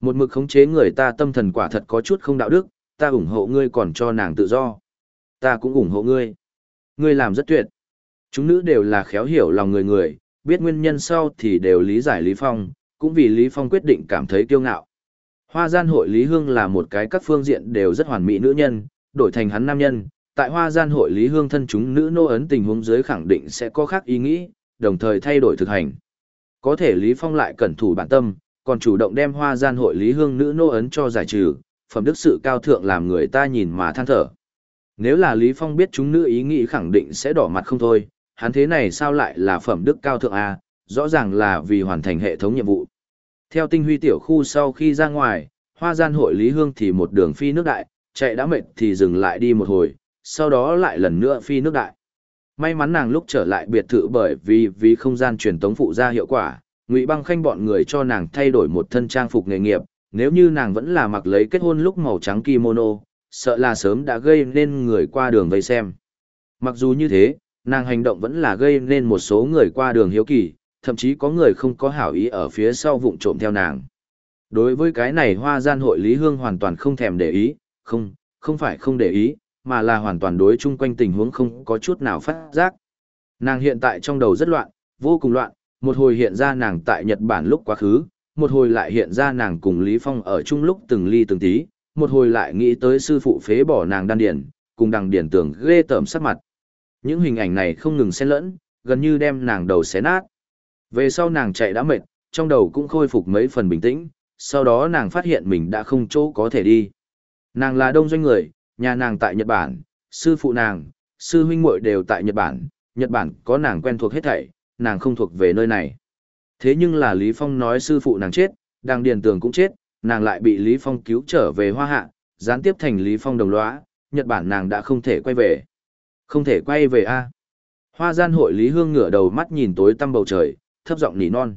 Một mực khống chế người ta tâm thần quả thật có chút không đạo đức, ta ủng hộ ngươi còn cho nàng tự do. Ta cũng ủng hộ ngươi. Ngươi làm rất tuyệt. Chúng nữ đều là khéo hiểu lòng người người, biết nguyên nhân sau thì đều lý giải Lý Phong, cũng vì Lý Phong quyết định cảm thấy kiêu ngạo. Hoa gian hội Lý Hương là một cái các phương diện đều rất hoàn mỹ nữ nhân, đổi thành hắn nam nhân, tại hoa gian hội Lý Hương thân chúng nữ nô ấn tình huống dưới khẳng định sẽ có khác ý nghĩ, đồng thời thay đổi thực hành. Có thể Lý Phong lại cẩn thủ bản tâm, còn chủ động đem hoa gian hội Lý Hương nữ nô ấn cho giải trừ, phẩm đức sự cao thượng làm người ta nhìn mà than thở. Nếu là Lý Phong biết chúng nữ ý nghĩ khẳng định sẽ đỏ mặt không thôi, hắn thế này sao lại là phẩm đức cao thượng A, rõ ràng là vì hoàn thành hệ thống nhiệm vụ. Theo tinh huy tiểu khu sau khi ra ngoài, hoa gian hội Lý Hương thì một đường phi nước đại, chạy đã mệt thì dừng lại đi một hồi, sau đó lại lần nữa phi nước đại. May mắn nàng lúc trở lại biệt thự bởi vì vì không gian truyền tống phụ ra hiệu quả, Ngụy Băng Khanh bọn người cho nàng thay đổi một thân trang phục nghề nghiệp, nếu như nàng vẫn là mặc lấy kết hôn lúc màu trắng kimono, sợ là sớm đã gây nên người qua đường vây xem. Mặc dù như thế, nàng hành động vẫn là gây nên một số người qua đường hiếu kỳ, thậm chí có người không có hảo ý ở phía sau vụng trộm theo nàng. Đối với cái này hoa gian hội Lý Hương hoàn toàn không thèm để ý, không, không phải không để ý, mà là hoàn toàn đối chung quanh tình huống không có chút nào phát giác. Nàng hiện tại trong đầu rất loạn, vô cùng loạn, một hồi hiện ra nàng tại Nhật Bản lúc quá khứ, một hồi lại hiện ra nàng cùng Lý Phong ở chung lúc từng ly từng tí, một hồi lại nghĩ tới sư phụ phế bỏ nàng đan điển, cùng đằng điển tưởng ghê tởm sắc mặt. Những hình ảnh này không ngừng xen lẫn, gần như đem nàng đầu xé nát. Về sau nàng chạy đã mệt, trong đầu cũng khôi phục mấy phần bình tĩnh, sau đó nàng phát hiện mình đã không chỗ có thể đi. Nàng là đông doanh người, nhà nàng tại Nhật Bản, sư phụ nàng, sư huynh muội đều tại Nhật Bản, Nhật Bản có nàng quen thuộc hết thảy, nàng không thuộc về nơi này. Thế nhưng là Lý Phong nói sư phụ nàng chết, đang điền tường cũng chết, nàng lại bị Lý Phong cứu trở về hoa hạ, gián tiếp thành Lý Phong đồng lõa, Nhật Bản nàng đã không thể quay về. Không thể quay về a. Hoa gian hội Lý Hương ngửa đầu mắt nhìn tối tăm bầu trời, thấp giọng nỉ non.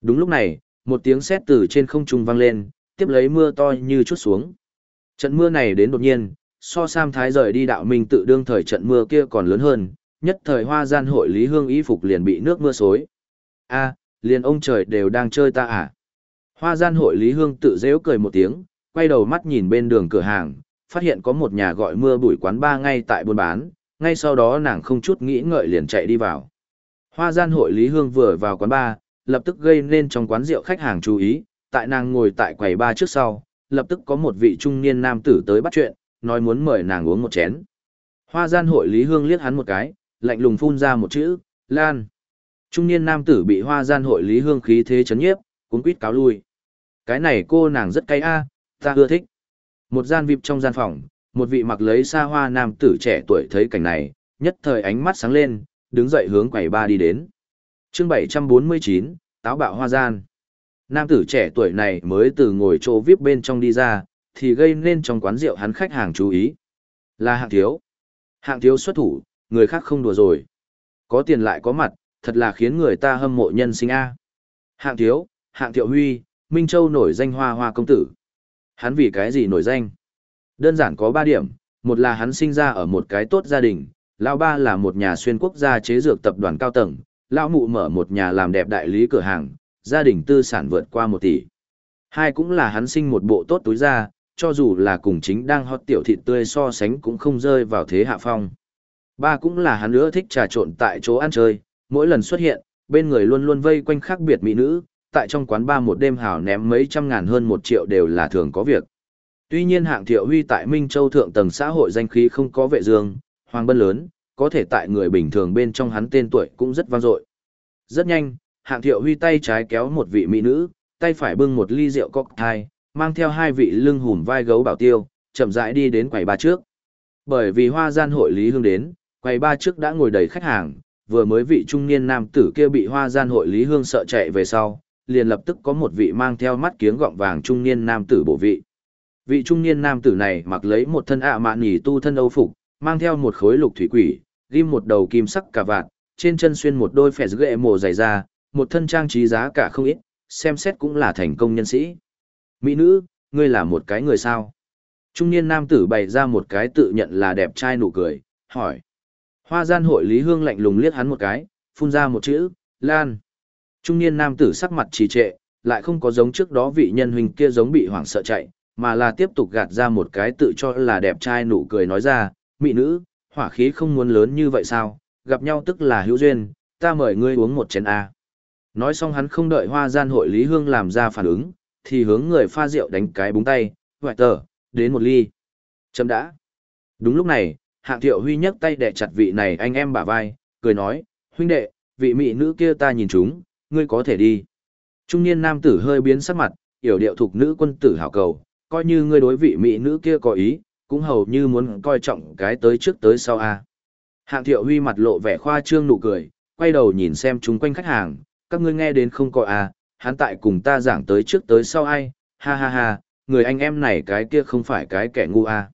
Đúng lúc này, một tiếng sét từ trên không trung vang lên, tiếp lấy mưa to như chút xuống. Trận mưa này đến đột nhiên, so Sam Thái rời đi đạo minh tự đương thời trận mưa kia còn lớn hơn, nhất thời hoa gian hội Lý Hương y phục liền bị nước mưa xối. a liền ông trời đều đang chơi ta à? Hoa gian hội Lý Hương tự dễu cười một tiếng, quay đầu mắt nhìn bên đường cửa hàng, phát hiện có một nhà gọi mưa bụi quán ba ngay tại buôn bán, ngay sau đó nàng không chút nghĩ ngợi liền chạy đi vào. Hoa gian hội Lý Hương vừa vào quán ba, lập tức gây nên trong quán rượu khách hàng chú ý, tại nàng ngồi tại quầy ba trước sau, lập tức có một vị trung niên nam tử tới bắt chuyện, nói muốn mời nàng uống một chén. Hoa gian hội Lý Hương liếc hắn một cái, lạnh lùng phun ra một chữ, Lan. Trung niên nam tử bị hoa gian hội Lý Hương khí thế chấn nhiếp, cuốn quýt cáo lui. Cái này cô nàng rất cay a, ta ưa thích. Một gian vip trong gian phòng, một vị mặc lấy xa hoa nam tử trẻ tuổi thấy cảnh này, nhất thời ánh mắt sáng lên, đứng dậy hướng quầy ba đi đến. chương 749, táo bạo hoa gian. Nam tử trẻ tuổi này mới từ ngồi chỗ VIP bên trong đi ra, thì gây nên trong quán rượu hắn khách hàng chú ý. Là hạng thiếu. Hạng thiếu xuất thủ, người khác không đùa rồi. Có tiền lại có mặt, thật là khiến người ta hâm mộ nhân sinh A. Hạng thiếu, hạng thiệu huy, Minh Châu nổi danh hoa hoa công tử. Hắn vì cái gì nổi danh? Đơn giản có ba điểm, một là hắn sinh ra ở một cái tốt gia đình, lão ba là một nhà xuyên quốc gia chế dược tập đoàn cao tầng, lão mụ mở một nhà làm đẹp đại lý cửa hàng, gia đình tư sản vượt qua một tỷ. Hai cũng là hắn sinh một bộ tốt túi da, cho dù là cùng chính đang hot tiểu thịt tươi so sánh cũng không rơi vào thế hạ phong. Ba cũng là hắn nữa thích trà trộn tại chỗ ăn chơi, mỗi lần xuất hiện, bên người luôn luôn vây quanh khác biệt mỹ nữ, tại trong quán ba một đêm hào ném mấy trăm ngàn hơn một triệu đều là thường có việc. Tuy nhiên hạng thiệu huy tại Minh Châu thượng tầng xã hội danh khí không có vệ dương, hoàng bân lớn, có thể tại người bình thường bên trong hắn tên tuổi cũng rất vang dội. Rất nhanh, hạng thiệu huy tay trái kéo một vị mỹ nữ, tay phải bưng một ly rượu cocktail, mang theo hai vị lưng hùm vai gấu bảo tiêu, chậm rãi đi đến quầy ba trước. Bởi vì hoa gian hội Lý Hương đến, quầy ba trước đã ngồi đầy khách hàng, vừa mới vị trung niên nam tử kia bị hoa gian hội Lý Hương sợ chạy về sau, liền lập tức có một vị mang theo mắt kiếng gọng vàng trung niên nam tử bổ vị. Vị trung niên nam tử này mặc lấy một thân ạ mạn nhỉ tu thân âu phục, mang theo một khối lục thủy quỷ, ghim một đầu kim sắc cà vạt, trên chân xuyên một đôi phèn ghệ mồ dày da, một thân trang trí giá cả không ít, xem xét cũng là thành công nhân sĩ. Mỹ nữ, ngươi là một cái người sao? Trung niên nam tử bày ra một cái tự nhận là đẹp trai nụ cười, hỏi. Hoa gian hội Lý Hương lạnh lùng liếc hắn một cái, phun ra một chữ, Lan. Trung niên nam tử sắc mặt trì trệ, lại không có giống trước đó vị nhân huynh kia giống bị hoảng sợ chạy, mà là tiếp tục gạt ra một cái tự cho là đẹp trai nụ cười nói ra, mỹ nữ, hỏa khí không muốn lớn như vậy sao, gặp nhau tức là hữu duyên, ta mời ngươi uống một chén A. Nói xong hắn không đợi hoa gian hội Lý Hương làm ra phản ứng, thì hướng người pha rượu đánh cái búng tay, hoại tờ, đến một ly. Chấm đã. Đúng lúc này, hạng thiệu huy nhấc tay đẻ chặt vị này anh em bả vai, cười nói, huynh đệ, vị mỹ nữ kia ta nhìn chúng, ngươi có thể đi. Trung niên nam tử hơi biến sắc mặt, yểu điệu thuộc nữ quân tử hảo cầu, coi như ngươi đối vị mỹ nữ kia có ý, cũng hầu như muốn coi trọng cái tới trước tới sau a. Hạng thiệu huy mặt lộ vẻ khoa trương nụ cười, quay đầu nhìn xem chúng quanh khách hàng, các ngươi nghe đến không có a, hắn tại cùng ta giảng tới trước tới sau ai, ha ha ha, người anh em này cái kia không phải cái kẻ ngu a.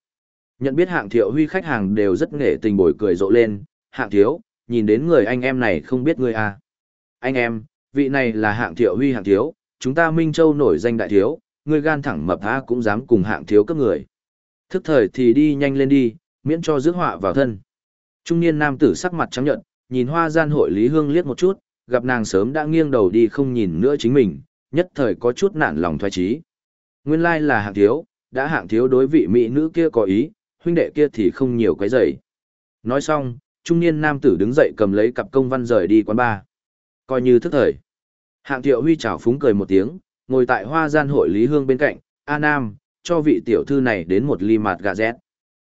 Nhận biết hạng thiệu huy khách hàng đều rất nghệ tình bồi cười rộ lên, hạng thiếu, nhìn đến người anh em này không biết ngươi a. À. Anh em, vị này là hạng thiệu huy hạng thiếu, chúng ta Minh Châu nổi danh đại thiếu, ngươi gan thẳng mập tha cũng dám cùng hạng thiếu cấp người. Thức thời thì đi nhanh lên đi, miễn cho rước họa vào thân. Trung niên nam tử sắc mặt trắng nhợt, nhìn hoa gian hội Lý Hương liếc một chút, gặp nàng sớm đã nghiêng đầu đi không nhìn nữa chính mình, nhất thời có chút nản lòng thoái trí. Nguyên lai là hạng thiếu, đã hạng thiếu đối vị mỹ nữ kia có ý, huynh đệ kia thì không nhiều quấy rầy. Nói xong, trung niên nam tử đứng dậy cầm lấy cặp công văn rời đi quán bar. Coi như thức thời. Hạng thiệu huy chào phúng cười một tiếng, ngồi tại hoa gian hội Lý Hương bên cạnh, A Nam, cho vị tiểu thư này đến một ly mạt gà rét.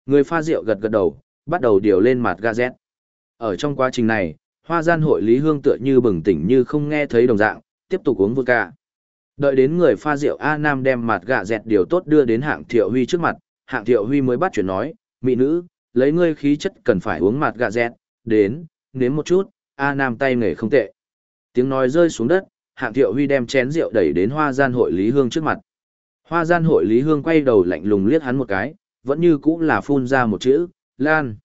Người pha rượu gật gật đầu, bắt đầu điều lên mạt gà rét. Ở trong quá trình này, hoa gian hội Lý Hương tựa như bừng tỉnh như không nghe thấy đồng dạng, tiếp tục uống vodka. Đợi đến người pha rượu A Nam đem mạt gà dẹt điều tốt đưa đến hạng thiệu huy trước mặt, hạng thiệu huy mới bắt chuyện nói, mỹ nữ, lấy ngươi khí chất cần phải uống mạt gà rét, đến, nếm một chút, A Nam tay nghề không tệ. Tiếng nói rơi xuống đất, hạng thiệu huy đem chén rượu đẩy đến hoa gian hội Lý Hương trước mặt. Hoa gian hội Lý Hương quay đầu lạnh lùng liếc hắn một cái, vẫn như cũng là phun ra một chữ, Lan.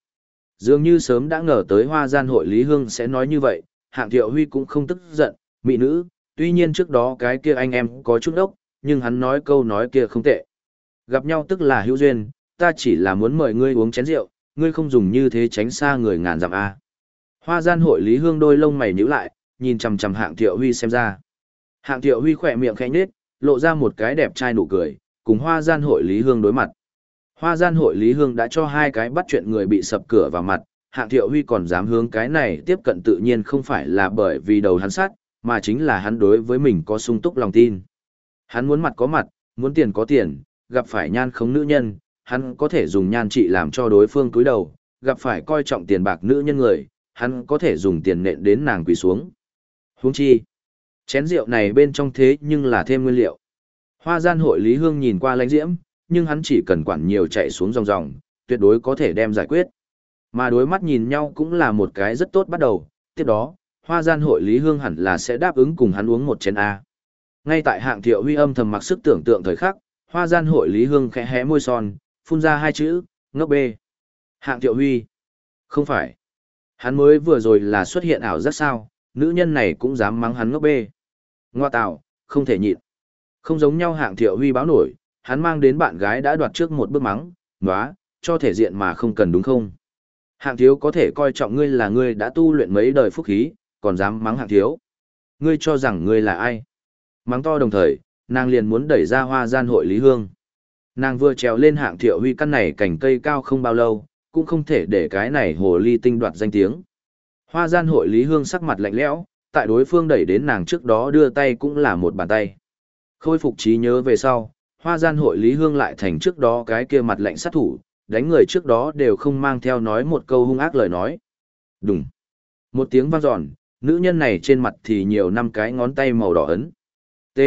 Dường như sớm đã ngờ tới hoa gian hội Lý Hương sẽ nói như vậy, hạng thiệu huy cũng không tức giận, mỹ nữ, tuy nhiên trước đó cái kia anh em có chút ốc, nhưng hắn nói câu nói kia không tệ. Gặp nhau tức là hữu duyên, ta chỉ là muốn mời ngươi uống chén rượu, ngươi không dùng như thế tránh xa người ngàn dặm a. Hoa gian hội Lý Hương đôi lông mày nhíu lại, nhìn chằm chằm hạng thiệu huy xem ra. Hạng thiệu huy khỏe miệng khẽ nhếch, lộ ra một cái đẹp trai nụ cười, cùng hoa gian hội Lý Hương đối mặt. Hoa gian hội Lý Hương đã cho hai cái bắt chuyện người bị sập cửa vào mặt, hạng thiệu huy còn dám hướng cái này tiếp cận tự nhiên không phải là bởi vì đầu hắn sát, mà chính là hắn đối với mình có sung túc lòng tin. Hắn muốn mặt có mặt, muốn tiền có tiền, gặp phải nhan khống nữ nhân, hắn có thể dùng nhan trị làm cho đối phương cúi đầu, gặp phải coi trọng tiền bạc nữ nhân người, hắn có thể dùng tiền nện đến nàng quỳ xuống. Huống chi, chén rượu này bên trong thế nhưng là thêm nguyên liệu. Hoa gian hội Lý Hương nhìn qua lãnh diễm, nhưng hắn chỉ cần quản nhiều chạy xuống dòng dòng, tuyệt đối có thể đem giải quyết. Mà đối mắt nhìn nhau cũng là một cái rất tốt bắt đầu, tiếp đó, hoa gian hội Lý Hương hẳn là sẽ đáp ứng cùng hắn uống một chén A. Ngay tại hạng thiệu huy âm thầm mặc sức tưởng tượng thời khắc, hoa gian hội Lý Hương khẽ hé môi son, phun ra hai chữ, ngốc bê. Hạng thiệu huy. Không phải. Hắn mới vừa rồi là xuất hiện ảo rất sao, nữ nhân này cũng dám mắng hắn ngốc bê. Ngoa tạo, không thể nhịn. Không giống nhau hạng thiệu huy báo nổi, hắn mang đến bạn gái đã đoạt trước một bước mắng, nóa, cho thể diện mà không cần đúng không? Hạng thiếu có thể coi trọng ngươi là ngươi đã tu luyện mấy đời phúc khí, còn dám mắng hạng thiếu. Ngươi cho rằng ngươi là ai? Mắng to đồng thời, nàng liền muốn đẩy ra hoa gian hội Lý Hương. Nàng vừa trèo lên hạng thiệu huy căn này cành cây cao không bao lâu, cũng không thể để cái này hồ ly tinh đoạt danh tiếng. Hoa gian hội Lý Hương sắc mặt lạnh lẽo, tại đối phương đẩy đến nàng trước đó đưa tay cũng là một bàn tay. Khôi phục trí nhớ về sau, hoa gian hội Lý Hương lại thành trước đó cái kia mặt lạnh sát thủ, đánh người trước đó đều không mang theo nói một câu hung ác lời nói. Đúng. Một tiếng vang dọn, nữ nhân này trên mặt thì nhiều năm cái ngón tay màu đỏ ấn. T.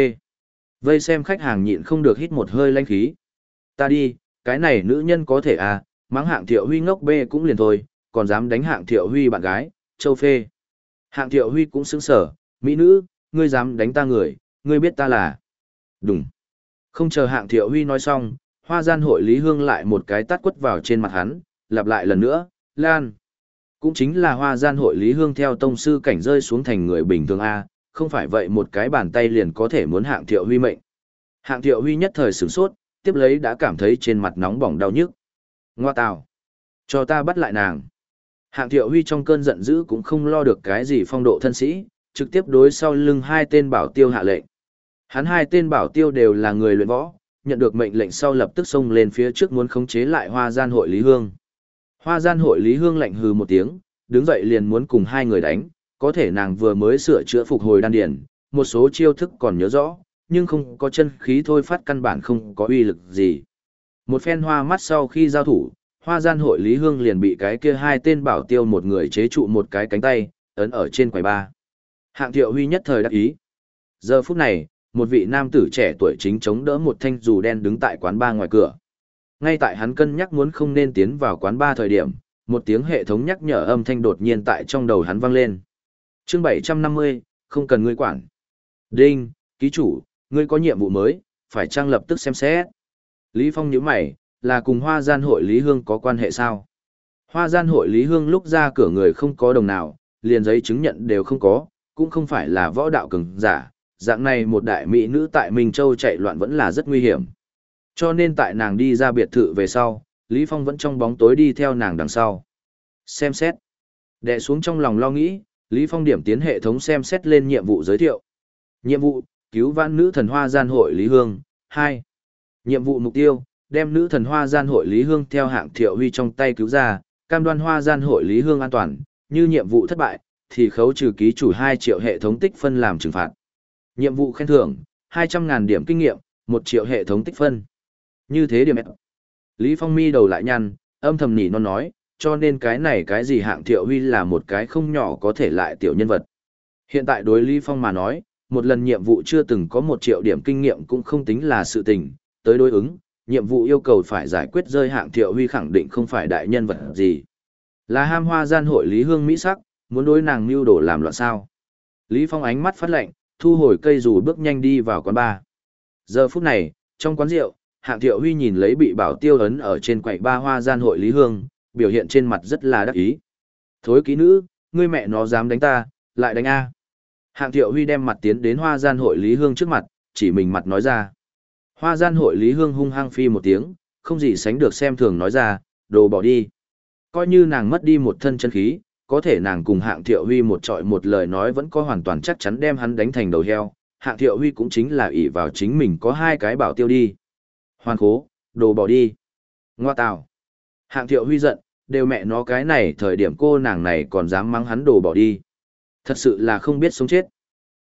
Vây xem khách hàng nhịn không được hít một hơi lanh khí. Ta đi, cái này nữ nhân có thể à, mắng hạng thiệu huy ngốc bê cũng liền thôi, còn dám đánh hạng thiệu huy bạn gái, châu phê. Hạng thiệu huy cũng sững sở, mỹ nữ, ngươi dám đánh ta người, ngươi biết ta là. Đúng. Không chờ hạng thiệu huy nói xong, hoa gian hội Lý Hương lại một cái tát quất vào trên mặt hắn, lặp lại lần nữa, Lan. Cũng chính là hoa gian hội Lý Hương theo tông sư cảnh rơi xuống thành người bình thường A, không phải vậy một cái bàn tay liền có thể muốn hạng thiệu huy mệnh. Hạng thiệu huy nhất thời sửng sốt, tiếp lấy đã cảm thấy trên mặt nóng bỏng đau nhức. Ngoa tào. Cho ta bắt lại nàng. Hạng thiệu huy trong cơn giận dữ cũng không lo được cái gì phong độ thân sĩ, trực tiếp đối sau lưng hai tên bảo tiêu hạ lệnh. Hắn hai tên bảo tiêu đều là người luyện võ, nhận được mệnh lệnh sau lập tức xông lên phía trước muốn khống chế lại hoa gian hội Lý Hương. Hoa gian hội Lý Hương lạnh hừ một tiếng, đứng dậy liền muốn cùng hai người đánh, có thể nàng vừa mới sửa chữa phục hồi đan điển, một số chiêu thức còn nhớ rõ, nhưng không có chân khí thôi phát căn bản không có uy lực gì. Một phen hoa mắt sau khi giao thủ, hoa gian hội Lý Hương liền bị cái kia hai tên bảo tiêu một người chế trụ một cái cánh tay, ấn ở trên quầy ba. Hạng thiệu huy nhất thời đắc ý. Giờ phút này, một vị nam tử trẻ tuổi chính chống đỡ một thanh dù đen đứng tại quán ba ngoài cửa. Ngay tại hắn cân nhắc muốn không nên tiến vào quán ba thời điểm, một tiếng hệ thống nhắc nhở âm thanh đột nhiên tại trong đầu hắn vang lên. Chương 750, không cần ngươi quản. Đinh, ký chủ, ngươi có nhiệm vụ mới, phải trang lập tức xem xét. Lý Phong nhíu mày, là cùng Hoa Gian hội Lý Hương có quan hệ sao? Hoa Gian hội Lý Hương lúc ra cửa người không có đồng nào, liền giấy chứng nhận đều không có, cũng không phải là võ đạo cường giả, dạng này một đại mỹ nữ tại Minh Châu chạy loạn vẫn là rất nguy hiểm. Cho nên tại nàng đi ra biệt thự về sau, Lý Phong vẫn trong bóng tối đi theo nàng đằng sau. Xem xét. Đệ xuống trong lòng lo nghĩ, Lý Phong điểm tiến hệ thống xem xét lên nhiệm vụ giới thiệu. Nhiệm vụ, cứu vãn nữ thần hoa gian hội Lý Hương, 2. Nhiệm vụ mục tiêu, đem nữ thần hoa gian hội Lý Hương theo hạng thiệu huy trong tay cứu ra, cam đoan hoa gian hội Lý Hương an toàn, như nhiệm vụ thất bại, thì khấu trừ ký chủ 2 triệu hệ thống tích phân làm trừng phạt. Nhiệm vụ khen thưởng, 200.000 điểm kinh nghiệm, 1 triệu hệ thống tích phân. Như thế điểm Lý Phong mi đầu lại nhăn, âm thầm nỉ non nói, cho nên cái này cái gì hạng thiệu huy là một cái không nhỏ có thể lại tiểu nhân vật. Hiện tại đối Lý Phong mà nói, một lần nhiệm vụ chưa từng có một triệu điểm kinh nghiệm cũng không tính là sự tình, tới đối ứng, nhiệm vụ yêu cầu phải giải quyết rơi hạng thiệu huy khẳng định không phải đại nhân vật gì. Là ham hoa gian hội Lý Hương Mỹ sắc, muốn đối nàng mưu đổ làm loạn sao. Lý Phong ánh mắt phát lệnh, thu hồi cây dù bước nhanh đi vào quán bar. Giờ phút này, trong quán rượu, hạng thiệu huy nhìn lấy bị bảo tiêu ấn ở trên quầy ba hoa gian hội Lý Hương, biểu hiện trên mặt rất là đắc ý. Thối ký nữ, ngươi mẹ nó dám đánh ta, lại đánh A. Hạng thiệu huy đem mặt tiến đến hoa gian hội Lý Hương trước mặt, chỉ mình mặt nói ra. Hoa gian hội Lý Hương hung hăng phi một tiếng, không gì sánh được xem thường nói ra, đồ bỏ đi. Coi như nàng mất đi một thân chân khí, có thể nàng cùng hạng thiệu huy một trọi một lời nói vẫn có hoàn toàn chắc chắn đem hắn đánh thành đầu heo. Hạng thiệu huy cũng chính là ỷ vào chính mình có hai cái bảo tiêu đi. Hoàn khố, đồ bỏ đi. Ngoa tào. Hạng thiệu huy giận, đều mẹ nó cái này thời điểm cô nàng này còn dám mắng hắn đồ bỏ đi. Thật sự là không biết sống chết.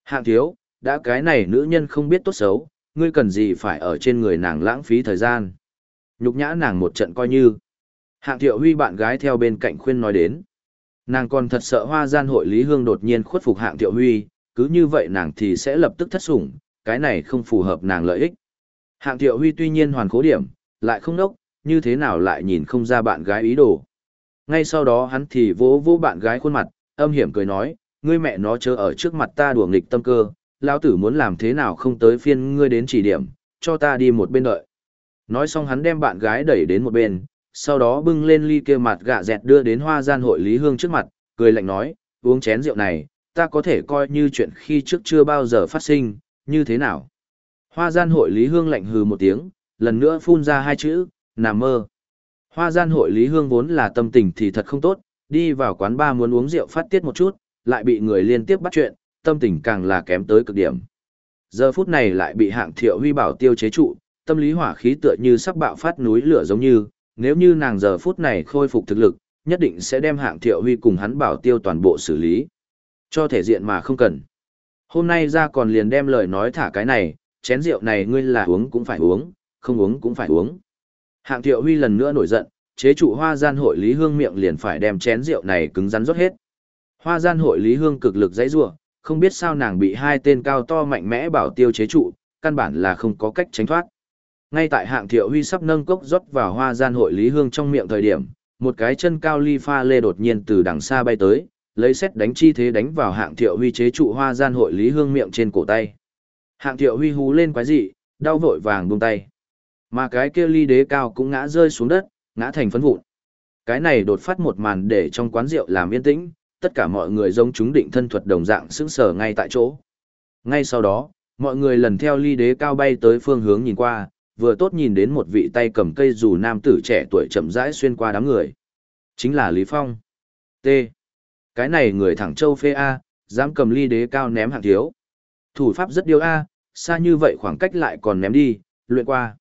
Hạng thiếu, đã cái này nữ nhân không biết tốt xấu, ngươi cần gì phải ở trên người nàng lãng phí thời gian. Nhục nhã nàng một trận coi như. Hạng thiệu huy bạn gái theo bên cạnh khuyên nói đến. Nàng còn thật sợ hoa gian hội Lý Hương đột nhiên khuất phục hạng thiệu huy, cứ như vậy nàng thì sẽ lập tức thất sủng, cái này không phù hợp nàng lợi ích. Hạng thiệu huy tuy nhiên hoàn cố điểm, lại không đốc, như thế nào lại nhìn không ra bạn gái ý đồ. Ngay sau đó hắn thì vỗ vỗ bạn gái khuôn mặt, âm hiểm cười nói, ngươi mẹ nó chớ ở trước mặt ta đùa nghịch tâm cơ, lão tử muốn làm thế nào không tới phiên ngươi đến chỉ điểm, cho ta đi một bên đợi. Nói xong hắn đem bạn gái đẩy đến một bên, sau đó bưng lên ly kia mặt gạ dẹt đưa đến hoa gian hội Lý Hương trước mặt, cười lạnh nói, uống chén rượu này, ta có thể coi như chuyện khi trước chưa bao giờ phát sinh, như thế nào. Hoa gian hội Lý Hương lạnh hừ một tiếng, lần nữa phun ra hai chữ, nằm mơ. Hoa gian hội Lý Hương vốn là tâm tình thì thật không tốt, đi vào quán ba muốn uống rượu phát tiết một chút, lại bị người liên tiếp bắt chuyện, tâm tình càng là kém tới cực điểm. Giờ phút này lại bị hạng thiệu huy bảo tiêu chế trụ, tâm lý hỏa khí tựa như sắp bạo phát núi lửa giống như, nếu như nàng giờ phút này khôi phục thực lực, nhất định sẽ đem hạng thiệu huy cùng hắn bảo tiêu toàn bộ xử lý. Cho thể diện mà không cần. Hôm nay ra còn liền đem lời nói thả cái này, chén rượu này ngươi là uống cũng phải uống, không uống cũng phải uống. Hạng thiệu huy lần nữa nổi giận, chế trụ hoa gian hội Lý Hương miệng liền phải đem chén rượu này cứng rắn rót hết. Hoa gian hội Lý Hương cực lực dãy rủa, không biết sao nàng bị hai tên cao to mạnh mẽ bảo tiêu chế trụ, căn bản là không có cách tránh thoát. Ngay tại hạng thiệu huy sắp nâng cốc rót vào hoa gian hội Lý Hương trong miệng thời điểm, một cái chân cao ly pha lê đột nhiên từ đằng xa bay tới, lấy xét đánh chi thế đánh vào hạng thiệu huy chế trụ hoa gian hội Lý Hương miệng trên cổ tay. Hạng thiệu huy hú lên quái dị, đau vội vàng buông tay. Mà cái kia ly đế cao cũng ngã rơi xuống đất, ngã thành phấn vụn. Cái này đột phát một màn để trong quán rượu làm yên tĩnh, tất cả mọi người giống chúng định thân thuật đồng dạng sững sờ ngay tại chỗ. Ngay sau đó, mọi người lần theo ly đế cao bay tới phương hướng nhìn qua, vừa tốt nhìn đến một vị tay cầm cây dù nam tử trẻ tuổi chậm rãi xuyên qua đám người. Chính là Lý Phong. T. Cái này người thẳng châu phê A, dám cầm ly đế cao ném hạng thiếu. Thủ pháp rất điêu A, xa như vậy khoảng cách lại còn ném đi, luyện qua.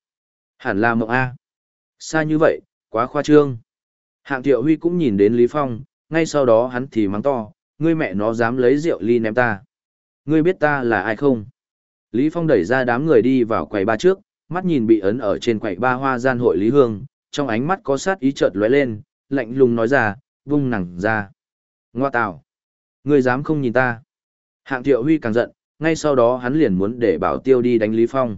Hẳn là mộng A. Xa như vậy, quá khoa trương. Hạng thiệu huy cũng nhìn đến Lý Phong, ngay sau đó hắn thì mắng to, ngươi mẹ nó dám lấy rượu ly ném ta. Ngươi biết ta là ai không? Lý Phong đẩy ra đám người đi vào quầy ba trước, mắt nhìn bị ấn ở trên quầy ba hoa gian hội Lý Hương, trong ánh mắt có sát ý chợt lóe lên, lạnh lùng nói ra, vung nẳng ra. Ngoa tào! Ngươi dám không nhìn ta? Hạng thiệu huy càng giận, ngay sau đó hắn liền muốn để bảo tiêu đi đánh Lý Phong.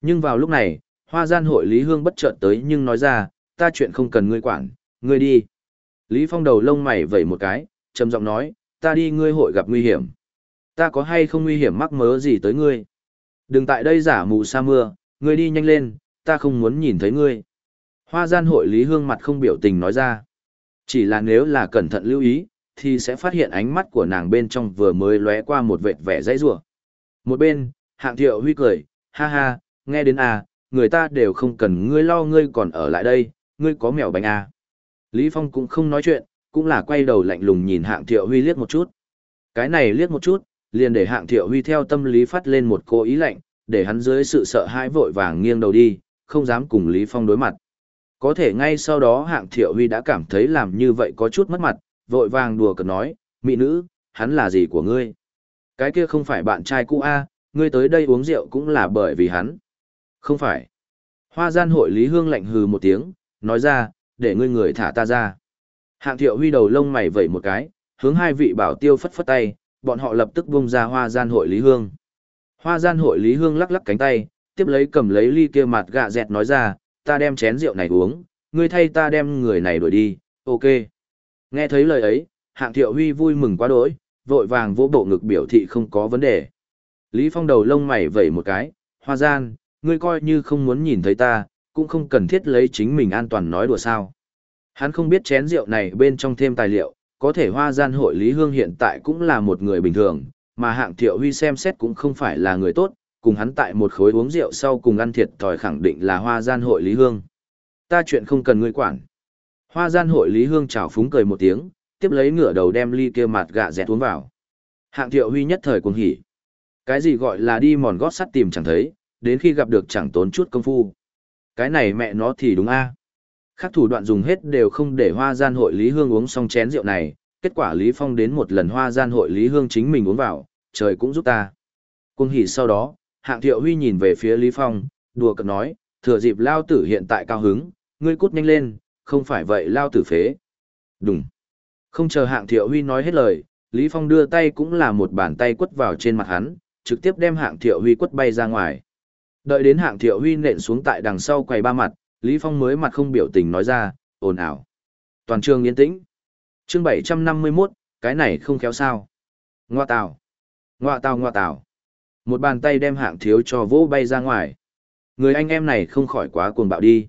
Nhưng vào lúc này, hoa gian hội Lý Hương bất chợt tới nhưng nói ra, ta chuyện không cần ngươi quản, ngươi đi. Lý Phong đầu lông mày vẩy một cái, trầm giọng nói, ta đi ngươi hội gặp nguy hiểm. Ta có hay không nguy hiểm mắc mớ gì tới ngươi? Đừng tại đây giả mù sa mưa, ngươi đi nhanh lên, ta không muốn nhìn thấy ngươi. Hoa gian hội Lý Hương mặt không biểu tình nói ra. Chỉ là nếu là cẩn thận lưu ý, thì sẽ phát hiện ánh mắt của nàng bên trong vừa mới lóe qua một vệt vẻ dãy rủa. Một bên, hạng thiệu huy cười, ha ha, nghe đến à, người ta đều không cần ngươi lo ngươi còn ở lại đây, ngươi có mèo bánh à. Lý Phong cũng không nói chuyện, cũng là quay đầu lạnh lùng nhìn hạng thiệu huy liếc một chút. Cái này liếc một chút, liền để hạng thiệu huy theo tâm lý phát lên một cô ý lạnh, để hắn dưới sự sợ hãi vội vàng nghiêng đầu đi, không dám cùng Lý Phong đối mặt. Có thể ngay sau đó hạng thiệu huy đã cảm thấy làm như vậy có chút mất mặt, vội vàng đùa cợt nói, mỹ nữ, hắn là gì của ngươi? Cái kia không phải bạn trai cũ A, ngươi tới đây uống rượu cũng là bởi vì hắn. Không phải. Hoa gian hội Lý Hương lạnh hừ một tiếng, nói ra, để ngươi người thả ta ra. Hạng thiệu huy đầu lông mày vẩy một cái, hướng hai vị bảo tiêu phất phất tay, bọn họ lập tức bung ra hoa gian hội Lý Hương. Hoa gian hội Lý Hương lắc lắc cánh tay, tiếp lấy cầm lấy ly kia mặt gạ dẹt nói ra, ta đem chén rượu này uống, ngươi thay ta đem người này đuổi đi, ok. Nghe thấy lời ấy, hạng thiệu huy vui mừng quá đỗi, vội vàng vỗ bộ ngực biểu thị không có vấn đề. Lý Phong đầu lông mày vẩy một cái, hoa gian, ngươi coi như không muốn nhìn thấy ta, cũng không cần thiết lấy chính mình an toàn nói đùa sao. Hắn không biết chén rượu này bên trong thêm tài liệu, có thể hoa gian hội Lý Hương hiện tại cũng là một người bình thường, mà hạng thiệu huy xem xét cũng không phải là người tốt, cùng hắn tại một khối uống rượu sau cùng ăn thiệt thòi khẳng định là hoa gian hội Lý Hương. Ta chuyện không cần ngươi quản. Hoa gian hội Lý Hương chào phúng cười một tiếng, tiếp lấy ngửa đầu đem ly kia mặt gạ dẹt uống vào. Hạng thiệu huy nhất thời cuồng hỉ. Cái gì gọi là đi mòn gót sắt tìm chẳng thấy, đến khi gặp được chẳng tốn chút công phu. Cái này mẹ nó thì đúng a. À. Khác thủ đoạn dùng hết đều không để hoa gian hội Lý Hương uống xong chén rượu này, kết quả Lý Phong đến một lần hoa gian hội Lý Hương chính mình uống vào, trời cũng giúp ta. Cung hỉ sau đó, hạng thiệu huy nhìn về phía Lý Phong, đùa cợt nói, thừa dịp lao tử hiện tại cao hứng, ngươi cút nhanh lên, không phải vậy lao tử phế. Đúng. Không chờ hạng thiệu huy nói hết lời, Lý Phong đưa tay cũng là một bàn tay quất vào trên mặt hắn, trực tiếp đem hạng thiệu huy quất bay ra ngoài. Đợi đến hạng thiệu huy nện xuống tại đằng sau quầy ba mặt, Lý Phong mới mặt không biểu tình nói ra, ồn ào. Toàn trường yên tĩnh. Chương 751, cái này không khéo sao. Ngoa tào. Ngoa tào ngoa tào. Một bàn tay đem hạng thiếu cho vỗ bay ra ngoài. Người anh em này không khỏi quá cuồng bạo đi.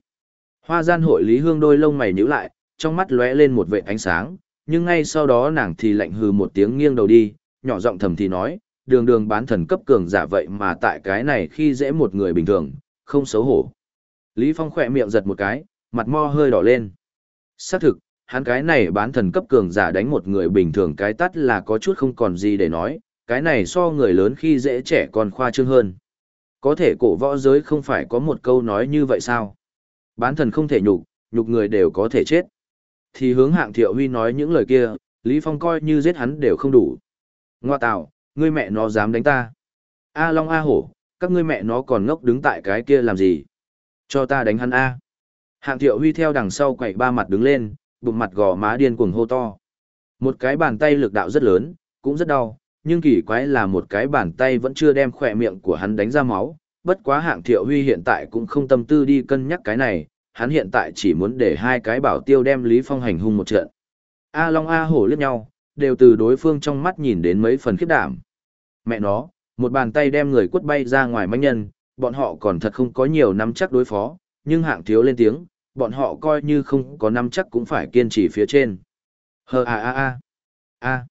Hoa gian hội Lý Hương đôi lông mày nhíu lại, trong mắt lóe lên một vệt ánh sáng, nhưng ngay sau đó nàng thì lạnh hừ một tiếng nghiêng đầu đi, nhỏ giọng thầm thì nói, đường đường bán thần cấp cường giả vậy mà tại cái này khi dễ một người bình thường, không xấu hổ. Lý Phong khỏe miệng giật một cái, mặt mo hơi đỏ lên. Xác thực, hắn cái này bán thần cấp cường giả đánh một người bình thường cái tắt là có chút không còn gì để nói, cái này so người lớn khi dễ trẻ còn khoa trương hơn. Có thể cổ võ giới không phải có một câu nói như vậy sao? Bán thần không thể nhục, nhục người đều có thể chết. Thì hướng hạng thiệu huy nói những lời kia, Lý Phong coi như giết hắn đều không đủ. Ngoa tạo, ngươi mẹ nó dám đánh ta. A Long A Hổ, các ngươi mẹ nó còn ngốc đứng tại cái kia làm gì? Cho ta đánh hắn A. Hạng thiệu huy theo đằng sau quậy ba mặt đứng lên, bụng mặt gò má điên cuồng hô to. Một cái bàn tay lực đạo rất lớn, cũng rất đau, nhưng kỳ quái là một cái bàn tay vẫn chưa đem khỏe miệng của hắn đánh ra máu. Bất quá hạng thiệu huy hiện tại cũng không tâm tư đi cân nhắc cái này, hắn hiện tại chỉ muốn để hai cái bảo tiêu đem Lý Phong hành hung một trận. A Long A Hổ liếc nhau, đều từ đối phương trong mắt nhìn đến mấy phần khiếp đảm. Mẹ nó, một bàn tay đem người quất bay ra ngoài manh nhân, bọn họ còn thật không có nhiều nắm chắc đối phó, nhưng hạng thiếu lên tiếng, bọn họ coi như không có nắm chắc cũng phải kiên trì phía trên. Hờ a a a. A.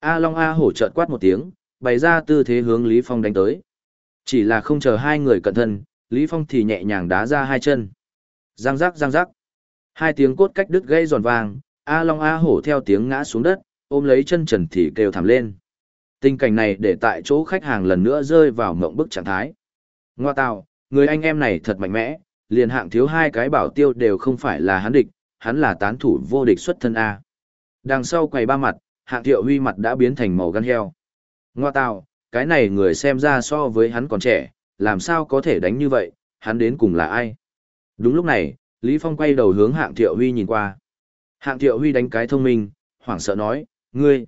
A Long A hổ chợt quát một tiếng, bày ra tư thế hướng Lý Phong đánh tới. Chỉ là không chờ hai người cẩn thận, Lý Phong thì nhẹ nhàng đá ra hai chân. Giang rắc giang rắc. Hai tiếng cốt cách đứt gây giòn vàng, A Long A hổ theo tiếng ngã xuống đất, ôm lấy chân trần thì kêu thảm lên. Tình cảnh này để tại chỗ khách hàng lần nữa rơi vào mộng bức trạng thái. Ngoa tạo, người anh em này thật mạnh mẽ, liền hạng thiếu hai cái bảo tiêu đều không phải là hắn địch, hắn là tán thủ vô địch xuất thân A. Đằng sau quầy ba mặt, hạng thiệu huy mặt đã biến thành màu gan heo. Ngoa tạo, cái này người xem ra so với hắn còn trẻ, làm sao có thể đánh như vậy, hắn đến cùng là ai? Đúng lúc này, Lý Phong quay đầu hướng hạng thiệu huy nhìn qua. Hạng thiệu huy đánh cái thông minh, hoảng sợ nói, ngươi,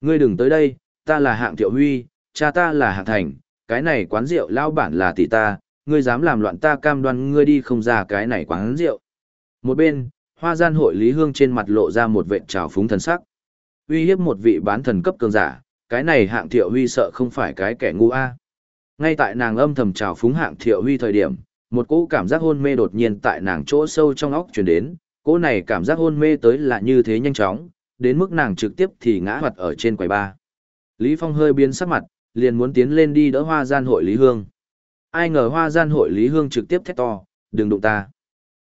ngươi đừng tới đây, ta là hạng thiệu huy, cha ta là hạng thành, cái này quán rượu lao bản là tỷ ta, ngươi dám làm loạn ta cam đoan ngươi đi không ra cái này quán rượu. Một bên, hoa gian hội Lý Hương trên mặt lộ ra một vệt trào phúng thần sắc. Uy hiếp một vị bán thần cấp cường giả, cái này hạng thiệu huy sợ không phải cái kẻ ngu a. Ngay tại nàng âm thầm trào phúng hạng thiệu huy thời điểm, một cỗ cảm giác hôn mê đột nhiên tại nàng chỗ sâu trong óc truyền đến, cỗ này cảm giác hôn mê tới là như thế nhanh chóng, đến mức nàng trực tiếp thì ngã hoạt ở trên quầy ba. Lý Phong hơi biến sắc mặt, liền muốn tiến lên đi đỡ hoa gian hội Lý Hương. Ai ngờ hoa gian hội Lý Hương trực tiếp thét to, đừng đụng ta.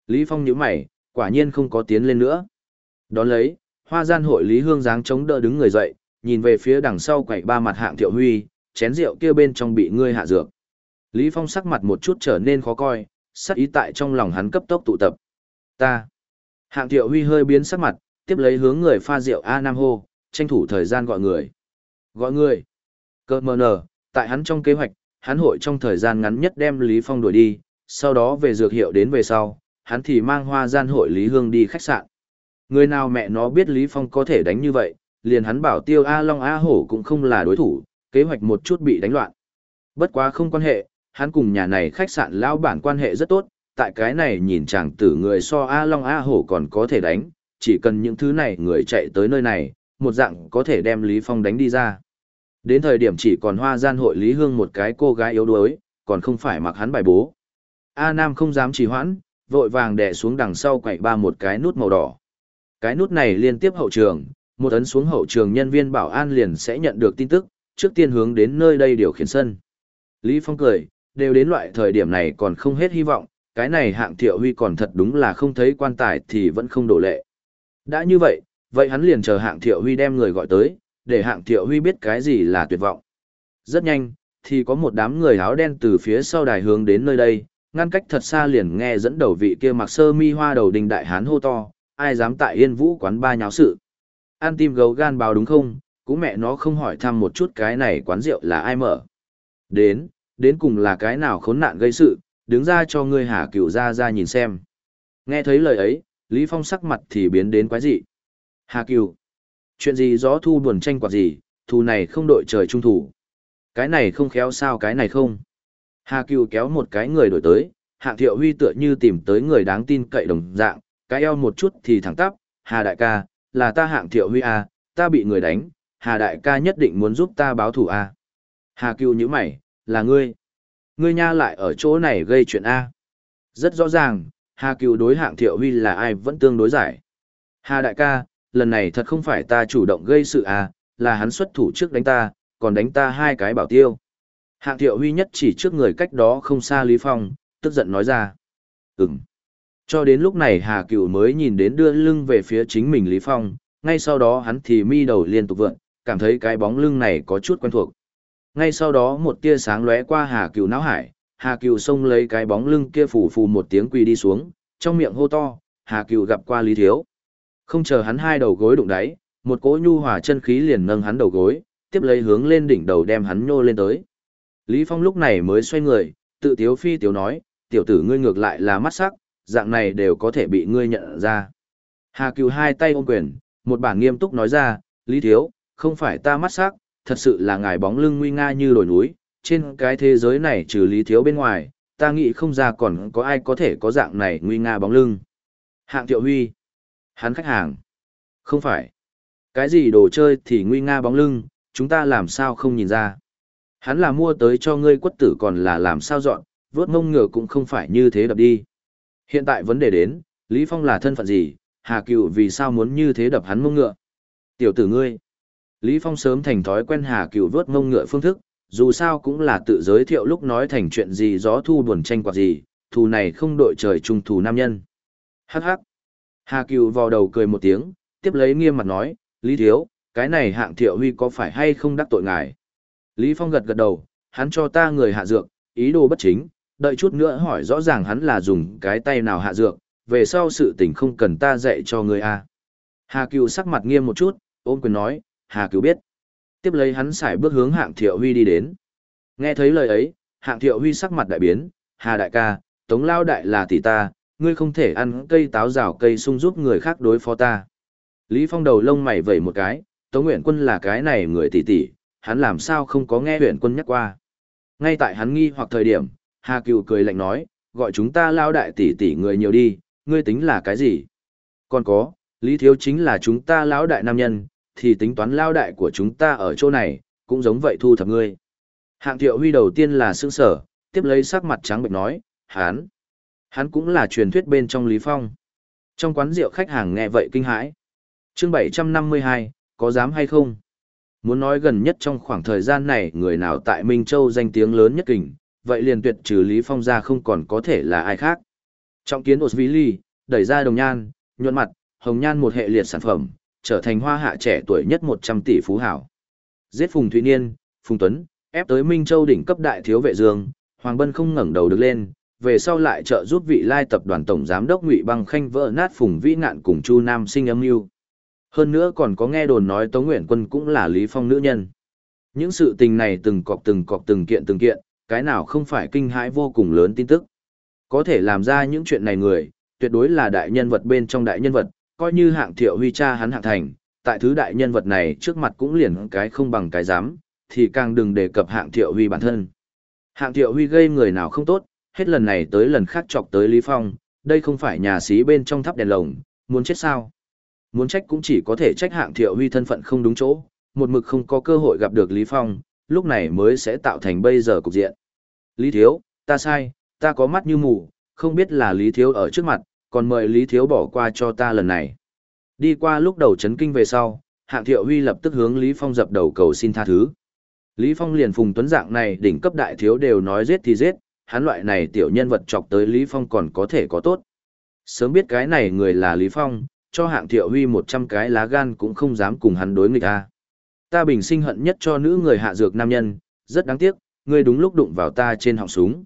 Lý Phong nhíu mày, quả nhiên không có tiến lên nữa. Đón lấy, hoa gian hội Lý Hương dáng chống đỡ đứng người dậy, nhìn về phía đằng sau quậy ba mặt hạng thiệu huy, chén rượu kia bên trong bị ngươi hạ dược. Lý Phong sắc mặt một chút trở nên khó coi, sắc ý tại trong lòng hắn cấp tốc tụ tập. Ta. Hạng thiệu huy hơi biến sắc mặt, tiếp lấy hướng người pha rượu A Nam hô, tranh thủ thời gian gọi người. Gọi người. Cơ mờ nở, tại hắn trong kế hoạch, hắn hội trong thời gian ngắn nhất đem Lý Phong đuổi đi, sau đó về dược hiệu đến về sau, hắn thì mang hoa gian hội Lý Hương đi khách sạn. Người nào mẹ nó biết Lý Phong có thể đánh như vậy, liền hắn bảo tiêu A Long A Hổ cũng không là đối thủ, kế hoạch một chút bị đánh loạn. Bất quá không quan hệ, hắn cùng nhà này khách sạn lao bản quan hệ rất tốt, tại cái này nhìn chàng tử người so A Long A Hổ còn có thể đánh, chỉ cần những thứ này người chạy tới nơi này, một dạng có thể đem Lý Phong đánh đi ra. Đến thời điểm chỉ còn hoa gian hội Lý Hương một cái cô gái yếu đuối, còn không phải mặc hắn bài bố. A Nam không dám trì hoãn, vội vàng đè xuống đằng sau quậy ba một cái nút màu đỏ. Cái nút này liên tiếp hậu trường, một ấn xuống hậu trường nhân viên bảo an liền sẽ nhận được tin tức, trước tiên hướng đến nơi đây điều khiển sân. Lý Phong cười, đều đến loại thời điểm này còn không hết hy vọng, cái này hạng thiệu huy còn thật đúng là không thấy quan tài thì vẫn không đổ lệ. Đã như vậy, vậy hắn liền chờ hạng thiệu huy đem người gọi tới, để hạng thiệu huy biết cái gì là tuyệt vọng. Rất nhanh, thì có một đám người áo đen từ phía sau đài hướng đến nơi đây, ngăn cách thật xa liền nghe dẫn đầu vị kia mặc sơ mi hoa đầu đình đại hán hô to, ai dám tại yên vũ quán ba nháo sự. An tim gấu gan báo đúng không, cũng mẹ nó không hỏi thăm một chút cái này quán rượu là ai mở. Đến, đến cùng là cái nào khốn nạn gây sự, đứng ra cho ngươi hà cửu ra ra nhìn xem. Nghe thấy lời ấy, Lý Phong sắc mặt thì biến đến quái dị. Hà cửu, chuyện gì gió thu buồn tranh quạt gì, thù này không đội trời trung thủ. Cái này không khéo sao cái này không. Hà cửu kéo một cái người đổi tới, hạng thiệu huy tựa như tìm tới người đáng tin cậy đồng dạng, cái eo một chút thì thẳng tắp, Hà đại ca, là ta hạng thiệu huy à, ta bị người đánh, Hà đại ca nhất định muốn giúp ta báo thù à. Hà cửu như mày, là ngươi. Ngươi nha lại ở chỗ này gây chuyện A. Rất rõ ràng, Hà Cựu đối hạng Thiệu Huy là ai vẫn tương đối giải. Hà đại ca, lần này thật không phải ta chủ động gây sự à, là hắn xuất thủ trước đánh ta, còn đánh ta hai cái bảo tiêu. Hạng Thiệu Huy nhất chỉ trước người cách đó không xa Lý Phong, tức giận nói ra. Ừm. Cho đến lúc này Hà Cựu mới nhìn đến đưa lưng về phía chính mình Lý Phong, ngay sau đó hắn thì mi đầu liên tục vượn, cảm thấy cái bóng lưng này có chút quen thuộc. Ngay sau đó một tia sáng lóe qua Hà Cửu não hải, Hà Cửu xông lấy cái bóng lưng kia phủ phù một tiếng quỳ đi xuống, trong miệng hô to, Hà Cửu gặp qua Lý Thiếu. Không chờ hắn hai đầu gối đụng đáy, một cỗ nhu hòa chân khí liền nâng hắn đầu gối, tiếp lấy hướng lên đỉnh đầu đem hắn nhô lên tới. Lý Phong lúc này mới xoay người, tự tiếu phi tiếu nói, tiểu tử ngươi ngược lại là mắt sắc, dạng này đều có thể bị ngươi nhận ra. Hà Cừu hai tay ôm quyền, một bản nghiêm túc nói ra, Lý Thiếu, không phải ta mắt sắc, thật sự là ngài bóng lưng nguy nga như đồi núi, trên cái thế giới này trừ lý thiếu bên ngoài, ta nghĩ không ra còn có ai có thể có dạng này nguy nga bóng lưng. Hạng Thiệu Huy. Hắn khách hàng. Không phải. Cái gì đồ chơi thì nguy nga bóng lưng, chúng ta làm sao không nhìn ra. Hắn là mua tới cho ngươi quất tử còn là làm sao dọn, vớt mông ngựa cũng không phải như thế đập đi. Hiện tại vấn đề đến, Lý Phong là thân phận gì, Hà Cựu vì sao muốn như thế đập hắn mông ngựa. Tiểu tử ngươi. Lý Phong sớm thành thói quen Hà Cựu vớt mông ngựa phương thức, dù sao cũng là tự giới thiệu lúc nói thành chuyện gì gió thu buồn tranh quạt gì, thù này không đội trời chung thù nam nhân. Hắc hắc. Hà Cừu vào đầu cười một tiếng, tiếp lấy nghiêm mặt nói, Lý Thiếu, cái này hạng thiệu huy có phải hay không đắc tội ngài? Lý Phong gật gật đầu, hắn cho ta người hạ dược, ý đồ bất chính, đợi chút nữa hỏi rõ ràng hắn là dùng cái tay nào hạ dược, về sau sự tình không cần ta dạy cho người a. À. Hà Cừu sắc mặt nghiêm một chút, ôm quyền nói, Hà Cừu biết. Tiếp lấy hắn xài bước hướng hạng thiệu huy đi đến. Nghe thấy lời ấy, hạng thiệu huy sắc mặt đại biến, Hà đại ca, tống lao đại là tỷ ta, ngươi không thể ăn cây táo rào cây sung giúp người khác đối phó ta. Lý Phong đầu lông mày vẩy một cái, Tống Nguyện Quân là cái này người tỷ tỷ, hắn làm sao không có nghe Nguyện Quân nhắc qua. Ngay tại hắn nghi hoặc thời điểm, Hà Cựu cười lạnh nói, gọi chúng ta lao đại tỷ tỷ người nhiều đi, ngươi tính là cái gì? Còn có, Lý Thiếu chính là chúng ta lão đại nam nhân, thì tính toán lao đại của chúng ta ở chỗ này, cũng giống vậy thu thập ngươi. Hạng thiệu huy đầu tiên là sương sở, tiếp lấy sắc mặt trắng bệnh nói, hắn, hắn cũng là truyền thuyết bên trong Lý Phong. Trong quán rượu khách hàng nghe vậy kinh hãi. Chương 752, có dám hay không? Muốn nói gần nhất trong khoảng thời gian này người nào tại Minh Châu danh tiếng lớn nhất kình, vậy liền tuyệt trừ Lý Phong ra không còn có thể là ai khác. Trọng kiến Osvili, đẩy ra đồng nhan, nhuận mặt, hồng nhan một hệ liệt sản phẩm, trở thành hoa hạ trẻ tuổi nhất 100 tỷ phú hảo. Giết Phùng Thụy Niên, Phùng Tuấn, ép tới Minh Châu đỉnh cấp đại thiếu vệ dương, Hoàng Bân không ngẩng đầu được lên, về sau lại trợ giúp vị lai tập đoàn tổng giám đốc Ngụy Băng Khanh vỡ nát Phùng Vĩ Ngạn cùng Chu Nam sinh âm mưu. Hơn nữa còn có nghe đồn nói Tống Nguyện Quân cũng là Lý Phong nữ nhân. Những sự tình này từng cọc từng cọc từng kiện từng kiện, cái nào không phải kinh hãi vô cùng lớn tin tức. Có thể làm ra những chuyện này người, tuyệt đối là đại nhân vật bên trong đại nhân vật, coi như hạng thiệu huy cha hắn hạng thành, tại thứ đại nhân vật này trước mặt cũng liền cái không bằng cái dám, thì càng đừng đề cập hạng thiệu huy bản thân. Hạng thiệu huy gây người nào không tốt, hết lần này tới lần khác chọc tới Lý Phong, đây không phải nhà xí bên trong tháp đèn lồng, muốn chết sao. Muốn trách cũng chỉ có thể trách hạng thiệu huy thân phận không đúng chỗ, một mực không có cơ hội gặp được Lý Phong, lúc này mới sẽ tạo thành bây giờ cục diện. Lý Thiếu, ta sai, ta có mắt như mù, không biết là Lý Thiếu ở trước mặt, còn mời Lý Thiếu bỏ qua cho ta lần này. Đi qua lúc đầu chấn kinh về sau, hạng thiệu huy lập tức hướng Lý Phong dập đầu cầu xin tha thứ. Lý Phong liền phùng tuấn dạng này đỉnh cấp đại thiếu đều nói giết thì giết, hắn loại này tiểu nhân vật chọc tới Lý Phong còn có thể có tốt. Sớm biết cái này người là Lý Phong, cho hạng thiệu huy 100 cái lá gan cũng không dám cùng hắn đối nghịch ta. Ta bình sinh hận nhất cho nữ người hạ dược nam nhân, rất đáng tiếc, ngươi đúng lúc đụng vào ta trên họng súng.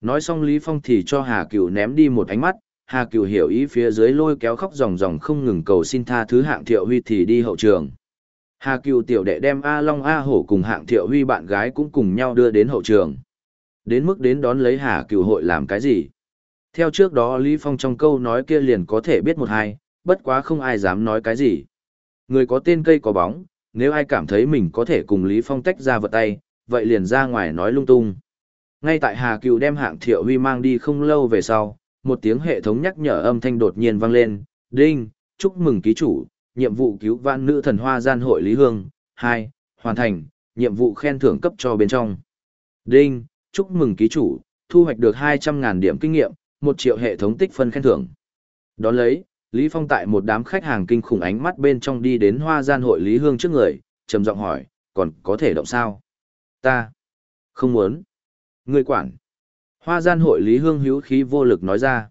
Nói xong Lý Phong thì cho Hà Cửu ném đi một ánh mắt, Hà Cửu hiểu ý phía dưới lôi kéo khóc ròng ròng không ngừng cầu xin tha thứ hạng thiệu huy thì đi hậu trường. Hà Cửu tiểu đệ đem A Long A Hổ cùng hạng thiệu huy bạn gái cũng cùng nhau đưa đến hậu trường. Đến mức đến đón lấy Hà Cửu hội làm cái gì? Theo trước đó Lý Phong trong câu nói kia liền có thể biết một hai, bất quá không ai dám nói cái gì. Người có tên cây có bóng, nếu ai cảm thấy mình có thể cùng Lý Phong tách ra vật tay, vậy liền ra ngoài nói lung tung. Ngay tại Hà Cựu đem hạng thiệu huy mang đi không lâu về sau, một tiếng hệ thống nhắc nhở âm thanh đột nhiên vang lên, đinh, chúc mừng ký chủ, nhiệm vụ cứu vãn nữ thần hoa gian hội Lý Hương, 2, hoàn thành, nhiệm vụ khen thưởng cấp cho bên trong. Đinh, chúc mừng ký chủ, thu hoạch được 200.000 điểm kinh nghiệm, 1 triệu hệ thống tích phân khen thưởng. Đón lấy, Lý Phong tại một đám khách hàng kinh khủng ánh mắt bên trong đi đến hoa gian hội Lý Hương trước người, trầm giọng hỏi, còn có thể động sao? Ta không muốn. Ngươi quản. Hoa gian hội Lý Hương hữu khí vô lực nói ra.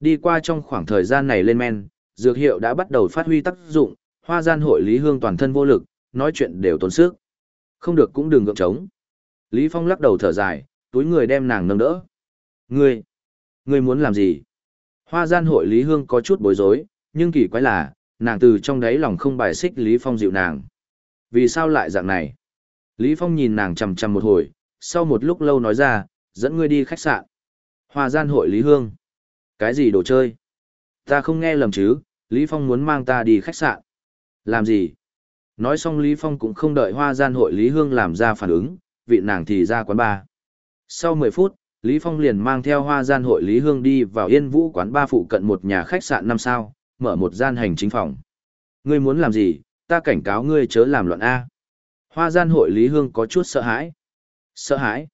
Đi qua trong khoảng thời gian này lên men, dược hiệu đã bắt đầu phát huy tác dụng, hoa gian hội Lý Hương toàn thân vô lực, nói chuyện đều tốn sức. Không được cũng đừng gượng trống. Lý Phong lắc đầu thở dài, túi người đem nàng nâng đỡ. Ngươi, ngươi muốn làm gì? Hoa gian hội Lý Hương có chút bối rối, nhưng kỳ quái là, nàng từ trong đáy lòng không bài xích Lý Phong dịu nàng. Vì sao lại dạng này? Lý Phong nhìn nàng chằm chằm một hồi, sau một lúc lâu nói ra, dẫn ngươi đi khách sạn. Hoa gian hội Lý Hương. Cái gì đồ chơi? Ta không nghe lầm chứ, Lý Phong muốn mang ta đi khách sạn. Làm gì? Nói xong Lý Phong cũng không đợi hoa gian hội Lý Hương làm ra phản ứng, vị nàng thì ra quán bar. Sau 10 phút, Lý Phong liền mang theo hoa gian hội Lý Hương đi vào Yên Vũ quán ba phụ cận một nhà khách sạn năm sao, mở một gian hành chính phòng. Ngươi muốn làm gì, ta cảnh cáo ngươi chớ làm loạn A. Hoa gian hội Lý Hương có chút sợ hãi. Sợ hãi?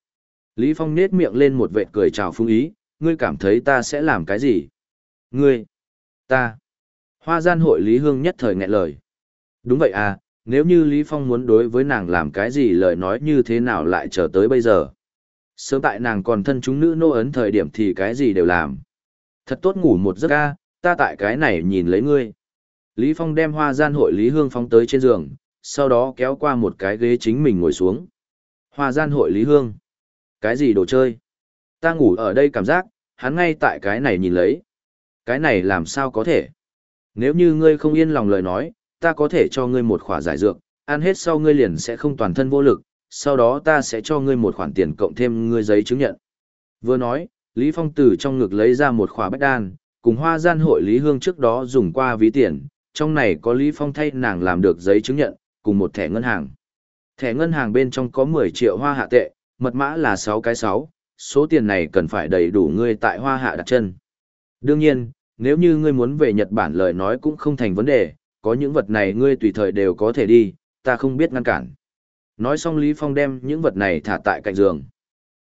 Lý Phong nết miệng lên một vệt cười chào Phương ý, ngươi cảm thấy ta sẽ làm cái gì? Ngươi? Ta? Hoa gian hội Lý Hương nhất thời nghẹn lời. Đúng vậy à, nếu như Lý Phong muốn đối với nàng làm cái gì lời nói như thế nào lại chờ tới bây giờ? Sớm tại nàng còn thân chúng nữ nô ấn thời điểm thì cái gì đều làm. Thật tốt ngủ một giấc ca, ta tại cái này nhìn lấy ngươi. Lý Phong đem hoa gian hội Lý Hương phóng tới trên giường, sau đó kéo qua một cái ghế chính mình ngồi xuống. Hoa gian hội Lý Hương. Cái gì đồ chơi? Ta ngủ ở đây cảm giác, hắn ngay tại cái này nhìn lấy. Cái này làm sao có thể? Nếu như ngươi không yên lòng lời nói, ta có thể cho ngươi một khỏa giải dược, ăn hết sau ngươi liền sẽ không toàn thân vô lực, sau đó ta sẽ cho ngươi một khoản tiền cộng thêm ngươi giấy chứng nhận. Vừa nói, Lý Phong từ trong ngực lấy ra một khỏa bách đan, cùng hoa gian hội Lý Hương trước đó dùng qua ví tiền, trong này có Lý Phong thay nàng làm được giấy chứng nhận, cùng một thẻ ngân hàng. Thẻ ngân hàng bên trong có 10 triệu hoa hạ tệ, mật mã là 6 cái 6, số tiền này cần phải đầy đủ ngươi tại hoa hạ đặt chân. Đương nhiên, nếu như ngươi muốn về Nhật Bản lời nói cũng không thành vấn đề, có những vật này ngươi tùy thời đều có thể đi, ta không biết ngăn cản. Nói xong Lý Phong đem những vật này thả tại cạnh giường.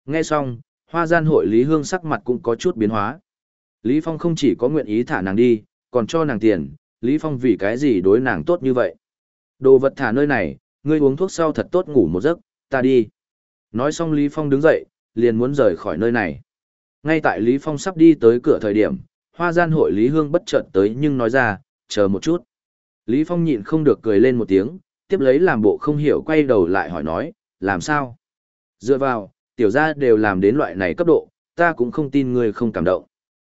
Nghe xong, hoa gian hội Lý Hương sắc mặt cũng có chút biến hóa. Lý Phong không chỉ có nguyện ý thả nàng đi, còn cho nàng tiền, Lý Phong vì cái gì đối nàng tốt như vậy. Đồ vật thả nơi này, ngươi uống thuốc sau thật tốt ngủ một giấc, ta đi. Nói xong Lý Phong đứng dậy, liền muốn rời khỏi nơi này. Ngay tại Lý Phong sắp đi tới cửa thời điểm, hoa gian hội Lý Hương bất chợt tới nhưng nói ra, chờ một chút. Lý Phong nhịn không được cười lên một tiếng, tiếp lấy làm bộ không hiểu quay đầu lại hỏi nói, làm sao? Dựa vào, tiểu gia đều làm đến loại này cấp độ, ta cũng không tin ngươi không cảm động.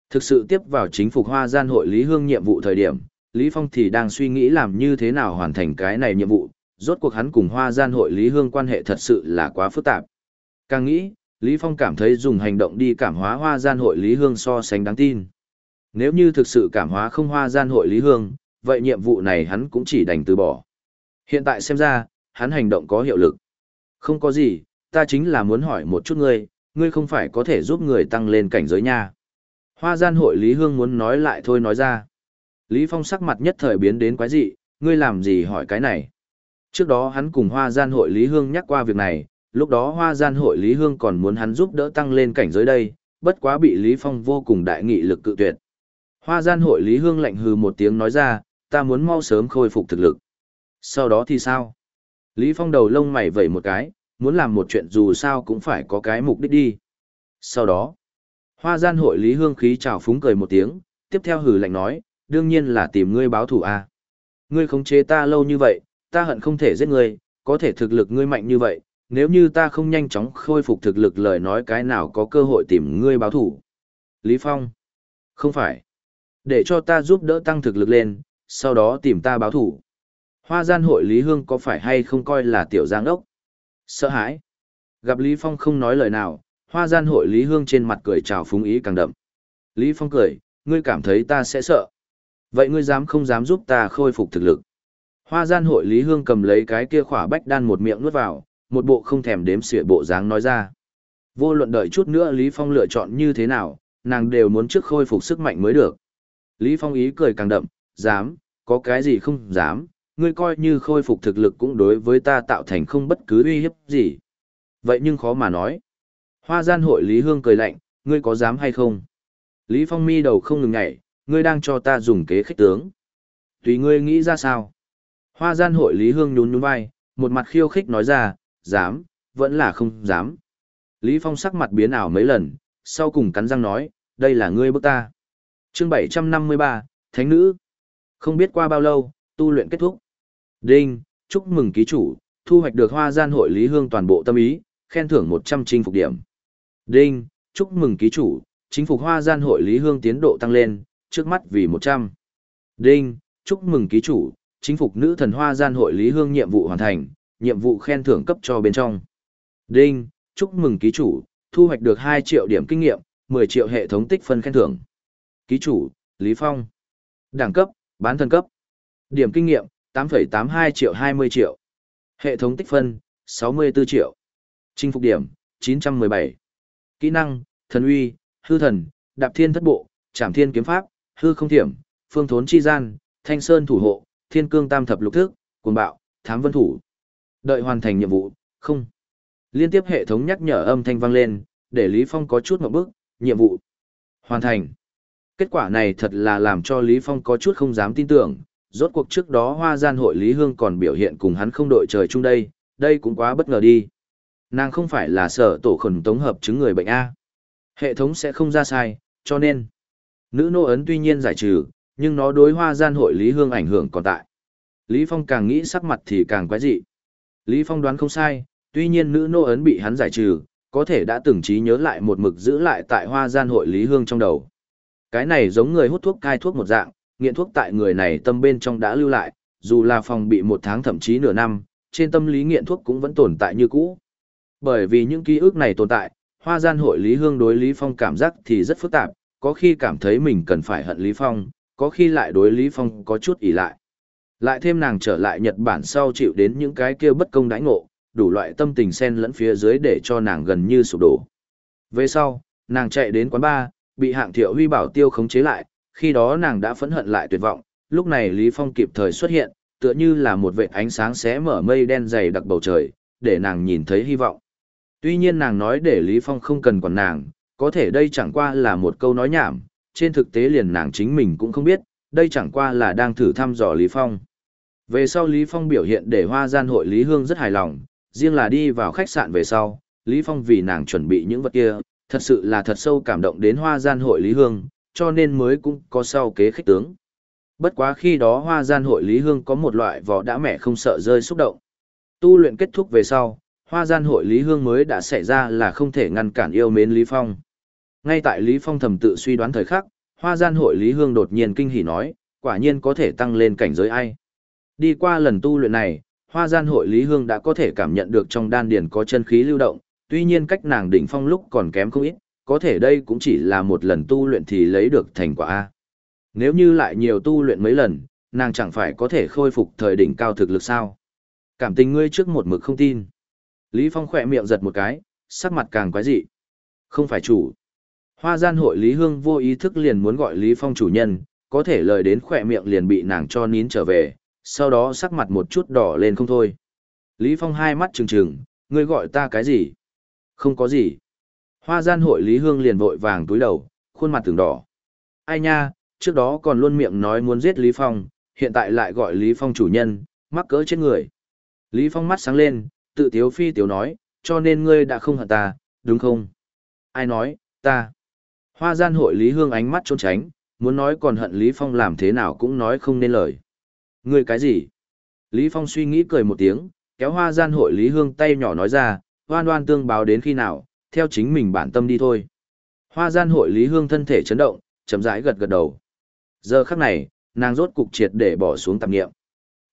Thực sự tiếp vào chính phục hoa gian hội Lý Hương nhiệm vụ thời điểm, Lý Phong thì đang suy nghĩ làm như thế nào hoàn thành cái này nhiệm vụ, rốt cuộc hắn cùng hoa gian hội Lý Hương quan hệ thật sự là quá phức tạp. Càng nghĩ, Lý Phong cảm thấy dùng hành động đi cảm hóa hoa gian hội Lý Hương so sánh đáng tin. Nếu như thực sự cảm hóa không hoa gian hội Lý Hương, vậy nhiệm vụ này hắn cũng chỉ đành từ bỏ. Hiện tại xem ra, hắn hành động có hiệu lực. Không có gì, ta chính là muốn hỏi một chút ngươi, ngươi không phải có thể giúp người tăng lên cảnh giới nha. Hoa gian hội Lý Hương muốn nói lại thôi nói ra. Lý Phong sắc mặt nhất thời biến đến quái dị, ngươi làm gì hỏi cái này. Trước đó hắn cùng hoa gian hội Lý Hương nhắc qua việc này, lúc đó hoa gian hội Lý Hương còn muốn hắn giúp đỡ tăng lên cảnh giới đây, bất quá bị Lý Phong vô cùng đại nghị lực cự tuyệt. Hoa gian hội Lý Hương lạnh hừ một tiếng nói ra, ta muốn mau sớm khôi phục thực lực. Sau đó thì sao? Lý Phong đầu lông mày vẩy một cái, muốn làm một chuyện dù sao cũng phải có cái mục đích đi. Sau đó, hoa gian hội Lý Hương khí chào phúng cười một tiếng, tiếp theo hừ lạnh nói, đương nhiên là tìm ngươi báo thủ a. À. Ngươi khống chế ta lâu như vậy, ta hận không thể giết ngươi, có thể thực lực ngươi mạnh như vậy, nếu như ta không nhanh chóng khôi phục thực lực lời nói cái nào có cơ hội tìm ngươi báo thủ. Lý Phong, không phải, để cho ta giúp đỡ tăng thực lực lên, sau đó tìm ta báo thủ. Hoa gian hội Lý Hương có phải hay không coi là tiểu giang đốc? Sợ hãi. Gặp Lý Phong không nói lời nào, hoa gian hội Lý Hương trên mặt cười chào phúng ý càng đậm. Lý Phong cười, ngươi cảm thấy ta sẽ sợ. Vậy ngươi dám không dám giúp ta khôi phục thực lực? Hoa gian hội Lý Hương cầm lấy cái kia khỏa bách đan một miệng nuốt vào, một bộ không thèm đếm xỉa bộ dáng nói ra. Vô luận đợi chút nữa Lý Phong lựa chọn như thế nào, nàng đều muốn trước khôi phục sức mạnh mới được. Lý Phong ý cười càng đậm, dám, có cái gì không dám, ngươi coi như khôi phục thực lực cũng đối với ta tạo thành không bất cứ uy hiếp gì. Vậy nhưng khó mà nói. Hoa gian hội Lý Hương cười lạnh, ngươi có dám hay không? Lý Phong mi đầu không ngừng nhảy, ngươi đang cho ta dùng kế khích tướng. Tùy ngươi nghĩ ra sao? Hoa gian hội Lý Hương nhún nhún vai, một mặt khiêu khích nói ra, dám, vẫn là không dám. Lý Phong sắc mặt biến ảo mấy lần, sau cùng cắn răng nói, đây là ngươi bức ta. Chương 753, Thánh Nữ. Không biết qua bao lâu, tu luyện kết thúc. Đinh, chúc mừng ký chủ, thu hoạch được hoa gian hội Lý Hương toàn bộ tâm ý, khen thưởng 100 chinh phục điểm. Đinh, chúc mừng ký chủ, chính phục hoa gian hội Lý Hương tiến độ tăng lên, trước mắt vì 100. Đinh, chúc mừng ký chủ, chính phục nữ thần hoa gian hội Lý Hương nhiệm vụ hoàn thành, nhiệm vụ khen thưởng cấp cho bên trong. Đinh, chúc mừng ký chủ, thu hoạch được 2 triệu điểm kinh nghiệm, 10 triệu hệ thống tích phân khen thưởng. Ký chủ, Lý Phong. Đẳng cấp, bán thân cấp. Điểm kinh nghiệm, 8,82 triệu 20 triệu. Hệ thống tích phân, 64 triệu. Chinh phục điểm, 917. Kỹ năng, thần uy, hư thần, đạp thiên thất bộ, trảm thiên kiếm pháp, hư không thiểm, phương thốn chi gian, thanh sơn thủ hộ, thiên cương tam thập lục thức, cuồng bạo, thám vân thủ. Đợi hoàn thành nhiệm vụ, không. Liên tiếp hệ thống nhắc nhở âm thanh vang lên, để Lý Phong có chút một bước, nhiệm vụ. Hoàn thành. Kết quả này thật là làm cho Lý Phong có chút không dám tin tưởng, rốt cuộc trước đó hoa gian hội Lý Hương còn biểu hiện cùng hắn không đội trời chung đây, đây cũng quá bất ngờ đi. Nàng không phải là sở tổ khẩn tống hợp chứng người bệnh A. Hệ thống sẽ không ra sai, cho nên, nữ nô ấn tuy nhiên giải trừ, nhưng nó đối hoa gian hội Lý Hương ảnh hưởng còn tại. Lý Phong càng nghĩ sắc mặt thì càng quái dị. Lý Phong đoán không sai, tuy nhiên nữ nô ấn bị hắn giải trừ, có thể đã từng trí nhớ lại một mực giữ lại tại hoa gian hội Lý Hương trong đầu. Cái này giống người hút thuốc cai thuốc một dạng, nghiện thuốc tại người này tâm bên trong đã lưu lại, dù là phòng bị một tháng thậm chí nửa năm, trên tâm lý nghiện thuốc cũng vẫn tồn tại như cũ. Bởi vì những ký ức này tồn tại, hoa gian hội Lý Hương đối Lý Phong cảm giác thì rất phức tạp, có khi cảm thấy mình cần phải hận Lý Phong, có khi lại đối Lý Phong có chút ỉ lại. Lại thêm nàng trở lại Nhật Bản sau chịu đến những cái kia bất công đãi ngộ, đủ loại tâm tình xen lẫn phía dưới để cho nàng gần như sụp đổ. Về sau, nàng chạy đến quán bar, bị hạng thiệu huy bảo tiêu khống chế lại, khi đó nàng đã phẫn hận lại tuyệt vọng, lúc này Lý Phong kịp thời xuất hiện, tựa như là một vệt ánh sáng xé mở mây đen dày đặc bầu trời, để nàng nhìn thấy hy vọng. Tuy nhiên nàng nói để Lý Phong không cần quản nàng, có thể đây chẳng qua là một câu nói nhảm, trên thực tế liền nàng chính mình cũng không biết, đây chẳng qua là đang thử thăm dò Lý Phong. Về sau Lý Phong biểu hiện để hoa gian hội Lý Hương rất hài lòng, riêng là đi vào khách sạn về sau, Lý Phong vì nàng chuẩn bị những vật kia, thật sự là thật sâu cảm động đến hoa gian hội Lý Hương, cho nên mới cũng có sau kế khách tướng. Bất quá khi đó hoa gian hội Lý Hương có một loại vỏ đã mẹ không sợ rơi xúc động. Tu luyện kết thúc về sau, hoa gian hội Lý Hương mới đã xảy ra là không thể ngăn cản yêu mến Lý Phong. Ngay tại Lý Phong thầm tự suy đoán thời khắc, hoa gian hội Lý Hương đột nhiên kinh hỉ nói, quả nhiên có thể tăng lên cảnh giới ai. Đi qua lần tu luyện này, hoa gian hội Lý Hương đã có thể cảm nhận được trong đan điền có chân khí lưu động, tuy nhiên cách nàng đỉnh phong lúc còn kém không ít, có thể đây cũng chỉ là một lần tu luyện thì lấy được thành quả A. Nếu như lại nhiều tu luyện mấy lần, nàng chẳng phải có thể khôi phục thời đỉnh cao thực lực sao? Cảm tình ngươi trước một mực không tin. Lý Phong khỏe miệng giật một cái, sắc mặt càng quái dị. Không phải chủ. Hoa gian hội Lý Hương vô ý thức liền muốn gọi Lý Phong chủ nhân, có thể lời đến khỏe miệng liền bị nàng cho nín trở về, sau đó sắc mặt một chút đỏ lên không thôi. Lý Phong hai mắt trừng trừng, ngươi gọi ta cái gì? Không có gì. Hoa gian hội Lý Hương liền vội vàng túi đầu, khuôn mặt từng đỏ. Ai nha, trước đó còn luôn miệng nói muốn giết Lý Phong, hiện tại lại gọi Lý Phong chủ nhân, mắc cỡ chết người. Lý Phong mắt sáng lên, tự tiếu phi tiếu nói, cho nên ngươi đã không hận ta, đúng không? Ai nói, ta. Hoa gian hội Lý Hương ánh mắt trốn tránh, muốn nói còn hận Lý Phong làm thế nào cũng nói không nên lời. Ngươi cái gì? Lý Phong suy nghĩ cười một tiếng, kéo hoa gian hội Lý Hương tay nhỏ nói ra, hoan hoan tương báo đến khi nào, theo chính mình bản tâm đi thôi. Hoa gian hội Lý Hương thân thể chấn động, chấm rãi gật gật đầu. Giờ khắc này, nàng rốt cục triệt để bỏ xuống tạp nghiệm.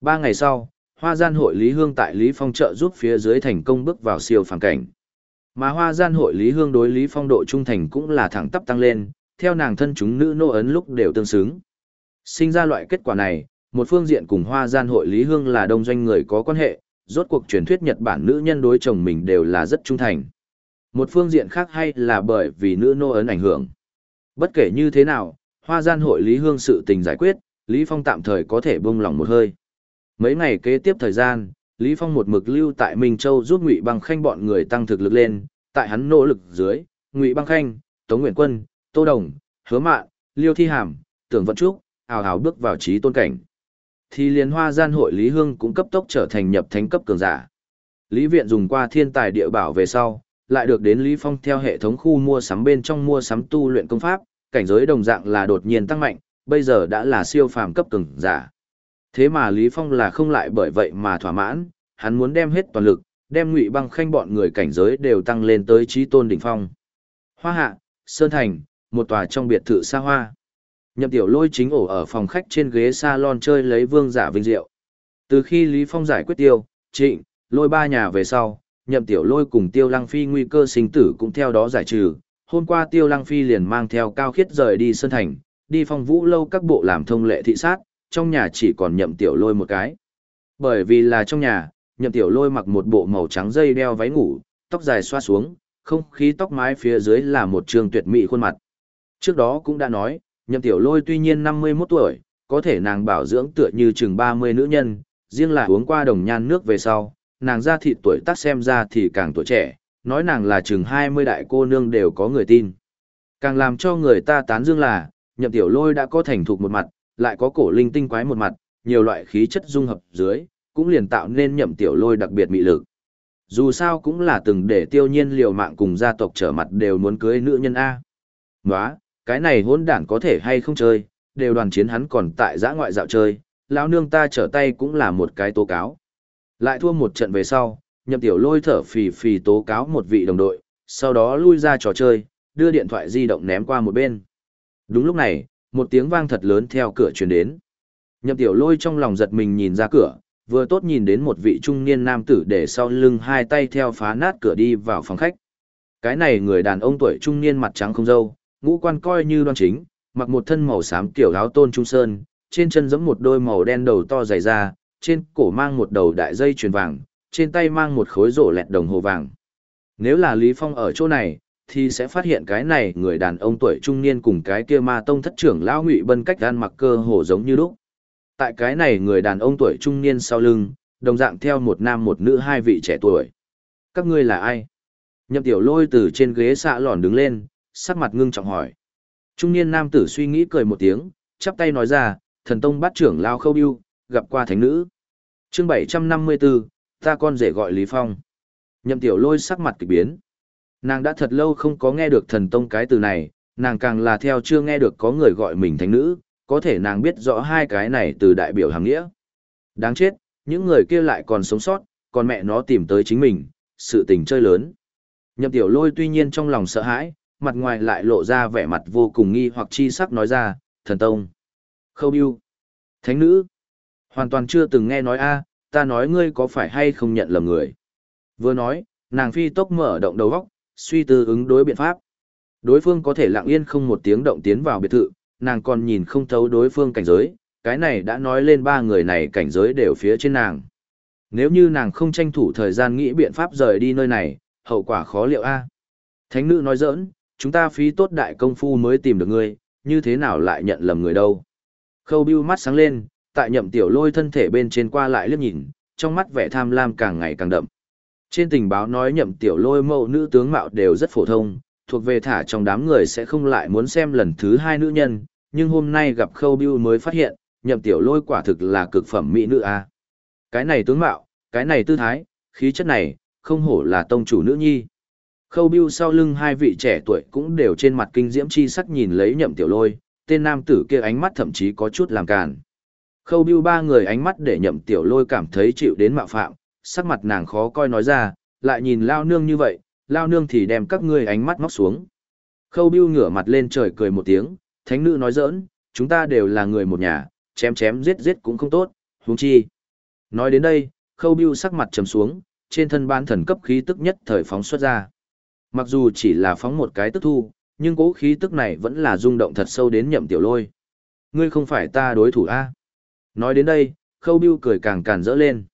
Ba ngày sau, hoa gian hội Lý Hương tại Lý Phong trợ giúp phía dưới thành công bước vào siêu phàm cảnh. Mà hoa gian hội Lý Hương đối Lý Phong độ trung thành cũng là thẳng tắp tăng lên, theo nàng thân chúng nữ nô ấn lúc đều tương xứng. Sinh ra loại kết quả này, một phương diện cùng hoa gian hội Lý Hương là đông doanh người có quan hệ, rốt cuộc truyền thuyết Nhật Bản nữ nhân đối chồng mình đều là rất trung thành. Một phương diện khác hay là bởi vì nữ nô ấn ảnh hưởng. Bất kể như thế nào, hoa gian hội Lý Hương sự tình giải quyết, Lý Phong tạm thời có thể buông lòng một hơi. Mấy ngày kế tiếp thời gian, Lý Phong một mực lưu tại Minh Châu giúp Ngụy Băng Khanh bọn người tăng thực lực lên, tại hắn nỗ lực dưới, Ngụy Băng Khanh, Tống Nguyện Quân, Tô Đồng, Hứa Mạn, Liêu Thi Hàm, Tưởng Vận Trúc, ào ào bước vào trí tôn cảnh. Thì liền hoa gian hội Lý Hương cũng cấp tốc trở thành nhập thánh cấp cường giả. Lý Viện dùng qua thiên tài địa bảo về sau, lại được đến Lý Phong theo hệ thống khu mua sắm bên trong mua sắm tu luyện công pháp, cảnh giới đồng dạng là đột nhiên tăng mạnh, bây giờ đã là siêu phàm cấp cường giả. Thế mà Lý Phong là không lại bởi vậy mà thỏa mãn, hắn muốn đem hết toàn lực, đem Ngụy Băng Khanh bọn người cảnh giới đều tăng lên tới chí tôn đỉnh phong. Hoa Hạ, Sơn Thành, một tòa trong biệt thự xa hoa. Nhậm Tiểu Lôi chính ổ ở phòng khách trên ghế salon chơi lấy vương giả vinh diệu. Từ khi Lý Phong giải quyết tiêu, trịnh, lôi ba nhà về sau, Nhậm Tiểu Lôi cùng Tiêu Lăng Phi nguy cơ sinh tử cũng theo đó giải trừ. Hôm qua Tiêu Lăng Phi liền mang theo Cao Khiết rời đi Sơn Thành, đi phong vũ lâu các bộ làm thông lệ thị sát, trong nhà chỉ còn Nhậm Tiểu Lôi một cái. Bởi vì là trong nhà, Nhậm Tiểu Lôi mặc một bộ màu trắng dây đeo váy ngủ, tóc dài xoa xuống, không khí tóc mái phía dưới là một trường tuyệt mỹ khuôn mặt. Trước đó cũng đã nói, Nhậm Tiểu Lôi tuy nhiên 51 tuổi, có thể nàng bảo dưỡng tựa như chừng 30 nữ nhân, riêng là uống qua đồng nhan nước về sau, nàng ra thịt tuổi tác xem ra thì càng tuổi trẻ, nói nàng là chừng 20 đại cô nương đều có người tin. Càng làm cho người ta tán dương là, Nhậm Tiểu Lôi đã có thành thục một mặt, lại có cổ linh tinh quái một mặt, nhiều loại khí chất dung hợp dưới, cũng liền tạo nên Nhậm Tiểu Lôi đặc biệt mị lực. Dù sao cũng là từng để tiêu nhiên liều mạng cùng gia tộc trở mặt đều muốn cưới nữ nhân A. Nóa, cái này hỗn đản có thể hay không chơi, đều đoàn chiến hắn còn tại giã ngoại dạo chơi, lão nương ta trở tay cũng là một cái tố cáo. Lại thua một trận về sau, nhậm tiểu lôi thở phì phì tố cáo một vị đồng đội, sau đó lui ra trò chơi, đưa điện thoại di động ném qua một bên. Đúng lúc này, một tiếng vang thật lớn theo cửa truyền đến. Nhậm tiểu lôi trong lòng giật mình nhìn ra cửa, vừa tốt nhìn đến một vị trung niên nam tử để sau lưng hai tay theo phá nát cửa đi vào phòng khách. Cái này người đàn ông tuổi trung niên mặt trắng không dâu, ngũ quan coi như đoan chính, mặc một thân màu xám kiểu áo tôn trung sơn, trên chân giẫm một đôi màu đen đầu to dày ra trên cổ mang một đầu đại dây chuyền vàng, trên tay mang một khối rổ lẹt đồng hồ vàng. Nếu là Lý Phong ở chỗ này, thì sẽ phát hiện cái này người đàn ông tuổi trung niên cùng cái kia ma tông thất trưởng lão ngụy bân cách gan mặc cơ hồ giống như lúc. Tại cái này người đàn ông tuổi trung niên sau lưng, đồng dạng theo một nam một nữ hai vị trẻ tuổi. Các ngươi là ai? Nhậm tiểu lôi từ trên ghế xạ lòn đứng lên, sắc mặt ngưng trọng hỏi. Trung niên nam tử suy nghĩ cười một tiếng, chắp tay nói ra, thần tông bát trưởng lao khâu biêu, gặp qua thánh nữ chương 754, ta con rể gọi Lý Phong. Nhậm tiểu lôi sắc mặt kỳ biến. Nàng đã thật lâu không có nghe được thần tông cái từ này, nàng càng là theo chưa nghe được có người gọi mình thánh nữ, có thể nàng biết rõ hai cái này từ đại biểu hàng nghĩa. Đáng chết, những người kia lại còn sống sót, còn mẹ nó tìm tới chính mình, sự tình chơi lớn. Nhậm tiểu lôi tuy nhiên trong lòng sợ hãi, mặt ngoài lại lộ ra vẻ mặt vô cùng nghi hoặc chi sắc nói ra, thần tông. Khâu yêu, Thánh nữ. Hoàn toàn chưa từng nghe nói a ta nói ngươi có phải hay không nhận lầm người. Vừa nói, nàng phi tốc mở động đầu góc, suy tư ứng đối biện pháp. Đối phương có thể lặng yên không một tiếng động tiến vào biệt thự, nàng còn nhìn không thấu đối phương cảnh giới, cái này đã nói lên ba người này cảnh giới đều phía trên nàng. Nếu như nàng không tranh thủ thời gian nghĩ biện pháp rời đi nơi này, hậu quả khó liệu a. Thánh nữ nói giỡn, chúng ta phí tốt đại công phu mới tìm được ngươi, như thế nào lại nhận lầm người đâu. Khâu bưu mắt sáng lên, tại nhậm tiểu lôi thân thể bên trên qua lại liếc nhìn, trong mắt vẻ tham lam càng ngày càng đậm. Trên tình báo nói nhậm tiểu lôi mẫu nữ tướng mạo đều rất phổ thông, thuộc về thả trong đám người sẽ không lại muốn xem lần thứ hai nữ nhân, nhưng hôm nay gặp khâu Biêu mới phát hiện, nhậm tiểu lôi quả thực là cực phẩm mỹ nữ a. Cái này tướng mạo, cái này tư thái, khí chất này, không hổ là tông chủ nữ nhi. Khâu Biêu sau lưng hai vị trẻ tuổi cũng đều trên mặt kinh diễm chi sắc nhìn lấy nhậm tiểu lôi, tên nam tử kia ánh mắt thậm chí có chút làm càn. Khâu bưu ba người ánh mắt để nhậm tiểu lôi cảm thấy chịu đến mạo phạm, sắc mặt nàng khó coi nói ra, lại nhìn lao nương như vậy, lao nương thì đem các ngươi ánh mắt móc xuống. Khâu bưu ngửa mặt lên trời cười một tiếng, thánh nữ nói giỡn, chúng ta đều là người một nhà, chém chém giết giết cũng không tốt, huống chi. Nói đến đây, khâu bưu sắc mặt trầm xuống, trên thân ban thần cấp khí tức nhất thời phóng xuất ra. Mặc dù chỉ là phóng một cái tức thu, nhưng cố khí tức này vẫn là rung động thật sâu đến nhậm tiểu lôi. Ngươi không phải ta đối thủ a Nói đến đây, khâu bưu cười càng càn rỡ lên.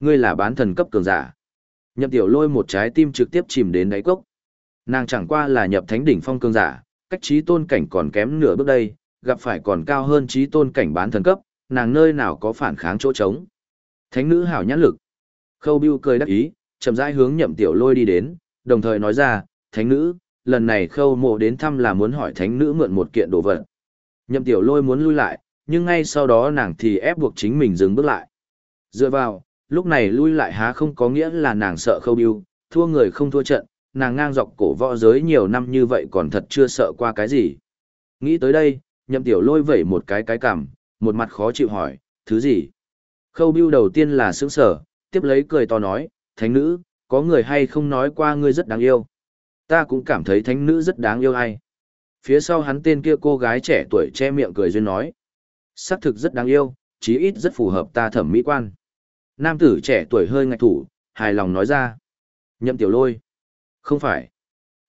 Ngươi là bán thần cấp cường giả. Nhậm tiểu lôi một trái tim trực tiếp chìm đến đáy cốc. Nàng chẳng qua là nhập thánh đỉnh phong cường giả, cách trí tôn cảnh còn kém nửa bước đây, gặp phải còn cao hơn trí tôn cảnh bán thần cấp, nàng nơi nào có phản kháng chỗ trống. Thánh nữ hảo nhãn lực. Khâu bưu cười đắc ý, chậm rãi hướng nhậm tiểu lôi đi đến, đồng thời nói ra, thánh nữ, lần này khâu mộ đến thăm là muốn hỏi thánh nữ mượn một kiện đồ vật. Nhậm tiểu lôi muốn lui lại, nhưng ngay sau đó nàng thì ép buộc chính mình dừng bước lại. Dựa vào, lúc này lui lại há không có nghĩa là nàng sợ khâu biêu, thua người không thua trận, nàng ngang dọc cổ võ giới nhiều năm như vậy còn thật chưa sợ qua cái gì. Nghĩ tới đây, nhậm tiểu lôi vẩy một cái cái cảm, một mặt khó chịu hỏi, thứ gì? Khâu biêu đầu tiên là sững sở, tiếp lấy cười to nói, thánh nữ, có người hay không nói qua ngươi rất đáng yêu. Ta cũng cảm thấy thánh nữ rất đáng yêu ai. Phía sau hắn tên kia cô gái trẻ tuổi che miệng cười duyên nói. Sắc thực rất đáng yêu, chí ít rất phù hợp ta thẩm mỹ quan. Nam tử trẻ tuổi hơi ngạch thủ, hài lòng nói ra. Nhậm tiểu lôi. Không phải.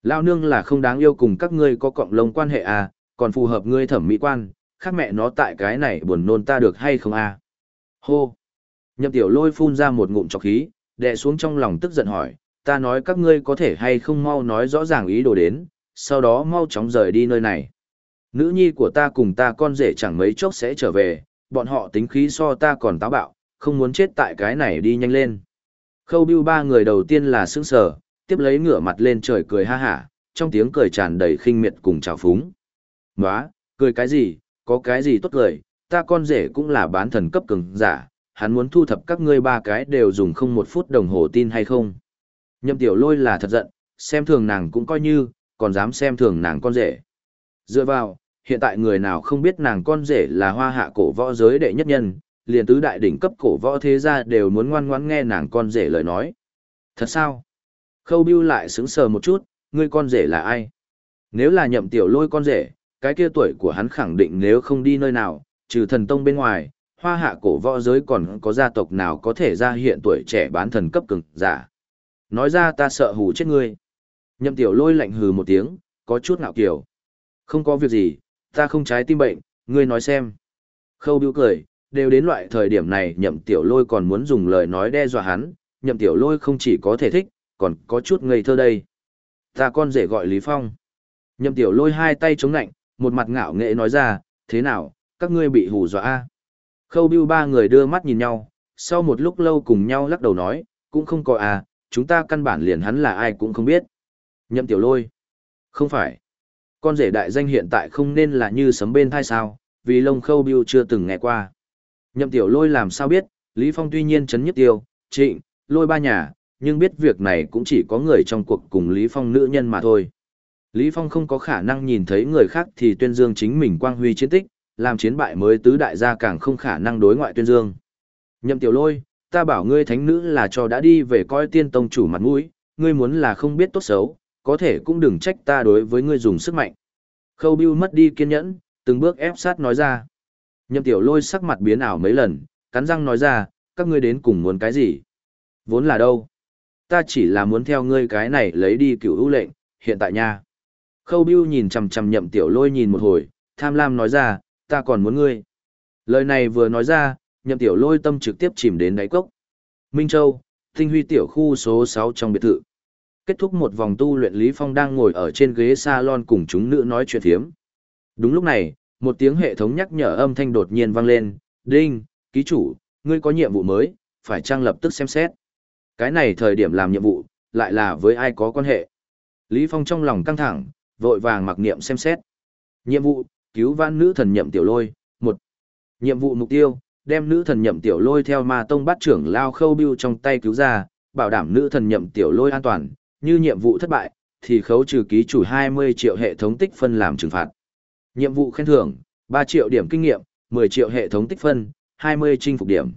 Lao nương là không đáng yêu cùng các ngươi có cộng lông quan hệ à, còn phù hợp ngươi thẩm mỹ quan, khác mẹ nó tại cái này buồn nôn ta được hay không à. Hô. Nhậm tiểu lôi phun ra một ngụm trọc khí, đè xuống trong lòng tức giận hỏi, ta nói các ngươi có thể hay không mau nói rõ ràng ý đồ đến, sau đó mau chóng rời đi nơi này. Nữ nhi của ta cùng ta con rể chẳng mấy chốc sẽ trở về, bọn họ tính khí so ta còn táo bạo, không muốn chết tại cái này đi nhanh lên. Khâu bưu ba người đầu tiên là sững sờ, tiếp lấy ngửa mặt lên trời cười ha hả, trong tiếng cười tràn đầy khinh miệt cùng trào phúng. Nóa, cười cái gì, có cái gì tốt cười, ta con rể cũng là bán thần cấp cường giả, hắn muốn thu thập các ngươi ba cái đều dùng không một phút đồng hồ tin hay không. Nhậm tiểu lôi là thật giận, xem thường nàng cũng coi như, còn dám xem thường nàng con rể. Dựa vào, hiện tại người nào không biết nàng con rể là hoa hạ cổ võ giới đệ nhất nhân, liền tứ đại đỉnh cấp cổ võ thế gia đều muốn ngoan ngoãn nghe nàng con rể lời nói. Thật sao? Khâu Bưu lại sững sờ một chút, ngươi con rể là ai? Nếu là nhậm tiểu lôi con rể, cái kia tuổi của hắn khẳng định nếu không đi nơi nào, trừ thần tông bên ngoài, hoa hạ cổ võ giới còn có gia tộc nào có thể ra hiện tuổi trẻ bán thần cấp cường giả. Nói ra ta sợ hù chết ngươi. Nhậm tiểu lôi lạnh hừ một tiếng, có chút ngạo kiểu. Không có việc gì, ta không trái tim bệnh, ngươi nói xem. Khâu Bưu cười, đều đến loại thời điểm này nhậm tiểu lôi còn muốn dùng lời nói đe dọa hắn, nhậm tiểu lôi không chỉ có thể thích, còn có chút ngây thơ đây. Ta con rể gọi Lý Phong. Nhậm tiểu lôi hai tay chống nạnh, một mặt ngạo nghệ nói ra, thế nào, các ngươi bị hù dọa a Khâu Bưu ba người đưa mắt nhìn nhau, sau một lúc lâu cùng nhau lắc đầu nói, cũng không có à, chúng ta căn bản liền hắn là ai cũng không biết. Nhậm tiểu lôi. Không phải. Con rể đại danh hiện tại không nên là như sấm bên thai sao, vì lông khâu biêu chưa từng nghe qua. Nhậm tiểu lôi làm sao biết, Lý Phong tuy nhiên chấn nhất tiêu, trịnh, lôi ba nhà, nhưng biết việc này cũng chỉ có người trong cuộc cùng Lý Phong nữ nhân mà thôi. Lý Phong không có khả năng nhìn thấy người khác thì tuyên dương chính mình quang huy chiến tích, làm chiến bại mới tứ đại gia càng không khả năng đối ngoại tuyên dương. Nhậm tiểu lôi, ta bảo ngươi thánh nữ là cho đã đi về coi tiên tông chủ mặt mũi, ngươi muốn là không biết tốt xấu, có thể cũng đừng trách ta đối với ngươi dùng sức mạnh. Khâu Biêu mất đi kiên nhẫn, từng bước ép sát nói ra. Nhậm tiểu lôi sắc mặt biến ảo mấy lần, cắn răng nói ra, các ngươi đến cùng muốn cái gì? Vốn là đâu? Ta chỉ là muốn theo ngươi cái này lấy đi cửu ưu lệnh, hiện tại nha. Khâu Biêu nhìn chằm chằm nhậm tiểu lôi nhìn một hồi, tham lam nói ra, ta còn muốn ngươi. Lời này vừa nói ra, nhậm tiểu lôi tâm trực tiếp chìm đến đáy cốc. Minh Châu, tinh huy tiểu khu số 6 trong biệt thự. Kết thúc một vòng tu luyện Lý Phong đang ngồi ở trên ghế salon cùng chúng nữ nói chuyện thiếm. Đúng lúc này, một tiếng hệ thống nhắc nhở âm thanh đột nhiên vang lên, Đinh, ký chủ, ngươi có nhiệm vụ mới, phải trang lập tức xem xét. Cái này thời điểm làm nhiệm vụ, lại là với ai có quan hệ. Lý Phong trong lòng căng thẳng, vội vàng mặc niệm xem xét. Nhiệm vụ, cứu vãn nữ thần nhậm tiểu lôi, một Nhiệm vụ mục tiêu, đem nữ thần nhậm tiểu lôi theo ma tông Bát trưởng lao khâu biêu trong tay cứu ra, bảo đảm nữ thần nhậm tiểu lôi an toàn, như nhiệm vụ thất bại, thì khấu trừ ký chủ 20 triệu hệ thống tích phân làm trừng phạt. Nhiệm vụ khen thưởng, 3 triệu điểm kinh nghiệm, 10 triệu hệ thống tích phân, 20 chinh phục điểm.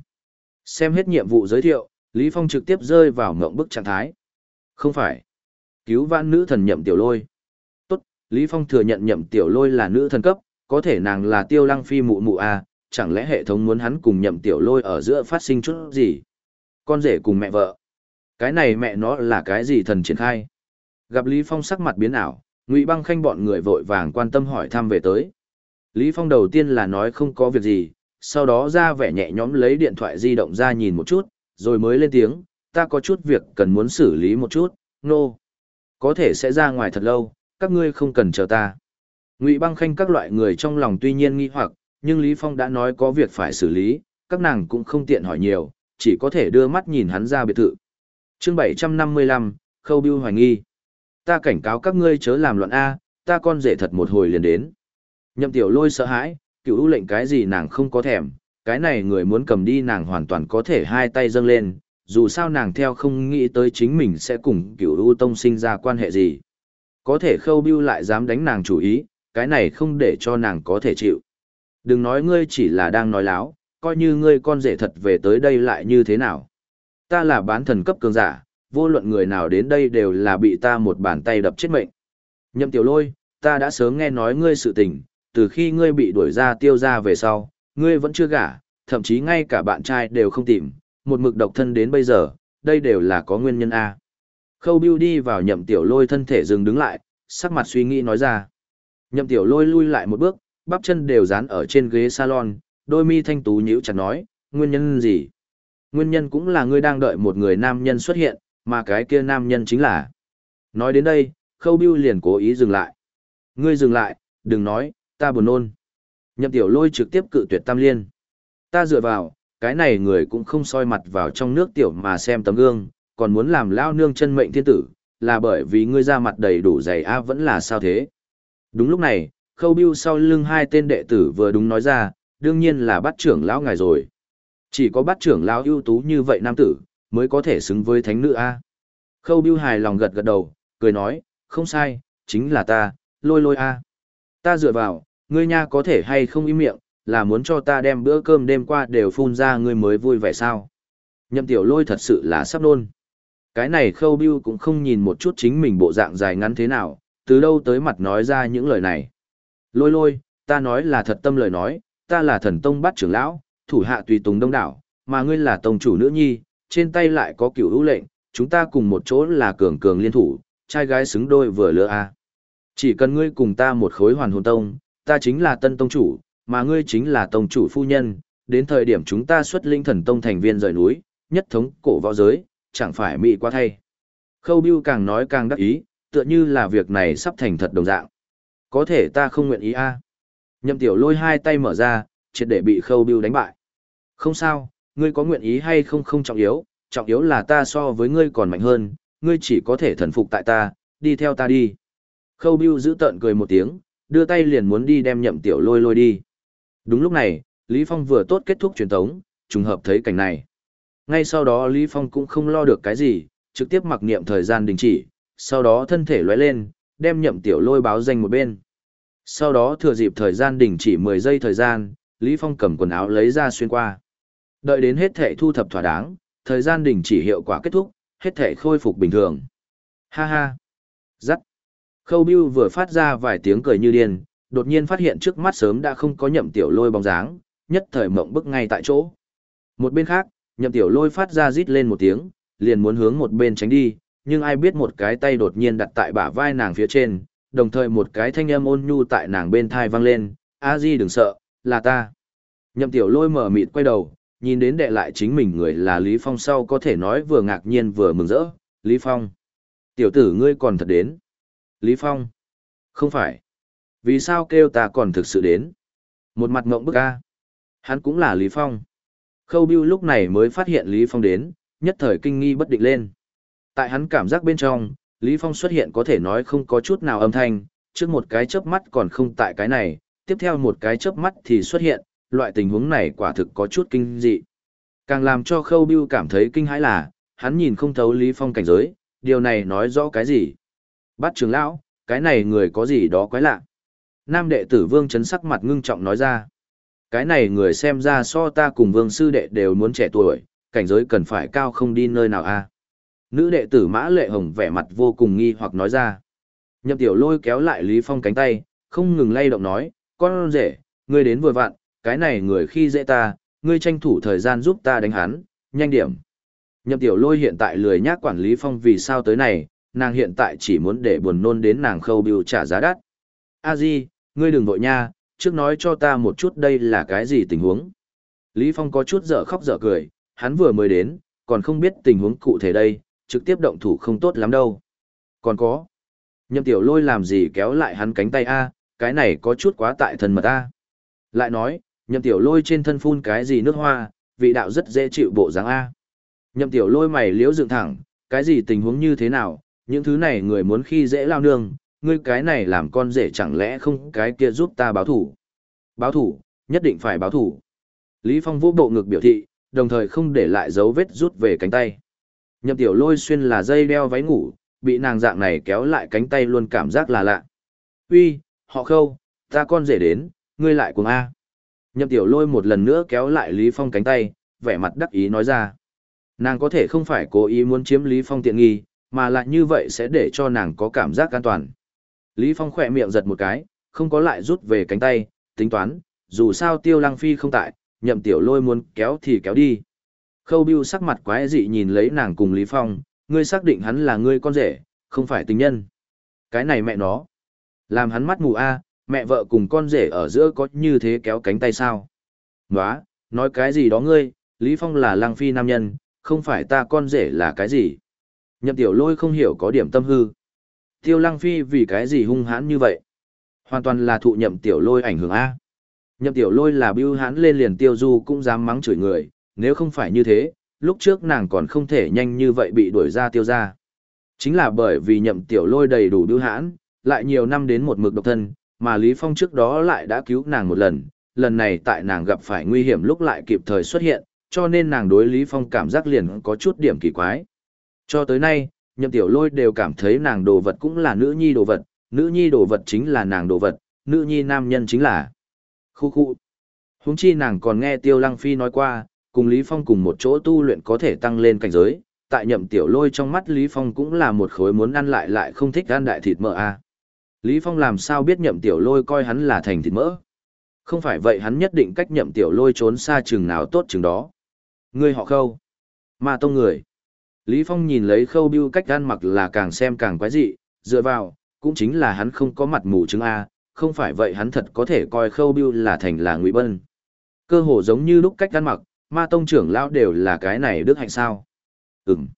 Xem hết nhiệm vụ giới thiệu, Lý Phong trực tiếp rơi vào ngộng bức trạng thái. Không phải. Cứu vãn nữ thần nhậm tiểu lôi. Tốt, Lý Phong thừa nhận nhậm tiểu lôi là nữ thần cấp, có thể nàng là tiêu lăng phi mụ mụ à, chẳng lẽ hệ thống muốn hắn cùng nhậm tiểu lôi ở giữa phát sinh chút gì? Con rể cùng mẹ vợ. Cái này mẹ nó là cái gì thần triển khai? Gặp Lý Phong sắc mặt biến ảo, Ngụy Băng Khanh bọn người vội vàng quan tâm hỏi thăm về tới. Lý Phong đầu tiên là nói không có việc gì, sau đó ra vẻ nhẹ nhõm lấy điện thoại di động ra nhìn một chút, rồi mới lên tiếng, ta có chút việc cần muốn xử lý một chút, nô. No. Có thể sẽ ra ngoài thật lâu, các ngươi không cần chờ ta. Ngụy Băng Khanh các loại người trong lòng tuy nhiên nghi hoặc, nhưng Lý Phong đã nói có việc phải xử lý, các nàng cũng không tiện hỏi nhiều, chỉ có thể đưa mắt nhìn hắn ra biệt thự. Chương 755, Khâu Bưu hoài nghi. Ta cảnh cáo các ngươi chớ làm loạn A, ta con rể thật một hồi liền đến. Nhậm tiểu lôi sợ hãi, cựu ưu lệnh cái gì nàng không có thèm, cái này người muốn cầm đi nàng hoàn toàn có thể hai tay dâng lên, dù sao nàng theo không nghĩ tới chính mình sẽ cùng cựu ưu tông sinh ra quan hệ gì. Có thể khâu bưu lại dám đánh nàng chủ ý, cái này không để cho nàng có thể chịu. Đừng nói ngươi chỉ là đang nói láo, coi như ngươi con rể thật về tới đây lại như thế nào. Ta là bán thần cấp cường giả, vô luận người nào đến đây đều là bị ta một bàn tay đập chết mệnh. Nhậm tiểu lôi, ta đã sớm nghe nói ngươi sự tình, từ khi ngươi bị đuổi ra tiêu ra về sau, ngươi vẫn chưa gả, thậm chí ngay cả bạn trai đều không tìm, một mực độc thân đến bây giờ, đây đều là có nguyên nhân A. Khâu Biêu đi vào nhậm tiểu lôi thân thể dừng đứng lại, sắc mặt suy nghĩ nói ra. Nhậm tiểu lôi lui lại một bước, bắp chân đều dán ở trên ghế salon, đôi mi thanh tú nhíu chặt nói, nguyên nhân gì? Nguyên nhân cũng là ngươi đang đợi một người nam nhân xuất hiện, mà cái kia nam nhân chính là. Nói đến đây, Khâu Biêu liền cố ý dừng lại. Ngươi dừng lại, đừng nói, ta buồn nôn. Nhậm tiểu lôi trực tiếp cự tuyệt tam liên. Ta dựa vào, cái này người cũng không soi mặt vào trong nước tiểu mà xem tấm gương, còn muốn làm lao nương chân mệnh thiên tử, là bởi vì ngươi ra mặt đầy đủ dày a vẫn là sao thế. Đúng lúc này, khâu biêu sau lưng hai tên đệ tử vừa đúng nói ra, đương nhiên là bắt trưởng lão ngài rồi. Chỉ có bát trưởng lão ưu tú như vậy nam tử, mới có thể xứng với thánh nữ a. Khâu biêu hài lòng gật gật đầu, cười nói, không sai, chính là ta, lôi lôi a. Ta dựa vào, ngươi nha có thể hay không im miệng, là muốn cho ta đem bữa cơm đêm qua đều phun ra ngươi mới vui vẻ sao? Nhậm tiểu lôi thật sự là sắp nôn. Cái này khâu biêu cũng không nhìn một chút chính mình bộ dạng dài ngắn thế nào, từ đâu tới mặt nói ra những lời này. Lôi lôi, ta nói là thật tâm lời nói, ta là thần tông bắt trưởng lão, thủ hạ tùy tùng đông đảo, mà ngươi là tông chủ nữ nhi, trên tay lại có cửu hữu lệnh, chúng ta cùng một chỗ là cường cường liên thủ, trai gái xứng đôi vừa lựa a. Chỉ cần ngươi cùng ta một khối hoàn hồn tông, ta chính là tân tông chủ, mà ngươi chính là tông chủ phu nhân, đến thời điểm chúng ta xuất linh thần tông thành viên rời núi, nhất thống cổ võ giới, chẳng phải mị quá thay. Khâu Biêu càng nói càng đắc ý, tựa như là việc này sắp thành thật đồng dạng. Có thể ta không nguyện ý a. Nhậm tiểu lôi hai tay mở ra, triệt để bị Khâu Biêu đánh bại. Không sao, ngươi có nguyện ý hay không không trọng yếu, trọng yếu là ta so với ngươi còn mạnh hơn, ngươi chỉ có thể thần phục tại ta, đi theo ta đi. Khâu Biêu giữ tợn cười một tiếng, đưa tay liền muốn đi đem nhậm tiểu lôi lôi đi. Đúng lúc này, Lý Phong vừa tốt kết thúc truyền tống, trùng hợp thấy cảnh này. Ngay sau đó Lý Phong cũng không lo được cái gì, trực tiếp mặc niệm thời gian đình chỉ, sau đó thân thể lóe lên, đem nhậm tiểu lôi báo danh một bên. Sau đó thừa dịp thời gian đình chỉ 10 giây thời gian, Lý Phong cầm quần áo lấy ra xuyên qua. Đợi đến hết thể thu thập thỏa đáng, thời gian đình chỉ hiệu quả kết thúc, hết thể khôi phục bình thường. Ha ha. Dắt. Khâu Biêu vừa phát ra vài tiếng cười như điên, đột nhiên phát hiện trước mắt sớm đã không có nhậm tiểu lôi bóng dáng, nhất thời mộng bức ngay tại chỗ. Một bên khác, nhậm tiểu lôi phát ra rít lên một tiếng, liền muốn hướng một bên tránh đi, nhưng ai biết một cái tay đột nhiên đặt tại bả vai nàng phía trên, đồng thời một cái thanh âm ôn nhu tại nàng bên thai vang lên, a di đừng sợ, là ta. Nhậm tiểu lôi mở mịt quay đầu, nhìn đến đệ lại chính mình người là Lý Phong sau có thể nói vừa ngạc nhiên vừa mừng rỡ, Lý Phong. Tiểu tử ngươi còn thật đến. Lý Phong. Không phải. Vì sao kêu ta còn thực sự đến? Một mặt ngộng bức a. Hắn cũng là Lý Phong. Khâu Biêu lúc này mới phát hiện Lý Phong đến, nhất thời kinh nghi bất định lên. Tại hắn cảm giác bên trong, Lý Phong xuất hiện có thể nói không có chút nào âm thanh, trước một cái chớp mắt còn không tại cái này, tiếp theo một cái chớp mắt thì xuất hiện, loại tình huống này quả thực có chút kinh dị. Càng làm cho Khâu Bưu cảm thấy kinh hãi là, hắn nhìn không thấu Lý Phong cảnh giới, điều này nói rõ cái gì? Bắt trưởng lão, cái này người có gì đó quái lạ. Nam đệ tử Vương chấn sắc mặt ngưng trọng nói ra. Cái này người xem ra so ta cùng Vương sư đệ đều muốn trẻ tuổi, cảnh giới cần phải cao không đi nơi nào a. Nữ đệ tử Mã Lệ Hồng vẻ mặt vô cùng nghi hoặc nói ra. Nhậm tiểu lôi kéo lại Lý Phong cánh tay, không ngừng lay động nói, con rể, ngươi đến vừa vặn, cái này người khi dễ ta, ngươi tranh thủ thời gian giúp ta đánh hắn, nhanh điểm. Nhậm tiểu lôi hiện tại lười nhác quản lý phong vì sao tới này, nàng hiện tại chỉ muốn để buồn nôn đến nàng khâu biểu trả giá đắt. A Di, ngươi đừng vội nha, trước nói cho ta một chút đây là cái gì tình huống. Lý Phong có chút dở khóc dở cười, hắn vừa mới đến, còn không biết tình huống cụ thể đây, trực tiếp động thủ không tốt lắm đâu. Còn có, nhậm tiểu lôi làm gì kéo lại hắn cánh tay A, cái này có chút quá tại thần mật A. Lại nói, nhậm tiểu lôi trên thân phun cái gì nước hoa, vị đạo rất dễ chịu bộ dáng A. Nhậm tiểu lôi mày liễu dựng thẳng, cái gì tình huống như thế nào, những thứ này người muốn khi dễ lao nương, ngươi cái này làm con rể chẳng lẽ không cái kia giúp ta báo thủ. Báo thủ, nhất định phải báo thủ. Lý Phong vô bộ ngực biểu thị, đồng thời không để lại dấu vết rút về cánh tay. Nhậm tiểu lôi xuyên là dây đeo váy ngủ, bị nàng dạng này kéo lại cánh tay luôn cảm giác là lạ. Uy, họ khâu, ta con rể đến, ngươi lại cùng A. Nhậm tiểu lôi một lần nữa kéo lại Lý Phong cánh tay, vẻ mặt đắc ý nói ra. Nàng có thể không phải cố ý muốn chiếm Lý Phong tiện nghi, mà lại như vậy sẽ để cho nàng có cảm giác an toàn. Lý Phong khỏe miệng giật một cái, không có lại rút về cánh tay, tính toán, dù sao tiêu lăng phi không tại, nhậm tiểu lôi muốn kéo thì kéo đi. Khâu Biêu sắc mặt quái dị nhìn lấy nàng cùng Lý Phong, ngươi xác định hắn là ngươi con rể, không phải tình nhân. Cái này mẹ nó. Làm hắn mắt mù a, mẹ vợ cùng con rể ở giữa có như thế kéo cánh tay sao? Nóa, nói cái gì đó ngươi, Lý Phong là Lang phi nam nhân, không phải ta con rể là cái gì? Nhậm tiểu lôi không hiểu có điểm tâm hư. Tiêu Lang phi vì cái gì hung hãn như vậy? Hoàn toàn là thụ nhậm tiểu lôi ảnh hưởng A. Nhậm tiểu lôi là bưu hãn lên liền tiêu du cũng dám mắng chửi người, nếu không phải như thế, lúc trước nàng còn không thể nhanh như vậy bị đuổi ra tiêu ra. Chính là bởi vì nhậm tiểu lôi đầy đủ bưu hãn, lại nhiều năm đến một mực độc thân, mà Lý Phong trước đó lại đã cứu nàng một lần, lần này tại nàng gặp phải nguy hiểm lúc lại kịp thời xuất hiện, cho nên nàng đối Lý Phong cảm giác liền có chút điểm kỳ quái. Cho tới nay, nhậm tiểu lôi đều cảm thấy nàng đồ vật cũng là nữ nhi đồ vật, nữ nhi đồ vật chính là nàng đồ vật, nữ nhi nam nhân chính là khu khu. Húng chi nàng còn nghe Tiêu Lăng Phi nói qua, cùng Lý Phong cùng một chỗ tu luyện có thể tăng lên cảnh giới, tại nhậm tiểu lôi trong mắt Lý Phong cũng là một khối muốn ăn lại lại không thích ăn đại thịt mỡ a. À. Lý Phong làm sao biết nhậm tiểu lôi coi hắn là thành thịt mỡ. Không phải vậy hắn nhất định cách nhậm tiểu lôi trốn xa chừng nào tốt chừng đó. Ngươi họ khâu. Ma tông người. Lý Phong nhìn lấy khâu bưu cách ăn mặc là càng xem càng quái dị, dựa vào, cũng chính là hắn không có mặt mù chứng A, không phải vậy hắn thật có thể coi khâu bưu là thành là ngụy bân. Cơ hồ giống như lúc cách ăn mặc, ma tông trưởng lão đều là cái này đức hạnh sao. Ừm.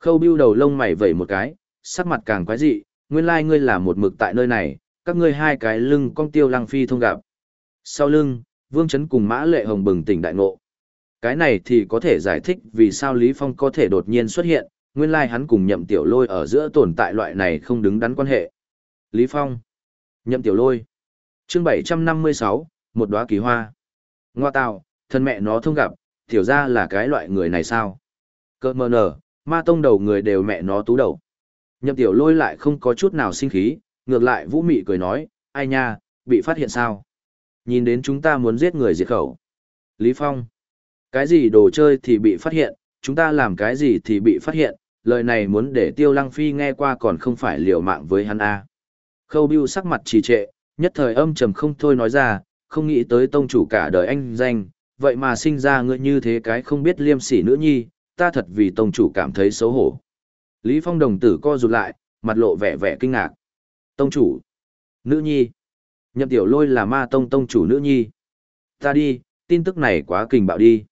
Khâu bưu đầu lông mày vẩy một cái, sắc mặt càng quái dị, nguyên lai ngươi là một mực tại nơi này, các ngươi hai cái lưng cong tiêu lăng phi thông gặp. Sau lưng, Vương Chấn cùng Mã Lệ Hồng bừng tỉnh đại ngộ. Cái này thì có thể giải thích vì sao Lý Phong có thể đột nhiên xuất hiện, nguyên lai hắn cùng nhậm tiểu lôi ở giữa tồn tại loại này không đứng đắn quan hệ. Lý Phong. Nhậm tiểu lôi. Chương 756, một đóa kỳ hoa. Ngoa tạo, thân mẹ nó thông gặp, tiểu ra là cái loại người này sao? Cơ mơ nở, ma tông đầu người đều mẹ nó tú đầu. Nhậm tiểu lôi lại không có chút nào sinh khí, ngược lại vũ mị cười nói, ai nha, bị phát hiện sao? Nhìn đến chúng ta muốn giết người diệt khẩu. Lý Phong. Cái gì đồ chơi thì bị phát hiện, chúng ta làm cái gì thì bị phát hiện, lời này muốn để Tiêu Lăng Phi nghe qua còn không phải liều mạng với hắn a. Khâu Bưu sắc mặt trì trệ, nhất thời âm trầm không thôi nói ra, không nghĩ tới tông chủ cả đời anh danh, vậy mà sinh ra ngươi như thế cái không biết liêm sỉ nữ nhi, ta thật vì tông chủ cảm thấy xấu hổ. Lý Phong đồng tử co rụt lại, mặt lộ vẻ vẻ kinh ngạc. Tông chủ, nữ nhi, nhậm tiểu lôi là ma tông tông chủ nữ nhi. Ta đi, tin tức này quá kình bạo đi.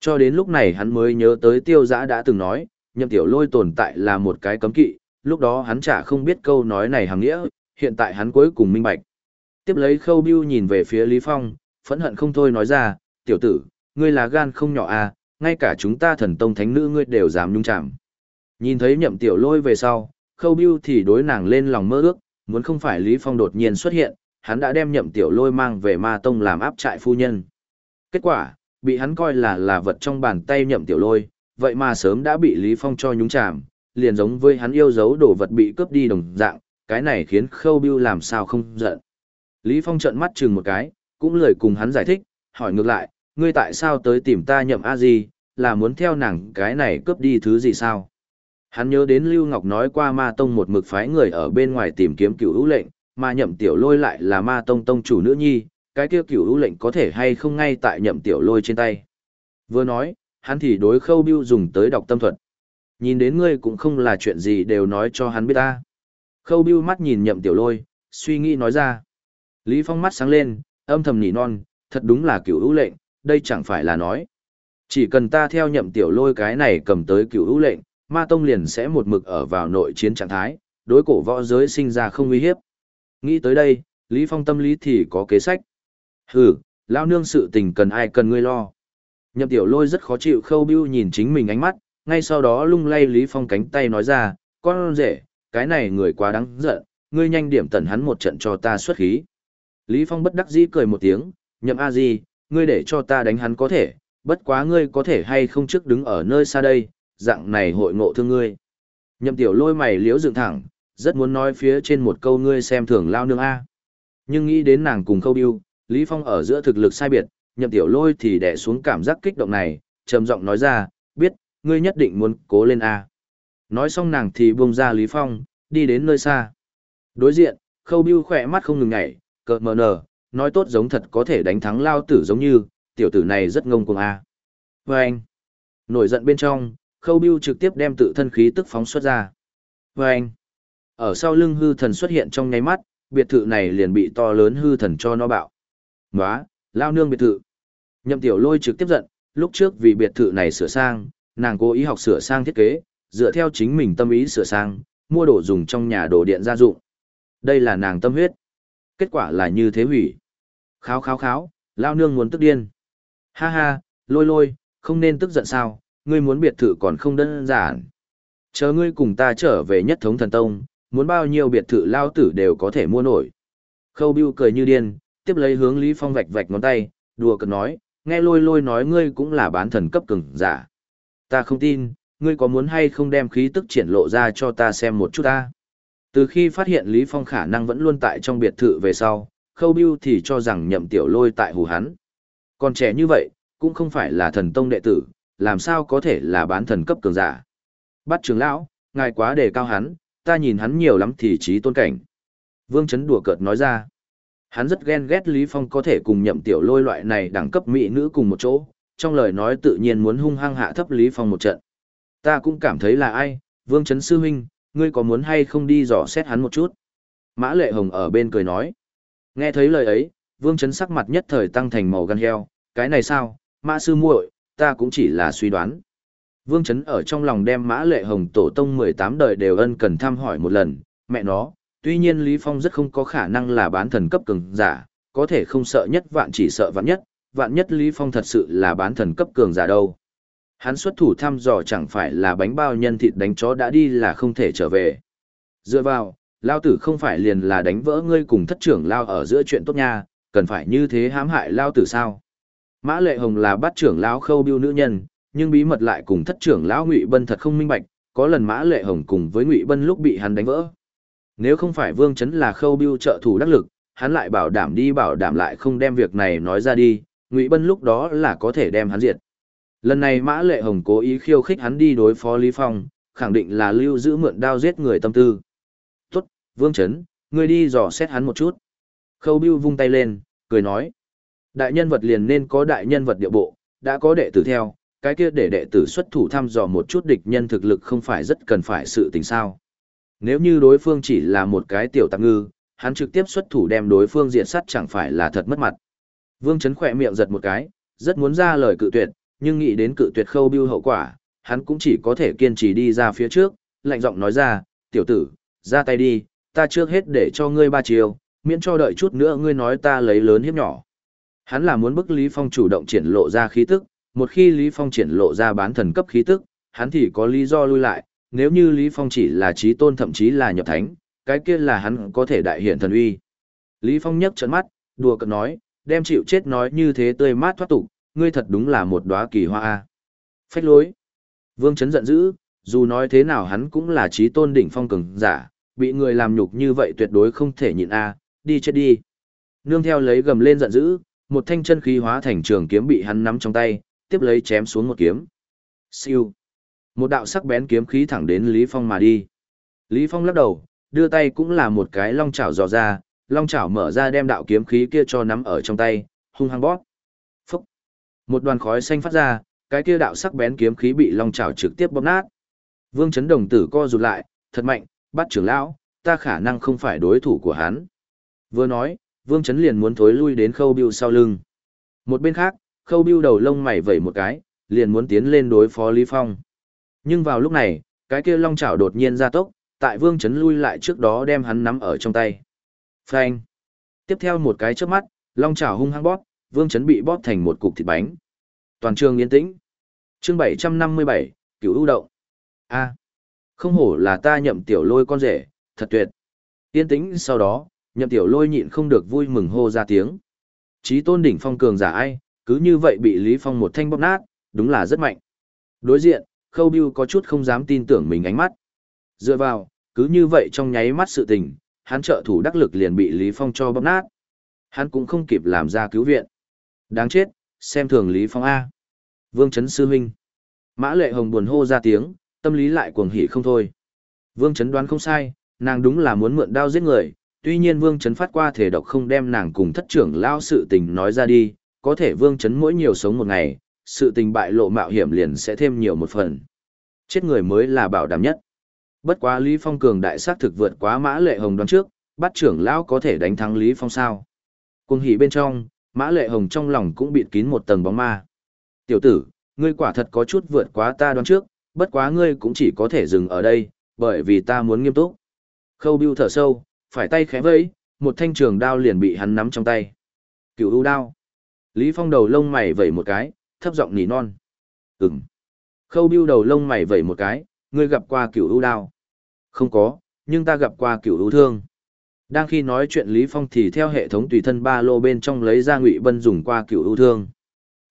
Cho đến lúc này hắn mới nhớ tới tiêu giã đã từng nói, nhậm tiểu lôi tồn tại là một cái cấm kỵ, lúc đó hắn chả không biết câu nói này hàng nghĩa, hiện tại hắn cuối cùng minh bạch. Tiếp lấy khâu biêu nhìn về phía Lý Phong, phẫn hận không thôi nói ra, tiểu tử, ngươi là gan không nhỏ à, ngay cả chúng ta thần tông thánh nữ ngươi đều dám nhung chạm. Nhìn thấy nhậm tiểu lôi về sau, khâu biêu thì đối nàng lên lòng mơ ước, muốn không phải Lý Phong đột nhiên xuất hiện, hắn đã đem nhậm tiểu lôi mang về ma tông làm áp trại phu nhân. Kết quả, bị hắn coi là là vật trong bàn tay nhậm tiểu lôi, vậy mà sớm đã bị Lý Phong cho nhúng chàm, liền giống với hắn yêu dấu đồ vật bị cướp đi đồng dạng, cái này khiến khâu biêu làm sao không giận. Lý Phong trợn mắt chừng một cái, cũng lời cùng hắn giải thích, hỏi ngược lại, ngươi tại sao tới tìm ta nhậm a gì, là muốn theo nàng cái này cướp đi thứ gì sao? Hắn nhớ đến Lưu Ngọc nói qua ma tông một mực phái người ở bên ngoài tìm kiếm cửu hữu lệnh, mà nhậm tiểu lôi lại là ma tông tông chủ nữ nhi, cái kia cửu hữu lệnh có thể hay không ngay tại nhậm tiểu lôi trên tay. Vừa nói, hắn thì đối khâu biêu dùng tới đọc tâm thuật. Nhìn đến ngươi cũng không là chuyện gì đều nói cho hắn biết ta. Khâu biêu mắt nhìn nhậm tiểu lôi, suy nghĩ nói ra. Lý Phong mắt sáng lên, âm thầm nỉ non, thật đúng là cửu hữu lệnh, đây chẳng phải là nói. Chỉ cần ta theo nhậm tiểu lôi cái này cầm tới cửu hữu lệnh, ma tông liền sẽ một mực ở vào nội chiến trạng thái, đối cổ võ giới sinh ra không uy hiếp. Nghĩ tới đây, Lý Phong tâm lý thì có kế sách. Hừ, lao nương sự tình cần ai cần ngươi lo. Nhậm tiểu lôi rất khó chịu khâu bưu nhìn chính mình ánh mắt, ngay sau đó lung lay Lý Phong cánh tay nói ra, con rể, cái này người quá đáng giận, ngươi nhanh điểm tẩn hắn một trận cho ta xuất khí. Lý Phong bất đắc dĩ cười một tiếng, nhậm a di, ngươi để cho ta đánh hắn có thể, bất quá ngươi có thể hay không trước đứng ở nơi xa đây, dạng này hội ngộ thương ngươi. Nhậm tiểu lôi mày liếu dựng thẳng, rất muốn nói phía trên một câu ngươi xem thường lao nương A. Nhưng nghĩ đến nàng cùng khâu điêu, Lý Phong ở giữa thực lực sai biệt, nhậm tiểu lôi thì đẻ xuống cảm giác kích động này, trầm giọng nói ra, biết, ngươi nhất định muốn cố lên A. Nói xong nàng thì buông ra Lý Phong, đi đến nơi xa. Đối diện, khâu điêu khỏe mắt không ngừng nhảy, cợt mờ nở, nói tốt giống thật có thể đánh thắng lao tử giống như, tiểu tử này rất ngông cuồng A. Và anh, nổi giận bên trong, khâu biêu trực tiếp đem tự thân khí tức phóng xuất ra. Và anh, ở sau lưng hư thần xuất hiện trong nháy mắt, biệt thự này liền bị to lớn hư thần cho nó bạo. Nóa, lao nương biệt thự. Nhậm tiểu lôi trực tiếp giận, lúc trước vì biệt thự này sửa sang, nàng cố ý học sửa sang thiết kế, dựa theo chính mình tâm ý sửa sang, mua đồ dùng trong nhà đồ điện gia dụng. Đây là nàng tâm huyết. Kết quả là như thế hủy. Kháo kháo kháo, lao nương muốn tức điên. Ha ha, lôi lôi, không nên tức giận sao, ngươi muốn biệt thự còn không đơn giản. Chờ ngươi cùng ta trở về nhất thống thần tông, muốn bao nhiêu biệt thự lao tử đều có thể mua nổi. Khâu Biêu cười như điên, tiếp lấy hướng Lý Phong vạch vạch ngón tay, đùa cợt nói, nghe lôi lôi nói ngươi cũng là bán thần cấp cường giả. Ta không tin, ngươi có muốn hay không đem khí tức triển lộ ra cho ta xem một chút ta. Từ khi phát hiện Lý Phong khả năng vẫn luôn tại trong biệt thự về sau, Khâu Biêu thì cho rằng nhậm tiểu lôi tại hù hắn. Còn trẻ như vậy, cũng không phải là thần tông đệ tử, làm sao có thể là bán thần cấp cường giả. Bắt trưởng lão, ngài quá đề cao hắn, ta nhìn hắn nhiều lắm thì trí tôn cảnh. Vương Chấn đùa cợt nói ra. Hắn rất ghen ghét Lý Phong có thể cùng nhậm tiểu lôi loại này đẳng cấp mỹ nữ cùng một chỗ, trong lời nói tự nhiên muốn hung hăng hạ thấp Lý Phong một trận. Ta cũng cảm thấy là ai, Vương Chấn Sư Huynh, ngươi có muốn hay không đi dò xét hắn một chút? Mã Lệ Hồng ở bên cười nói. Nghe thấy lời ấy, Vương Chấn sắc mặt nhất thời tăng thành màu gan heo, cái này sao, Mã Sư muội, ta cũng chỉ là suy đoán. Vương Chấn ở trong lòng đem Mã Lệ Hồng tổ tông 18 đời đều ân cần thăm hỏi một lần, mẹ nó, tuy nhiên Lý Phong rất không có khả năng là bán thần cấp cường giả, có thể không sợ nhất vạn chỉ sợ vạn nhất, vạn nhất Lý Phong thật sự là bán thần cấp cường giả đâu. Hắn xuất thủ thăm dò chẳng phải là bánh bao nhân thịt đánh chó đã đi là không thể trở về. Dựa vào, lao tử không phải liền là đánh vỡ ngươi cùng thất trưởng lao ở giữa chuyện tốt nha, cần phải như thế hãm hại lao tử sao? Mã Lệ Hồng là bắt trưởng lão khâu biêu nữ nhân, nhưng bí mật lại cùng thất trưởng lão Ngụy Bân thật không minh bạch, có lần Mã Lệ Hồng cùng với Ngụy Bân lúc bị hắn đánh vỡ. Nếu không phải Vương Chấn là khâu biêu trợ thủ đắc lực, hắn lại bảo đảm đi bảo đảm lại không đem việc này nói ra đi, Ngụy Bân lúc đó là có thể đem hắn diệt. Lần này Mã Lệ Hồng cố ý khiêu khích hắn đi đối phó Lý Phong, khẳng định là lưu giữ mượn đao giết người tâm tư. Tốt, Vương Chấn, ngươi đi dò xét hắn một chút. Khâu Biêu vung tay lên, cười nói. Đại nhân vật liền nên có đại nhân vật địa bộ, đã có đệ tử theo, cái kia để đệ tử xuất thủ thăm dò một chút địch nhân thực lực không phải rất cần phải sự tình sao. Nếu như đối phương chỉ là một cái tiểu tạp ngư, hắn trực tiếp xuất thủ đem đối phương diện sát chẳng phải là thật mất mặt. Vương Chấn khỏe miệng giật một cái, rất muốn ra lời cự tuyệt, nhưng nghĩ đến cự tuyệt khâu biêu hậu quả, hắn cũng chỉ có thể kiên trì đi ra phía trước, lạnh giọng nói ra, tiểu tử, ra tay đi, ta trước hết để cho ngươi ba chiều, miễn cho đợi chút nữa ngươi nói ta lấy lớn hiếp nhỏ. Hắn là muốn bức Lý Phong chủ động triển lộ ra khí tức, một khi Lý Phong triển lộ ra bán thần cấp khí tức, hắn thì có lý do lui lại, nếu như Lý Phong chỉ là trí tôn thậm chí là nhập thánh, cái kia là hắn có thể đại hiện thần uy. Lý Phong nhấc trận mắt, đùa cợt nói, đem chịu chết nói như thế tươi mát thoát tục, ngươi thật đúng là một đóa kỳ hoa a. Phách lối. Vương Chấn giận dữ, dù nói thế nào hắn cũng là trí tôn đỉnh phong cường giả, bị người làm nhục như vậy tuyệt đối không thể nhịn a, đi chết đi. Nương theo lấy gầm lên giận dữ, một thanh chân khí hóa thành trường kiếm bị hắn nắm trong tay, tiếp lấy chém xuống một kiếm. Siêu. Một đạo sắc bén kiếm khí thẳng đến Lý Phong mà đi. Lý Phong lắc đầu, đưa tay cũng là một cái long chảo dò ra, long chảo mở ra đem đạo kiếm khí kia cho nắm ở trong tay, hung hăng bóp. Phúc. Một đoàn khói xanh phát ra, cái kia đạo sắc bén kiếm khí bị long chảo trực tiếp bóp nát. Vương Chấn Đồng tử co rụt lại, thật mạnh, bắt trưởng lão, ta khả năng không phải đối thủ của hắn. Vừa nói, Vương Chấn liền muốn thối lui đến khâu biêu sau lưng. Một bên khác, khâu biêu đầu lông mày vẩy một cái, liền muốn tiến lên đối phó Lý Phong. Nhưng vào lúc này, cái kia long chảo đột nhiên ra tốc, tại Vương Chấn lui lại trước đó đem hắn nắm ở trong tay. Phanh. Tiếp theo một cái chớp mắt, long chảo hung hăng bóp, Vương Chấn bị bóp thành một cục thịt bánh. Toàn trường yên tĩnh. Chương 757, Cửu ưu động. A. Không hổ là ta nhậm tiểu lôi con rể, thật tuyệt. Yên tĩnh sau đó, nhậm tiểu lôi nhịn không được vui mừng hô ra tiếng. Chí tôn đỉnh phong cường giả ai, cứ như vậy bị Lý Phong một thanh bóp nát, đúng là rất mạnh. Đối diện, Khâu Biêu có chút không dám tin tưởng mình ánh mắt. Dựa vào, cứ như vậy trong nháy mắt sự tình, hắn trợ thủ đắc lực liền bị Lý Phong cho bóp nát. Hắn cũng không kịp làm ra cứu viện. Đáng chết, xem thường Lý Phong A. Vương Trấn Sư Huynh. Mã Lệ Hồng buồn hô ra tiếng, tâm lý lại cuồng hỉ không thôi. Vương Trấn đoán không sai, nàng đúng là muốn mượn đao giết người, tuy nhiên Vương Trấn phát qua thể độc không đem nàng cùng thất trưởng lao sự tình nói ra đi, có thể Vương Trấn mỗi nhiều sống một ngày, sự tình bại lộ mạo hiểm liền sẽ thêm nhiều một phần. Chết người mới là bảo đảm nhất. Bất quá Lý Phong cường đại sát thực vượt quá Mã Lệ Hồng đoán trước, bắt trưởng lão có thể đánh thắng Lý Phong sao? Cuồng hỉ bên trong, Mã Lệ Hồng trong lòng cũng bịt kín một tầng bóng ma. Tiểu tử, ngươi quả thật có chút vượt quá ta đoán trước, bất quá ngươi cũng chỉ có thể dừng ở đây, bởi vì ta muốn nghiêm túc. Khâu Bưu thở sâu, phải tay khẽ vẫy, một thanh trường đao liền bị hắn nắm trong tay. Cửu u đao. Lý Phong đầu lông mày vẩy một cái, thấp giọng nỉ non. Ừm. Khâu Bưu đầu lông mày vẩy một cái, ngươi gặp qua cửu u đao. Không có, nhưng ta gặp qua cửu u thương. Đang khi nói chuyện Lý Phong thì theo hệ thống tùy thân ba lô bên trong lấy ra Ngụy Bân dùng qua cửu u thương.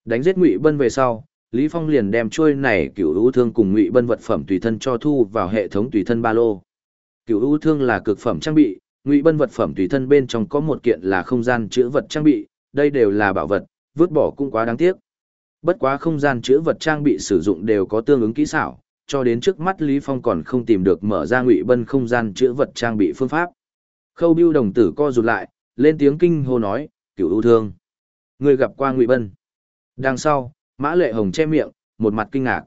Đánh giết Ngụy Bân về sau, Lý Phong liền đem chuôi này cửu u thương cùng Ngụy Bân vật phẩm tùy thân cho thu vào hệ thống tùy thân ba lô. Cửu u thương là cực phẩm trang bị, Ngụy Bân vật phẩm tùy thân bên trong có một kiện là không gian chữ vật trang bị, đây đều là bảo vật, Vứt bỏ cũng quá đáng tiếc. Bất quá không gian chữa vật trang bị sử dụng đều có tương ứng kỹ xảo, cho đến trước mắt Lý Phong còn không tìm được mở ra ngụy bân không gian chữa vật trang bị phương pháp. Khâu Bưu đồng tử co rụt lại, lên tiếng kinh hô nói, "Cửu ưu thương, người gặp qua ngụy bân?" Đằng sau, Mã Lệ Hồng che miệng, một mặt kinh ngạc.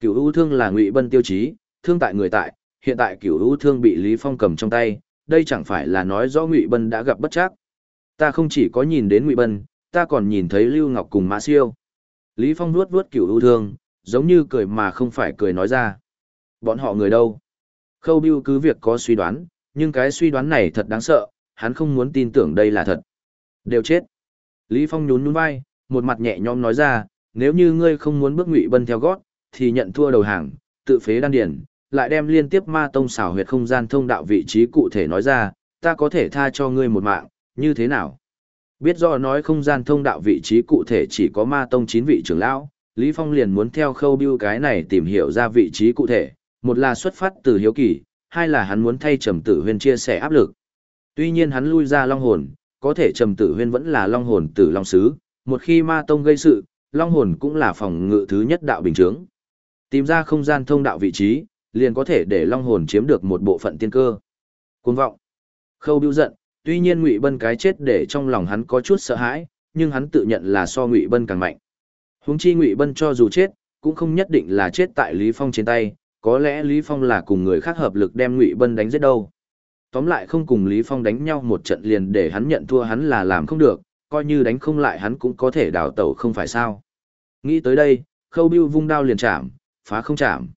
Cửu ưu thương là ngụy bân tiêu chí, thương tại người tại, hiện tại cửu ưu thương bị Lý Phong cầm trong tay, đây chẳng phải là nói rõ ngụy bân đã gặp bất chắc. Ta không chỉ có nhìn đến ngụy bân, ta còn nhìn thấy Lưu Ngọc cùng Mã Siêu. Lý Phong nuốt vuốt cửu ưu thương, giống như cười mà không phải cười nói ra. Bọn họ người đâu? Khâu Bưu cứ việc có suy đoán, nhưng cái suy đoán này thật đáng sợ, hắn không muốn tin tưởng đây là thật. Đều chết. Lý Phong nhún nhún vai, một mặt nhẹ nhõm nói ra, nếu như ngươi không muốn bước ngụy bân theo gót, thì nhận thua đầu hàng, tự phế đan điển, lại đem liên tiếp ma tông xảo huyệt không gian thông đạo vị trí cụ thể nói ra, ta có thể tha cho ngươi một mạng, như thế nào? Biết rõ nói không gian thông đạo vị trí cụ thể chỉ có ma tông 9 vị trưởng lão, Lý Phong liền muốn theo khâu biêu cái này tìm hiểu ra vị trí cụ thể, một là xuất phát từ hiếu kỳ, hai là hắn muốn thay trầm tử huyên chia sẻ áp lực. Tuy nhiên hắn lui ra long hồn, có thể trầm tử huyên vẫn là long hồn tử long sứ, một khi ma tông gây sự, long hồn cũng là phòng ngự thứ nhất đạo bình chướng. Tìm ra không gian thông đạo vị trí, liền có thể để long hồn chiếm được một bộ phận tiên cơ. Cuồng vọng. Khâu Bưu giận, tuy nhiên Ngụy Bân cái chết để trong lòng hắn có chút sợ hãi, nhưng hắn tự nhận là so Ngụy Bân càng mạnh. Huống chi Ngụy Bân cho dù chết, cũng không nhất định là chết tại Lý Phong trên tay, có lẽ Lý Phong là cùng người khác hợp lực đem Ngụy Bân đánh giết đâu. Tóm lại không cùng Lý Phong đánh nhau một trận liền để hắn nhận thua hắn là làm không được, coi như đánh không lại hắn cũng có thể đào tẩu không phải sao. Nghĩ tới đây, Khâu Bưu vung đao liền chạm, phá không chạm.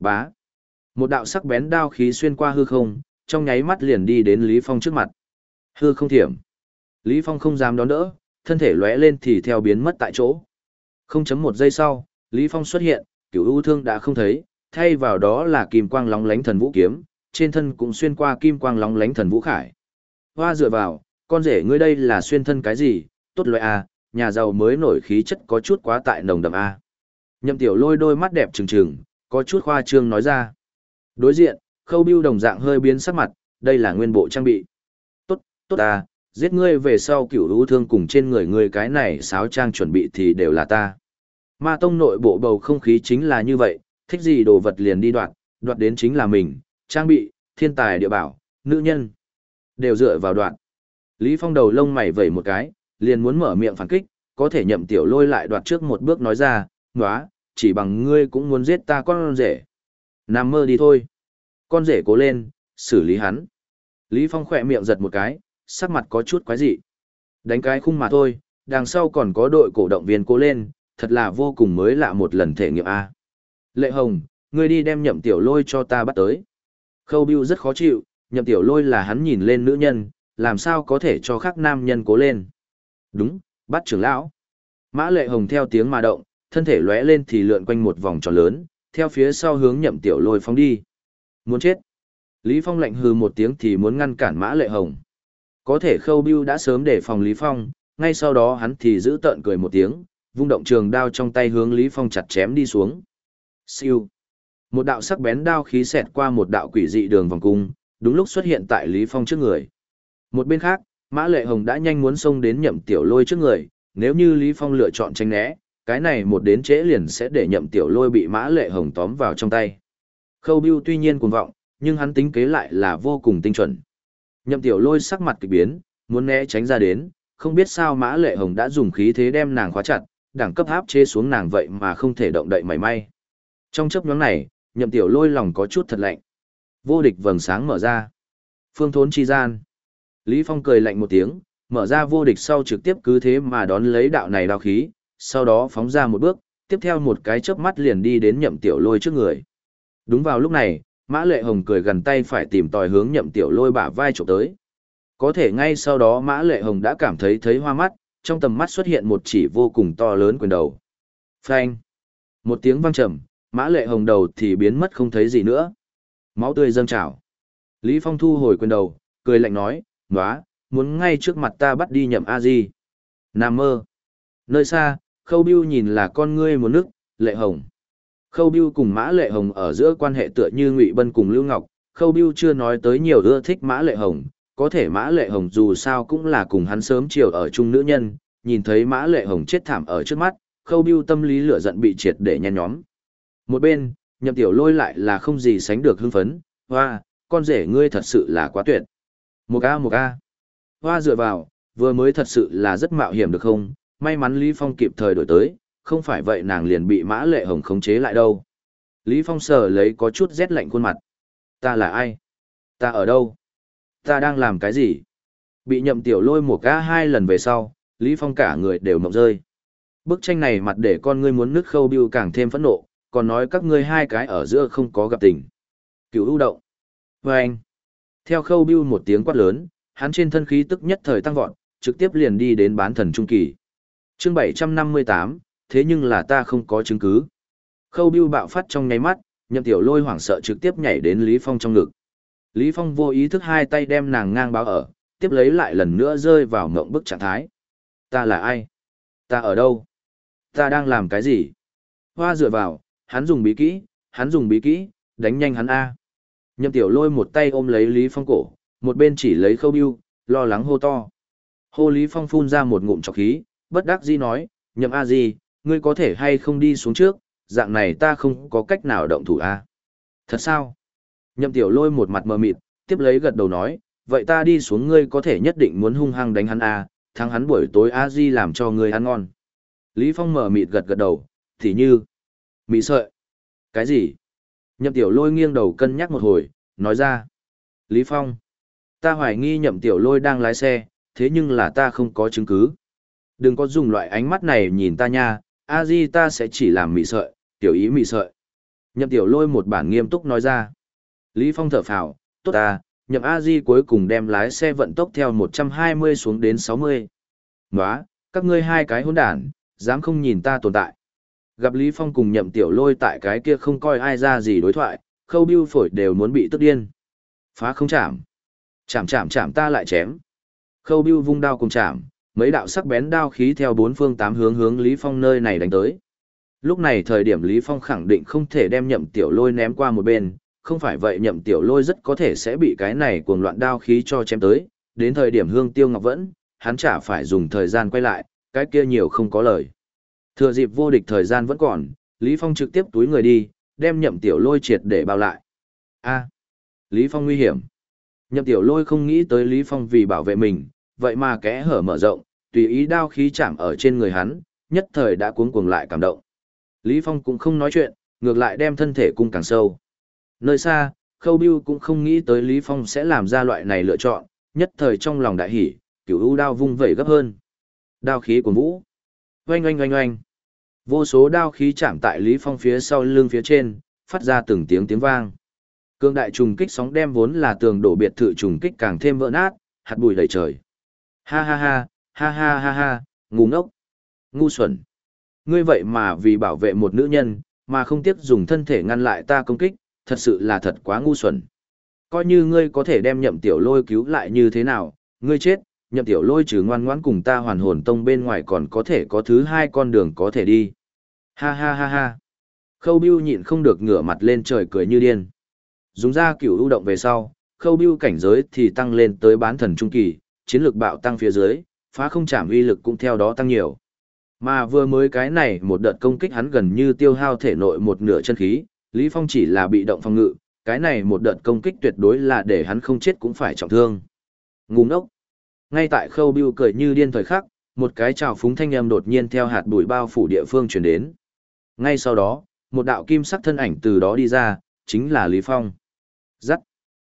Bá. Một đạo sắc bén đao khí xuyên qua hư không, trong nháy mắt liền đi đến Lý Phong trước mặt. Hư không thiểm. Lý Phong không dám đón đỡ, thân thể lóe lên thì theo biến mất tại chỗ. Không chấm một giây sau, Lý Phong xuất hiện, cửu ưu thương đã không thấy, thay vào đó là kim quang lóng lánh thần vũ kiếm, trên thân cũng xuyên qua kim quang lóng lánh thần vũ khải. Hoa dựa vào, con rể ngươi đây là xuyên thân cái gì, tốt loại à? nhà giàu mới nổi khí chất có chút quá tại nồng đậm a. Nhậm tiểu lôi đôi mắt đẹp trừng trừng, có chút khoa trương nói ra. Đối diện, khâu biêu đồng dạng hơi biến sắc mặt, đây là nguyên bộ trang bị. Tốt, tốt ta, giết ngươi về sau cửu ưu thương cùng trên người ngươi cái này sáo trang chuẩn bị thì đều là ta. Ma tông nội bộ bầu không khí chính là như vậy, thích gì đồ vật liền đi đoạt, đoạt đến chính là mình, trang bị, thiên tài địa bảo, nữ nhân. Đều dựa vào đoạn. Lý Phong đầu lông mày vẩy một cái, liền muốn mở miệng phản kích, có thể nhậm tiểu lôi lại đoạt trước một bước nói ra, ngóa, chỉ bằng ngươi cũng muốn giết ta con rể. Nằm mơ đi thôi. Con rể cố lên, xử lý hắn. Lý Phong khỏe miệng giật một cái, sắc mặt có chút quái dị. Đánh cái khung mà thôi, đằng sau còn có đội cổ động viên cố lên, thật là vô cùng mới lạ một lần thể nghiệm A. Lệ Hồng, ngươi đi đem nhậm tiểu lôi cho ta bắt tới. Khâu Biêu rất khó chịu, nhậm tiểu lôi là hắn nhìn lên nữ nhân, làm sao có thể cho khác nam nhân cố lên. Đúng, bắt trưởng lão. Mã Lệ Hồng theo tiếng mà động, thân thể lóe lên thì lượn quanh một vòng tròn lớn, theo phía sau hướng nhậm tiểu lôi phóng đi. Muốn chết. Lý Phong lạnh hừ một tiếng thì muốn ngăn cản Mã Lệ Hồng. Có thể Khâu Bưu đã sớm để phòng Lý Phong, ngay sau đó hắn thì giữ tợn cười một tiếng, vung động trường đao trong tay hướng Lý Phong chặt chém đi xuống. Siêu. Một đạo sắc bén đao khí xẹt qua một đạo quỷ dị đường vòng cung, đúng lúc xuất hiện tại Lý Phong trước người. Một bên khác, Mã Lệ Hồng đã nhanh muốn xông đến nhậm tiểu lôi trước người, nếu như Lý Phong lựa chọn tranh né, cái này một đến trễ liền sẽ để nhậm tiểu lôi bị Mã Lệ Hồng tóm vào trong tay. Khâu Biêu tuy nhiên cuồng vọng, nhưng hắn tính kế lại là vô cùng tinh chuẩn. Nhậm tiểu lôi sắc mặt kỳ biến, muốn né tránh ra đến, không biết sao Mã Lệ Hồng đã dùng khí thế đem nàng khóa chặt, đẳng cấp áp chế xuống nàng vậy mà không thể động đậy mảy may. Trong chấp nhóm này, nhậm tiểu lôi lòng có chút thật lạnh. Vô địch vầng sáng mở ra. Phương thốn chi gian. Lý Phong cười lạnh một tiếng, mở ra vô địch sau trực tiếp cứ thế mà đón lấy đạo này đao khí, sau đó phóng ra một bước, tiếp theo một cái chớp mắt liền đi đến nhậm tiểu lôi trước người. Đúng vào lúc này, Mã Lệ Hồng cười gần tay phải tìm tòi hướng nhậm tiểu lôi bả vai chụp tới. Có thể ngay sau đó Mã Lệ Hồng đã cảm thấy thấy hoa mắt, trong tầm mắt xuất hiện một chỉ vô cùng to lớn quyền đầu. Phanh! Một tiếng vang trầm, Mã Lệ Hồng đầu thì biến mất không thấy gì nữa. Máu tươi dâng trào. Lý Phong thu hồi quyền đầu, cười lạnh nói, nóa, muốn ngay trước mặt ta bắt đi nhậm a di nam mơ nơi xa khâu biêu nhìn là con ngươi một nước lệ hồng khâu biêu cùng mã lệ hồng ở giữa quan hệ tựa như ngụy bân cùng lưu ngọc khâu biêu chưa nói tới nhiều ưa thích mã lệ hồng có thể mã lệ hồng dù sao cũng là cùng hắn sớm chiều ở chung nữ nhân nhìn thấy Mã Lệ Hồng chết thảm ở trước mắt, Khâu Biêu tâm lý lửa giận bị triệt để nhen nhóm. Một bên, Nhậm Tiểu Lôi lại là không gì sánh được hưng phấn, "Hoa, con rể ngươi thật sự là quá tuyệt." Một a một a. Hoa dựa vào, vừa mới thật sự là rất mạo hiểm được không? May mắn Lý Phong kịp thời đổi tới, không phải vậy nàng liền bị Mã Lệ Hồng khống chế lại đâu. Lý Phong sờ lấy có chút rét lạnh khuôn mặt. Ta là ai? Ta ở đâu? Ta đang làm cái gì? Bị nhậm tiểu lôi một gã hai lần về sau, Lý Phong cả người đều mộng rơi. Bức tranh này mặt để con ngươi muốn nứt khâu biêu càng thêm phẫn nộ, còn nói các ngươi hai cái ở giữa không có gặp tình. Cựu ưu động. Và anh. Theo khâu biêu một tiếng quát lớn, hắn trên thân khí tức nhất thời tăng vọt, trực tiếp liền đi đến bán thần trung kỳ. Chương 758, thế nhưng là ta không có chứng cứ. Khâu biêu bạo phát trong nháy mắt, nhậm tiểu lôi hoảng sợ trực tiếp nhảy đến Lý Phong trong ngực. Lý Phong vô ý thức hai tay đem nàng ngang báo ở, tiếp lấy lại lần nữa rơi vào mộng bức trạng thái. Ta là ai? Ta ở đâu? Ta đang làm cái gì? Hoa dựa vào, hắn dùng bí kỹ, hắn dùng bí kỹ, đánh nhanh hắn A. Nhậm tiểu lôi một tay ôm lấy Lý Phong cổ, một bên chỉ lấy khâu biêu, lo lắng hô to. Hô Lý Phong phun ra một ngụm trọc khí, bất đắc dĩ nói, nhậm A gì, ngươi có thể hay không đi xuống trước, dạng này ta không có cách nào động thủ A. Thật sao? Nhậm tiểu lôi một mặt mờ mịt, tiếp lấy gật đầu nói, vậy ta đi xuống ngươi có thể nhất định muốn hung hăng đánh hắn A, thắng hắn buổi tối A Di làm cho ngươi ăn ngon. Lý Phong mờ mịt gật gật đầu, thì như, mị sợi. Cái gì? Nhậm tiểu lôi nghiêng đầu cân nhắc một hồi, nói ra. Lý Phong, ta hoài nghi nhậm tiểu lôi đang lái xe, thế nhưng là ta không có chứng cứ. Đừng có dùng loại ánh mắt này nhìn ta nha, a di ta sẽ chỉ làm mị sợi, tiểu ý mị sợi. Nhậm tiểu lôi một bản nghiêm túc nói ra. Lý Phong thở phào, tốt ta, nhậm a di cuối cùng đem lái xe vận tốc theo 120 xuống đến 60. Nóa, các ngươi hai cái hỗn đản, dám không nhìn ta tồn tại. Gặp Lý Phong cùng nhậm tiểu lôi tại cái kia không coi ai ra gì đối thoại, khâu biêu phổi đều muốn bị tức điên. Phá không chạm. Chạm chạm chạm ta lại chém. Khâu biêu vung đao cùng chạm, mấy đạo sắc bén đao khí theo bốn phương tám hướng hướng Lý Phong nơi này đánh tới. Lúc này thời điểm Lý Phong khẳng định không thể đem nhậm tiểu lôi ném qua một bên, không phải vậy nhậm tiểu lôi rất có thể sẽ bị cái này cuồng loạn đao khí cho chém tới, đến thời điểm hương tiêu ngọc vẫn, hắn chả phải dùng thời gian quay lại, cái kia nhiều không có lời. Thừa dịp vô địch thời gian vẫn còn, Lý Phong trực tiếp túi người đi, đem nhậm tiểu lôi triệt để bao lại. A, Lý Phong nguy hiểm. Nhậm tiểu lôi không nghĩ tới Lý Phong vì bảo vệ mình, vậy mà kẽ hở mở rộng, tùy ý đao khí chạm ở trên người hắn, nhất thời đã cuống cuồng lại cảm động. Lý Phong cũng không nói chuyện, ngược lại đem thân thể cung càng sâu. Nơi xa, Khâu Biêu cũng không nghĩ tới Lý Phong sẽ làm ra loại này lựa chọn, nhất thời trong lòng đại hỉ, cửu u đao vung vẩy gấp hơn. Đao khí của vũ. Oanh oanh oanh oanh. Vô số đao khí chạm tại Lý Phong phía sau lưng phía trên, phát ra từng tiếng tiếng vang. Cương đại trùng kích sóng đem vốn là tường đổ biệt thự trùng kích càng thêm vỡ nát, hạt bụi đầy trời. Ha ha ha, ha ha ha ha, ngu ngốc, ngu xuẩn. Ngươi vậy mà vì bảo vệ một nữ nhân, mà không tiếc dùng thân thể ngăn lại ta công kích, thật sự là thật quá ngu xuẩn. Coi như ngươi có thể đem nhậm tiểu lôi cứu lại như thế nào, ngươi chết, nhậm tiểu lôi trừ ngoan ngoãn cùng ta hoàn hồn tông bên ngoài còn có thể có thứ hai con đường có thể đi. Ha ha ha ha. Khâu biêu nhịn không được ngửa mặt lên trời cười như điên. Dùng ra cửu ưu động về sau, khâu biêu cảnh giới thì tăng lên tới bán thần trung kỳ, chiến lược bạo tăng phía dưới, phá không chạm uy lực cũng theo đó tăng nhiều. Mà vừa mới cái này một đợt công kích hắn gần như tiêu hao thể nội một nửa chân khí, Lý Phong chỉ là bị động phòng ngự, cái này một đợt công kích tuyệt đối là để hắn không chết cũng phải trọng thương. Ngu ngốc. Ngay tại khâu bưu cười như điên thời khắc, một cái trào phúng thanh âm đột nhiên theo hạt bụi bao phủ địa phương truyền đến. Ngay sau đó, một đạo kim sắc thân ảnh từ đó đi ra, chính là Lý Phong. Giắt.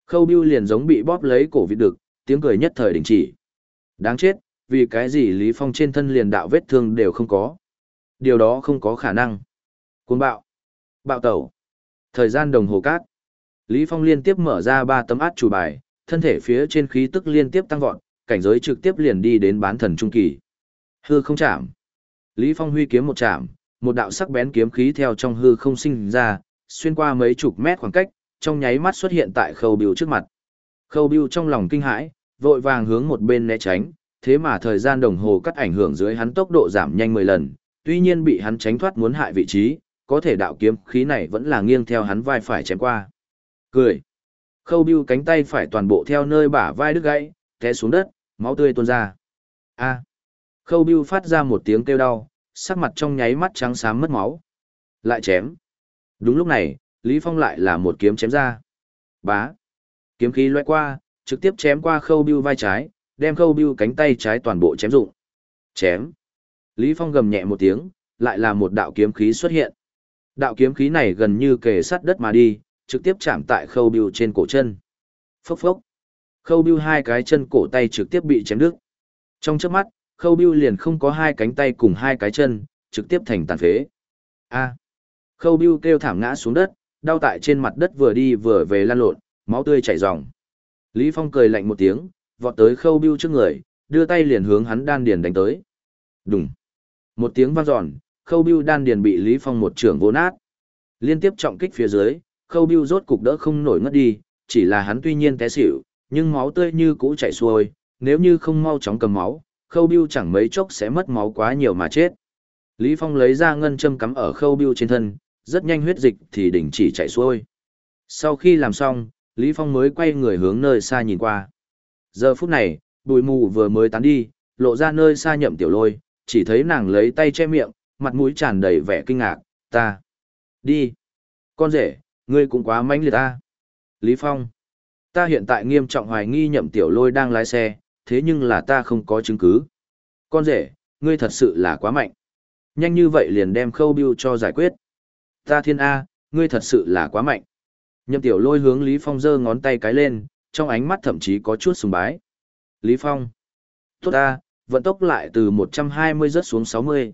Khâu bưu liền giống bị bóp lấy cổ vịt được, tiếng cười nhất thời đình chỉ. Đáng chết, vì cái gì Lý Phong trên thân liền đạo vết thương đều không có. Điều đó không có khả năng. Cuốn bạo. Bạo tẩu. Thời gian đồng hồ cát. Lý Phong liên tiếp mở ra ba tấm át chủ bài, thân thể phía trên khí tức liên tiếp tăng vọt, cảnh giới trực tiếp liền đi đến bán thần trung kỳ. Hư không chạm. Lý Phong huy kiếm một chạm, một đạo sắc bén kiếm khí theo trong hư không sinh ra, xuyên qua mấy chục mét khoảng cách, trong nháy mắt xuất hiện tại Khâu Biêu trước mặt. Khâu Biêu trong lòng kinh hãi, vội vàng hướng một bên né tránh, thế mà thời gian đồng hồ cắt ảnh hưởng dưới hắn tốc độ giảm nhanh 10 lần, tuy nhiên bị hắn tránh thoát muốn hại vị trí, có thể đạo kiếm khí này vẫn là nghiêng theo hắn vai phải chém qua. Cười. Khâu Bưu cánh tay phải toàn bộ theo nơi bả vai đứt gãy, té xuống đất, máu tươi tuôn ra. A. Khâu Bưu phát ra một tiếng kêu đau, sắc mặt trong nháy mắt trắng xám mất máu. Lại chém. Đúng lúc này, Lý Phong lại là một kiếm chém ra. Bá. Kiếm khí lóe qua, trực tiếp chém qua Khâu Bưu vai trái, đem Khâu Bưu cánh tay trái toàn bộ chém rụng. Chém. Lý Phong gầm nhẹ một tiếng, lại là một đạo kiếm khí xuất hiện. Đạo kiếm khí này gần như kề sát đất mà đi, trực tiếp chạm tại Khâu Bưu trên cổ chân. Phốc phốc. Khâu Bưu hai cái chân cổ tay trực tiếp bị chém đứt. Trong chớp mắt, Khâu Bưu liền không có hai cánh tay cùng hai cái chân, trực tiếp thành tàn phế. A. À. Khâu Bưu kêu thảm ngã xuống đất, đau tại trên mặt đất vừa đi vừa về lăn lộn, máu tươi chảy ròng. Lý Phong cười lạnh một tiếng, vọt tới Khâu Bưu trước người, đưa tay liền hướng hắn đan điền đánh tới. Đùng. Một tiếng vang dọn, Khâu Bưu đan điền bị Lý Phong một trưởng vô nát. Liên tiếp trọng kích phía dưới, Khâu Bưu rốt cục đỡ không nổi ngất đi, chỉ là hắn tuy nhiên té xỉu, nhưng máu tươi như cũ chảy xuôi, nếu như không mau chóng cầm máu, Khâu Bưu chẳng mấy chốc sẽ mất máu quá nhiều mà chết. Lý Phong lấy ra ngân châm cắm ở Khâu Bưu trên thân, rất nhanh huyết dịch thì đình chỉ chảy xuôi. Sau khi làm xong, Lý Phong mới quay người hướng nơi xa nhìn qua. Giờ phút này, bụi mù vừa mới tán đi, lộ ra nơi xa nhậm tiểu lôi, chỉ thấy nàng lấy tay che miệng, mặt mũi tràn đầy vẻ kinh ngạc, ta. Đi. Con rể, ngươi cũng quá mãnh liệt ta. Lý Phong. Ta hiện tại nghiêm trọng hoài nghi nhậm tiểu lôi đang lái xe, thế nhưng là ta không có chứng cứ. Con rể, ngươi thật sự là quá mạnh. Nhanh như vậy liền đem khâu biêu cho giải quyết. Ta thiên A, ngươi thật sự là quá mạnh. Nhậm tiểu lôi hướng Lý Phong giơ ngón tay cái lên, trong ánh mắt thậm chí có chút sùng bái. Lý Phong. Tốt ta, vận tốc lại từ 120 rớt xuống 60.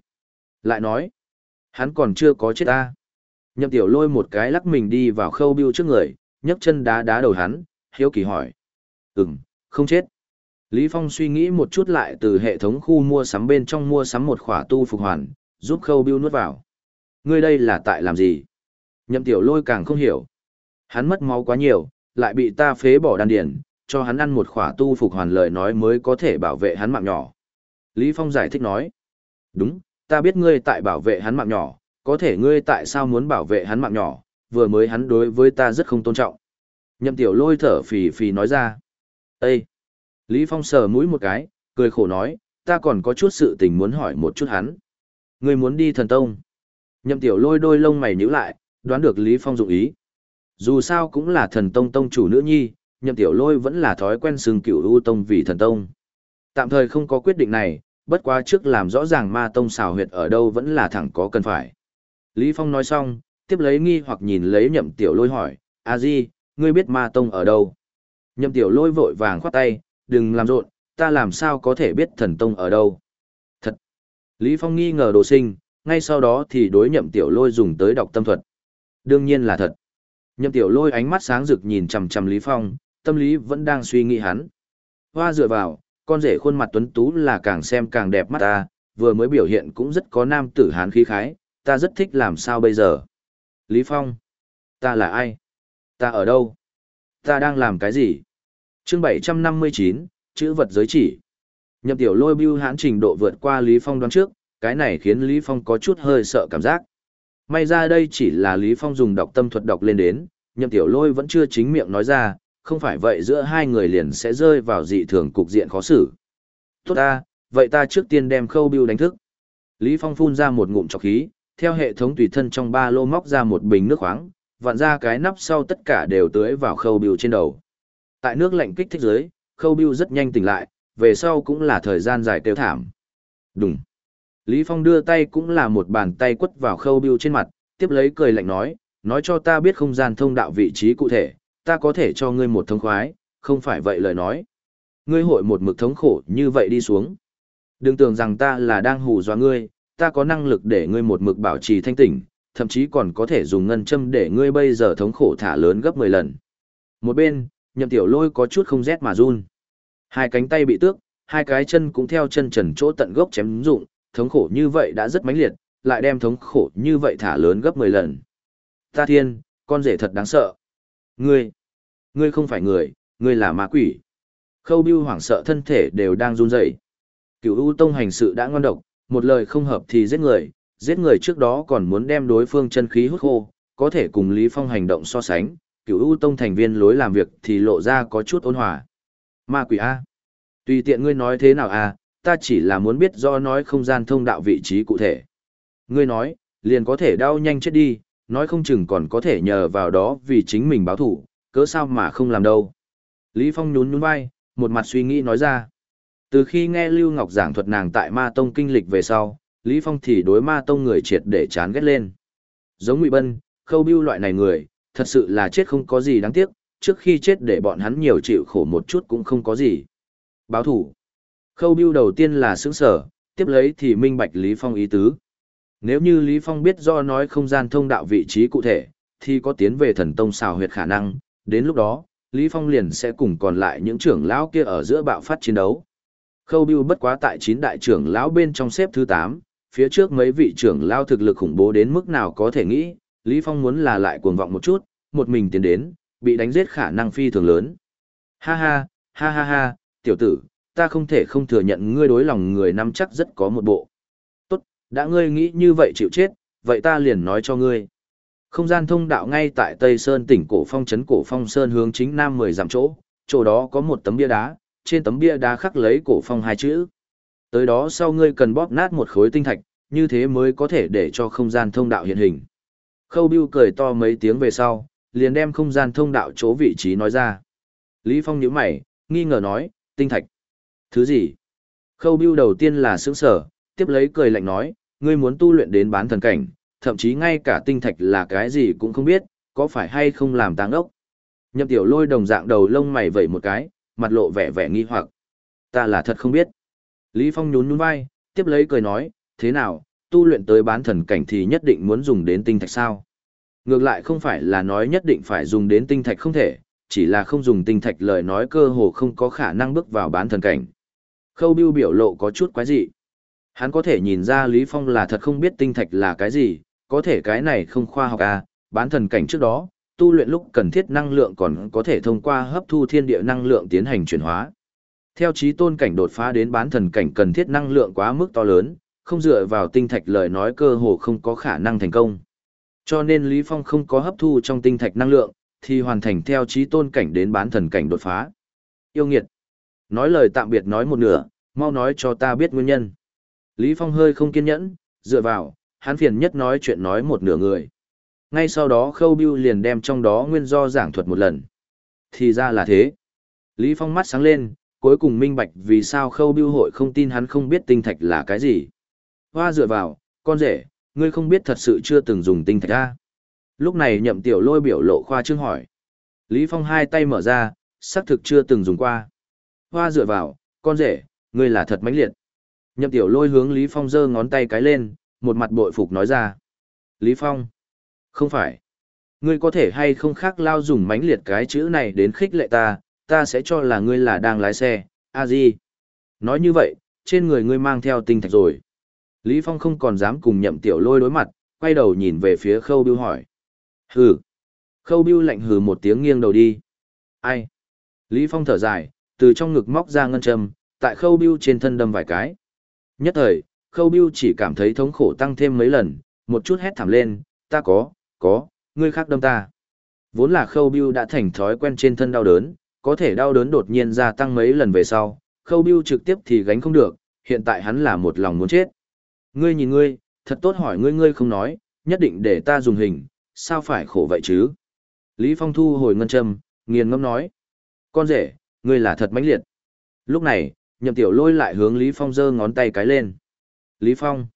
Lại nói, hắn còn chưa có chết ta. Nhậm tiểu lôi một cái lắc mình đi vào khâu biêu trước người, nhấc chân đá đá đầu hắn, hiếu kỳ hỏi. Ừm, không chết. Lý Phong suy nghĩ một chút lại từ hệ thống khu mua sắm bên trong mua sắm một khỏa tu phục hoàn, giúp khâu biêu nuốt vào. Ngươi đây là tại làm gì? Nhậm tiểu lôi càng không hiểu. Hắn mất máu quá nhiều, lại bị ta phế bỏ đan điền, cho hắn ăn một khỏa tu phục hoàn lời nói mới có thể bảo vệ hắn mạng nhỏ. Lý Phong giải thích nói. Đúng, ta biết ngươi tại bảo vệ hắn mạng nhỏ, có thể ngươi tại sao muốn bảo vệ hắn mạng nhỏ, vừa mới hắn đối với ta rất không tôn trọng. Nhậm tiểu lôi thở phì phì nói ra. Ê! Lý Phong sờ mũi một cái, cười khổ nói, ta còn có chút sự tình muốn hỏi một chút hắn. Ngươi muốn đi thần tông. Nhậm tiểu lôi đôi lông mày nhíu lại, đoán được Lý Phong dụng ý. Dù sao cũng là thần tông tông chủ nữ nhi, nhậm tiểu lôi vẫn là thói quen xưng cửu u tông vì thần tông. Tạm thời không có quyết định này, bất quá trước làm rõ ràng ma tông xào huyệt ở đâu vẫn là thẳng có cần phải. Lý Phong nói xong, tiếp lấy nghi hoặc nhìn lấy nhậm tiểu lôi hỏi, a di, ngươi biết ma tông ở đâu? Nhậm tiểu lôi vội vàng khoát tay, đừng làm rộn, ta làm sao có thể biết thần tông ở đâu? Thật! Lý Phong nghi ngờ đồ sinh, ngay sau đó thì đối nhậm tiểu lôi dùng tới đọc tâm thuật. Đương nhiên là thật. Nhậm tiểu lôi ánh mắt sáng rực nhìn chằm chằm Lý Phong, tâm lý vẫn đang suy nghĩ hắn. Hoa dựa vào, con rể khuôn mặt tuấn tú là càng xem càng đẹp mắt ta, vừa mới biểu hiện cũng rất có nam tử hán khí khái, ta rất thích làm sao bây giờ. Lý Phong, ta là ai? Ta ở đâu? Ta đang làm cái gì? Chương 759, chữ vật giới chỉ. Nhậm tiểu lôi bưu hãn trình độ vượt qua Lý Phong đoán trước, cái này khiến Lý Phong có chút hơi sợ cảm giác. May ra đây chỉ là Lý Phong dùng đọc tâm thuật đọc lên đến, nhậm tiểu lôi vẫn chưa chính miệng nói ra, không phải vậy giữa hai người liền sẽ rơi vào dị thường cục diện khó xử. Tốt ta, vậy ta trước tiên đem khâu bưu đánh thức. Lý Phong phun ra một ngụm trọc khí, theo hệ thống tùy thân trong ba lô móc ra một bình nước khoáng, vặn ra cái nắp sau tất cả đều tưới vào khâu bưu trên đầu. Tại nước lạnh kích thích dưới, khâu bưu rất nhanh tỉnh lại, về sau cũng là thời gian dài tiêu thảm. Đúng. Lý Phong đưa tay cũng là một bàn tay quất vào khâu bưu trên mặt, tiếp lấy cười lạnh nói, nói cho ta biết không gian thông đạo vị trí cụ thể, ta có thể cho ngươi một thống khoái, không phải vậy lời nói. Ngươi hội một mực thống khổ như vậy đi xuống. Đừng tưởng rằng ta là đang hù dọa ngươi, ta có năng lực để ngươi một mực bảo trì thanh tỉnh, thậm chí còn có thể dùng ngân châm để ngươi bây giờ thống khổ thả lớn gấp 10 lần. Một bên, nhậm tiểu lôi có chút không rét mà run. Hai cánh tay bị tước, hai cái chân cũng theo chân trần chỗ tận gốc chém rụng, thống khổ như vậy đã rất mãnh liệt, lại đem thống khổ như vậy thả lớn gấp 10 lần. Ta thiên, con rể thật đáng sợ. Ngươi, ngươi không phải người, ngươi là ma quỷ. Khâu Bưu hoảng sợ thân thể đều đang run rẩy. Cửu U Tông hành sự đã ngon độc, một lời không hợp thì giết người, giết người trước đó còn muốn đem đối phương chân khí hút khô, có thể cùng Lý Phong hành động so sánh, Cửu U Tông thành viên lối làm việc thì lộ ra có chút ôn hòa. Ma quỷ a, tùy tiện ngươi nói thế nào a, ta chỉ là muốn biết do nói không gian thông đạo vị trí cụ thể. Ngươi nói, liền có thể đau nhanh chết đi, nói không chừng còn có thể nhờ vào đó vì chính mình báo thủ, cớ sao mà không làm đâu. Lý Phong nhún nhún vai, một mặt suy nghĩ nói ra. Từ khi nghe Lưu Ngọc giảng thuật nàng tại Ma Tông kinh lịch về sau, Lý Phong thì đối Ma Tông người triệt để chán ghét lên. Giống Ngụy Bân, Khâu Bưu loại này người, thật sự là chết không có gì đáng tiếc, trước khi chết để bọn hắn nhiều chịu khổ một chút cũng không có gì. Báo thủ. Khâu Bưu đầu tiên là sững sở, tiếp lấy thì minh bạch Lý Phong ý tứ. Nếu như Lý Phong biết do nói không gian thông đạo vị trí cụ thể, thì có tiến về thần tông xào huyệt khả năng, đến lúc đó, Lý Phong liền sẽ cùng còn lại những trưởng lão kia ở giữa bạo phát chiến đấu. Khâu Bưu bất quá tại chín đại trưởng lão bên trong xếp thứ 8, phía trước mấy vị trưởng lão thực lực khủng bố đến mức nào có thể nghĩ, Lý Phong muốn là lại cuồng vọng một chút, một mình tiến đến, bị đánh giết khả năng phi thường lớn. Ha ha, ha ha ha, tiểu tử, ta không thể không thừa nhận ngươi đối lòng người nắm chắc rất có một bộ. Tốt, đã ngươi nghĩ như vậy chịu chết, vậy ta liền nói cho ngươi. Không gian thông đạo ngay tại Tây Sơn tỉnh cổ phong trấn cổ phong sơn hướng chính nam 10 dặm chỗ, chỗ đó có một tấm bia đá, trên tấm bia đá khắc lấy cổ phong hai chữ. Tới đó sau ngươi cần bóp nát một khối tinh thạch, như thế mới có thể để cho không gian thông đạo hiện hình. Khâu Bưu cười to mấy tiếng về sau, liền đem không gian thông đạo chỗ vị trí nói ra. Lý Phong nhíu mày, nghi ngờ nói, tinh thạch. Thứ gì? Khâu Bưu đầu tiên là sững sở, tiếp lấy cười lạnh nói, ngươi muốn tu luyện đến bán thần cảnh, thậm chí ngay cả tinh thạch là cái gì cũng không biết, có phải hay không làm táng ốc. Nhậm tiểu lôi đồng dạng đầu lông mày vẩy một cái, mặt lộ vẻ vẻ nghi hoặc. Ta là thật không biết. Lý Phong nhún nhún vai, tiếp lấy cười nói, thế nào, tu luyện tới bán thần cảnh thì nhất định muốn dùng đến tinh thạch sao? Ngược lại không phải là nói nhất định phải dùng đến tinh thạch không thể, chỉ là không dùng tinh thạch lời nói cơ hồ không có khả năng bước vào bán thần cảnh. Khâu Biêu biểu lộ có chút quái dị. Hắn có thể nhìn ra Lý Phong là thật không biết tinh thạch là cái gì, có thể cái này không khoa học à, bán thần cảnh trước đó, tu luyện lúc cần thiết năng lượng còn có thể thông qua hấp thu thiên địa năng lượng tiến hành chuyển hóa. Theo trí tôn cảnh đột phá đến bán thần cảnh cần thiết năng lượng quá mức to lớn, không dựa vào tinh thạch lời nói cơ hồ không có khả năng thành công. Cho nên Lý Phong không có hấp thu trong tinh thạch năng lượng, thì hoàn thành theo trí tôn cảnh đến bán thần cảnh đột phá. Yêu nghiệt. Nói lời tạm biệt nói một nửa, mau nói cho ta biết nguyên nhân. Lý Phong hơi không kiên nhẫn, dựa vào, hắn phiền nhất nói chuyện nói một nửa người. Ngay sau đó Khâu Biu liền đem trong đó nguyên do giảng thuật một lần. Thì ra là thế. Lý Phong mắt sáng lên, cuối cùng minh bạch vì sao Khâu Biu hội không tin hắn không biết tinh thạch là cái gì. Hoa dựa vào, con rể, ngươi không biết thật sự chưa từng dùng tinh thạch ra. lúc này nhậm tiểu lôi biểu lộ khoa trương hỏi lý phong hai tay mở ra xác thực chưa từng dùng qua hoa dựa vào con rể ngươi là thật mãnh liệt nhậm tiểu lôi hướng lý phong giơ ngón tay cái lên một mặt bội phục nói ra lý phong không phải ngươi có thể hay không khác lao dùng mãnh liệt cái chữ này đến khích lệ ta ta sẽ cho là ngươi là đang lái xe a di nói như vậy trên người ngươi mang theo tinh thạch rồi Lý Phong không còn dám cùng nhậm tiểu lôi đối mặt, quay đầu nhìn về phía khâu biêu hỏi. Hừ. Khâu biêu lạnh hừ một tiếng nghiêng đầu đi. Ai? Lý Phong thở dài, từ trong ngực móc ra ngân châm, tại khâu biêu trên thân đâm vài cái. Nhất thời, khâu biêu chỉ cảm thấy thống khổ tăng thêm mấy lần, một chút hét thảm lên, ta có, có, ngươi khác đâm ta. Vốn là khâu biêu đã thành thói quen trên thân đau đớn, có thể đau đớn đột nhiên gia tăng mấy lần về sau, khâu biêu trực tiếp thì gánh không được, hiện tại hắn là một lòng muốn chết. Ngươi nhìn ngươi, thật tốt hỏi ngươi ngươi không nói, nhất định để ta dùng hình, sao phải khổ vậy chứ? Lý Phong thu hồi ngân châm, nghiền ngâm nói. Con rể, ngươi là thật mãnh liệt. Lúc này, nhậm tiểu lôi lại hướng Lý Phong giơ ngón tay cái lên. Lý Phong.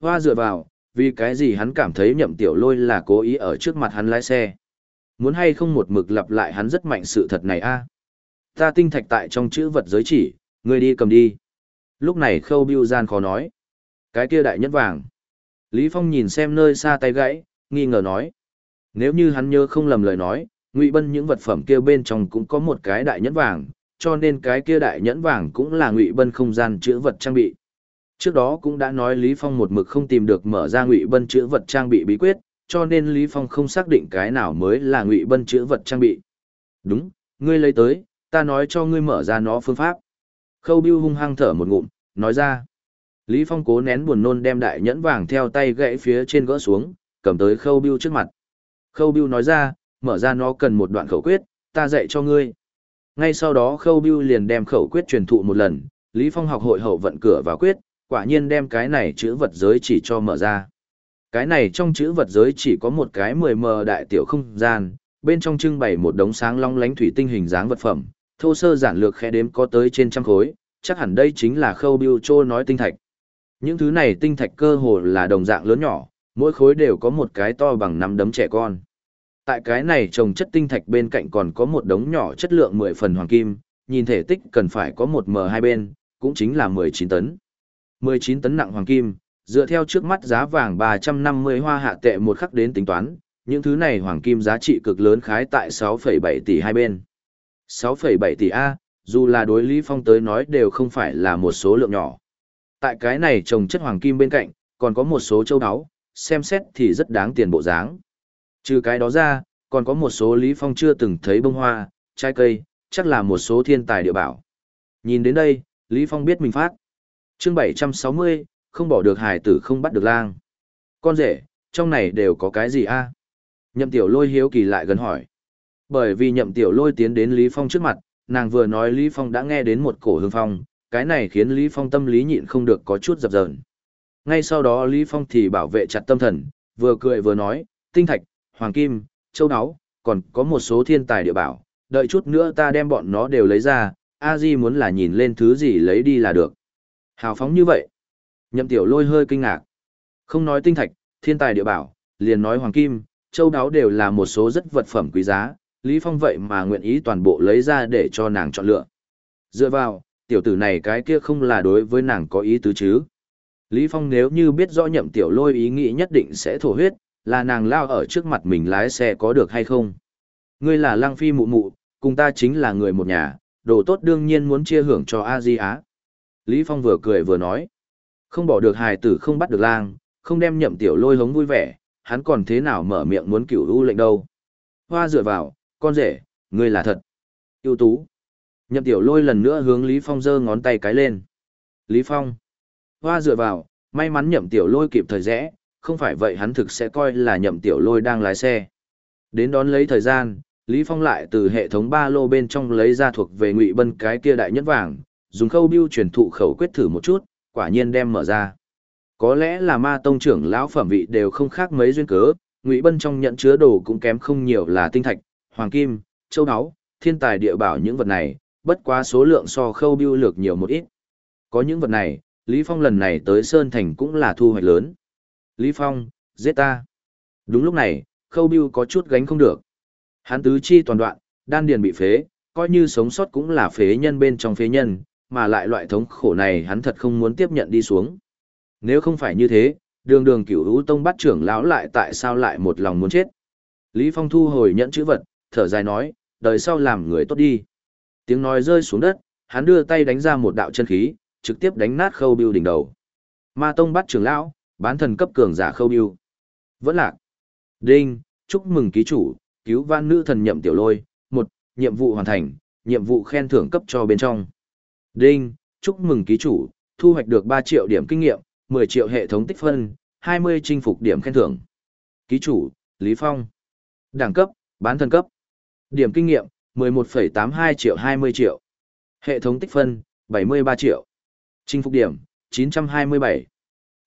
Hoa dựa vào, vì cái gì hắn cảm thấy nhậm tiểu lôi là cố ý ở trước mặt hắn lái xe. Muốn hay không một mực lặp lại hắn rất mạnh sự thật này a Ta tinh thạch tại trong chữ vật giới chỉ, ngươi đi cầm đi. Lúc này khâu biêu gian khó nói. Cái kia đại nhất vàng. Lý Phong nhìn xem nơi xa tay gãy, nghi ngờ nói. Nếu như hắn nhớ không lầm lời nói, Ngụy Bân những vật phẩm kia bên trong cũng có một cái đại nhẫn vàng, cho nên cái kia đại nhẫn vàng cũng là Ngụy Bân không gian chữa vật trang bị. Trước đó cũng đã nói Lý Phong một mực không tìm được mở ra Ngụy Bân chữa vật trang bị bí quyết, cho nên Lý Phong không xác định cái nào mới là Ngụy Bân chữa vật trang bị. Đúng, ngươi lấy tới, ta nói cho ngươi mở ra nó phương pháp. Khâu Bưu hung hăng thở một ngụm, nói ra. Lý Phong cố nén buồn nôn đem đại nhẫn vàng theo tay gãy phía trên gỡ xuống, cầm tới Khâu Bưu trước mặt. Khâu Bưu nói ra, mở ra nó cần một đoạn khẩu quyết, ta dạy cho ngươi. Ngay sau đó Khâu Bưu liền đem khẩu quyết truyền thụ một lần, Lý Phong học hội hậu vận cửa vào quyết, quả nhiên đem cái này chữ vật giới chỉ cho mở ra. Cái này trong chữ vật giới chỉ có một cái 10m đại tiểu không gian, bên trong trưng bày một đống sáng long lánh thủy tinh hình dáng vật phẩm, thô sơ giản lược khẽ đếm có tới trên trăm khối, chắc hẳn đây chính là khâu biêu trô nói tinh thạch. Những thứ này tinh thạch cơ hồ là đồng dạng lớn nhỏ, mỗi khối đều có một cái to bằng nắm đấm trẻ con. Tại cái này trồng chất tinh thạch bên cạnh còn có một đống nhỏ chất lượng 10 phần hoàng kim, nhìn thể tích cần phải có một m hai bên, cũng chính là 19 tấn. 19 tấn nặng hoàng kim, dựa theo trước mắt giá vàng 350 hoa hạ tệ một khắc đến tính toán, những thứ này hoàng kim giá trị cực lớn khái tại 6,7 tỷ hai bên. 6,7 tỷ A, dù là đối Lý Phong tới nói đều không phải là một số lượng nhỏ. Tại cái này trồng chất hoàng kim bên cạnh, còn có một số châu áo, xem xét thì rất đáng tiền bộ dáng. Trừ cái đó ra, còn có một số Lý Phong chưa từng thấy bông hoa, trái cây, chắc là một số thiên tài địa bảo. Nhìn đến đây, Lý Phong biết mình phát. Chương 760, không bỏ được hải tử không bắt được lang. Con rể, trong này đều có cái gì a? Nhậm tiểu lôi hiếu kỳ lại gần hỏi. Bởi vì nhậm tiểu lôi tiến đến Lý Phong trước mặt, nàng vừa nói Lý Phong đã nghe đến một cổ hương phong, cái này khiến Lý Phong tâm lý nhịn không được có chút dập dờn. Ngay sau đó Lý Phong thì bảo vệ chặt tâm thần, vừa cười vừa nói, tinh thạch, hoàng kim, châu áo, còn có một số thiên tài địa bảo, đợi chút nữa ta đem bọn nó đều lấy ra, a di muốn là nhìn lên thứ gì lấy đi là được. Hào phóng như vậy. Nhậm tiểu lôi hơi kinh ngạc. Không nói tinh thạch, thiên tài địa bảo, liền nói hoàng kim, châu đáo đều là một số rất vật phẩm quý giá, Lý Phong vậy mà nguyện ý toàn bộ lấy ra để cho nàng chọn lựa. Dựa vào, tiểu tử này cái kia không là đối với nàng có ý tứ chứ. Lý Phong nếu như biết rõ nhậm tiểu lôi ý nghĩ nhất định sẽ thổ huyết, là nàng lao ở trước mặt mình lái xe có được hay không. Ngươi là lang phi mụ mụ, cùng ta chính là người một nhà, đồ tốt đương nhiên muốn chia hưởng cho A Di Á. Lý Phong vừa cười vừa nói. Không bỏ được hài tử không bắt được lang, không đem nhậm tiểu lôi hống vui vẻ, hắn còn thế nào mở miệng muốn cửu u lệnh đâu. Hoa dựa vào, con rể, ngươi là thật. ưu tú. Nhậm tiểu lôi lần nữa hướng Lý Phong giơ ngón tay cái lên. Lý Phong. Hoa dựa vào, may mắn nhậm tiểu lôi kịp thời rẽ, không phải vậy hắn thực sẽ coi là nhậm tiểu lôi đang lái xe. Đến đón lấy thời gian, Lý Phong lại từ hệ thống ba lô bên trong lấy ra thuộc về ngụy bân cái kia đại nhất vàng, dùng khâu biêu truyền thụ khẩu quyết thử một chút, quả nhiên đem mở ra. Có lẽ là ma tông trưởng lão phẩm vị đều không khác mấy duyên cớ, ngụy bân trong nhận chứa đồ cũng kém không nhiều là tinh thạch, hoàng kim, châu áo, thiên tài địa bảo những vật này, bất quá số lượng so khâu biêu lược nhiều một ít. Có những vật này, Lý Phong lần này tới Sơn Thành cũng là thu hoạch lớn. Lý Phong, giết ta. Đúng lúc này, khâu biêu có chút gánh không được. Hắn tứ chi toàn đoạn, đan điền bị phế, coi như sống sót cũng là phế nhân bên trong phế nhân, mà lại loại thống khổ này hắn thật không muốn tiếp nhận đi xuống. Nếu không phải như thế, đường đường cửu hữu tông bắt trưởng lão lại tại sao lại một lòng muốn chết. Lý Phong thu hồi nhận chữ vật, thở dài nói, đời sau làm người tốt đi. Tiếng nói rơi xuống đất, hắn đưa tay đánh ra một đạo chân khí, trực tiếp đánh nát khâu biêu đỉnh đầu. Ma tông bắt trưởng lão, bán thần cấp cường giả khâu yêu Vẫn lạc. Đinh, chúc mừng ký chủ, cứu vãn nữ thần nhậm tiểu lôi. Một, nhiệm vụ hoàn thành, nhiệm vụ khen thưởng cấp cho bên trong. Đinh, chúc mừng ký chủ, thu hoạch được 3 triệu điểm kinh nghiệm, 10 triệu hệ thống tích phân, 20 chinh phục điểm khen thưởng. Ký chủ, Lý Phong. Đẳng cấp, bán thần cấp. Điểm kinh nghiệm, 11,82 triệu 20 triệu. Hệ thống tích phân, 73 triệu. Chinh phục điểm, 927.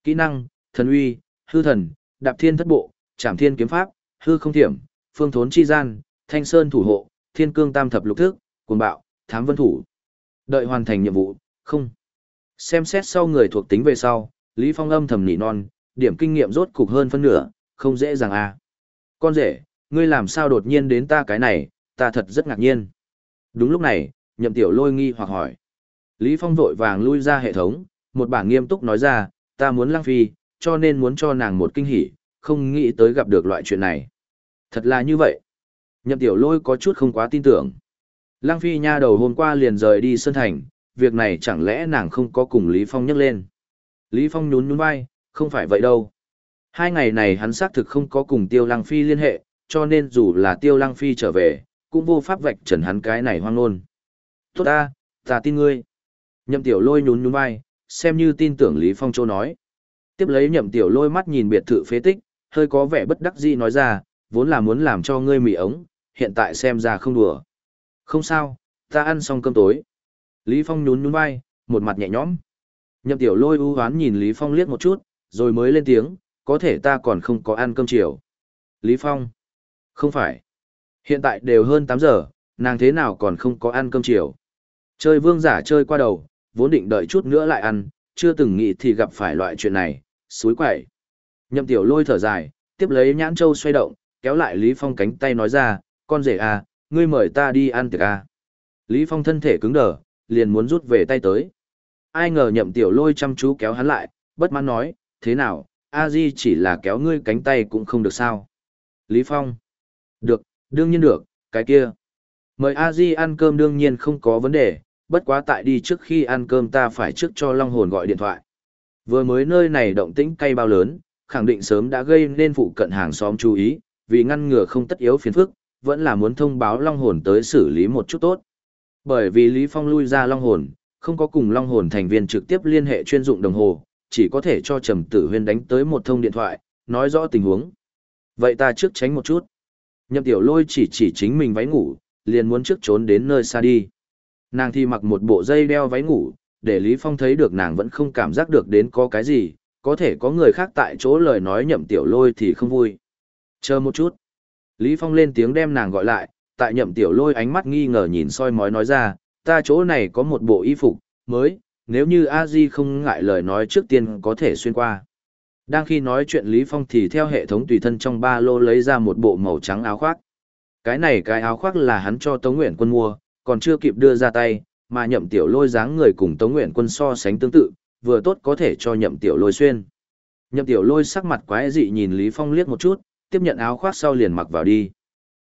Kỹ năng, thần uy, hư thần, đạp thiên thất bộ, trảm thiên kiếm pháp, hư không thiểm, phương thốn chi gian, thanh sơn thủ hộ, thiên cương tam thập lục thức, cuồng bạo, thám vân thủ. Đợi hoàn thành nhiệm vụ, không. Xem xét sau người thuộc tính về sau, Lý Phong âm thầm nỉ non, điểm kinh nghiệm rốt cục hơn phân nửa, không dễ dàng à. Con rể, ngươi làm sao đột nhiên đến ta cái này, ta thật rất ngạc nhiên. Đúng lúc này, nhậm tiểu lôi nghi hoặc hỏi. Lý Phong vội vàng lui ra hệ thống, một bảng nghiêm túc nói ra, ta muốn lăng phi, cho nên muốn cho nàng một kinh hỉ, không nghĩ tới gặp được loại chuyện này. Thật là như vậy. Nhậm tiểu lôi có chút không quá tin tưởng. Lăng phi nha đầu hôm qua liền rời đi Sơn Thành, việc này chẳng lẽ nàng không có cùng Lý Phong nhắc lên. Lý Phong nhún nhún vai, không phải vậy đâu. Hai ngày này hắn xác thực không có cùng Tiêu Lăng Phi liên hệ, cho nên dù là Tiêu Lăng Phi trở về, cũng vô pháp vạch trần hắn cái này hoang nôn. Tốt ta, ta tin ngươi. Nhậm tiểu lôi nhún nhún vai, xem như tin tưởng Lý Phong Châu nói. Tiếp lấy nhậm tiểu lôi mắt nhìn biệt thự phế tích, hơi có vẻ bất đắc dĩ nói ra, vốn là muốn làm cho ngươi mì ống, hiện tại xem ra không đùa. Không sao, ta ăn xong cơm tối. Lý Phong nhún nhún vai, một mặt nhẹ nhõm. Nhậm tiểu lôi ưu hoán nhìn Lý Phong liếc một chút, rồi mới lên tiếng, có thể ta còn không có ăn cơm chiều. Lý Phong. Không phải. Hiện tại đều hơn 8 giờ, nàng thế nào còn không có ăn cơm chiều. Chơi vương giả chơi qua đầu, vốn định đợi chút nữa lại ăn, chưa từng nghĩ thì gặp phải loại chuyện này, suối quẩy. Nhậm tiểu lôi thở dài, tiếp lấy nhãn châu xoay động, kéo lại Lý Phong cánh tay nói ra, con rể à, ngươi mời ta đi ăn tiệc à. Lý Phong thân thể cứng đờ, liền muốn rút về tay tới. Ai ngờ nhậm tiểu lôi chăm chú kéo hắn lại, bất mãn nói, thế nào, a di chỉ là kéo ngươi cánh tay cũng không được sao. Lý Phong. Được, đương nhiên được, cái kia. Mời a di ăn cơm đương nhiên không có vấn đề, bất quá tại đi trước khi ăn cơm ta phải trước cho Long Hồn gọi điện thoại. Vừa mới nơi này động tĩnh cay bao lớn, khẳng định sớm đã gây nên phụ cận hàng xóm chú ý, vì ngăn ngừa không tất yếu phiền phức, vẫn là muốn thông báo Long Hồn tới xử lý một chút tốt. Bởi vì Lý Phong lui ra Long Hồn, không có cùng Long Hồn thành viên trực tiếp liên hệ chuyên dụng đồng hồ, chỉ có thể cho Trầm Tử Huyên đánh tới một thông điện thoại, nói rõ tình huống. Vậy ta trước tránh một chút. Nhậm Tiểu Lôi chỉ chỉ chính mình váy ngủ, liền muốn trước trốn đến nơi xa đi. Nàng thì mặc một bộ dây đeo váy ngủ, để Lý Phong thấy được nàng vẫn không cảm giác được đến có cái gì, có thể có người khác tại chỗ lời nói nhậm tiểu lôi thì không vui. Chờ một chút. Lý Phong lên tiếng đem nàng gọi lại, tại nhậm tiểu lôi ánh mắt nghi ngờ nhìn soi mói nói ra, ta chỗ này có một bộ y phục, mới, nếu như a di không ngại lời nói trước tiên có thể xuyên qua. Đang khi nói chuyện Lý Phong thì theo hệ thống tùy thân trong ba lô lấy ra một bộ màu trắng áo khoác. Cái này cái áo khoác là hắn cho Tống Nguyện quân mua, còn chưa kịp đưa ra tay, mà nhậm tiểu lôi dáng người cùng Tống Nguyện quân so sánh tương tự, vừa tốt có thể cho nhậm tiểu lôi xuyên. Nhậm tiểu lôi sắc mặt quái dị nhìn Lý Phong liếc một chút, tiếp nhận áo khoác sau liền mặc vào đi.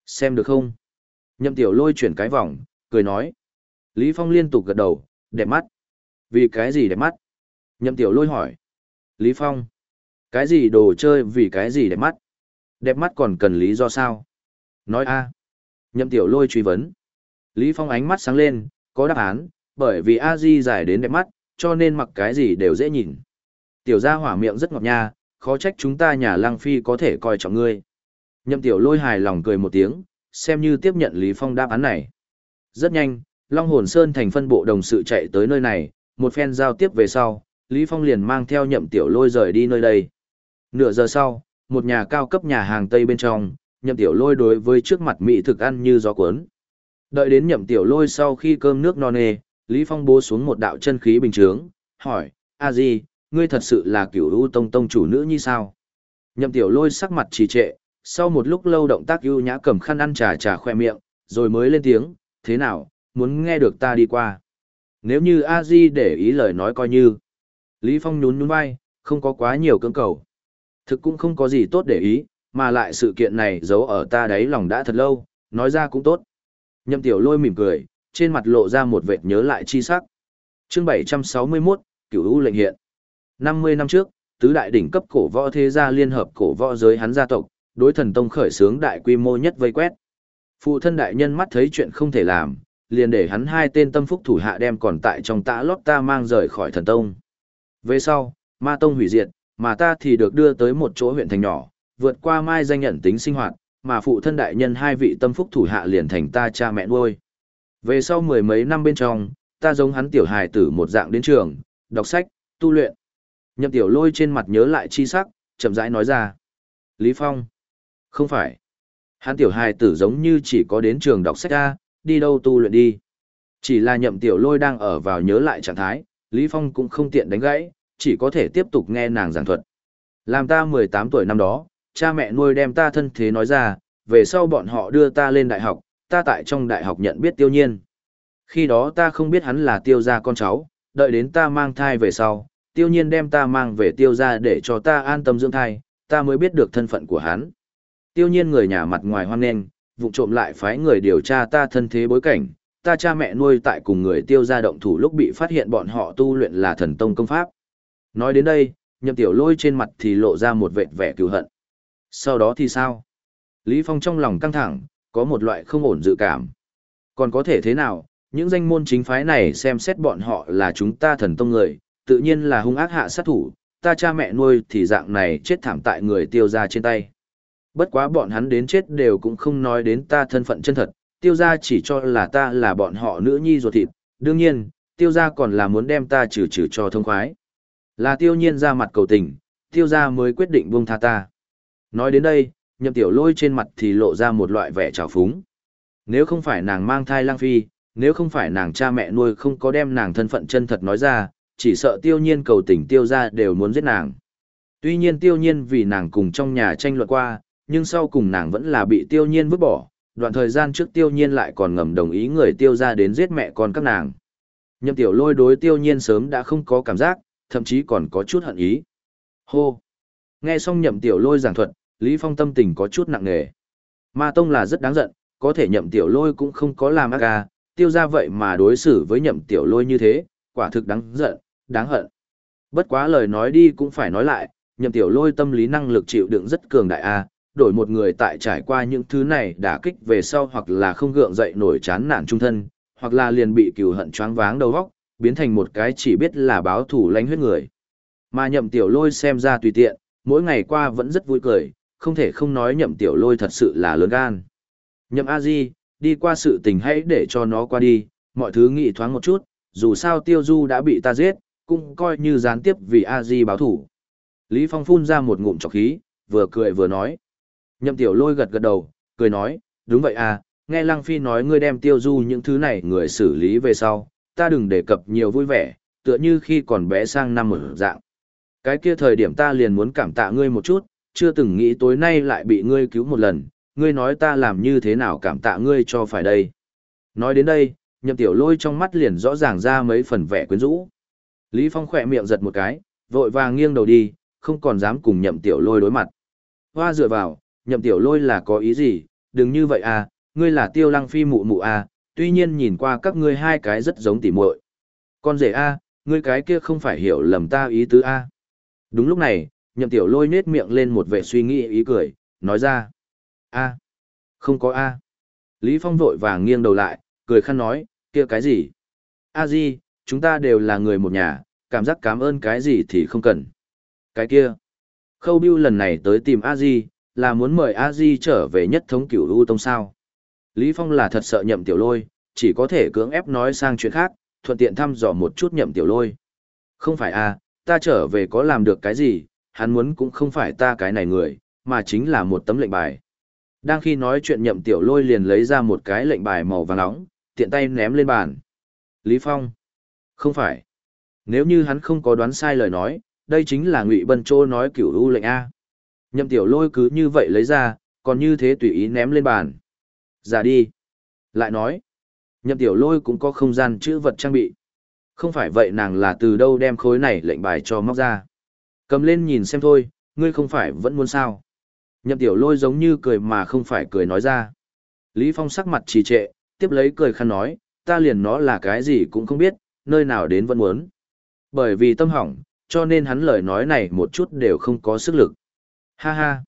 Xem được không? Nhậm tiểu lôi chuyển cái vòng, cười nói. Lý Phong liên tục gật đầu, đẹp mắt. Vì cái gì đẹp mắt? Nhậm tiểu lôi hỏi. Lý Phong. Cái gì đồ chơi vì cái gì đẹp mắt? Đẹp mắt còn cần lý do sao? Nói a. Nhậm tiểu lôi truy vấn. Lý Phong ánh mắt sáng lên, có đáp án, bởi vì a di dài đến đẹp mắt, cho nên mặc cái gì đều dễ nhìn. Tiểu gia hỏa miệng rất ngọt nha, khó trách chúng ta nhà lăng phi có thể coi trọng ngươi. Nhậm tiểu lôi hài lòng cười một tiếng, xem như tiếp nhận Lý Phong đáp án này. Rất nhanh, Long Hồn Sơn thành phân bộ đồng sự chạy tới nơi này, một phen giao tiếp về sau, Lý Phong liền mang theo nhậm tiểu lôi rời đi nơi đây. Nửa giờ sau, một nhà cao cấp nhà hàng Tây bên trong, nhậm tiểu lôi đối với trước mặt mỹ thực ăn như gió cuốn. Đợi đến nhậm tiểu lôi sau khi cơm nước non nê, Lý Phong bố xuống một đạo chân khí bình trướng, hỏi, a di, ngươi thật sự là cửu u tông tông chủ nữ như sao? Nhậm tiểu lôi sắc mặt trì trệ, sau một lúc lâu động tác ưu nhã cầm khăn ăn trà trà khoe miệng, rồi mới lên tiếng, thế nào, muốn nghe được ta đi qua. Nếu như a di để ý lời nói coi như. Lý Phong nhún nhún vai, không có quá nhiều cưỡng cầu. Thực cũng không có gì tốt để ý, mà lại sự kiện này giấu ở ta đấy lòng đã thật lâu, nói ra cũng tốt. Nhậm tiểu lôi mỉm cười, trên mặt lộ ra một vệt nhớ lại chi sắc. Chương 761, Cửu U lệnh hiện. 50 năm trước, tứ đại đỉnh cấp cổ võ thế gia liên hợp cổ võ giới hắn gia tộc, đối thần tông khởi xướng đại quy mô nhất vây quét. Phụ thân đại nhân mắt thấy chuyện không thể làm, liền để hắn hai tên tâm phúc thủ hạ đem còn tại trong tã lót ta mang rời khỏi thần tông. Về sau, ma tông hủy diệt, mà ta thì được đưa tới một chỗ huyện thành nhỏ, vượt qua mai danh nhận tính sinh hoạt, mà phụ thân đại nhân hai vị tâm phúc thủ hạ liền thành ta cha mẹ nuôi. Về sau mười mấy năm bên trong, ta giống hắn tiểu hài tử một dạng đến trường, đọc sách, tu luyện. Nhậm tiểu lôi trên mặt nhớ lại chi sắc, chậm rãi nói ra. Lý Phong. Không phải. Hắn tiểu hài tử giống như chỉ có đến trường đọc sách ra, đi đâu tu luyện đi. Chỉ là nhậm tiểu lôi đang ở vào nhớ lại trạng thái, Lý Phong cũng không tiện đánh gãy, chỉ có thể tiếp tục nghe nàng giảng thuật. Làm ta 18 tuổi năm đó, cha mẹ nuôi đem ta thân thế nói ra, về sau bọn họ đưa ta lên đại học, ta tại trong đại học nhận biết tiêu nhiên. Khi đó ta không biết hắn là tiêu gia con cháu, đợi đến ta mang thai về sau, tiêu nhiên đem ta mang về tiêu gia để cho ta an tâm dưỡng thai, ta mới biết được thân phận của hắn. Tiêu nhiên người nhà mặt ngoài hoan nghênh, vụ trộm lại phái người điều tra ta thân thế bối cảnh, ta cha mẹ nuôi tại cùng người tiêu gia động thủ lúc bị phát hiện bọn họ tu luyện là thần tông công pháp. Nói đến đây, nhậm tiểu lôi trên mặt thì lộ ra một vệt vẻ cứu hận. Sau đó thì sao? Lý Phong trong lòng căng thẳng, có một loại không ổn dự cảm. Còn có thể thế nào, những danh môn chính phái này xem xét bọn họ là chúng ta thần tông người, tự nhiên là hung ác hạ sát thủ, ta cha mẹ nuôi thì dạng này chết thảm tại người tiêu ra trên tay. Bất quá bọn hắn đến chết đều cũng không nói đến ta thân phận chân thật, tiêu ra chỉ cho là ta là bọn họ nữ nhi ruột thịt, đương nhiên, tiêu gia còn là muốn đem ta trừ trừ cho thông khoái. Là tiêu nhiên ra mặt cầu tình, tiêu gia mới quyết định buông tha ta. Nói đến đây, nhậm tiểu lôi trên mặt thì lộ ra một loại vẻ trào phúng. Nếu không phải nàng mang thai lang phi, nếu không phải nàng cha mẹ nuôi không có đem nàng thân phận chân thật nói ra, chỉ sợ tiêu nhiên cầu tình tiêu gia đều muốn giết nàng. Tuy nhiên tiêu nhiên vì nàng cùng trong nhà tranh luận qua, nhưng sau cùng nàng vẫn là bị tiêu nhiên vứt bỏ, đoạn thời gian trước tiêu nhiên lại còn ngầm đồng ý người tiêu ra đến giết mẹ con các nàng. Nhậm tiểu lôi đối tiêu nhiên sớm đã không có cảm giác, thậm chí còn có chút hận ý. Hô! Nghe xong nhậm tiểu lôi giảng thuật, Lý Phong tâm tình có chút nặng nề. Ma Tông là rất đáng giận, có thể nhậm tiểu lôi cũng không có làm ác ca, tiêu ra vậy mà đối xử với nhậm tiểu lôi như thế, quả thực đáng giận, đáng hận. Bất quá lời nói đi cũng phải nói lại, nhậm tiểu lôi tâm lý năng lực chịu đựng rất cường đại a đổi một người tại trải qua những thứ này đả kích về sau hoặc là không gượng dậy nổi chán nản trung thân, hoặc là liền bị cừu hận choáng váng đầu óc, biến thành một cái chỉ biết là báo thủ lánh huyết người. Mà nhậm tiểu lôi xem ra tùy tiện, mỗi ngày qua vẫn rất vui cười, không thể không nói nhậm tiểu lôi thật sự là lớn gan. Nhậm a di, đi qua sự tình hãy để cho nó qua đi, mọi thứ nghĩ thoáng một chút, dù sao tiêu du đã bị ta giết, cũng coi như gián tiếp vì a di báo thủ. Lý Phong phun ra một ngụm trọc khí, vừa cười vừa nói. Nhậm tiểu lôi gật gật đầu, cười nói, đúng vậy à, nghe Lăng Phi nói ngươi đem tiêu du những thứ này người xử lý về sau, ta đừng đề cập nhiều vui vẻ, tựa như khi còn bé sang năm ở dạng. Cái kia thời điểm ta liền muốn cảm tạ ngươi một chút, chưa từng nghĩ tối nay lại bị ngươi cứu một lần, ngươi nói ta làm như thế nào cảm tạ ngươi cho phải đây. Nói đến đây, nhậm tiểu lôi trong mắt liền rõ ràng ra mấy phần vẻ quyến rũ. Lý Phong khỏe miệng giật một cái, vội vàng nghiêng đầu đi, không còn dám cùng nhậm tiểu lôi đối mặt. Hoa dựa vào, nhậm tiểu lôi là có ý gì, đừng như vậy à, ngươi là tiêu lăng phi mụ mụ à, tuy nhiên nhìn qua các ngươi hai cái rất giống tỉ muội. Con rể a, à, ngươi cái kia không phải hiểu lầm ta ý tứ a. À. Đúng lúc này, nhậm tiểu lôi nết miệng lên một vẻ suy nghĩ ý cười, nói ra. a, không có a. Lý Phong vội vàng nghiêng đầu lại, cười khăn nói, kia cái gì? A di, chúng ta đều là người một nhà, cảm giác cảm ơn cái gì thì không cần. Cái kia, khâu biêu lần này tới tìm A di, là muốn mời A Di trở về nhất thống cửu U Tông sao. Lý Phong là thật sợ nhậm tiểu lôi, chỉ có thể cưỡng ép nói sang chuyện khác, thuận tiện thăm dò một chút nhậm tiểu lôi. Không phải a, ta trở về có làm được cái gì, hắn muốn cũng không phải ta cái này người, mà chính là một tấm lệnh bài. Đang khi nói chuyện nhậm tiểu lôi liền lấy ra một cái lệnh bài màu vàng nóng, tiện tay ném lên bàn. Lý Phong. Không phải. Nếu như hắn không có đoán sai lời nói, đây chính là Ngụy Bân Châu nói cửu u lệnh A. Nhậm tiểu lôi cứ như vậy lấy ra, còn như thế tùy ý ném lên bàn. giả đi. Lại nói, nhậm tiểu lôi cũng có không gian chữ vật trang bị. Không phải vậy nàng là từ đâu đem khối này lệnh bài cho móc ra. Cầm lên nhìn xem thôi, ngươi không phải vẫn muốn sao. Nhậm tiểu lôi giống như cười mà không phải cười nói ra. Lý Phong sắc mặt trì trệ, tiếp lấy cười khăn nói, ta liền nó là cái gì cũng không biết, nơi nào đến vẫn muốn. Bởi vì tâm hỏng, cho nên hắn lời nói này một chút đều không có sức lực. Ha ha.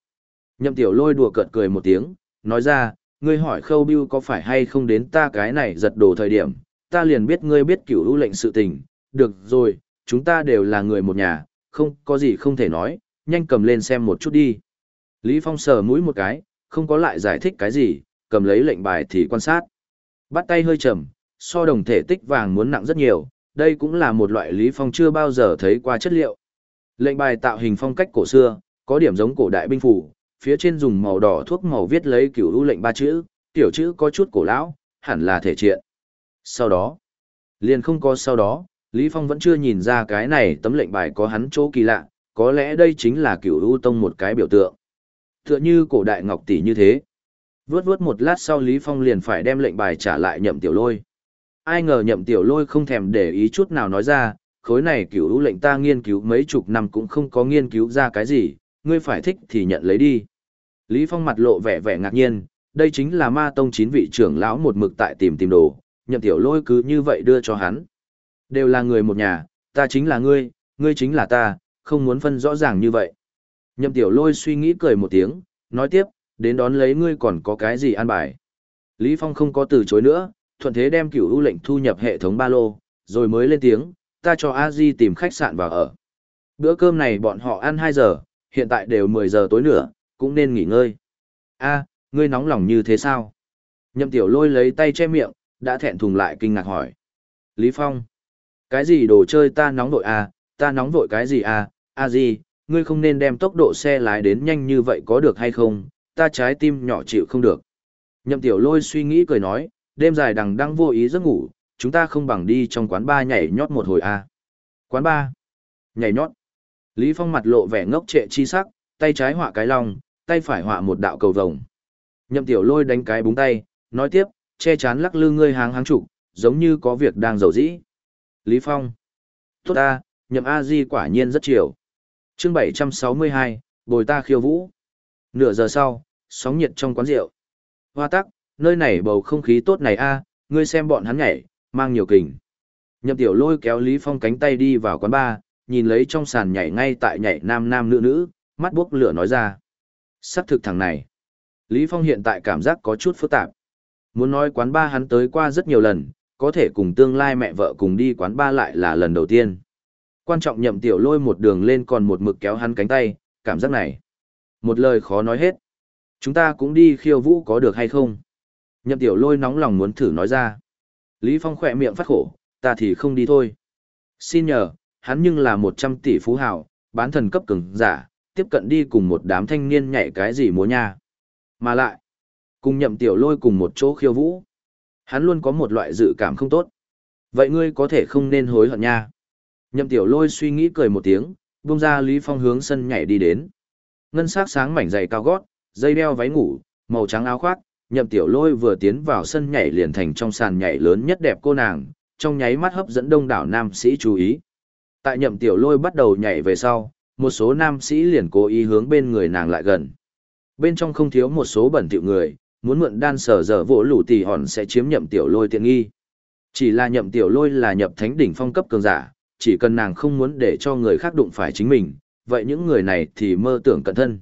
Nhậm tiểu lôi đùa cợt cười một tiếng, nói ra, ngươi hỏi khâu biêu có phải hay không đến ta cái này giật đồ thời điểm, ta liền biết ngươi biết cửu ưu lệnh sự tình, được rồi, chúng ta đều là người một nhà, không có gì không thể nói, nhanh cầm lên xem một chút đi. Lý Phong sờ mũi một cái, không có lại giải thích cái gì, cầm lấy lệnh bài thì quan sát. Bắt tay hơi chậm, so đồng thể tích vàng muốn nặng rất nhiều, đây cũng là một loại Lý Phong chưa bao giờ thấy qua chất liệu. Lệnh bài tạo hình phong cách cổ xưa, có điểm giống cổ đại binh phủ, phía trên dùng màu đỏ thuốc màu viết lấy cửu ưu lệnh ba chữ, tiểu chữ có chút cổ lão, hẳn là thể triện. Sau đó, liền không có sau đó, Lý Phong vẫn chưa nhìn ra cái này tấm lệnh bài có hắn chỗ kỳ lạ, có lẽ đây chính là cửu ưu tông một cái biểu tượng. Tựa như cổ đại ngọc tỷ như thế. Vướt vướt một lát sau Lý Phong liền phải đem lệnh bài trả lại nhậm tiểu lôi. Ai ngờ nhậm tiểu lôi không thèm để ý chút nào nói ra, khối này cửu ưu lệnh ta nghiên cứu mấy chục năm cũng không có nghiên cứu ra cái gì, ngươi phải thích thì nhận lấy đi. Lý Phong mặt lộ vẻ vẻ ngạc nhiên, đây chính là ma tông chín vị trưởng lão một mực tại tìm tìm đồ, nhậm tiểu lôi cứ như vậy đưa cho hắn. Đều là người một nhà, ta chính là ngươi, ngươi chính là ta, không muốn phân rõ ràng như vậy. Nhậm tiểu lôi suy nghĩ cười một tiếng, nói tiếp, đến đón lấy ngươi còn có cái gì an bài. Lý Phong không có từ chối nữa, thuận thế đem cửu ưu lệnh thu nhập hệ thống ba lô, rồi mới lên tiếng, ta cho a di tìm khách sạn vào ở. Bữa cơm này bọn họ ăn 2 giờ, hiện tại đều 10 giờ tối nữa, cũng nên nghỉ ngơi. a ngươi nóng lòng như thế sao? Nhậm tiểu lôi lấy tay che miệng, đã thẹn thùng lại kinh ngạc hỏi. Lý Phong. Cái gì đồ chơi ta nóng vội à, ta nóng vội cái gì à, à gì, ngươi không nên đem tốc độ xe lái đến nhanh như vậy có được hay không, ta trái tim nhỏ chịu không được. Nhậm tiểu lôi suy nghĩ cười nói, đêm dài đằng đang vô ý giấc ngủ, chúng ta không bằng đi trong quán ba nhảy nhót một hồi à. Quán ba, nhảy nhót. Lý Phong mặt lộ vẻ ngốc trệ chi sắc, tay trái họa cái long, tay phải họa một đạo cầu vồng. Nhậm tiểu lôi đánh cái búng tay, nói tiếp, che chán lắc lư ngươi háng háng trụ, giống như có việc đang giàu dĩ. Lý Phong. Tốt ta, nhậm A-di quả nhiên rất chiều. chương 762, bồi ta khiêu vũ. Nửa giờ sau, sóng nhiệt trong quán rượu. Hoa tắc, nơi này bầu không khí tốt này a ngươi xem bọn hắn nhảy, mang nhiều kình. Nhậm tiểu lôi kéo Lý Phong cánh tay đi vào quán bar, nhìn lấy trong sàn nhảy ngay tại nhảy nam nam nữ nữ, mắt buốc lửa nói ra. sắp thực thằng này. Lý Phong hiện tại cảm giác có chút phức tạp. Muốn nói quán ba hắn tới qua rất nhiều lần, có thể cùng tương lai mẹ vợ cùng đi quán ba lại là lần đầu tiên. Quan trọng nhậm tiểu lôi một đường lên còn một mực kéo hắn cánh tay, cảm giác này. Một lời khó nói hết. Chúng ta cũng đi khiêu vũ có được hay không? Nhậm tiểu lôi nóng lòng muốn thử nói ra. Lý Phong khỏe miệng phát khổ, ta thì không đi thôi. Xin nhờ, hắn nhưng là một trăm tỷ phú hào, bán thần cấp cường giả, tiếp cận đi cùng một đám thanh niên nhảy cái gì múa nha. Mà lại, cùng nhậm tiểu lôi cùng một chỗ khiêu vũ. Hắn luôn có một loại dự cảm không tốt. Vậy ngươi có thể không nên hối hận nha. Nhậm tiểu lôi suy nghĩ cười một tiếng, buông ra Lý Phong hướng sân nhảy đi đến. Ngân sắc sáng mảnh dày cao gót, dây đeo váy ngủ, màu trắng áo khoác, nhậm tiểu lôi vừa tiến vào sân nhảy liền thành trong sàn nhảy lớn nhất đẹp cô nàng, trong nháy mắt hấp dẫn đông đảo nam sĩ chú ý. Tại nhậm tiểu lôi bắt đầu nhảy về sau, một số nam sĩ liền cố ý hướng bên người nàng lại gần. Bên trong không thiếu một số bẩn thỉu người, muốn mượn đan sở dở vỗ lũ tỷ hòn sẽ chiếm nhậm tiểu lôi tiện nghi. Chỉ là nhậm tiểu lôi là nhập thánh đỉnh phong cấp cường giả, chỉ cần nàng không muốn để cho người khác đụng phải chính mình, vậy những người này thì mơ tưởng cẩn thân.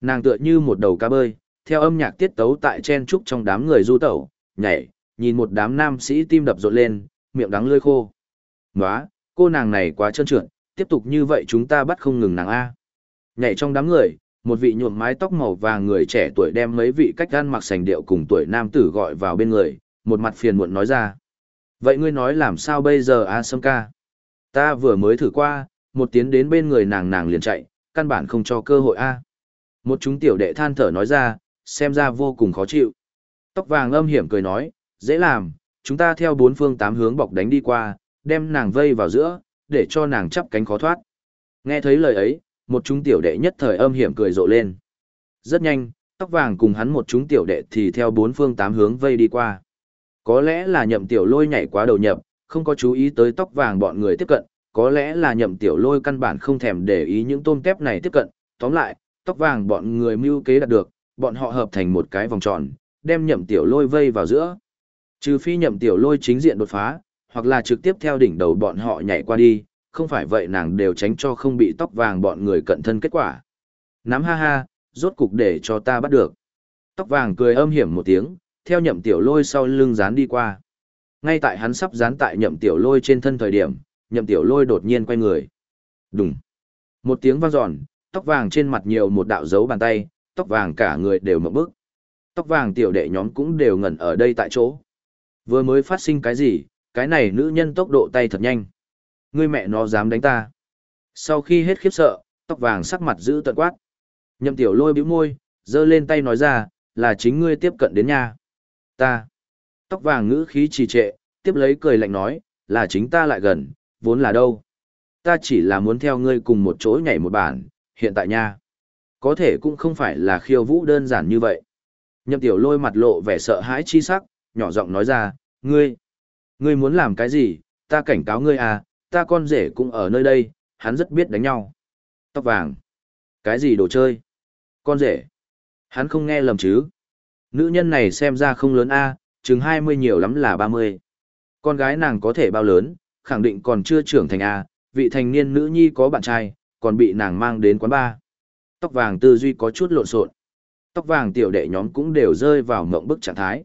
Nàng tựa như một đầu cá bơi, theo âm nhạc tiết tấu tại chen trúc trong đám người du tẩu, nhảy, nhìn một đám nam sĩ tim đập rộn lên, miệng đắng lưỡi khô. Nóa, cô nàng này quá trơn trượt, tiếp tục như vậy chúng ta bắt không ngừng nàng A. Nhảy trong đám người, một vị nhuộm mái tóc màu vàng người trẻ tuổi đem mấy vị cách gan mặc sành điệu cùng tuổi nam tử gọi vào bên người, một mặt phiền muộn nói ra. Vậy ngươi nói làm sao bây giờ A Sâm ca? Ta vừa mới thử qua, một tiến đến bên người nàng nàng liền chạy, căn bản không cho cơ hội A. Một chúng tiểu đệ than thở nói ra, xem ra vô cùng khó chịu. Tóc vàng âm hiểm cười nói, dễ làm, chúng ta theo bốn phương tám hướng bọc đánh đi qua, đem nàng vây vào giữa, để cho nàng chắp cánh khó thoát. Nghe thấy lời ấy, một chúng tiểu đệ nhất thời âm hiểm cười rộ lên. Rất nhanh, tóc vàng cùng hắn một chúng tiểu đệ thì theo bốn phương tám hướng vây đi qua. Có lẽ là nhậm tiểu lôi nhảy quá đầu nhập, không có chú ý tới tóc vàng bọn người tiếp cận, có lẽ là nhậm tiểu lôi căn bản không thèm để ý những tôm tép này tiếp cận. Tóm lại, tóc vàng bọn người mưu kế đạt được, bọn họ hợp thành một cái vòng tròn, đem nhậm tiểu lôi vây vào giữa. Trừ phi nhậm tiểu lôi chính diện đột phá, hoặc là trực tiếp theo đỉnh đầu bọn họ nhảy qua đi, không phải vậy nàng đều tránh cho không bị tóc vàng bọn người cận thân kết quả. Nắm ha ha, rốt cục để cho ta bắt được. Tóc vàng cười âm hiểm một tiếng, theo nhậm tiểu lôi sau lưng dán đi qua. Ngay tại hắn sắp dán tại nhậm tiểu lôi trên thân thời điểm, nhậm tiểu lôi đột nhiên quay người. Đùng. Một tiếng vang giòn, tóc vàng trên mặt nhiều một đạo dấu bàn tay, tóc vàng cả người đều mở bức. Tóc vàng tiểu đệ nhóm cũng đều ngẩn ở đây tại chỗ. Vừa mới phát sinh cái gì, cái này nữ nhân tốc độ tay thật nhanh. Ngươi mẹ nó dám đánh ta. Sau khi hết khiếp sợ, tóc vàng sắc mặt giữ tận quát. Nhậm tiểu lôi bĩu môi, giơ lên tay nói ra, là chính ngươi tiếp cận đến nhà. Ta. Tóc vàng ngữ khí trì trệ, tiếp lấy cười lạnh nói, là chính ta lại gần, vốn là đâu. Ta chỉ là muốn theo ngươi cùng một chỗ nhảy một bản, hiện tại nha. Có thể cũng không phải là khiêu vũ đơn giản như vậy. Nhậm tiểu lôi mặt lộ vẻ sợ hãi chi sắc, nhỏ giọng nói ra, ngươi, ngươi muốn làm cái gì, ta cảnh cáo ngươi à, ta con rể cũng ở nơi đây, hắn rất biết đánh nhau. Tóc vàng, cái gì đồ chơi? Con rể, hắn không nghe lầm chứ. Nữ nhân này xem ra không lớn a, à, chừng 20 nhiều lắm là 30. Con gái nàng có thể bao lớn, khẳng định còn chưa trưởng thành a, à, vị thành niên nữ nhi có bạn trai, còn bị nàng mang đến quán bar. Tóc vàng tư duy có chút lộn xộn. Tóc vàng tiểu đệ nhóm cũng đều rơi vào mộng bức trạng thái.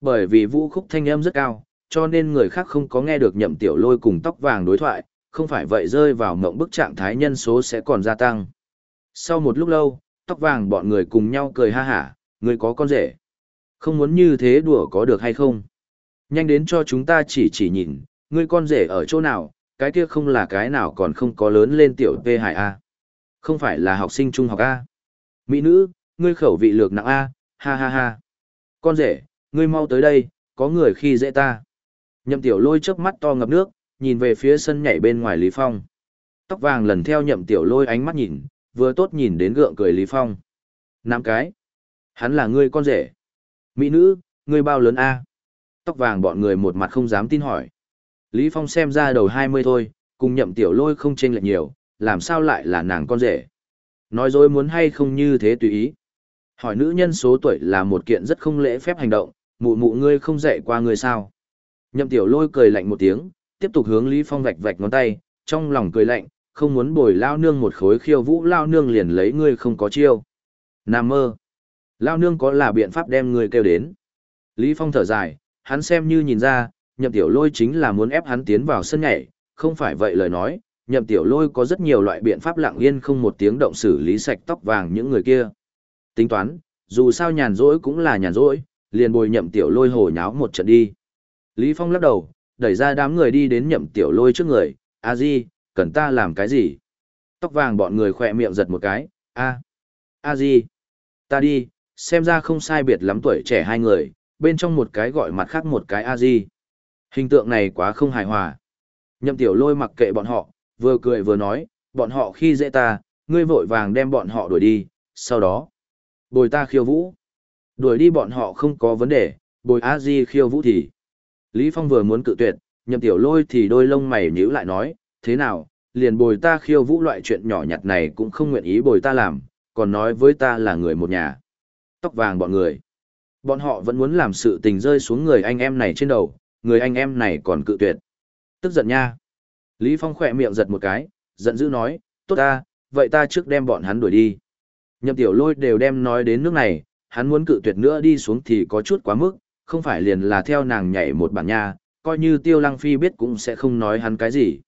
Bởi vì vũ khúc thanh âm rất cao, cho nên người khác không có nghe được nhậm tiểu lôi cùng tóc vàng đối thoại, không phải vậy rơi vào mộng bức trạng thái nhân số sẽ còn gia tăng. Sau một lúc lâu, tóc vàng bọn người cùng nhau cười ha hả, người có con rể. Không muốn như thế đùa có được hay không? Nhanh đến cho chúng ta chỉ chỉ nhìn, ngươi con rể ở chỗ nào, cái kia không là cái nào còn không có lớn lên tiểu tê hải A. Không phải là học sinh trung học A. Mỹ nữ, ngươi khẩu vị lược nặng A, ha ha ha. Con rể, ngươi mau tới đây, có người khi dễ ta. Nhậm tiểu lôi chớp mắt to ngập nước, nhìn về phía sân nhảy bên ngoài Lý Phong. Tóc vàng lần theo nhậm tiểu lôi ánh mắt nhìn, vừa tốt nhìn đến gượng cười Lý Phong. Năm cái. Hắn là ngươi con rể. Mỹ nữ, ngươi bao lớn A. Tóc vàng bọn người một mặt không dám tin hỏi. Lý Phong xem ra đầu 20 thôi, cùng nhậm tiểu lôi không chênh lệch nhiều, làm sao lại là nàng con rể. Nói dối muốn hay không như thế tùy ý. Hỏi nữ nhân số tuổi là một kiện rất không lễ phép hành động, mụ mụ ngươi không dạy qua ngươi sao. Nhậm tiểu lôi cười lạnh một tiếng, tiếp tục hướng Lý Phong vạch vạch ngón tay, trong lòng cười lạnh, không muốn bồi lao nương một khối khiêu vũ lao nương liền lấy ngươi không có chiêu. Nam mơ. Lao nương có là biện pháp đem ngươi kêu đến. Lý Phong thở dài, hắn xem như nhìn ra, nhậm tiểu lôi chính là muốn ép hắn tiến vào sân nhảy, không phải vậy lời nói, nhậm tiểu lôi có rất nhiều loại biện pháp lặng yên không một tiếng động xử lý sạch tóc vàng những người kia. Tính toán, dù sao nhàn rỗi cũng là nhàn rỗi, liền bồi nhậm tiểu lôi hồ nháo một trận đi. Lý Phong lắc đầu, đẩy ra đám người đi đến nhậm tiểu lôi trước người, a di, cần ta làm cái gì? Tóc vàng bọn người khỏe miệng giật một cái, a, a di, ta đi, xem ra không sai biệt lắm tuổi trẻ hai người, bên trong một cái gọi mặt khác một cái a di. Hình tượng này quá không hài hòa. Nhậm tiểu lôi mặc kệ bọn họ, vừa cười vừa nói, bọn họ khi dễ ta, ngươi vội vàng đem bọn họ đuổi đi, sau đó, bồi ta khiêu vũ. Đuổi đi bọn họ không có vấn đề, bồi a di khiêu vũ thì. Lý Phong vừa muốn cự tuyệt, nhậm tiểu lôi thì đôi lông mày nhíu lại nói, thế nào, liền bồi ta khiêu vũ loại chuyện nhỏ nhặt này cũng không nguyện ý bồi ta làm, còn nói với ta là người một nhà. Tóc vàng bọn người. Bọn họ vẫn muốn làm sự tình rơi xuống người anh em này trên đầu, người anh em này còn cự tuyệt. Tức giận nha. Lý Phong khỏe miệng giật một cái, giận dữ nói, tốt ta, vậy ta trước đem bọn hắn đuổi đi. Nhậm tiểu lôi đều đem nói đến nước này, hắn muốn cự tuyệt nữa đi xuống thì có chút quá mức, không phải liền là theo nàng nhảy một bản nha, coi như tiêu lăng phi biết cũng sẽ không nói hắn cái gì.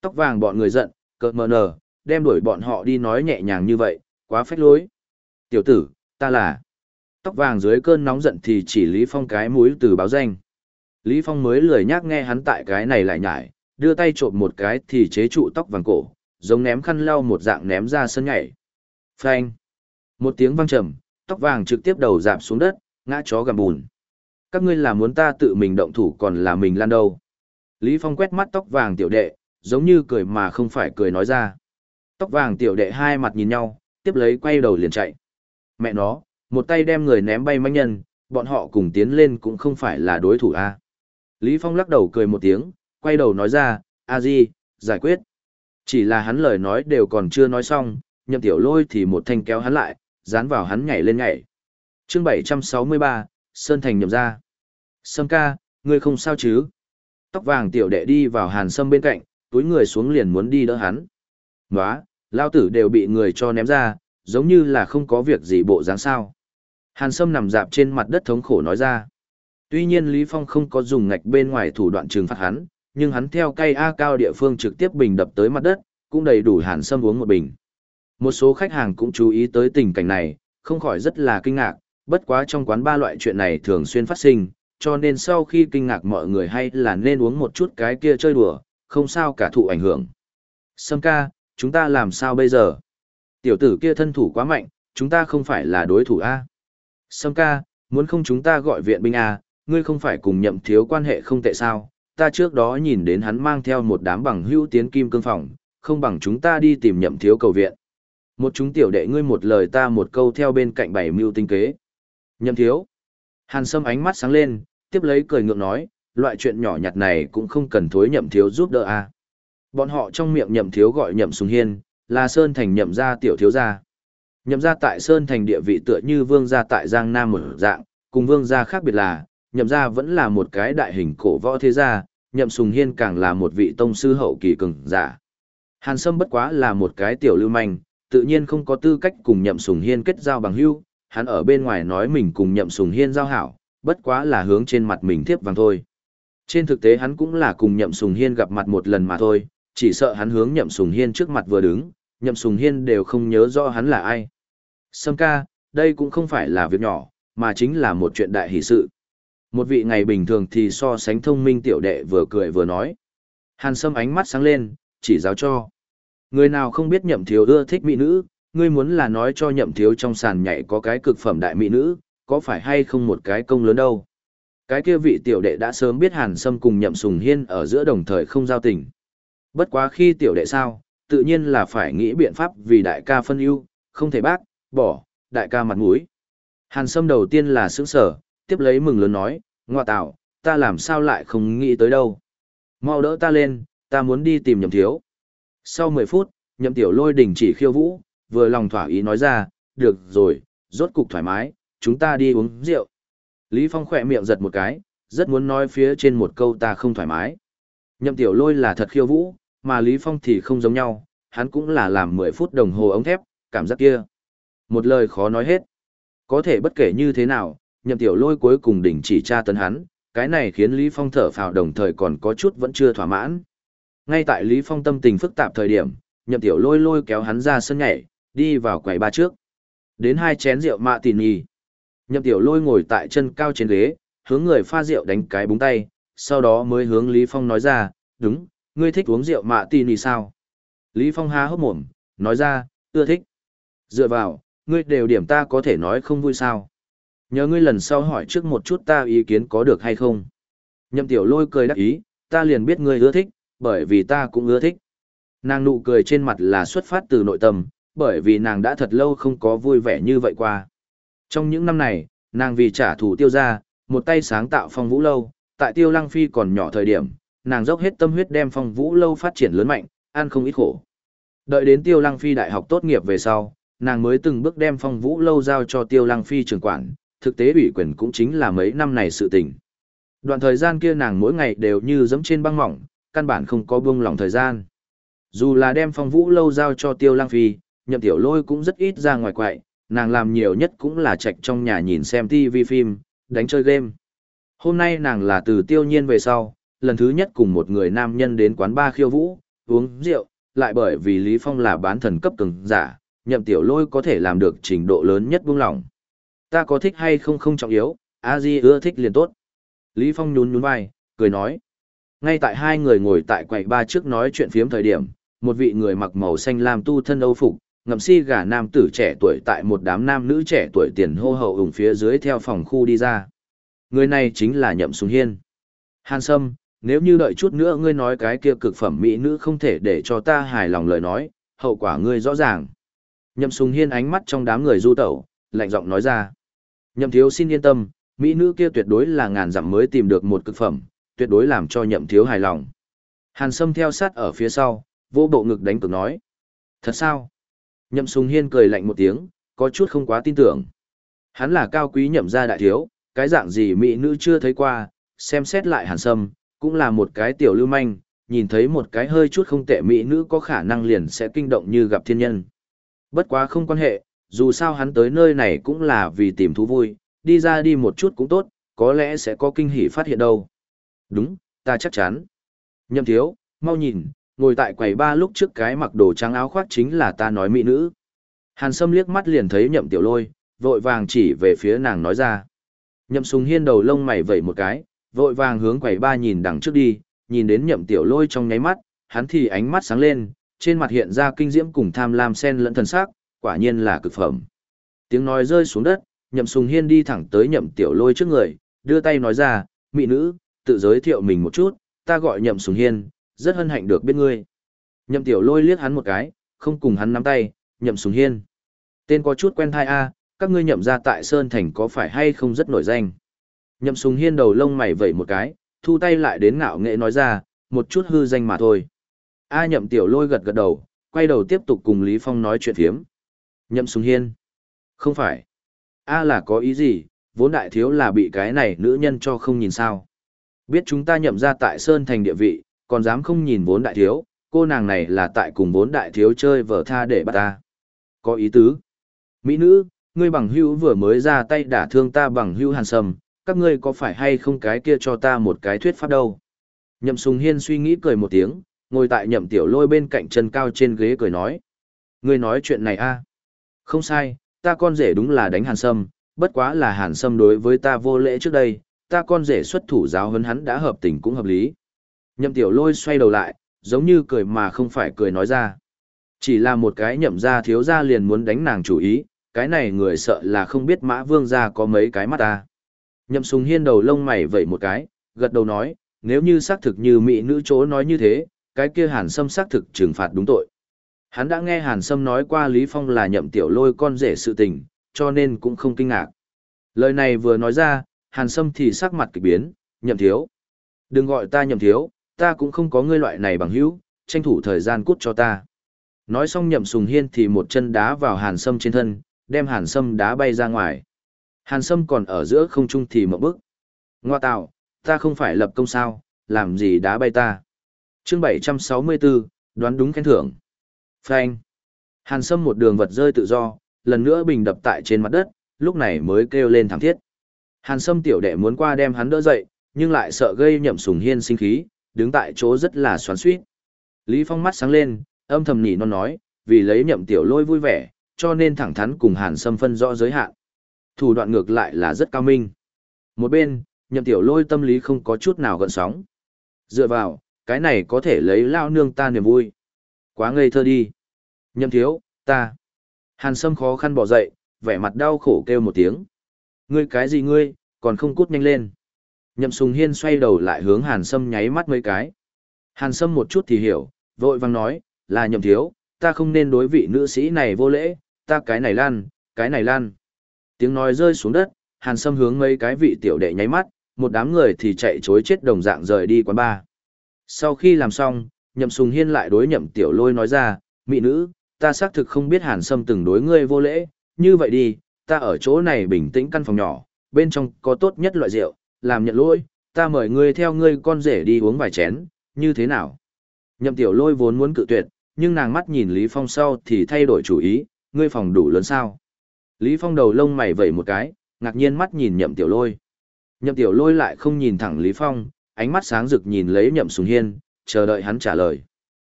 Tóc vàng bọn người giận, cợt mờ nở, đem đuổi bọn họ đi nói nhẹ nhàng như vậy, quá phách lối. Tiểu tử, ta là... Tóc vàng dưới cơn nóng giận thì chỉ Lý Phong cái mũi từ báo danh. Lý Phong mới lười nhắc nghe hắn tại cái này lại nhải, đưa tay trộm một cái thì chế trụ tóc vàng cổ, giống ném khăn lau một dạng ném ra sân nhảy. Phanh! Một tiếng vang trầm, tóc vàng trực tiếp đầu dạp xuống đất, ngã chó gầm bùn. Các ngươi là muốn ta tự mình động thủ còn là mình lan đâu. Lý Phong quét mắt tóc vàng tiểu đệ, giống như cười mà không phải cười nói ra. Tóc vàng tiểu đệ hai mặt nhìn nhau, tiếp lấy quay đầu liền chạy. Mẹ nó, một tay đem người ném bay manh nhân, bọn họ cùng tiến lên cũng không phải là đối thủ a. Lý Phong lắc đầu cười một tiếng, quay đầu nói ra, a di, giải quyết. Chỉ là hắn lời nói đều còn chưa nói xong, nhậm tiểu lôi thì một thanh kéo hắn lại, dán vào hắn nhảy lên nhảy. Chương 763, Sơn Thành nhậm ra. Sâm ca, ngươi không sao chứ? Tóc vàng tiểu đệ đi vào hàn sâm bên cạnh, túi người xuống liền muốn đi đỡ hắn. Nóa, lao tử đều bị người cho ném ra, giống như là không có việc gì bộ dáng sao. Hàn sâm nằm dạp trên mặt đất thống khổ nói ra. Tuy nhiên Lý Phong không có dùng ngạch bên ngoài thủ đoạn trừng phạt hắn, nhưng hắn theo cây A cao địa phương trực tiếp bình đập tới mặt đất, cũng đầy đủ hàn sâm uống một bình. Một số khách hàng cũng chú ý tới tình cảnh này, không khỏi rất là kinh ngạc, bất quá trong quán ba loại chuyện này thường xuyên phát sinh, cho nên sau khi kinh ngạc mọi người hay là nên uống một chút cái kia chơi đùa, không sao cả thụ ảnh hưởng. Sâm ca, chúng ta làm sao bây giờ? Tiểu tử kia thân thủ quá mạnh, chúng ta không phải là đối thủ A. Sâm ca, muốn không chúng ta gọi viện binh A, ngươi không phải cùng nhậm thiếu quan hệ không tệ sao? Ta trước đó nhìn đến hắn mang theo một đám bằng hữu tiến kim cương phòng, không bằng chúng ta đi tìm nhậm thiếu cầu viện. Một chúng tiểu đệ ngươi một lời ta một câu theo bên cạnh bảy mưu tinh kế. Nhậm thiếu. Hàn Sâm ánh mắt sáng lên, tiếp lấy cười ngượng nói, loại chuyện nhỏ nhặt này cũng không cần thối nhậm thiếu giúp đỡ a. Bọn họ trong miệng nhậm thiếu gọi nhậm sùng hiên, là Sơn Thành nhậm gia tiểu thiếu gia. Nhậm gia tại Sơn Thành địa vị tựa như vương gia tại Giang Nam một dạng, cùng vương gia khác biệt là, nhậm gia vẫn là một cái đại hình cổ võ thế gia, nhậm sùng hiên càng là một vị tông sư hậu kỳ cường giả. Hàn Sâm bất quá là một cái tiểu lưu manh, tự nhiên không có tư cách cùng nhậm sùng hiên kết giao bằng hữu, hắn ở bên ngoài nói mình cùng nhậm sùng hiên giao hảo, bất quá là hướng trên mặt mình thiếp vàng thôi. Trên thực tế hắn cũng là cùng nhậm sùng hiên gặp mặt một lần mà thôi, chỉ sợ hắn hướng nhậm sùng hiên trước mặt vừa đứng, nhậm sùng hiên đều không nhớ rõ hắn là ai. Sâm ca, đây cũng không phải là việc nhỏ, mà chính là một chuyện đại hỷ sự. Một vị ngày bình thường thì so sánh thông minh tiểu đệ vừa cười vừa nói. Hàn Sâm ánh mắt sáng lên, chỉ giáo cho. Người nào không biết nhậm thiếu ưa thích mỹ nữ, ngươi muốn là nói cho nhậm thiếu trong sàn nhảy có cái cực phẩm đại mỹ nữ, có phải hay không một cái công lớn đâu. Cái kia vị tiểu đệ đã sớm biết Hàn Sâm cùng nhậm sùng hiên ở giữa đồng thời không giao tình. Bất quá khi tiểu đệ sao, tự nhiên là phải nghĩ biện pháp vì đại ca phân ưu, không thể bác, bỏ, đại ca mặt mũi. Hàn Sâm đầu tiên là sững sở, tiếp lấy mừng lớn nói, ngoa tạo, ta làm sao lại không nghĩ tới đâu. Mau đỡ ta lên, ta muốn đi tìm nhậm thiếu. Sau 10 phút, nhậm tiểu lôi đình chỉ khiêu vũ, vừa lòng thỏa ý nói ra, được rồi, rốt cục thoải mái, chúng ta đi uống rượu. Lý Phong khỏe miệng giật một cái, rất muốn nói phía trên một câu ta không thoải mái. Nhậm tiểu lôi là thật khiêu vũ, mà Lý Phong thì không giống nhau, hắn cũng là làm 10 phút đồng hồ ống thép, cảm giác kia. Một lời khó nói hết. Có thể bất kể như thế nào, nhậm tiểu lôi cuối cùng đỉnh chỉ tra tấn hắn, cái này khiến Lý Phong thở phào đồng thời còn có chút vẫn chưa thỏa mãn. Ngay tại Lý Phong tâm tình phức tạp thời điểm, nhậm tiểu lôi lôi kéo hắn ra sân nhảy, đi vào quầy ba trước. Đến hai chén rượu mạ tỉ nhì. Nhậm tiểu lôi ngồi tại chân cao trên ghế, hướng người pha rượu đánh cái búng tay, sau đó mới hướng Lý Phong nói ra, đúng, ngươi thích uống rượu mạ tỉ nhì sao? Lý Phong há hốc mồm, nói ra, ưa thích. Dựa vào, ngươi đều điểm ta có thể nói không vui sao? Nhớ ngươi lần sau hỏi trước một chút ta ý kiến có được hay không? Nhậm tiểu lôi cười đắc ý, ta liền biết ngươi ưa thích, bởi vì ta cũng ưa thích. Nàng nụ cười trên mặt là xuất phát từ nội tâm, bởi vì nàng đã thật lâu không có vui vẻ như vậy qua. Trong những năm này, nàng vì trả thù tiêu gia, một tay sáng tạo phong vũ lâu, tại tiêu lăng phi còn nhỏ thời điểm, nàng dốc hết tâm huyết đem phong vũ lâu phát triển lớn mạnh, ăn không ít khổ. Đợi đến tiêu lăng phi đại học tốt nghiệp về sau, nàng mới từng bước đem phong vũ lâu giao cho tiêu lăng phi trưởng quản, thực tế ủy quyền cũng chính là mấy năm này sự tình. Đoạn thời gian kia nàng mỗi ngày đều như dẫm trên băng mỏng, căn bản không có buông lỏng thời gian. Dù là đem phong vũ lâu giao cho tiêu lang phi, nhậm tiểu lôi cũng rất ít ra ngoài quậy, nàng làm nhiều nhất cũng là chạy trong nhà nhìn xem TV phim, đánh chơi game. Hôm nay nàng là từ tiêu nhiên về sau, lần thứ nhất cùng một người nam nhân đến quán ba khiêu vũ, uống rượu, lại bởi vì Lý Phong là bán thần cấp cường giả, nhậm tiểu lôi có thể làm được trình độ lớn nhất buông lỏng. Ta có thích hay không không trọng yếu, a di ưa thích liền tốt. Lý Phong nhún nhún vai, cười nói. Ngay tại hai người ngồi tại quầy ba trước nói chuyện phiếm thời điểm, một vị người mặc màu xanh lam tu thân âu phục, ngậm si gà nam tử trẻ tuổi tại một đám nam nữ trẻ tuổi tiền hô hậu ủng phía dưới theo phòng khu đi ra. Người này chính là Nhậm Sùng Hiên. Hàn Sâm, nếu như đợi chút nữa ngươi nói cái kia cực phẩm mỹ nữ không thể để cho ta hài lòng lời nói, hậu quả ngươi rõ ràng. Nhậm Sùng Hiên ánh mắt trong đám người du tẩu, lạnh giọng nói ra. Nhậm thiếu xin yên tâm, mỹ nữ kia tuyệt đối là ngàn dặm mới tìm được một cực phẩm, tuyệt đối làm cho nhậm thiếu hài lòng. Hàn Sâm theo sát ở phía sau, vô bộ ngực đánh cực nói. Thật sao? Nhậm Sùng Hiên cười lạnh một tiếng, có chút không quá tin tưởng. Hắn là cao quý nhậm gia đại thiếu, cái dạng gì mỹ nữ chưa thấy qua, xem xét lại Hàn Sâm, cũng là một cái tiểu lưu manh, nhìn thấy một cái hơi chút không tệ mỹ nữ có khả năng liền sẽ kinh động như gặp thiên nhân. Bất quá không quan hệ, dù sao hắn tới nơi này cũng là vì tìm thú vui, đi ra đi một chút cũng tốt, có lẽ sẽ có kinh hỉ phát hiện đâu. Đúng, ta chắc chắn. Nhậm thiếu, mau nhìn, ngồi tại quầy ba lúc trước cái mặc đồ trắng áo khoác chính là ta nói mỹ nữ. Hàn Sâm liếc mắt liền thấy nhậm tiểu lôi, vội vàng chỉ về phía nàng nói ra. Nhậm sùng hiên đầu lông mày vẩy một cái, vội vàng hướng quầy ba nhìn đằng trước đi, nhìn đến nhậm tiểu lôi trong nháy mắt, hắn thì ánh mắt sáng lên, trên mặt hiện ra kinh diễm cùng tham lam sen lẫn thần sắc, quả nhiên là cực phẩm. Tiếng nói rơi xuống đất, nhậm sùng hiên đi thẳng tới nhậm tiểu lôi trước người, đưa tay nói ra, mỹ nữ, tự giới thiệu mình một chút, ta gọi nhậm sùng hiên, rất hân hạnh được biết ngươi. Nhậm tiểu lôi liếc hắn một cái, không cùng hắn nắm tay, nhậm sùng hiên. Tên có chút quen thai a, các ngươi nhậm ra tại Sơn Thành có phải hay không rất nổi danh. Nhậm sùng hiên đầu lông mày vẩy một cái, thu tay lại đến ngạo nghệ nói ra, một chút hư danh mà thôi. A nhậm tiểu lôi gật gật đầu, quay đầu tiếp tục cùng Lý Phong nói chuyện thiếm. Nhậm sùng hiên. Không phải. A là có ý gì, vốn đại thiếu là bị cái này nữ nhân cho không nhìn sao. Biết chúng ta nhậm ra tại Sơn Thành địa vị, còn dám không nhìn vốn đại thiếu, cô nàng này là tại cùng vốn đại thiếu chơi vở tha để bắt ta. Có ý tứ. Mỹ nữ, ngươi bằng hữu vừa mới ra tay đả thương ta bằng hữu hàn sầm, các ngươi có phải hay không cái kia cho ta một cái thuyết pháp đâu. Nhậm Sùng Hiên suy nghĩ cười một tiếng, ngồi tại nhậm tiểu lôi bên cạnh chân cao trên ghế cười nói. Ngươi nói chuyện này a à? Không sai, ta con rể đúng là đánh hàn sâm, bất quá là hàn sâm đối với ta vô lễ trước đây, ta con rể xuất thủ giáo huấn hắn đã hợp tình cũng hợp lý. Nhậm tiểu lôi xoay đầu lại, giống như cười mà không phải cười nói ra. Chỉ là một cái nhậm ra thiếu ra liền muốn đánh nàng chủ ý, cái này người sợ là không biết mã vương ra có mấy cái mắt ta. Nhậm sùng hiên đầu lông mày vẩy một cái, gật đầu nói, nếu như xác thực như mỹ nữ chỗ nói như thế, cái kia hàn sâm xác thực trừng phạt đúng tội. Hắn đã nghe hàn sâm nói qua Lý Phong là nhậm tiểu lôi con rể sự tình, cho nên cũng không kinh ngạc. Lời này vừa nói ra, hàn sâm thì sắc mặt kịch biến, nhậm thiếu. Đừng gọi ta nhậm thiếu, ta cũng không có ngươi loại này bằng hữu, tranh thủ thời gian cút cho ta. Nói xong nhậm sùng hiên thì một chân đá vào hàn sâm trên thân, đem hàn sâm đá bay ra ngoài. Hàn sâm còn ở giữa không trung thì một bước. Ngoa tạo, ta không phải lập công sao, làm gì đá bay ta. chương 764, đoán đúng khen thưởng. Phanh. Hàn sâm một đường vật rơi tự do, lần nữa bình đập tại trên mặt đất, lúc này mới kêu lên thảm thiết. Hàn sâm tiểu đệ muốn qua đem hắn đỡ dậy, nhưng lại sợ gây nhậm sùng hiên sinh khí, đứng tại chỗ rất là xoắn suýt. Lý Phong mắt sáng lên, âm thầm nhỉ non nói, vì lấy nhậm tiểu lôi vui vẻ, cho nên thẳng thắn cùng Hàn Sâm phân rõ giới hạn. Thủ đoạn ngược lại là rất cao minh. Một bên, nhậm tiểu lôi tâm lý không có chút nào gợn sóng. Dựa vào, cái này có thể lấy lao nương ta niềm vui. Quá ngây thơ đi. Nhậm thiếu, ta. Hàn Sâm khó khăn bỏ dậy, vẻ mặt đau khổ kêu một tiếng. Ngươi cái gì ngươi, còn không cút nhanh lên. Nhậm Sùng Hiên xoay đầu lại hướng Hàn Sâm nháy mắt mấy cái. Hàn Sâm một chút thì hiểu, vội vang nói, là nhậm thiếu, ta không nên đối vị nữ sĩ này vô lễ, ta cái này lan, cái này lan. Tiếng nói rơi xuống đất, Hàn Sâm hướng mấy cái vị tiểu đệ nháy mắt, một đám người thì chạy chối chết đồng dạng rời đi quán bar. Sau khi làm xong, Nhậm Sùng Hiên lại đối Nhậm Tiểu Lôi nói ra, mỹ nữ, ta xác thực không biết Hàn Sâm từng đối ngươi vô lễ, như vậy đi, ta ở chỗ này bình tĩnh căn phòng nhỏ, bên trong có tốt nhất loại rượu, làm nhận lỗi, ta mời ngươi theo ngươi con rể đi uống vài chén, như thế nào? Nhậm Tiểu Lôi vốn muốn cự tuyệt, nhưng nàng mắt nhìn Lý Phong sau thì thay đổi chủ ý, ngươi phòng đủ lớn sao? Lý Phong đầu lông mày vẩy một cái, ngạc nhiên mắt nhìn Nhậm Tiểu Lôi. Nhậm Tiểu Lôi lại không nhìn thẳng Lý Phong, ánh mắt sáng rực nhìn lấy Nhậm Sùng Hiên, chờ đợi hắn trả lời.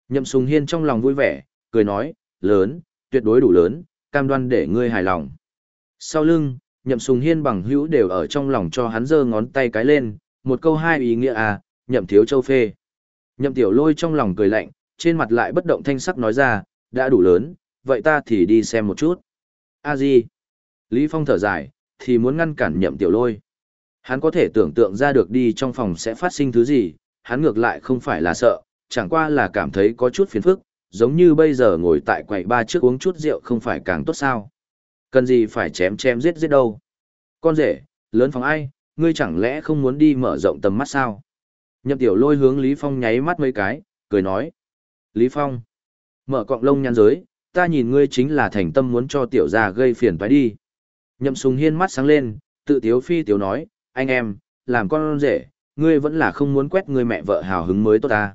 Nhậm Sùng Hiên trong lòng vui vẻ, cười nói, lớn, tuyệt đối đủ lớn, cam đoan để ngươi hài lòng. Sau lưng, Nhậm Sùng Hiên bằng hữu đều ở trong lòng cho hắn giơ ngón tay cái lên, một câu hai ý nghĩa à, Nhậm Thiếu Châu phê. Nhậm Tiểu Lôi trong lòng cười lạnh, trên mặt lại bất động thanh sắc nói ra, đã đủ lớn, vậy ta thì đi xem một chút. A Di. Lý Phong thở dài, thì muốn ngăn cản Nhậm Tiểu Lôi. Hắn có thể tưởng tượng ra được đi trong phòng sẽ phát sinh thứ gì, hắn ngược lại không phải là sợ, chẳng qua là cảm thấy có chút phiền phức, giống như bây giờ ngồi tại quầy ba trước uống chút rượu không phải càng tốt sao. Cần gì phải chém chém giết giết đâu. Con rể, lớn phòng ai, ngươi chẳng lẽ không muốn đi mở rộng tầm mắt sao? Nhậm tiểu lôi hướng Lý Phong nháy mắt mấy cái, cười nói. Lý Phong, mở cọng lông nhăn giới, ta nhìn ngươi chính là thành tâm muốn cho tiểu gia gây phiền phải đi. Nhậm sùng hiên mắt sáng lên, tự tiếu phi tiểu nói, anh em, làm con rể, ngươi vẫn là không muốn quét người mẹ vợ hào hứng mới tốt ta.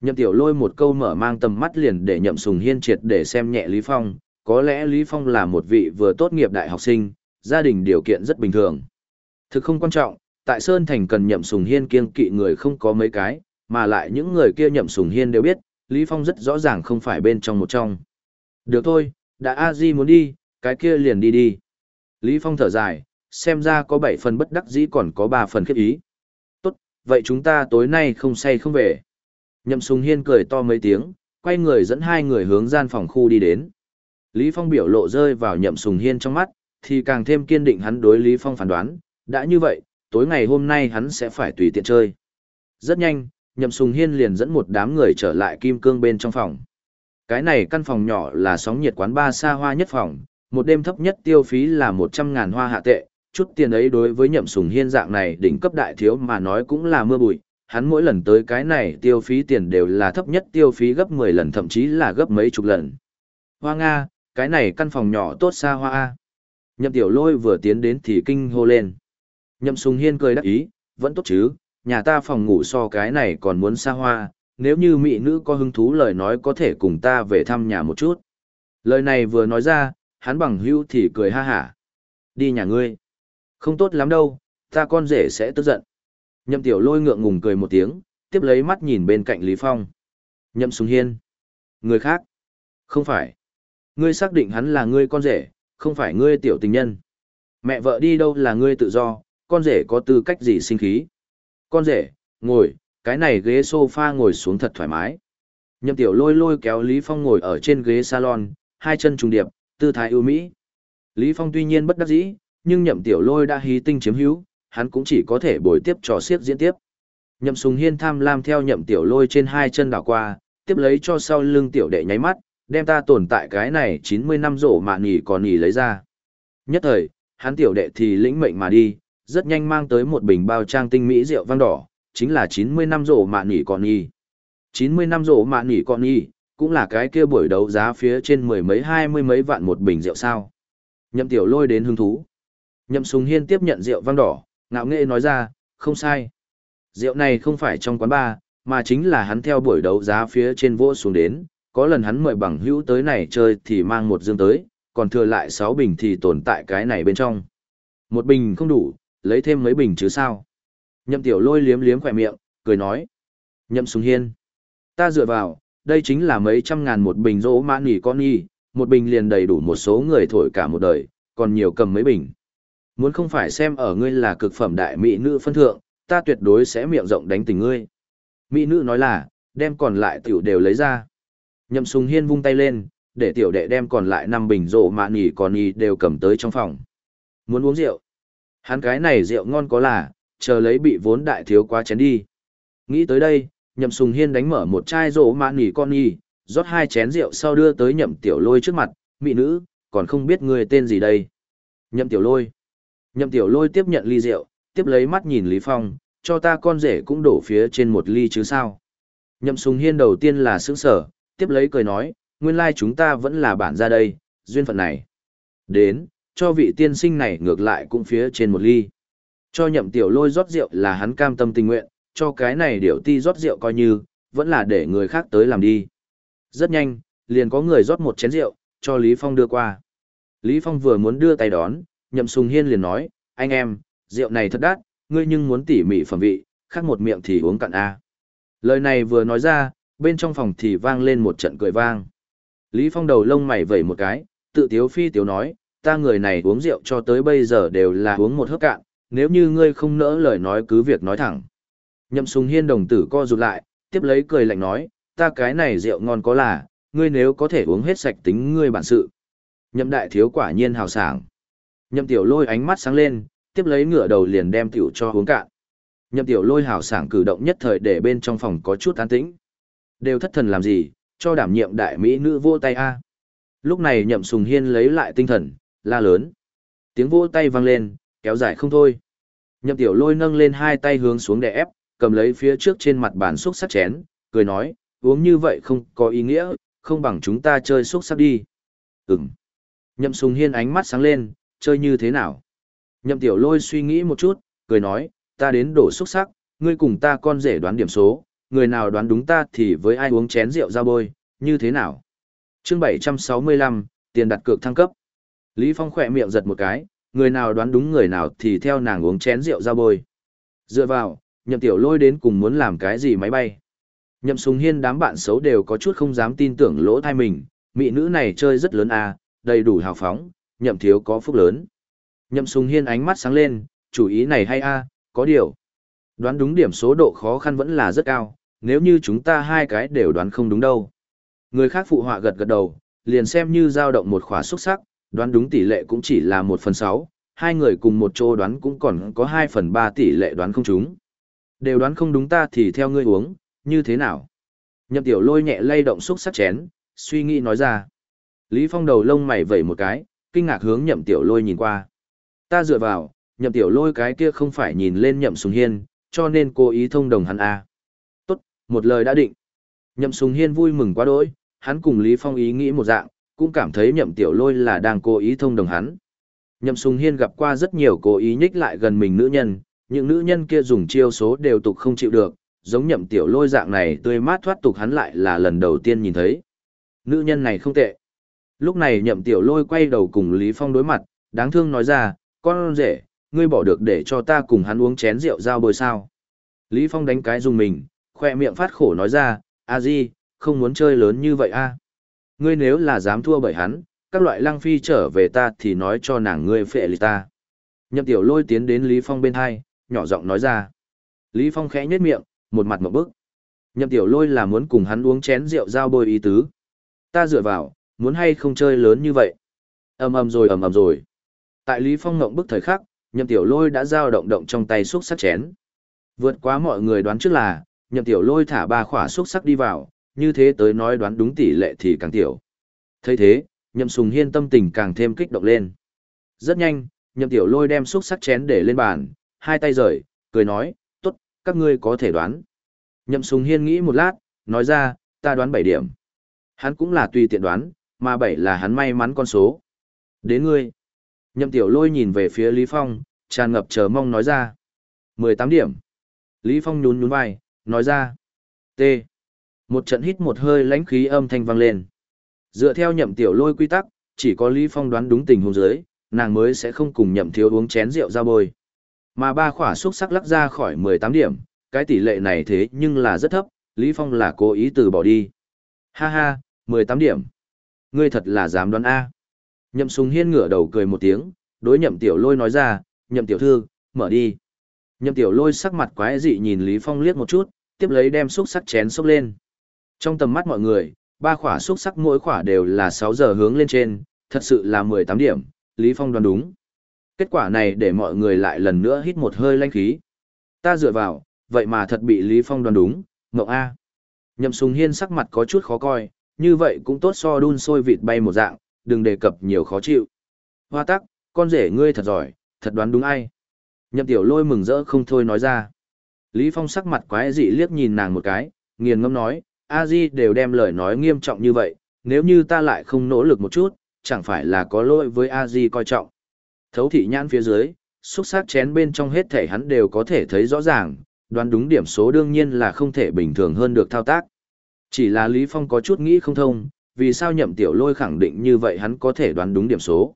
Nhậm tiểu lôi một câu mở mang tầm mắt liền để nhậm sùng hiên triệt để xem nhẹ Lý Phong, có lẽ Lý Phong là một vị vừa tốt nghiệp đại học sinh, gia đình điều kiện rất bình thường. Thực không quan trọng, tại Sơn Thành cần nhậm sùng hiên kiêng kỵ người không có mấy cái, mà lại những người kia nhậm sùng hiên đều biết, Lý Phong rất rõ ràng không phải bên trong một trong. Được thôi, đã a di muốn đi, cái kia liền đi đi. Lý Phong thở dài, xem ra có 7 phần bất đắc dĩ còn có 3 phần khiếp ý. Tốt, vậy chúng ta tối nay không say không về. Nhậm Sùng Hiên cười to mấy tiếng, quay người dẫn hai người hướng gian phòng khu đi đến. Lý Phong biểu lộ rơi vào Nhậm Sùng Hiên trong mắt, thì càng thêm kiên định hắn đối Lý Phong phán đoán, đã như vậy, tối ngày hôm nay hắn sẽ phải tùy tiện chơi. Rất nhanh, Nhậm Sùng Hiên liền dẫn một đám người trở lại kim cương bên trong phòng. Cái này căn phòng nhỏ là sóng nhiệt quán ba xa hoa nhất phòng, một đêm thấp nhất tiêu phí là 100.000 hoa hạ tệ, chút tiền ấy đối với Nhậm Sùng Hiên dạng này đỉnh cấp đại thiếu mà nói cũng là mưa bụi, hắn mỗi lần tới cái này tiêu phí tiền đều là thấp nhất tiêu phí gấp 10 lần thậm chí là gấp mấy chục lần. Hoa Nga, cái này căn phòng nhỏ tốt xa hoa A. Nhậm tiểu lôi vừa tiến đến thì kinh hô lên. Nhậm sùng hiên cười đắc ý, vẫn tốt chứ, nhà ta phòng ngủ so cái này còn muốn xa hoa, nếu như mỹ nữ có hứng thú lời nói có thể cùng ta về thăm nhà một chút. Lời này vừa nói ra, hắn bằng hưu thì cười ha hả. Đi nhà ngươi. Không tốt lắm đâu, ta con rể sẽ tức giận. Nhậm tiểu lôi ngượng ngùng cười một tiếng, tiếp lấy mắt nhìn bên cạnh Lý Phong. Nhậm sùng hiên. Người khác. Không phải. Ngươi xác định hắn là ngươi con rể, không phải ngươi tiểu tình nhân. Mẹ vợ đi đâu là ngươi tự do, con rể có tư cách gì sinh khí. Con rể, ngồi, cái này ghế sofa ngồi xuống thật thoải mái. Nhậm tiểu lôi lôi kéo Lý Phong ngồi ở trên ghế salon, hai chân trùng điệp, tư thái ưu mỹ. Lý Phong tuy nhiên bất đắc dĩ, nhưng nhậm tiểu lôi đã hí tinh chiếm hữu, hắn cũng chỉ có thể bồi tiếp trò xiết diễn tiếp. Nhậm sùng hiên tham lam theo nhậm tiểu lôi trên hai chân đảo qua, tiếp lấy cho sau lưng tiểu đệ nháy mắt, đem ta tồn tại cái này 90 năm rổ mà nỉ còn nỉ lấy ra. Nhất thời, hắn tiểu đệ thì lĩnh mệnh mà đi, rất nhanh mang tới một bình bao trang tinh mỹ rượu vang đỏ, chính là 90 năm rổ mà nỉ còn nỉ. 90 năm rổ mà nỉ còn nỉ, cũng là cái kia buổi đấu giá phía trên mười mấy hai mươi mấy vạn một bình rượu sao. Nhậm tiểu lôi đến hứng thú. Nhậm sùng hiên tiếp nhận rượu vang đỏ, ngạo nghệ nói ra, không sai. Rượu này không phải trong quán bar, mà chính là hắn theo buổi đấu giá phía trên vô xuống đến, có lần hắn mời bằng hữu tới này chơi thì mang một dương tới, còn thừa lại 6 bình thì tồn tại cái này bên trong. Một bình không đủ, lấy thêm mấy bình chứ sao. Nhậm tiểu lôi liếm liếm khỏe miệng, cười nói. Nhậm súng hiên. Ta dựa vào, đây chính là mấy trăm ngàn một bình rỗ mã nỉ con y, một bình liền đầy đủ một số người thổi cả một đời, còn nhiều cầm mấy bình. Muốn không phải xem ở ngươi là cực phẩm đại mỹ nữ phân thượng, ta tuyệt đối sẽ miệng rộng đánh tình ngươi. Mỹ nữ nói là, đem còn lại tiểu đều lấy ra. Nhậm sùng hiên vung tay lên, để tiểu đệ đem còn lại năm bình rộ mạ nỉ còn nỉ đều cầm tới trong phòng. Muốn uống rượu? Hắn cái này rượu ngon có là, chờ lấy bị vốn đại thiếu quá chén đi. Nghĩ tới đây, nhậm sùng hiên đánh mở một chai rộ mạ nỉ con nỉ, rót hai chén rượu sau đưa tới nhậm tiểu lôi trước mặt, mỹ nữ, còn không biết người tên gì đây. Nhậm tiểu lôi. Nhậm tiểu lôi tiếp nhận ly rượu, tiếp lấy mắt nhìn Lý Phong, cho ta con rể cũng đổ phía trên một ly chứ sao. Nhậm sùng hiên đầu tiên là sững sở, tiếp lấy cười nói, nguyên lai chúng ta vẫn là bản ra đây, duyên phận này. Đến, cho vị tiên sinh này ngược lại cũng phía trên một ly. Cho nhậm tiểu lôi rót rượu là hắn cam tâm tình nguyện, cho cái này điểu ti rót rượu coi như, vẫn là để người khác tới làm đi. Rất nhanh, liền có người rót một chén rượu, cho Lý Phong đưa qua. Lý Phong vừa muốn đưa tay đón, nhậm sùng hiên liền nói, anh em, rượu này thật đắt, ngươi nhưng muốn tỉ mỉ phẩm vị, khác một miệng thì uống cạn a. Lời này vừa nói ra, bên trong phòng thì vang lên một trận cười vang. Lý Phong đầu lông mày vẩy một cái, tự tiếu phi tiếu nói, ta người này uống rượu cho tới bây giờ đều là uống một hớp cạn, nếu như ngươi không nỡ lời nói cứ việc nói thẳng. Nhậm sùng hiên đồng tử co rụt lại, tiếp lấy cười lạnh nói, ta cái này rượu ngon có là, ngươi nếu có thể uống hết sạch tính ngươi bản sự. Nhậm đại thiếu quả nhiên hào sảng. Nhậm tiểu lôi ánh mắt sáng lên, tiếp lấy ngựa đầu liền đem tiểu cho uống cạn. Nhậm tiểu lôi hào sảng cử động nhất thời để bên trong phòng có chút an tĩnh. Đều thất thần làm gì, cho đảm nhiệm đại mỹ nữ vô tay a. Lúc này nhậm sùng hiên lấy lại tinh thần, la lớn. Tiếng vô tay vang lên, kéo dài không thôi. Nhậm tiểu lôi nâng lên hai tay hướng xuống để ép, cầm lấy phía trước trên mặt bàn xúc sắc chén, cười nói, uống như vậy không có ý nghĩa, không bằng chúng ta chơi xúc sắc đi. Ừm. Nhậm sùng hiên ánh mắt sáng lên, chơi như thế nào? Nhậm tiểu lôi suy nghĩ một chút, cười nói, ta đến đổ xúc sắc, ngươi cùng ta con rể đoán điểm số, người nào đoán đúng ta thì với ai uống chén rượu ra bôi, như thế nào? chương 765, tiền đặt cược thăng cấp. Lý Phong khỏe miệng giật một cái, người nào đoán đúng người nào thì theo nàng uống chén rượu ra bôi. Dựa vào, nhậm tiểu lôi đến cùng muốn làm cái gì máy bay. Nhậm Sùng hiên đám bạn xấu đều có chút không dám tin tưởng lỗ thai mình, mỹ nữ này chơi rất lớn à, đầy đủ hào phóng, nhậm thiếu có phúc lớn. Nhậm Sùng hiên ánh mắt sáng lên, chủ ý này hay a có điều. Đoán đúng điểm số độ khó khăn vẫn là rất cao, nếu như chúng ta hai cái đều đoán không đúng đâu. Người khác phụ họa gật gật đầu, liền xem như dao động một khóa xuất sắc, đoán đúng tỷ lệ cũng chỉ là một phần sáu, hai người cùng một chỗ đoán cũng còn có hai phần ba tỷ lệ đoán không chúng. Đều đoán không đúng ta thì theo ngươi uống, như thế nào? Nhậm tiểu lôi nhẹ lay động xúc sắc chén, suy nghĩ nói ra. Lý Phong đầu lông mày vẩy một cái, kinh ngạc hướng nhậm tiểu lôi nhìn qua. Ta dựa vào, nhậm tiểu lôi cái kia không phải nhìn lên nhậm sùng hiên, cho nên cố ý thông đồng hắn à. Một lời đã định. Nhậm sùng hiên vui mừng quá đỗi, hắn cùng Lý Phong ý nghĩ một dạng, cũng cảm thấy nhậm tiểu lôi là đang cố ý thông đồng hắn. Nhậm sùng hiên gặp qua rất nhiều cố ý nhích lại gần mình nữ nhân, những nữ nhân kia dùng chiêu số đều tục không chịu được, giống nhậm tiểu lôi dạng này tươi mát thoát tục hắn lại là lần đầu tiên nhìn thấy. Nữ nhân này không tệ. Lúc này nhậm tiểu lôi quay đầu cùng Lý Phong đối mặt, đáng thương nói ra, con rể, ngươi bỏ được để cho ta cùng hắn uống chén rượu giao bồi sao. Lý Phong đánh cái dùng mình, khoe miệng phát khổ nói ra, a di, không muốn chơi lớn như vậy a. Ngươi nếu là dám thua bởi hắn, các loại lăng phi trở về ta thì nói cho nàng ngươi phệ lì ta. Nhậm tiểu lôi tiến đến Lý Phong bên hai, nhỏ giọng nói ra. Lý Phong khẽ nhếch miệng, một mặt một bức. Nhậm tiểu lôi là muốn cùng hắn uống chén rượu giao bôi ý tứ. Ta dựa vào, muốn hay không chơi lớn như vậy. ầm ầm rồi ầm ầm rồi. Tại Lý Phong ngộng bức thời khắc, nhậm tiểu lôi đã giao động động trong tay xúc sắc chén. Vượt quá mọi người đoán trước là, nhậm tiểu lôi thả ba khỏa xúc sắc đi vào, như thế tới nói đoán đúng tỷ lệ thì càng tiểu. thấy thế, nhậm sùng hiên tâm tình càng thêm kích động lên. Rất nhanh, nhậm tiểu lôi đem xúc sắc chén để lên bàn, hai tay rời, cười nói, tốt, các ngươi có thể đoán. Nhậm sùng hiên nghĩ một lát, nói ra, ta đoán 7 điểm. Hắn cũng là tùy tiện đoán, mà 7 là hắn may mắn con số. Đến ngươi. Nhậm tiểu lôi nhìn về phía Lý Phong, tràn ngập chờ mong nói ra. 18 điểm. Lý Phong nhún nhún vai, nói ra. T. Một trận hít một hơi lãnh khí âm thanh vang lên. Dựa theo nhậm tiểu lôi quy tắc, chỉ có Lý Phong đoán đúng tình huống dưới, nàng mới sẽ không cùng nhậm thiếu uống chén rượu ra bôi. Mà ba khỏa xúc sắc lắc ra khỏi 18 điểm, cái tỷ lệ này thế nhưng là rất thấp, Lý Phong là cố ý từ bỏ đi. Ha ha, 18 điểm. Ngươi thật là dám đoán A. Nhậm sùng hiên ngửa đầu cười một tiếng, đối nhậm tiểu lôi nói ra, nhậm tiểu thư, mở đi. Nhậm tiểu lôi sắc mặt quái dị nhìn Lý Phong liếc một chút, tiếp lấy đem xúc sắc chén xúc lên. Trong tầm mắt mọi người, ba khỏa xúc sắc mỗi khỏa đều là 6 giờ hướng lên trên, thật sự là 18 điểm, Lý Phong đoán đúng. Kết quả này để mọi người lại lần nữa hít một hơi lanh khí. Ta dựa vào, vậy mà thật bị Lý Phong đoán đúng, ngộng A. Nhậm Sùng Hiên sắc mặt có chút khó coi, như vậy cũng tốt so đun sôi vịt bay một dạng, đừng đề cập nhiều khó chịu. Hoa tắc, con rể ngươi thật giỏi, thật đoán đúng ai. Nhậm Tiểu Lôi mừng rỡ không thôi nói ra. Lý Phong sắc mặt quái dị liếc nhìn nàng một cái, nghiền ngâm nói, a di đều đem lời nói nghiêm trọng như vậy, nếu như ta lại không nỗ lực một chút, chẳng phải là có lỗi với a di coi trọng. Thấu thị nhãn phía dưới, xúc sắc chén bên trong hết thể hắn đều có thể thấy rõ ràng, đoán đúng điểm số đương nhiên là không thể bình thường hơn được thao tác. Chỉ là Lý Phong có chút nghĩ không thông, vì sao nhậm tiểu lôi khẳng định như vậy hắn có thể đoán đúng điểm số.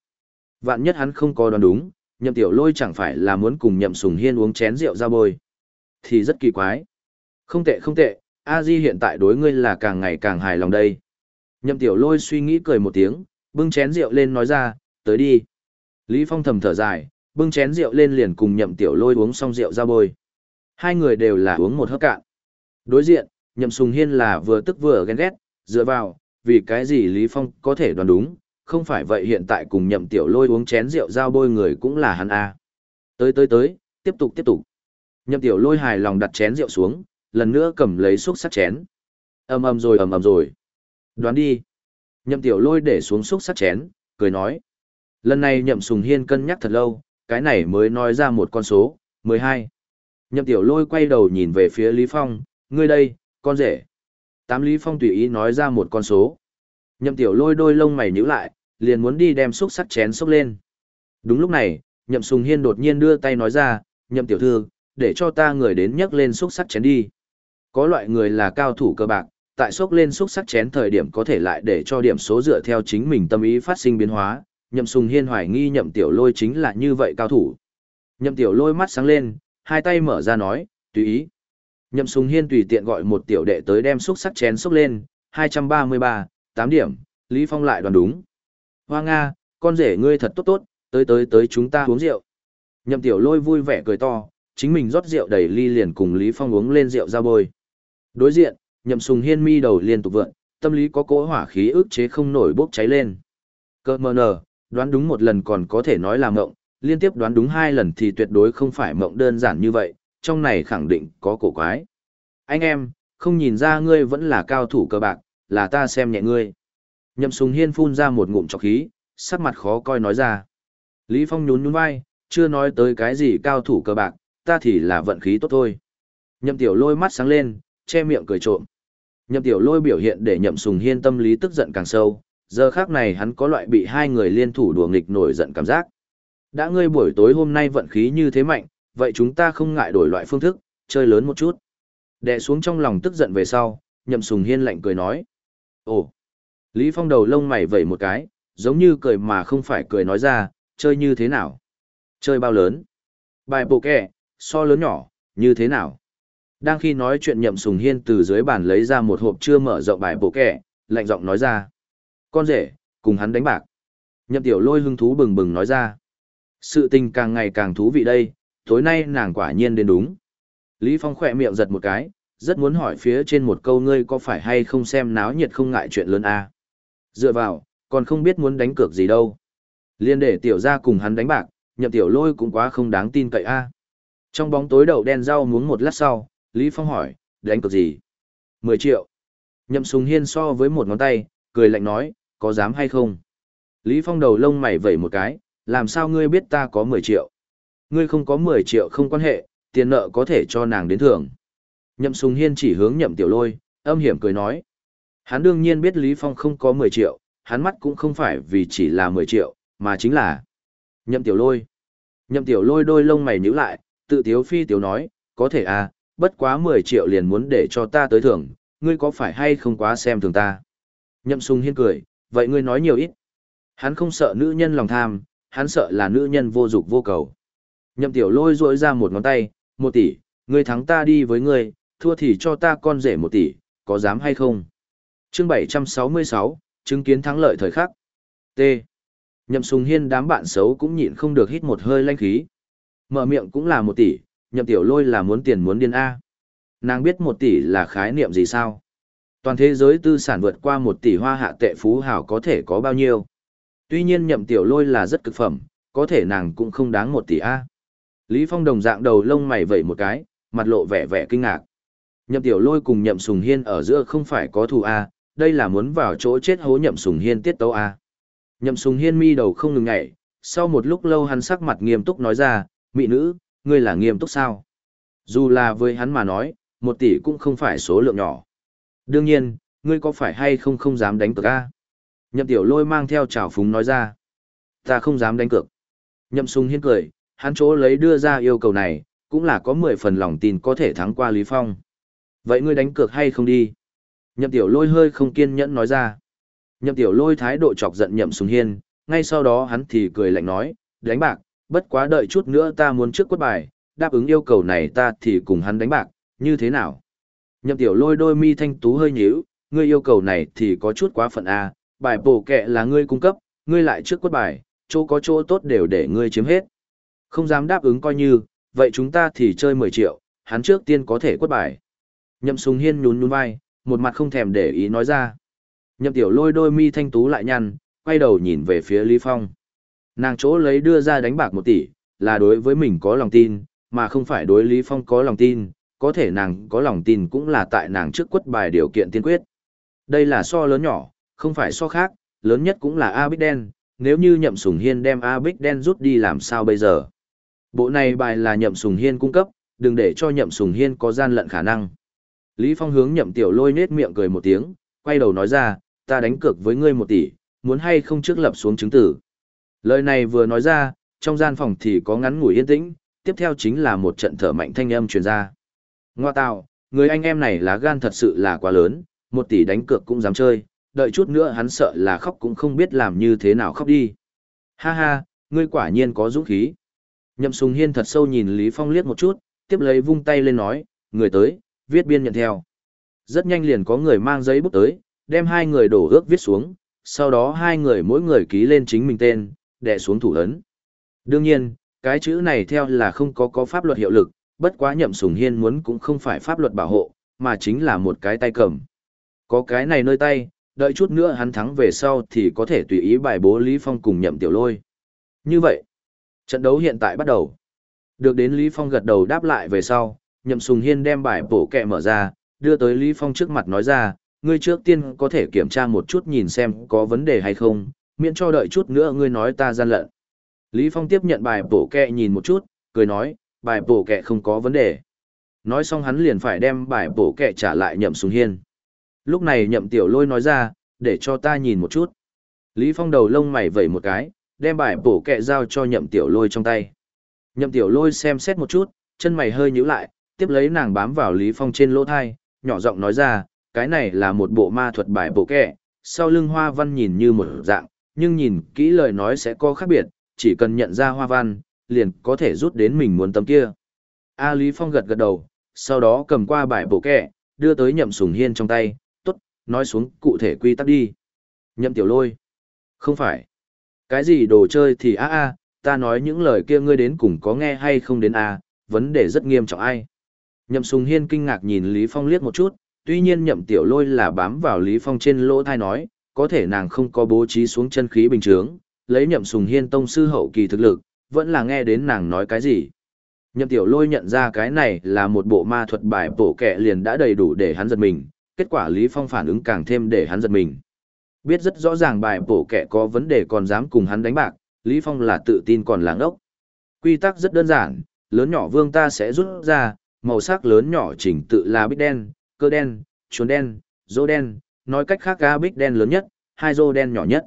Vạn nhất hắn không có đoán đúng, nhậm tiểu lôi chẳng phải là muốn cùng nhậm sùng hiên uống chén rượu ra bôi. Thì rất kỳ quái. Không tệ không tệ, a di hiện tại đối ngươi là càng ngày càng hài lòng đây. Nhậm tiểu lôi suy nghĩ cười một tiếng, bưng chén rượu lên nói ra, tới đi. Lý Phong thầm thở dài, bưng chén rượu lên liền cùng nhậm tiểu lôi uống xong rượu ra bôi. Hai người đều là uống một hớp cạn. Đối diện, nhậm sùng hiên là vừa tức vừa ghen ghét, dựa vào, vì cái gì Lý Phong có thể đoán đúng, không phải vậy hiện tại cùng nhậm tiểu lôi uống chén rượu giao bôi người cũng là hắn a. Tới tới tới, tiếp tục tiếp tục. Nhậm tiểu lôi hài lòng đặt chén rượu xuống, lần nữa cầm lấy xúc sắc chén. ầm ầm rồi ầm ầm rồi. Đoán đi. Nhậm tiểu lôi để xuống xúc sắc chén, cười nói. Lần này nhậm sùng hiên cân nhắc thật lâu, cái này mới nói ra một con số, 12. Nhậm tiểu lôi quay đầu nhìn về phía Lý Phong, ngươi đây, con rể. Tám Lý Phong tùy ý nói ra một con số. Nhậm tiểu lôi đôi lông mày nhíu lại, liền muốn đi đem xúc sắc chén xúc lên. Đúng lúc này, nhậm sùng hiên đột nhiên đưa tay nói ra, nhậm tiểu thư, để cho ta người đến nhấc lên xúc sắc chén đi. Có loại người là cao thủ cơ bạc, tại xúc lên xúc sắc chén thời điểm có thể lại để cho điểm số dựa theo chính mình tâm ý phát sinh biến hóa. Nhậm sùng hiên hoài nghi nhậm tiểu lôi chính là như vậy cao thủ. Nhậm tiểu lôi mắt sáng lên, hai tay mở ra nói, tùy ý. Nhậm Sùng Hiên tùy tiện gọi một tiểu đệ tới đem xúc sắc chén xúc lên, 233, 8 điểm, Lý Phong lại đoán đúng. Hoa Nga, con rể ngươi thật tốt tốt, tới tới tới chúng ta uống rượu. Nhậm tiểu lôi vui vẻ cười to, chính mình rót rượu đầy ly liền cùng Lý Phong uống lên rượu ra bôi. Đối diện, nhậm sùng hiên mi đầu liên tục vượn, tâm lý có cỗ hỏa khí ức chế không nổi bốc cháy lên. Cơ mờ nờ, đoán đúng một lần còn có thể nói là mộng, liên tiếp đoán đúng hai lần thì tuyệt đối không phải mộng đơn giản như vậy, trong này khẳng định có cổ quái. Anh em, không nhìn ra ngươi vẫn là cao thủ cơ bạc, là ta xem nhẹ ngươi. Nhậm Sùng Hiên phun ra một ngụm trọc khí, sắc mặt khó coi nói ra. Lý Phong nhún nhún vai, chưa nói tới cái gì cao thủ cơ bạc, ta thì là vận khí tốt thôi. Nhậm Tiểu Lôi mắt sáng lên, che miệng cười trộm. Nhậm Tiểu Lôi biểu hiện để Nhậm Sùng Hiên tâm lý tức giận càng sâu, giờ khác này hắn có loại bị hai người liên thủ đùa nghịch nổi giận cảm giác. Đã ngươi buổi tối hôm nay vận khí như thế mạnh, vậy chúng ta không ngại đổi loại phương thức, chơi lớn một chút. Đè xuống trong lòng tức giận về sau, nhậm sùng hiên lạnh cười nói. Ồ! Lý Phong đầu lông mày vẩy một cái, giống như cười mà không phải cười nói ra, chơi như thế nào? Chơi bao lớn? Bài bộ kẹ, so lớn nhỏ, như thế nào? Đang khi nói chuyện nhậm sùng hiên từ dưới bàn lấy ra một hộp chưa mở rộng bài bộ kẹ, lạnh giọng nói ra. Con rể, cùng hắn đánh bạc. Nhậm tiểu lôi hưng thú bừng bừng nói ra. Sự tình càng ngày càng thú vị đây, tối nay nàng quả nhiên đến đúng. Lý Phong khỏe miệng giật một cái, rất muốn hỏi phía trên một câu ngươi có phải hay không xem náo nhiệt không ngại chuyện lớn a Dựa vào, còn không biết muốn đánh cược gì đâu. Liên để tiểu ra cùng hắn đánh bạc, nhậm tiểu lôi cũng quá không đáng tin cậy a Trong bóng tối đậu đen rau muống một lát sau, Lý Phong hỏi, đánh cược gì? 10 triệu. Nhậm sùng hiên so với một ngón tay, cười lạnh nói, có dám hay không? Lý Phong đầu lông mày vẩy một cái, làm sao ngươi biết ta có 10 triệu? Ngươi không có 10 triệu không quan hệ, tiền nợ có thể cho nàng đến thưởng. Nhậm Sùng Hiên chỉ hướng Nhậm Tiểu Lôi, âm hiểm cười nói. Hắn đương nhiên biết Lý Phong không có 10 triệu, hắn mắt cũng không phải vì chỉ là 10 triệu, mà chính là Nhậm Tiểu Lôi. Nhậm Tiểu Lôi đôi lông mày nhíu lại, tự tiếu phi tiểu nói, có thể à, bất quá 10 triệu liền muốn để cho ta tới thưởng, ngươi có phải hay không quá xem thường ta. Nhậm Sùng Hiên cười, vậy ngươi nói nhiều ít. Hắn không sợ nữ nhân lòng tham, hắn sợ là nữ nhân vô dục vô cầu. Nhậm Tiểu Lôi duỗi ra một ngón tay, một tỷ, ngươi thắng ta đi với ngươi, thua thì cho ta con rể một tỷ, có dám hay không? Chương 766, chứng kiến thắng lợi thời khắc. T. Nhậm Sùng Hiên đám bạn xấu cũng nhịn không được hít một hơi lanh khí. Mở miệng cũng là một tỷ, nhậm tiểu lôi là muốn tiền muốn điên A. Nàng biết một tỷ là khái niệm gì sao? Toàn thế giới tư sản vượt qua một tỷ hoa hạ tệ phú hào có thể có bao nhiêu? Tuy nhiên nhậm tiểu lôi là rất cực phẩm, có thể nàng cũng không đáng một tỷ A. Lý Phong đồng dạng đầu lông mày vẩy một cái, mặt lộ vẻ vẻ kinh ngạc. Nhậm tiểu lôi cùng nhậm sùng hiên ở giữa không phải có thù A, đây là muốn vào chỗ chết hố nhậm sùng hiên tiết tấu A. Nhậm sùng hiên mi đầu không ngừng nhảy, sau một lúc lâu hắn sắc mặt nghiêm túc nói ra, mỹ nữ, ngươi là nghiêm túc sao? Dù là với hắn mà nói, một tỷ cũng không phải số lượng nhỏ. Đương nhiên, ngươi có phải hay không không dám đánh cược A? Nhậm tiểu lôi mang theo trào phúng nói ra. Ta không dám đánh cược. Nhậm sùng hiên cười, hắn chỗ lấy đưa ra yêu cầu này, cũng là có 10 phần lòng tin có thể thắng qua Lý Phong. Vậy ngươi đánh cược hay không đi? Nhậm tiểu lôi hơi không kiên nhẫn nói ra. Nhậm tiểu lôi thái độ chọc giận nhậm sùng hiên, ngay sau đó hắn thì cười lạnh nói, đánh bạc, bất quá đợi chút nữa ta muốn trước quất bài, đáp ứng yêu cầu này ta thì cùng hắn đánh bạc, như thế nào? Nhậm tiểu lôi đôi mi thanh tú hơi nhíu, ngươi yêu cầu này thì có chút quá phận A, bài bổ kẹ là ngươi cung cấp, ngươi lại trước quất bài, chỗ có chỗ tốt đều để ngươi chiếm hết. Không dám đáp ứng coi như, vậy chúng ta thì chơi 10 triệu, hắn trước tiên có thể quất bài. Nhậm sùng hiên nhún nhún vai, một mặt không thèm để ý nói ra. Nhậm tiểu lôi đôi mi thanh tú lại nhăn, quay đầu nhìn về phía Lý Phong. Nàng chỗ lấy đưa ra đánh bạc một tỷ, là đối với mình có lòng tin, mà không phải đối Lý Phong có lòng tin, có thể nàng có lòng tin cũng là tại nàng trước quất bài điều kiện tiên quyết. Đây là so lớn nhỏ, không phải so khác, lớn nhất cũng là A Bích Đen, nếu như nhậm sùng hiên đem A Bích Đen rút đi làm sao bây giờ. Bộ này bài là nhậm sùng hiên cung cấp, đừng để cho nhậm sùng hiên có gian lận khả năng. Lý Phong hướng nhậm tiểu lôi nết miệng cười một tiếng, quay đầu nói ra, ta đánh cược với ngươi một tỷ, muốn hay không trước lập xuống chứng tử. Lời này vừa nói ra, trong gian phòng thì có ngắn ngủi yên tĩnh, tiếp theo chính là một trận thở mạnh thanh âm truyền ra. Ngoa tạo, người anh em này lá gan thật sự là quá lớn, một tỷ đánh cược cũng dám chơi, đợi chút nữa hắn sợ là khóc cũng không biết làm như thế nào khóc đi. Ha ha, ngươi quả nhiên có dũng khí. Nhậm Sùng Hiên thật sâu nhìn Lý Phong liếc một chút, tiếp lấy vung tay lên nói, người tới, viết biên nhận theo. Rất nhanh liền có người mang giấy bút tới, đem hai người đổ ước viết xuống, sau đó hai người mỗi người ký lên chính mình tên, đè xuống thủ ấn. Đương nhiên, cái chữ này theo là không có có pháp luật hiệu lực, bất quá nhậm sùng hiên muốn cũng không phải pháp luật bảo hộ, mà chính là một cái tay cầm. Có cái này nơi tay, đợi chút nữa hắn thắng về sau thì có thể tùy ý bài bố Lý Phong cùng nhậm tiểu lôi. Như vậy, trận đấu hiện tại bắt đầu. Được đến Lý Phong gật đầu đáp lại về sau, nhậm sùng hiên đem bài bổ kẹ mở ra, đưa tới Lý Phong trước mặt nói ra, ngươi trước tiên có thể kiểm tra một chút nhìn xem có vấn đề hay không, miễn cho đợi chút nữa ngươi nói ta gian lận. Lý Phong tiếp nhận bài bổ kẹ nhìn một chút, cười nói, bài bổ kẹ không có vấn đề. Nói xong hắn liền phải đem bài bổ kẹ trả lại nhậm sùng hiên. Lúc này nhậm tiểu lôi nói ra, để cho ta nhìn một chút. Lý Phong đầu lông mày vẩy một cái, đem bài bổ kẹ giao cho nhậm tiểu lôi trong tay. Nhậm tiểu lôi xem xét một chút, chân mày hơi nhíu lại, tiếp lấy nàng bám vào Lý Phong trên lỗ thai, nhỏ giọng nói ra, cái này là một bộ ma thuật bài bộ kẹ, sau lưng hoa văn nhìn như một dạng, nhưng nhìn kỹ lời nói sẽ có khác biệt, chỉ cần nhận ra hoa văn, liền có thể rút đến mình muốn tấm kia. A Lý Phong gật gật đầu, sau đó cầm qua bài bộ kẹ, đưa tới nhậm sùng hiên trong tay, tốt, nói xuống cụ thể quy tắc đi. Nhậm tiểu lôi. Không phải. Cái gì đồ chơi thì a a, ta nói những lời kia ngươi đến cùng có nghe hay không đến a vấn đề rất nghiêm trọng ai. Nhậm Sùng Hiên kinh ngạc nhìn Lý Phong liếc một chút, tuy nhiên nhậm tiểu lôi là bám vào Lý Phong trên lỗ thai nói, có thể nàng không có bố trí xuống chân khí bình thường, lấy nhậm Sùng Hiên tông sư hậu kỳ thực lực, vẫn là nghe đến nàng nói cái gì. Nhậm tiểu lôi nhận ra cái này là một bộ ma thuật bài bổ kẹ liền đã đầy đủ để hắn giật mình, kết quả Lý Phong phản ứng càng thêm để hắn giật mình. Biết rất rõ ràng bài bổ kẹ có vấn đề còn dám cùng hắn đánh bạc, Lý Phong là tự tin còn láng ốc. Quy tắc rất đơn giản, lớn nhỏ vương ta sẽ rút ra, màu sắc lớn nhỏ chỉnh tự là bích đen, cơ đen, chuồn đen, rô đen, nói cách khác ga bích đen lớn nhất, hai rô đen nhỏ nhất.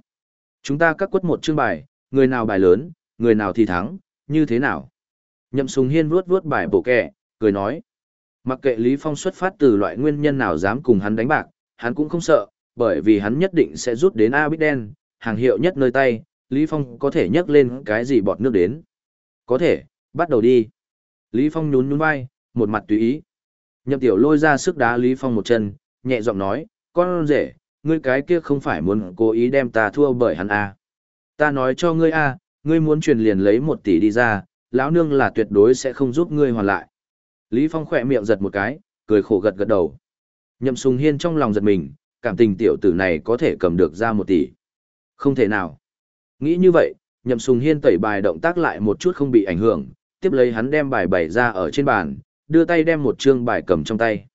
Chúng ta cắt quất một chương bài, người nào bài lớn, người nào thì thắng, như thế nào? Nhậm Sùng Hiên vuốt vuốt bài bộ kẹ, cười nói. Mặc kệ Lý Phong xuất phát từ loại nguyên nhân nào dám cùng hắn đánh bạc, hắn cũng không sợ, bởi vì hắn nhất định sẽ rút đến A Bích Đen, hàng hiệu nhất nơi tay, Lý Phong có thể nhấc lên cái gì bọt nước đến. Có thể, bắt đầu đi. Lý Phong nhún nhún vai, một mặt tùy ý. Nhậm tiểu lôi ra sức đá Lý Phong một chân, nhẹ giọng nói, con rể, ngươi cái kia không phải muốn cố ý đem ta thua bởi hắn à. Ta nói cho ngươi a, à, ngươi muốn truyền liền lấy một tỷ đi ra, lão nương là tuyệt đối sẽ không giúp ngươi hoàn lại. Lý Phong khỏe miệng giật một cái, cười khổ gật gật đầu. Nhậm Sùng Hiên trong lòng giật mình, cảm tình tiểu tử này có thể cầm được ra một tỷ. Không thể nào. Nghĩ như vậy, Nhậm Sùng Hiên tẩy bài động tác lại một chút không bị ảnh hưởng, tiếp lấy hắn đem bài bày ra ở trên bàn, đưa tay đem một chương bài cầm trong tay.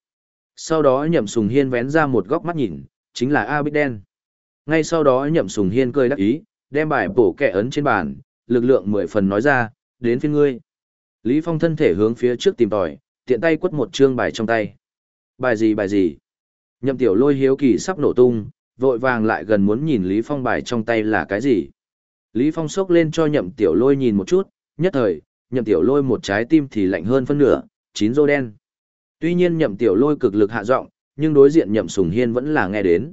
Sau đó Nhậm Sùng Hiên vén ra một góc mắt nhìn, chính là A Bích Đen. Ngay sau đó Nhậm Sùng Hiên cười đắc ý, đem bài bổ kẻ ấn trên bàn, lực lượng mười phần nói ra, đến phiên ngươi. Lý Phong thân thể hướng phía trước tìm tòi, tiện tay quất một chương bài trong tay. Bài gì bài gì? Nhậm tiểu lôi hiếu kỳ sắp nổ tung, vội vàng lại gần muốn nhìn Lý Phong bài trong tay là cái gì. Lý Phong sốc lên cho nhậm tiểu lôi nhìn một chút, nhất thời, nhậm tiểu lôi một trái tim thì lạnh hơn phân nửa, chín rô đen. Tuy nhiên nhậm tiểu lôi cực lực hạ giọng, nhưng đối diện nhậm sùng hiên vẫn là nghe đến.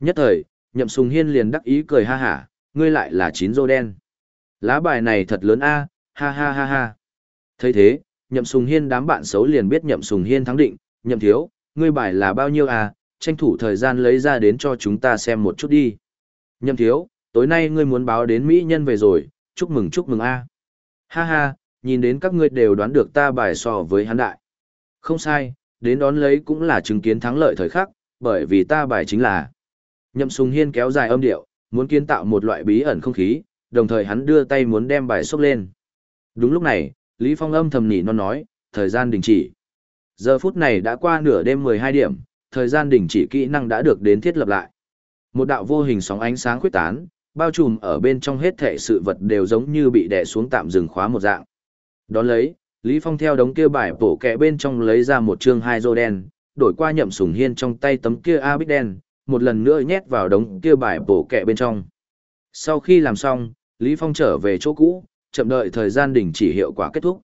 Nhất thời, nhậm sùng hiên liền đắc ý cười ha hả, ngươi lại là chín rô đen. Lá bài này thật lớn a, ha ha ha ha. thấy thế, nhậm sùng hiên đám bạn xấu liền biết nhậm sùng hiên thắng định, nhậm thiếu, ngươi bài là bao nhiêu à, tranh thủ thời gian lấy ra đến cho chúng ta xem một chút đi. Nhậm thiếu, tối nay ngươi muốn báo đến Mỹ nhân về rồi, chúc mừng chúc mừng a. Ha ha, nhìn đến các ngươi đều đoán được ta bài so với hắn đại. Không sai, đến đón lấy cũng là chứng kiến thắng lợi thời khắc, bởi vì ta bài chính là. Nhậm Sùng Hiên kéo dài âm điệu, muốn kiến tạo một loại bí ẩn không khí, đồng thời hắn đưa tay muốn đem bài xốc lên. Đúng lúc này, Lý Phong âm thầm nhỉ non nói, thời gian đình chỉ. Giờ phút này đã qua nửa đêm 12 điểm, thời gian đình chỉ kỹ năng đã được đến thiết lập lại. Một đạo vô hình sóng ánh sáng khuyết tán, bao trùm ở bên trong hết thể sự vật đều giống như bị đè xuống tạm dừng khóa một dạng. Đón lấy, Lý Phong theo đống kia bài bổ kẹ bên trong lấy ra một chương hai rô đen, đổi qua nhậm sùng hiên trong tay tấm kia A bích đen, một lần nữa nhét vào đống kia bài bổ kẹ bên trong. Sau khi làm xong, Lý Phong trở về chỗ cũ, chậm đợi thời gian đình chỉ hiệu quả kết thúc.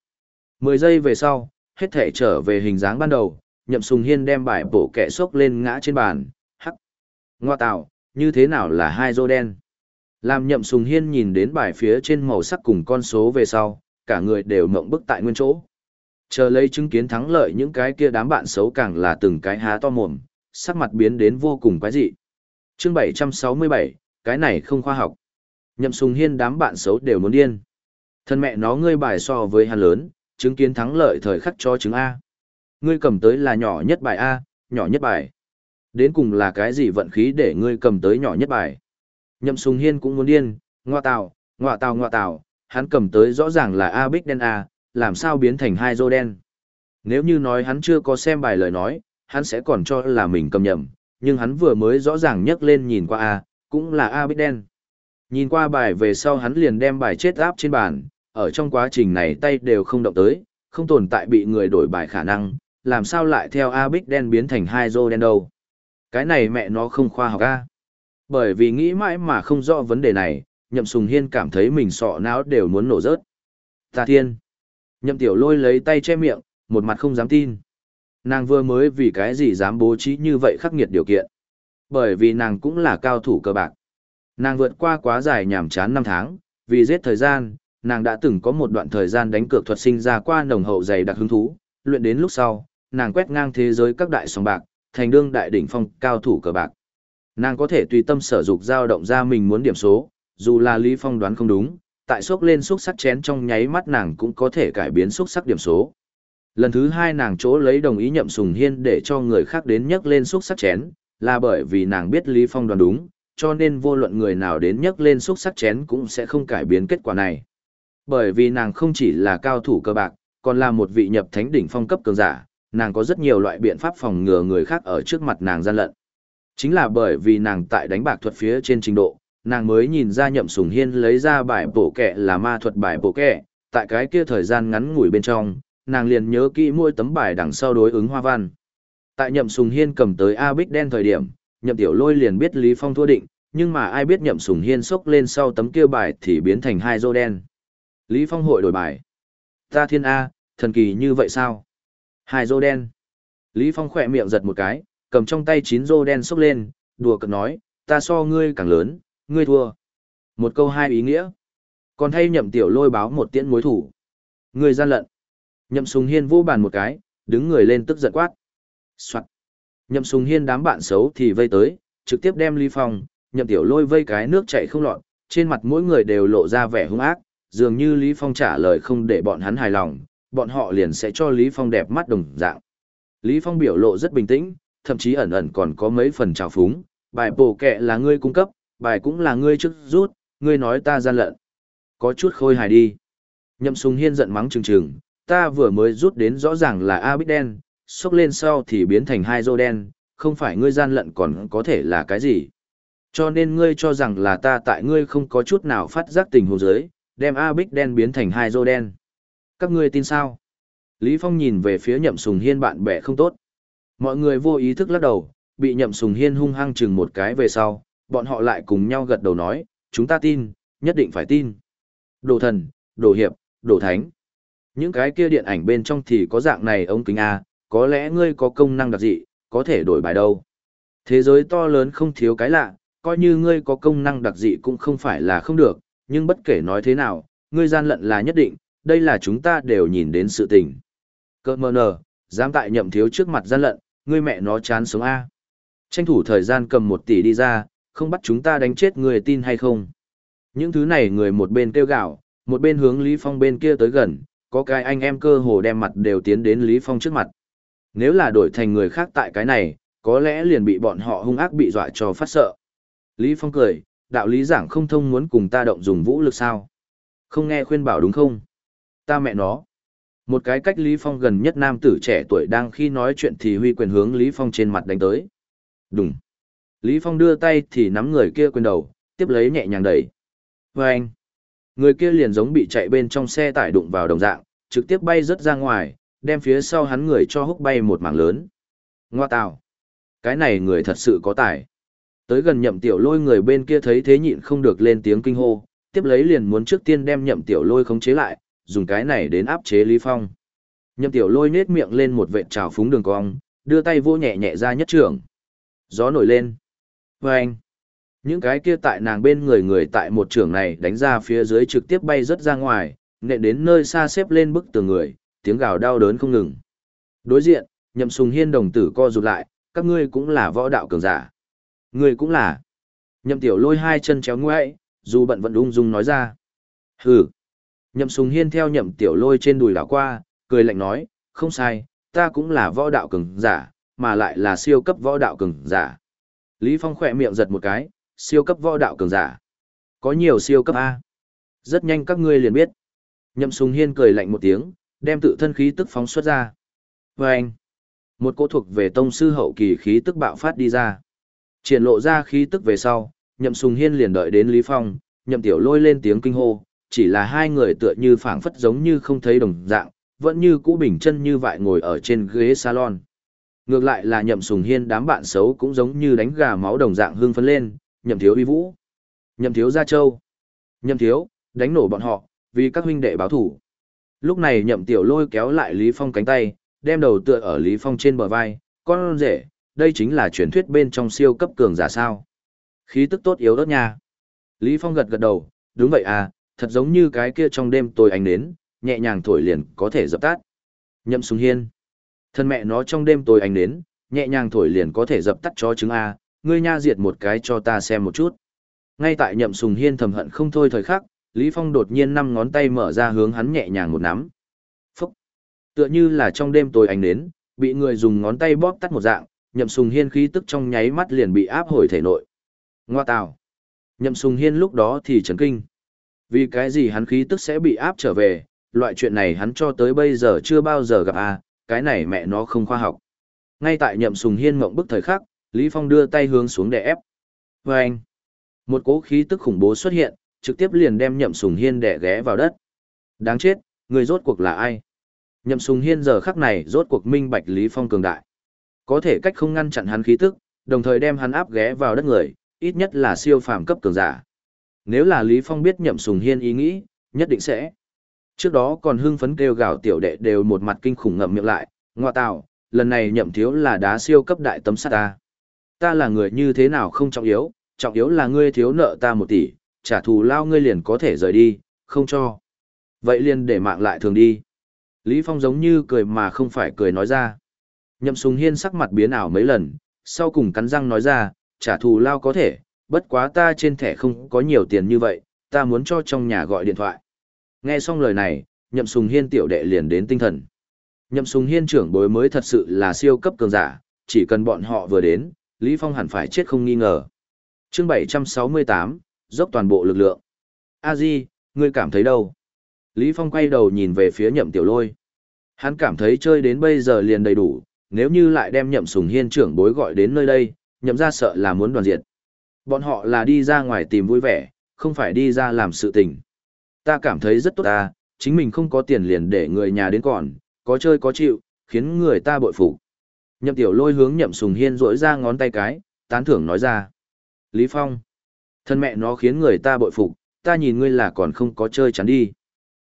10 giây về sau, hết thể trở về hình dáng ban đầu, nhậm sùng hiên đem bài bổ kẹ xốc lên ngã trên bàn, hắc. Ngoa tạo, như thế nào là hai rô đen? Làm nhậm sùng hiên nhìn đến bài phía trên màu sắc cùng con số về sau, cả người đều mộng bức tại nguyên chỗ. Chờ lấy chứng kiến thắng lợi những cái kia đám bạn xấu càng là từng cái há to mồm, sắc mặt biến đến vô cùng quái dị. Chương 767, cái này không khoa học. Nhậm Sùng Hiên đám bạn xấu đều muốn điên. Thân mẹ nó ngươi bài so với hắn lớn, chứng kiến thắng lợi thời khắc cho chứng A. Ngươi cầm tới là nhỏ nhất bài A, nhỏ nhất bài. Đến cùng là cái gì vận khí để ngươi cầm tới nhỏ nhất bài. Nhậm Sùng Hiên cũng muốn điên, ngoa tào, ngoa tào ngoa tào, hắn cầm tới rõ ràng là A Bích đen A, làm sao biến thành hai dô đen. Nếu như nói hắn chưa có xem bài lời nói, hắn sẽ còn cho là mình cầm nhầm, nhưng hắn vừa mới rõ ràng nhấc lên nhìn qua A, cũng là A Bích đen. Nhìn qua bài về sau hắn liền đem bài chết áp trên bàn, ở trong quá trình này tay đều không động tới, không tồn tại bị người đổi bài khả năng, làm sao lại theo A Bích đen biến thành hai dô đen đâu. Cái này mẹ nó không khoa học A. Bởi vì nghĩ mãi mà không rõ vấn đề này, nhậm sùng hiên cảm thấy mình sọ não đều muốn nổ rớt. Ta thiên. Nhậm tiểu lôi lấy tay che miệng, một mặt không dám tin. Nàng vừa mới vì cái gì dám bố trí như vậy khắc nghiệt điều kiện. Bởi vì nàng cũng là cao thủ cơ bạc. Nàng vượt qua quá dài nhàm chán năm tháng, vì giết thời gian, nàng đã từng có một đoạn thời gian đánh cược thuật sinh ra qua nồng hậu dày đặc hứng thú, luyện đến lúc sau, nàng quét ngang thế giới các đại sòng bạc, thành đương đại đỉnh phong cao thủ cờ bạc. Nàng có thể tùy tâm sở dục dao động ra mình muốn điểm số, dù là Lý Phong đoán không đúng, tại xúc lên xúc sắc chén trong nháy mắt nàng cũng có thể cải biến xúc sắc điểm số. Lần thứ hai nàng chỗ lấy đồng ý nhậm sùng hiên để cho người khác đến nhấc lên xúc sắc chén, là bởi vì nàng biết Lý Phong đoán đúng, cho nên vô luận người nào đến nhấc lên xúc sắc chén cũng sẽ không cải biến kết quả này. Bởi vì nàng không chỉ là cao thủ cơ bạc, còn là một vị nhập thánh đỉnh phong cấp cường giả, nàng có rất nhiều loại biện pháp phòng ngừa người khác ở trước mặt nàng gian lận. Chính là bởi vì nàng tại đánh bạc thuật phía trên trình độ, nàng mới nhìn ra nhậm sùng hiên lấy ra bài bổ kẹ là ma thuật bài bổ kẹ, tại cái kia thời gian ngắn ngủi bên trong, nàng liền nhớ kỹ mỗi tấm bài đằng sau đối ứng hoa văn. Tại nhậm sùng hiên cầm tới A Bích đen thời điểm, nhậm tiểu lôi liền biết Lý Phong thua định, nhưng mà ai biết nhậm sùng hiên sốc lên sau tấm kia bài thì biến thành hai rô đen. Lý Phong hội đổi bài. Ta thiên A, thần kỳ như vậy sao? Hai rô đen. Lý Phong khỏe miệng giật một cái, cầm trong tay chín rô đen sốc lên, đùa cợt nói, ta so ngươi càng lớn, ngươi thua. Một câu hai ý nghĩa. Còn thay nhậm tiểu lôi báo một tiễn mối thủ. Ngươi gian lận. Nhậm sùng hiên vô bàn một cái, đứng người lên tức giận quát. Soạn. Nhậm sùng hiên đám bạn xấu thì vây tới, trực tiếp đem Lý Phong, nhậm tiểu lôi vây cái nước chảy không lọt, trên mặt mỗi người đều lộ ra vẻ hung ác, dường như Lý Phong trả lời không để bọn hắn hài lòng, bọn họ liền sẽ cho Lý Phong đẹp mắt đồng dạng. Lý Phong biểu lộ rất bình tĩnh, thậm chí ẩn ẩn còn có mấy phần trào phúng, bài bổ kệ là ngươi cung cấp, bài cũng là ngươi trước rút, ngươi nói ta gian lận. Có chút khôi hài đi. Nhậm Sùng Hiên giận mắng trừng trừng, ta vừa mới rút đến rõ ràng là A bích đen, xốc lên sau thì biến thành hai dô đen, không phải ngươi gian lận còn có thể là cái gì. Cho nên ngươi cho rằng là ta tại ngươi không có chút nào phát giác tình huống dưới, đem A bích đen biến thành hai dô đen. Các ngươi tin sao? Lý Phong nhìn về phía nhậm sùng hiên bạn bè không tốt. Mọi người vô ý thức lắc đầu, bị nhậm sùng hiên hung hăng chừng một cái về sau, bọn họ lại cùng nhau gật đầu nói, chúng ta tin, nhất định phải tin. Đồ thần, đồ hiệp, đồ thánh. Những cái kia điện ảnh bên trong thì có dạng này ông kính A, có lẽ ngươi có công năng đặc dị, có thể đổi bài đâu. Thế giới to lớn không thiếu cái lạ, coi như ngươi có công năng đặc dị cũng không phải là không được, nhưng bất kể nói thế nào, ngươi gian lận là nhất định, đây là chúng ta đều nhìn đến sự tình. Cơ mơ nờ, dám tại nhậm thiếu trước mặt gian lận, ngươi mẹ nó chán sống A. Tranh thủ thời gian cầm một tỷ đi ra, không bắt chúng ta đánh chết người tin hay không. Những thứ này người một bên kêu gạo, một bên hướng Lý Phong bên kia tới gần, có cái anh em cơ hồ đem mặt đều tiến đến Lý Phong trước mặt. Nếu là đổi thành người khác tại cái này, có lẽ liền bị bọn họ hung ác bị dọa cho phát sợ. Lý Phong cười, đạo lý giảng không thông muốn cùng ta động dùng vũ lực sao. Không nghe khuyên bảo đúng không? Ta mẹ nó. Một cái cách Lý Phong gần nhất nam tử trẻ tuổi đang khi nói chuyện thì huy quyền hướng Lý Phong trên mặt đánh tới. Đúng. Lý Phong đưa tay thì nắm người kia quyền đầu, tiếp lấy nhẹ nhàng đẩy. Và anh. Người kia liền giống bị chạy bên trong xe tải đụng vào đồng dạng, trực tiếp bay rớt ra ngoài, đem phía sau hắn người cho húc bay một mảng lớn. Ngoa tào. Cái này người thật sự có tài. Tới gần nhậm tiểu lôi người bên kia thấy thế nhịn không được lên tiếng kinh hô, tiếp lấy liền muốn trước tiên đem nhậm tiểu lôi khống chế lại, dùng cái này đến áp chế Lý Phong. Nhậm tiểu lôi nết miệng lên một vệt trào phúng đường cong, đưa tay vô nhẹ nhẹ ra nhất trưởng. Gió nổi lên. Và anh. Những cái kia tại nàng bên người người tại một trường này đánh ra phía dưới trực tiếp bay rất ra ngoài, nện đến nơi xa xếp lên bức tường người, tiếng gào đau đớn không ngừng. Đối diện, nhậm sùng hiên đồng tử co rụt lại, các ngươi cũng là võ đạo cường giả. Ngươi cũng là. Nhậm tiểu lôi hai chân chéo ngoại, dù bận vẫn ung dung nói ra. Hừ. Nhậm sùng hiên theo nhậm tiểu lôi trên đùi đảo qua, cười lạnh nói, không sai, ta cũng là võ đạo cường giả, mà lại là siêu cấp võ đạo cường giả. Lý Phong khỏe miệng giật một cái, siêu cấp võ đạo cường giả. Có nhiều siêu cấp A. Rất nhanh các ngươi liền biết. Nhậm sùng hiên cười lạnh một tiếng, đem tự thân khí tức phóng xuất ra. Và anh, một cỗ thuộc về tông sư hậu kỳ khí tức bạo phát đi ra. Triển lộ ra khí tức về sau, nhậm sùng hiên liền đợi đến Lý Phong, nhậm tiểu lôi lên tiếng kinh hô, chỉ là hai người tựa như phảng phất giống như không thấy đồng dạng, vẫn như cũ bình chân như vậy ngồi ở trên ghế salon. Ngược lại là nhậm sùng hiên đám bạn xấu cũng giống như đánh gà máu đồng dạng hương phấn lên, nhậm thiếu uy vũ, nhậm thiếu gia châu, nhậm thiếu, đánh nổ bọn họ, vì các huynh đệ báo thủ. Lúc này nhậm tiểu lôi kéo lại Lý Phong cánh tay, đem đầu tựa ở Lý Phong trên bờ vai, con rể, đây chính là truyền thuyết bên trong siêu cấp cường giả sao. Khí tức tốt yếu đất nha. Lý Phong gật gật đầu, đúng vậy à, thật giống như cái kia trong đêm tôi ánh đến, nhẹ nhàng thổi liền có thể dập tắt. Nhậm sùng hiên. Thân mẹ nó trong đêm tối ánh đến, nhẹ nhàng thổi liền có thể dập tắt chó trứng A, ngươi nha diệt một cái cho ta xem một chút. Ngay tại nhậm sùng hiên thầm hận không thôi thời khắc, Lý Phong đột nhiên năm ngón tay mở ra hướng hắn nhẹ nhàng một nắm. Phúc! Tựa như là trong đêm tối ánh nến, bị người dùng ngón tay bóp tắt một dạng, nhậm sùng hiên khí tức trong nháy mắt liền bị áp hồi thể nội. Ngoa tào! Nhậm sùng hiên lúc đó thì chấn kinh. Vì cái gì hắn khí tức sẽ bị áp trở về, loại chuyện này hắn cho tới bây giờ chưa bao giờ gặp à, cái này mẹ nó không khoa học. Ngay tại nhậm sùng hiên mộng bức thời khắc, Lý Phong đưa tay hướng xuống để ép. Và anh, một cỗ khí tức khủng bố xuất hiện, trực tiếp liền đem nhậm sùng hiên đẻ ghé vào đất. Đáng chết, người rốt cuộc là ai? Nhậm sùng hiên giờ khắc này rốt cuộc minh bạch Lý Phong cường đại. Có thể cách không ngăn chặn hắn khí tức, đồng thời đem hắn áp ghé vào đất người, ít nhất là siêu phàm cấp cường giả. Nếu là Lý Phong biết nhậm sùng hiên ý nghĩ, nhất định sẽ. Trước đó còn hưng phấn kêu gào tiểu đệ đều một mặt kinh khủng ngậm miệng lại, ngoa tạo, lần này nhậm thiếu là đá siêu cấp đại tấm sắt ta. Ta là người như thế nào không trọng yếu, trọng yếu là ngươi thiếu nợ ta một tỷ, trả thù lao ngươi liền có thể rời đi, không cho. Vậy liền để mạng lại thường đi. Lý Phong giống như cười mà không phải cười nói ra. Nhậm Sùng Hiên sắc mặt biến ảo mấy lần, sau cùng cắn răng nói ra, trả thù lao có thể, bất quá ta trên thẻ không có nhiều tiền như vậy, ta muốn cho trong nhà gọi điện thoại. Nghe xong lời này, Nhậm Sùng Hiên tiểu đệ liền đến tinh thần. Nhậm Sùng Hiên trưởng bối mới thật sự là siêu cấp cường giả, chỉ cần bọn họ vừa đến, Lý Phong hẳn phải chết không nghi ngờ. Chương 768, dốc toàn bộ lực lượng. A Di, ngươi cảm thấy đâu? Lý Phong quay đầu nhìn về phía Nhậm Tiểu Lôi. Hắn cảm thấy chơi đến bây giờ liền đầy đủ, nếu như lại đem Nhậm Sùng Hiên trưởng bối gọi đến nơi đây, Nhậm ra sợ là muốn đoàn diệt. Bọn họ là đi ra ngoài tìm vui vẻ, không phải đi ra làm sự tình. Ta cảm thấy rất tốt ta, chính mình không có tiền liền để người nhà đến còn, có chơi có chịu, khiến người ta bội phục. Nhậm tiểu lôi hướng nhậm sùng hiên rỗi ra ngón tay cái, tán thưởng nói ra. Lý Phong, thân mẹ nó khiến người ta bội phục, ta nhìn ngươi là còn không có chơi chắn đi.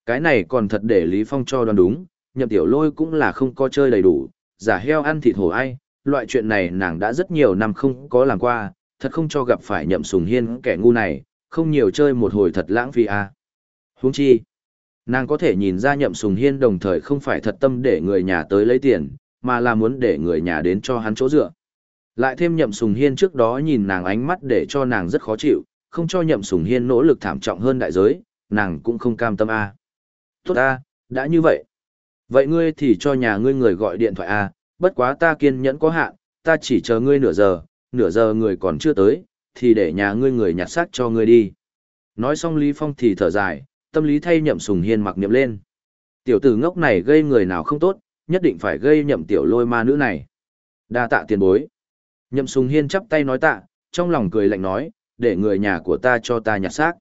Cái này còn thật để Lý Phong cho đoán đúng, nhậm tiểu lôi cũng là không có chơi đầy đủ, giả heo ăn thịt hổ ai, loại chuyện này nàng đã rất nhiều năm không có làm qua, thật không cho gặp phải nhậm sùng hiên kẻ ngu này, không nhiều chơi một hồi thật lãng phí à. Huống chi, nàng có thể nhìn ra nhậm sùng hiên đồng thời không phải thật tâm để người nhà tới lấy tiền, mà là muốn để người nhà đến cho hắn chỗ dựa. Lại thêm nhậm sùng hiên trước đó nhìn nàng ánh mắt để cho nàng rất khó chịu, không cho nhậm sùng hiên nỗ lực thảm trọng hơn đại giới, nàng cũng không cam tâm a. À. Tốt a, đã như vậy. Vậy ngươi thì cho nhà ngươi người gọi điện thoại a, bất quá ta kiên nhẫn có hạn, ta chỉ chờ ngươi nửa giờ, nửa giờ người còn chưa tới, thì để nhà ngươi người nhặt xác cho ngươi đi. Nói xong Lý Phong thì thở dài, tâm lý thay nhậm sùng hiên mặc niệm lên. Tiểu tử ngốc này gây người nào không tốt, nhất định phải gây nhậm tiểu lôi ma nữ này. Đa tạ tiền bối. Nhậm sùng hiên chắp tay nói tạ, trong lòng cười lạnh nói, để người nhà của ta cho ta nhặt xác.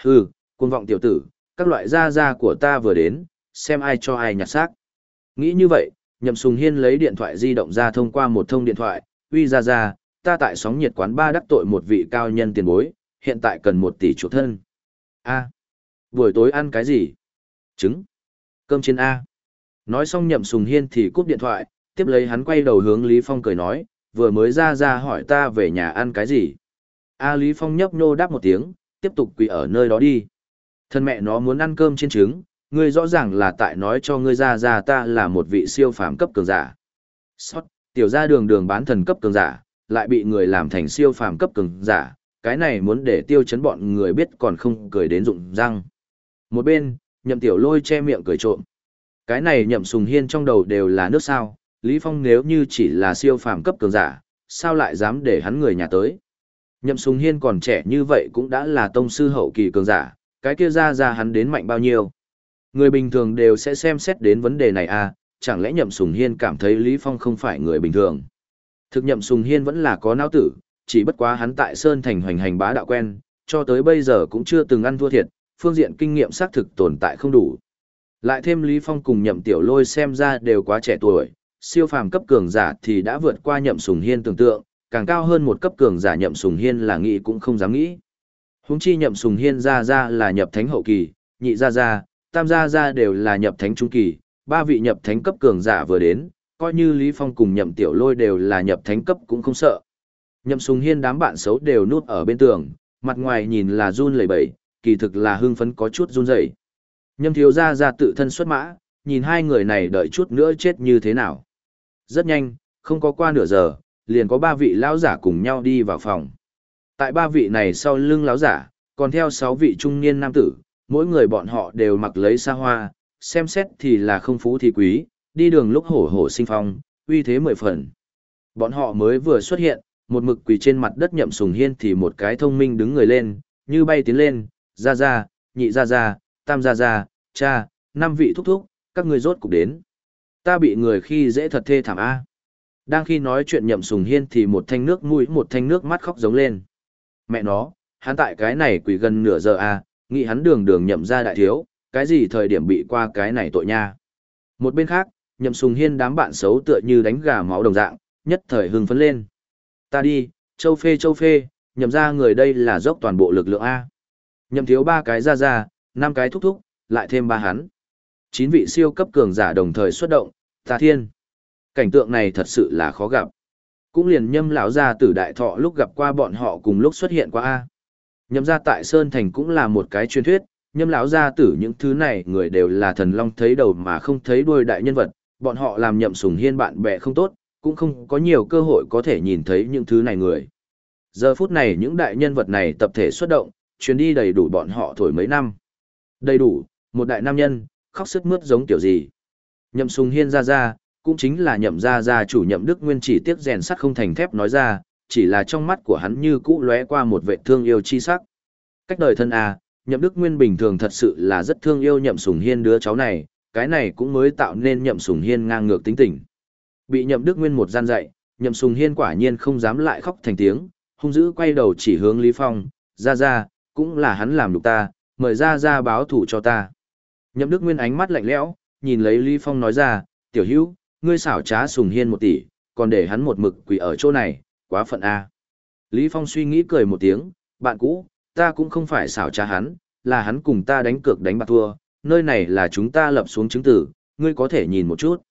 Hừ, cuồng vọng tiểu tử, các loại gia gia của ta vừa đến, xem ai cho ai nhặt xác. Nghĩ như vậy, nhậm sùng hiên lấy điện thoại di động ra thông qua một thông điện thoại, uy ra ra, ta tại sóng nhiệt quán ba đắc tội một vị cao nhân tiền bối, hiện tại cần một tỷ chủ thân. A buổi tối ăn cái gì? Trứng. Cơm trên A. Nói xong nhậm sùng hiên thì cúp điện thoại, tiếp lấy hắn quay đầu hướng Lý Phong cười nói, vừa mới ra ra hỏi ta về nhà ăn cái gì. A Lý Phong nhấp nhô đáp một tiếng, tiếp tục quỳ ở nơi đó đi. Thân mẹ nó muốn ăn cơm trên trứng, ngươi rõ ràng là tại nói cho ngươi ra ra ta là một vị siêu phàm cấp cường giả. Sót, tiểu ra đường đường bán thần cấp cường giả, lại bị người làm thành siêu phàm cấp cường giả, cái này muốn để tiêu chấn bọn người biết còn không cười đến rụng răng. Một bên, nhậm tiểu lôi che miệng cười trộm. Cái này nhậm sùng hiên trong đầu đều là nước sao, Lý Phong nếu như chỉ là siêu phàm cấp cường giả, sao lại dám để hắn người nhà tới. Nhậm sùng hiên còn trẻ như vậy cũng đã là tông sư hậu kỳ cường giả, cái kia ra ra hắn đến mạnh bao nhiêu. Người bình thường đều sẽ xem xét đến vấn đề này à, chẳng lẽ nhậm sùng hiên cảm thấy Lý Phong không phải người bình thường. Thực nhậm sùng hiên vẫn là có não tử, chỉ bất quá hắn tại Sơn Thành hoành hành bá đạo quen, cho tới bây giờ cũng chưa từng ăn thua thiệt, phương diện kinh nghiệm xác thực tồn tại không đủ. Lại thêm Lý Phong cùng nhậm tiểu lôi xem ra đều quá trẻ tuổi, siêu phàm cấp cường giả thì đã vượt qua nhậm sùng hiên tưởng tượng, càng cao hơn một cấp cường giả nhậm sùng hiên là nghĩ cũng không dám nghĩ. Húng chi nhậm sùng hiên ra ra là nhập thánh hậu kỳ, nhị ra ra, tam ra ra đều là nhập thánh trung kỳ, ba vị nhập thánh cấp cường giả vừa đến, coi như Lý Phong cùng nhậm tiểu lôi đều là nhập thánh cấp cũng không sợ. Nhậm sùng hiên đám bạn xấu đều núp ở bên tường, mặt ngoài nhìn là run lẩy bẩy, kỳ thực là hưng phấn có chút run rẩy. Nhâm thiếu gia ra tự thân xuất mã, nhìn hai người này đợi chút nữa chết như thế nào. Rất nhanh, không có qua nửa giờ, liền có ba vị lão giả cùng nhau đi vào phòng. Tại ba vị này sau lưng lão giả, còn theo sáu vị trung niên nam tử, mỗi người bọn họ đều mặc lấy xa hoa, xem xét thì là không phú thì quý, đi đường lúc hổ hổ sinh phong, uy thế mười phần. Bọn họ mới vừa xuất hiện, một mực quỳ trên mặt đất nhậm sùng hiên thì một cái thông minh đứng người lên, như bay tiến lên, gia gia nhị gia gia tam gia gia cha, năm vị thúc thúc, các ngươi rốt cục đến. Ta bị người khi dễ thật thê thảm A. Đang khi nói chuyện nhậm sùng hiên thì một thanh nước mũi một thanh nước mắt khóc giống lên. Mẹ nó, hắn tại cái này quỳ gần nửa giờ A, nghĩ hắn đường đường nhậm ra đại thiếu, cái gì thời điểm bị qua cái này tội nha. Một bên khác, nhậm sùng hiên đám bạn xấu tựa như đánh gà máu đồng dạng, nhất thời hưng phấn lên. Ta đi, châu phê châu phê, nhậm ra người đây là dốc toàn bộ lực lượng A. Nhậm thiếu ba cái ra ra, năm cái thúc thúc, lại thêm ba hắn. Chín vị siêu cấp cường giả đồng thời xuất động, ta thiên. Cảnh tượng này thật sự là khó gặp. Cũng liền nhâm lão gia tử đại thọ lúc gặp qua bọn họ cùng lúc xuất hiện qua A. Nhậm ra tại Sơn Thành cũng là một cái truyền thuyết, nhâm lão gia tử những thứ này người đều là thần long thấy đầu mà không thấy đuôi đại nhân vật, bọn họ làm nhậm sùng hiên bạn bè không tốt, cũng không có nhiều cơ hội có thể nhìn thấy những thứ này người. Giờ phút này những đại nhân vật này tập thể xuất động, chuyến đi đầy đủ bọn họ thổi mấy năm. Đầy đủ, một đại nam nhân, khóc sức mướt giống kiểu gì. Nhậm sùng hiên ra ra, cũng chính là nhậm ra ra chủ nhậm đức nguyên chỉ tiếc rèn sắt không thành thép nói ra, chỉ là trong mắt của hắn như cũ lóe qua một vệ thương yêu chi sắc. Cách đời thân à, nhậm đức nguyên bình thường thật sự là rất thương yêu nhậm sùng hiên đứa cháu này, cái này cũng mới tạo nên nhậm sùng hiên ngang ngược tính tình. Bị nhậm đức nguyên một gian dạy, nhậm sùng hiên quả nhiên không dám lại khóc thành tiếng, hung dữ quay đầu chỉ hướng Lý Phong, ra ra, cũng là hắn làm được ta, mời ra ra báo thủ cho ta. Nhậm đức nguyên ánh mắt lạnh lẽo, nhìn lấy Lý Phong nói ra, tiểu hữu, ngươi xảo trá sùng hiên một tỷ, còn để hắn một mực quỷ ở chỗ này, quá phận A. Lý Phong suy nghĩ cười một tiếng, bạn cũ, ta cũng không phải xảo trá hắn, là hắn cùng ta đánh cược đánh bạc thua, nơi này là chúng ta lập xuống chứng tử, ngươi có thể nhìn một chút.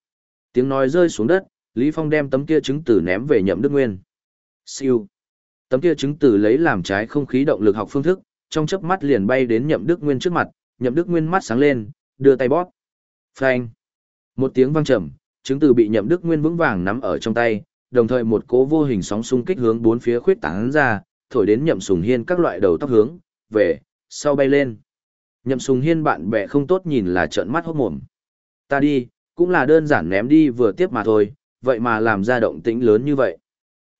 Tiếng nói rơi xuống đất, Lý Phong đem tấm kia chứng tử ném về nhậm đức nguyên. Siêu. Tấm kia chứng tử lấy làm trái không khí động lực học phương thức, trong chớp mắt liền bay đến nhậm đức nguyên trước mặt, nhậm đức nguyên mắt sáng lên, đưa tay bóp. Phanh. Một tiếng vang trầm, chứng từ bị nhậm đức nguyên vững vàng nắm ở trong tay, đồng thời một cố vô hình sóng xung kích hướng bốn phía khuyết tán ra, thổi đến nhậm sùng hiên các loại đầu tóc hướng, về, sau bay lên. Nhậm sùng hiên bạn bè không tốt nhìn là trợn mắt hốc mồm. Ta đi, cũng là đơn giản ném đi vừa tiếp mà thôi, vậy mà làm ra động tĩnh lớn như vậy.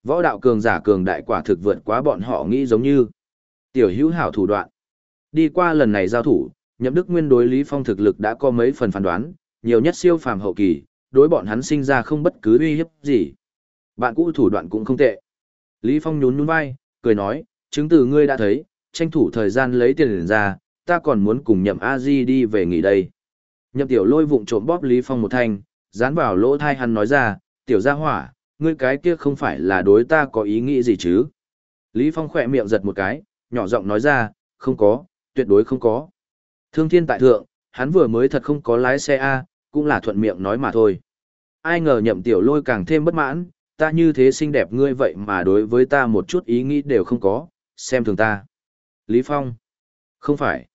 Võ đạo cường giả cường đại quả thực vượt quá bọn họ nghĩ giống như tiểu hữu hảo thủ đoạn. Đi qua lần này giao thủ, nhậm đức nguyên đối Lý Phong thực lực đã có mấy phần phán đoán, nhiều nhất siêu phàm hậu kỳ, đối bọn hắn sinh ra không bất cứ uy hiếp gì. Bạn cũ thủ đoạn cũng không tệ. Lý Phong nhún nhún vai, cười nói, chứng từ ngươi đã thấy, tranh thủ thời gian lấy tiền ra, ta còn muốn cùng nhậm a di đi về nghỉ đây. Nhậm tiểu lôi vụng trộm bóp Lý Phong một thanh, dán vào lỗ thai hắn nói ra, tiểu gia hỏa, ngươi cái kia không phải là đối ta có ý nghĩ gì chứ. Lý Phong khỏe miệng giật một cái, nhỏ giọng nói ra, không có, tuyệt đối không có. Thương thiên tại thượng, hắn vừa mới thật không có lái xe A, cũng là thuận miệng nói mà thôi. Ai ngờ nhậm tiểu lôi càng thêm bất mãn, ta như thế xinh đẹp ngươi vậy mà đối với ta một chút ý nghĩ đều không có, xem thường ta. Lý Phong. Không phải.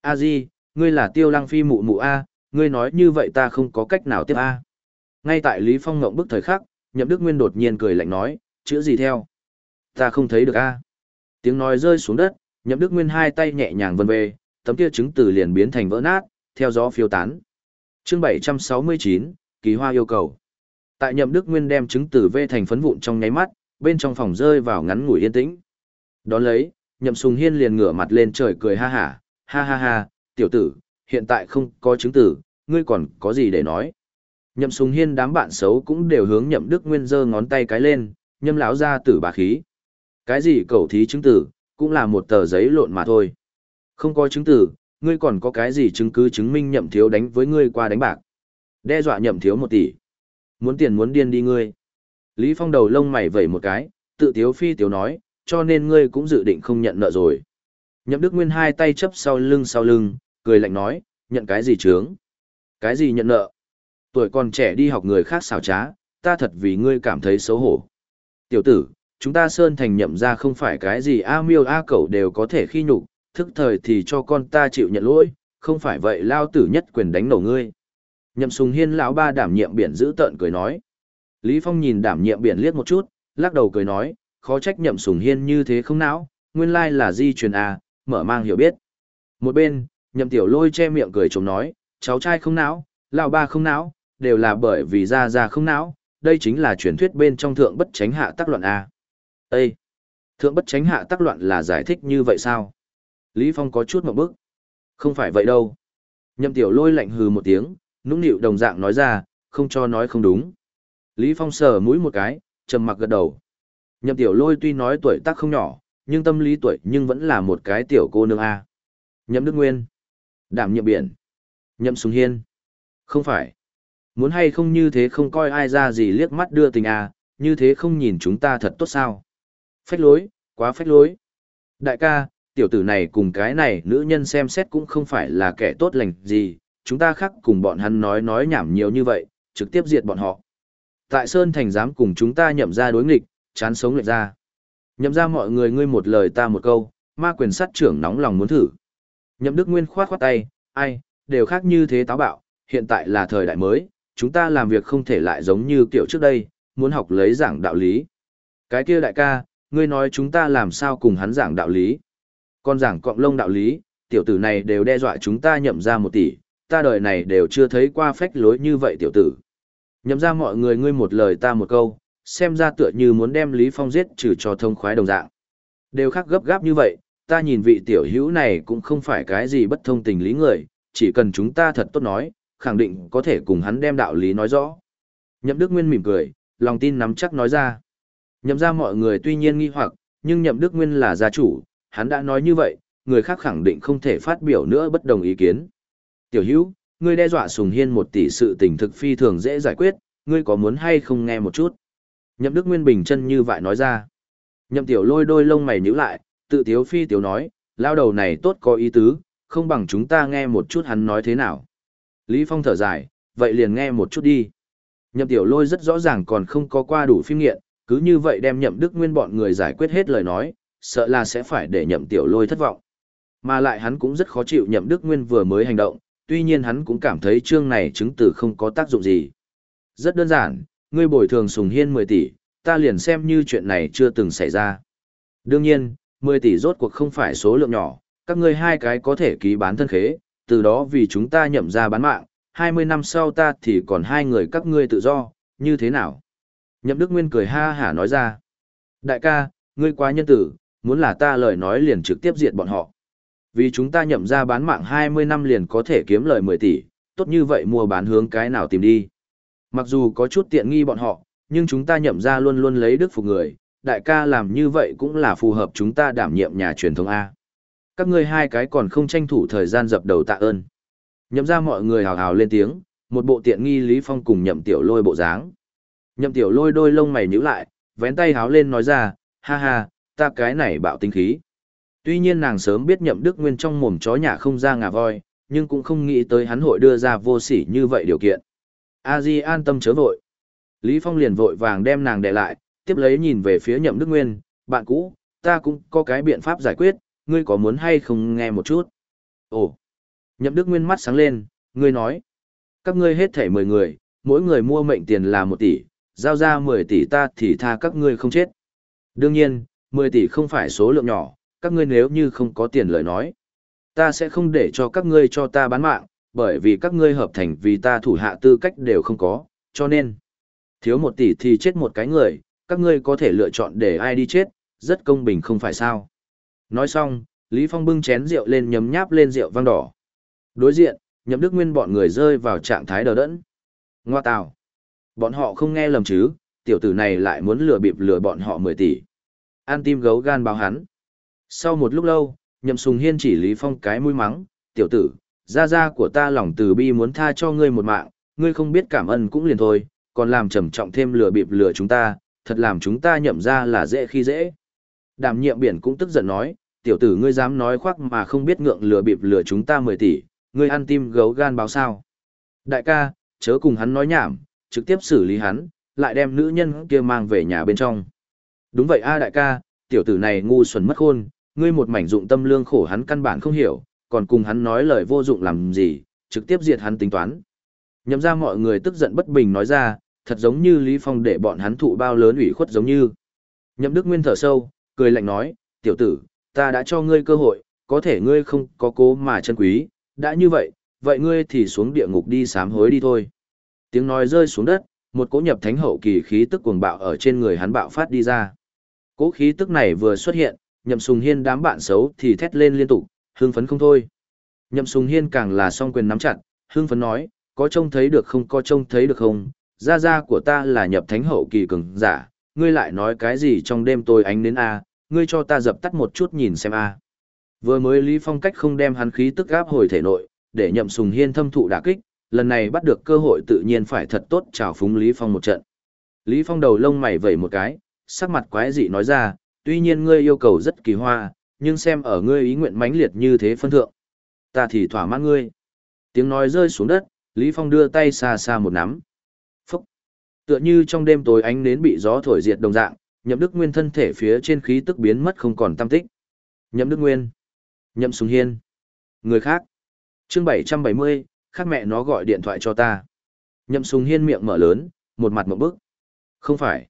A Di, ngươi là tiêu lăng phi mụ mụ A, ngươi nói như vậy ta không có cách nào tiếp A. Ngay tại Lý Phong ngộng bức thời khắc, nhậm đức nguyên đột nhiên cười lạnh nói, chữ gì theo? Ta không thấy được A. Tiếng nói rơi xuống đất, nhậm đức nguyên hai tay nhẹ nhàng vân về, tấm kia chứng từ liền biến thành vỡ nát, theo gió phiêu tán. Chương 769, Kỳ Hoa yêu cầu. Tại Nhậm Đức Nguyên đem chứng từ vê thành phấn vụn trong nháy mắt, bên trong phòng rơi vào ngắn ngủi yên tĩnh. Đón lấy, Nhậm Sùng Hiên liền ngửa mặt lên trời cười ha hả, ha ha ha, tiểu tử, hiện tại không có chứng tử, ngươi còn có gì để nói. Nhậm Sùng Hiên đám bạn xấu cũng đều hướng Nhậm Đức Nguyên giơ ngón tay cái lên, nhâm lão ra tử bà khí. Cái gì cầu thí chứng tử, cũng là một tờ giấy lộn mà thôi. Không có chứng tử, ngươi còn có cái gì chứng cứ chứng minh nhậm thiếu đánh với ngươi qua đánh bạc. Đe dọa nhậm thiếu một tỷ. Muốn tiền muốn điên đi ngươi. Lý Phong đầu lông mày vẩy một cái, tự tiếu phi tiếu nói, cho nên ngươi cũng dự định không nhận nợ rồi. Nhậm Đức Nguyên hai tay chấp sau lưng sau lưng, cười lạnh nói, nhận cái gì chướng? Cái gì nhận nợ? Tuổi còn trẻ đi học người khác xảo trá, ta thật vì ngươi cảm thấy xấu hổ. Tiểu tử, chúng ta Sơn Thành nhậm ra không phải cái gì A miêu A cẩu đều có thể khi nhục, thức thời thì cho con ta chịu nhận lỗi, không phải vậy lao tử nhất quyền đánh nổ ngươi. Nhậm Sùng Hiên lão ba đảm nhiệm biển giữ tợn cười nói. Lý Phong nhìn đảm nhiệm biển liếc một chút, lắc đầu cười nói, khó trách Nhậm Sùng Hiên như thế không não, nguyên lai là di truyền à, mở mang hiểu biết. Một bên, nhậm tiểu lôi che miệng cười chống nói, cháu trai không não, lão ba không não, đều là bởi vì ra ra không não, đây chính là truyền thuyết bên trong thượng bất tránh hạ tác loạn A. Ê! Thượng bất tránh hạ tắc loạn là giải thích như vậy sao? Lý Phong có chút một bức. Không phải vậy đâu. Nhậm tiểu lôi lạnh hừ một tiếng, nũng nịu đồng dạng nói ra, không cho nói không đúng. Lý Phong sờ mũi một cái, trầm mặc gật đầu. Nhậm tiểu lôi tuy nói tuổi tác không nhỏ, nhưng tâm lý tuổi nhưng vẫn là một cái tiểu cô nương A. Nhậm Đức Nguyên. Đảm nhiệm biển. Nhậm Sùng Hiên. Không phải. Muốn hay không như thế không coi ai ra gì liếc mắt đưa tình A, như thế không nhìn chúng ta thật tốt sao. Phách lối, quá phách lối. Đại ca, tiểu tử này cùng cái này nữ nhân xem xét cũng không phải là kẻ tốt lành gì, chúng ta khác cùng bọn hắn nói nói nhảm nhiều như vậy, trực tiếp diệt bọn họ. Tại Sơn Thành dám cùng chúng ta nhậm ra đối nghịch, chán sống lệch ra. Nhậm ra mọi người ngươi một lời ta một câu, ma quyền sát trưởng nóng lòng muốn thử. Nhậm Đức Nguyên khoát khoát tay, ai, đều khác như thế táo bạo, hiện tại là thời đại mới, chúng ta làm việc không thể lại giống như kiểu trước đây, muốn học lấy giảng đạo lý. Cái kia đại ca, ngươi nói chúng ta làm sao cùng hắn giảng đạo lý. Con giảng cọng lông đạo lý, tiểu tử này đều đe dọa chúng ta nhậm ra một tỷ, ta đời này đều chưa thấy qua phách lối như vậy tiểu tử. Nhậm ra mọi người ngươi một lời ta một câu, xem ra tựa như muốn đem Lý Phong giết trừ cho thông khoái đồng dạng. Đều khác gấp gáp như vậy, ta nhìn vị tiểu hữu này cũng không phải cái gì bất thông tình lý người, chỉ cần chúng ta thật tốt nói, khẳng định có thể cùng hắn đem đạo lý nói rõ. Nhậm Đức Nguyên mỉm cười, lòng tin nắm chắc nói ra. Nhậm ra mọi người tuy nhiên nghi hoặc, nhưng Nhậm Đức Nguyên là gia chủ, hắn đã nói như vậy, người khác khẳng định không thể phát biểu nữa bất đồng ý kiến. Tiểu hữu, ngươi đe dọa Sùng Hiên một tỷ sự tình thực phi thường dễ giải quyết, ngươi có muốn hay không nghe một chút? Nhậm Đức Nguyên bình chân như vậy nói ra. Nhậm Tiểu Lôi đôi lông mày nhíu lại, tự tiếu phi tiểu nói, lao đầu này tốt có ý tứ, không bằng chúng ta nghe một chút hắn nói thế nào. Lý Phong thở dài, vậy liền nghe một chút đi. Nhậm Tiểu Lôi rất rõ ràng còn không có qua đủ phim nghiện, cứ như vậy đem Nhậm Đức Nguyên bọn người giải quyết hết lời nói, sợ là sẽ phải để Nhậm Tiểu Lôi thất vọng. Mà lại hắn cũng rất khó chịu Nhậm Đức Nguyên vừa mới hành động, tuy nhiên hắn cũng cảm thấy chương này chứng từ không có tác dụng gì. Rất đơn giản, ngươi bồi thường Sùng Hiên 10 tỷ, ta liền xem như chuyện này chưa từng xảy ra. Đương nhiên, 10 tỷ rốt cuộc không phải số lượng nhỏ, các ngươi hai cái có thể ký bán thân khế, từ đó vì chúng ta nhậm ra bán mạng, 20 năm sau ta thì còn hai người các ngươi tự do, như thế nào? Nhậm Đức Nguyên cười ha hả nói ra. Đại ca, ngươi quá nhân tử, muốn là ta lời nói liền trực tiếp diệt bọn họ. Vì chúng ta nhậm ra bán mạng 20 năm liền có thể kiếm lời 10 tỷ, tốt như vậy mua bán hướng cái nào tìm đi. Mặc dù có chút tiện nghi bọn họ, nhưng chúng ta nhậm ra luôn luôn lấy đức phục người, đại ca làm như vậy cũng là phù hợp chúng ta đảm nhiệm nhà truyền thống A. Các ngươi hai cái còn không tranh thủ thời gian dập đầu tạ ơn. Nhậm ra mọi người hào hào lên tiếng, một bộ tiện nghi Lý Phong cùng nhậm tiểu lôi bộ dáng. Nhậm tiểu lôi đôi lông mày nhíu lại, vén tay háo lên nói ra, ha ha, ta cái này bạo tinh khí. Tuy nhiên nàng sớm biết nhậm đức nguyên trong mồm chó nhà không ra ngà voi, nhưng cũng không nghĩ tới hắn hội đưa ra vô sỉ như vậy điều kiện. A Di an tâm chớ vội. Lý Phong liền vội vàng đem nàng để lại, tiếp lấy nhìn về phía nhậm đức nguyên, bạn cũ, ta cũng có cái biện pháp giải quyết, ngươi có muốn hay không nghe một chút. Ồ, nhậm đức nguyên mắt sáng lên, ngươi nói, các ngươi hết thảy 10 người, mỗi người mua mệnh tiền là 1 tỷ, giao ra 10 tỷ ta thì tha các ngươi không chết. Đương nhiên, 10 tỷ không phải số lượng nhỏ, các ngươi nếu như không có tiền lời nói. Ta sẽ không để cho các ngươi cho ta bán mạng, bởi vì các ngươi hợp thành vì ta thủ hạ tư cách đều không có, cho nên, thiếu một tỷ thì chết một cái người, các ngươi có thể lựa chọn để ai đi chết, rất công bình không phải sao. Nói xong, Lý Phong bưng chén rượu lên nhấm nháp lên rượu vang đỏ. Đối diện, nhậm đức nguyên bọn người rơi vào trạng thái đờ đẫn. Ngoa tào. Bọn họ không nghe lầm chứ, tiểu tử này lại muốn lừa bịp lừa bọn họ 10 tỷ. An tim gấu gan báo hắn. Sau một lúc lâu, nhậm sùng hiên chỉ Lý Phong cái mũi mắng, tiểu tử, gia gia của ta lòng từ bi muốn tha cho ngươi một mạng, ngươi không biết cảm ơn cũng liền thôi, còn làm trầm trọng thêm lừa bịp lừa chúng ta, thật làm chúng ta nhậm ra là dễ khi dễ. Đảm nhiệm biển cũng tức giận nói, tiểu tử ngươi dám nói khoác mà không biết ngượng lừa bịp lừa chúng ta 10 tỷ, ngươi ăn tim gấu gan báo sao. Đại ca, chớ cùng hắn nói nhảm, trực tiếp xử lý hắn, lại đem nữ nhân kia mang về nhà bên trong. Đúng vậy a đại ca, tiểu tử này ngu xuẩn mất khôn, ngươi một mảnh dụng tâm lương khổ hắn căn bản không hiểu, còn cùng hắn nói lời vô dụng làm gì, trực tiếp diệt hắn tính toán. Nhậm ra mọi người tức giận bất bình nói ra, thật giống như Lý Phong để bọn hắn thụ bao lớn ủy khuất giống như. Nhậm Đức Nguyên thở sâu, cười lạnh nói, tiểu tử, ta đã cho ngươi cơ hội, có thể ngươi không có cố mà chân quý, đã như vậy, vậy ngươi thì xuống địa ngục đi sám hối đi thôi. Tiếng nói rơi xuống đất, một cỗ nhập thánh hậu kỳ khí tức cuồng bạo ở trên người hắn bạo phát đi ra. Cỗ khí tức này vừa xuất hiện, Nhậm Sùng Hiên đám bạn xấu thì thét lên liên tục, hưng phấn không thôi. Nhậm Sùng Hiên càng là song quyền nắm chặt, hưng phấn nói, có trông thấy được không có trông thấy được không, gia gia của ta là nhập thánh hậu kỳ cường giả, ngươi lại nói cái gì trong đêm tôi ánh đến a, ngươi cho ta dập tắt một chút nhìn xem a. Vừa mới Lý Phong cách không đem hắn khí tức gáp hồi thể nội, để Nhậm Sùng Hiên thâm thụ đả kích, lần này bắt được cơ hội tự nhiên phải thật tốt chào phúng Lý Phong một trận. Lý Phong đầu lông mày vẩy một cái, sắc mặt quái dị nói ra, tuy nhiên ngươi yêu cầu rất kỳ hoa, nhưng xem ở ngươi ý nguyện mãnh liệt như thế phân thượng. Ta thì thỏa mãn ngươi. Tiếng nói rơi xuống đất, Lý Phong đưa tay xa xa một nắm. Phúc! Tựa như trong đêm tối ánh nến bị gió thổi diệt đồng dạng, nhậm đức nguyên thân thể phía trên khí tức biến mất không còn tâm tích. Nhậm đức nguyên. Nhậm sùng hiên. Người khác. chương 770, khác mẹ nó gọi điện thoại cho ta. Nhậm sùng hiên miệng mở lớn, một mặt một bức. Không phải.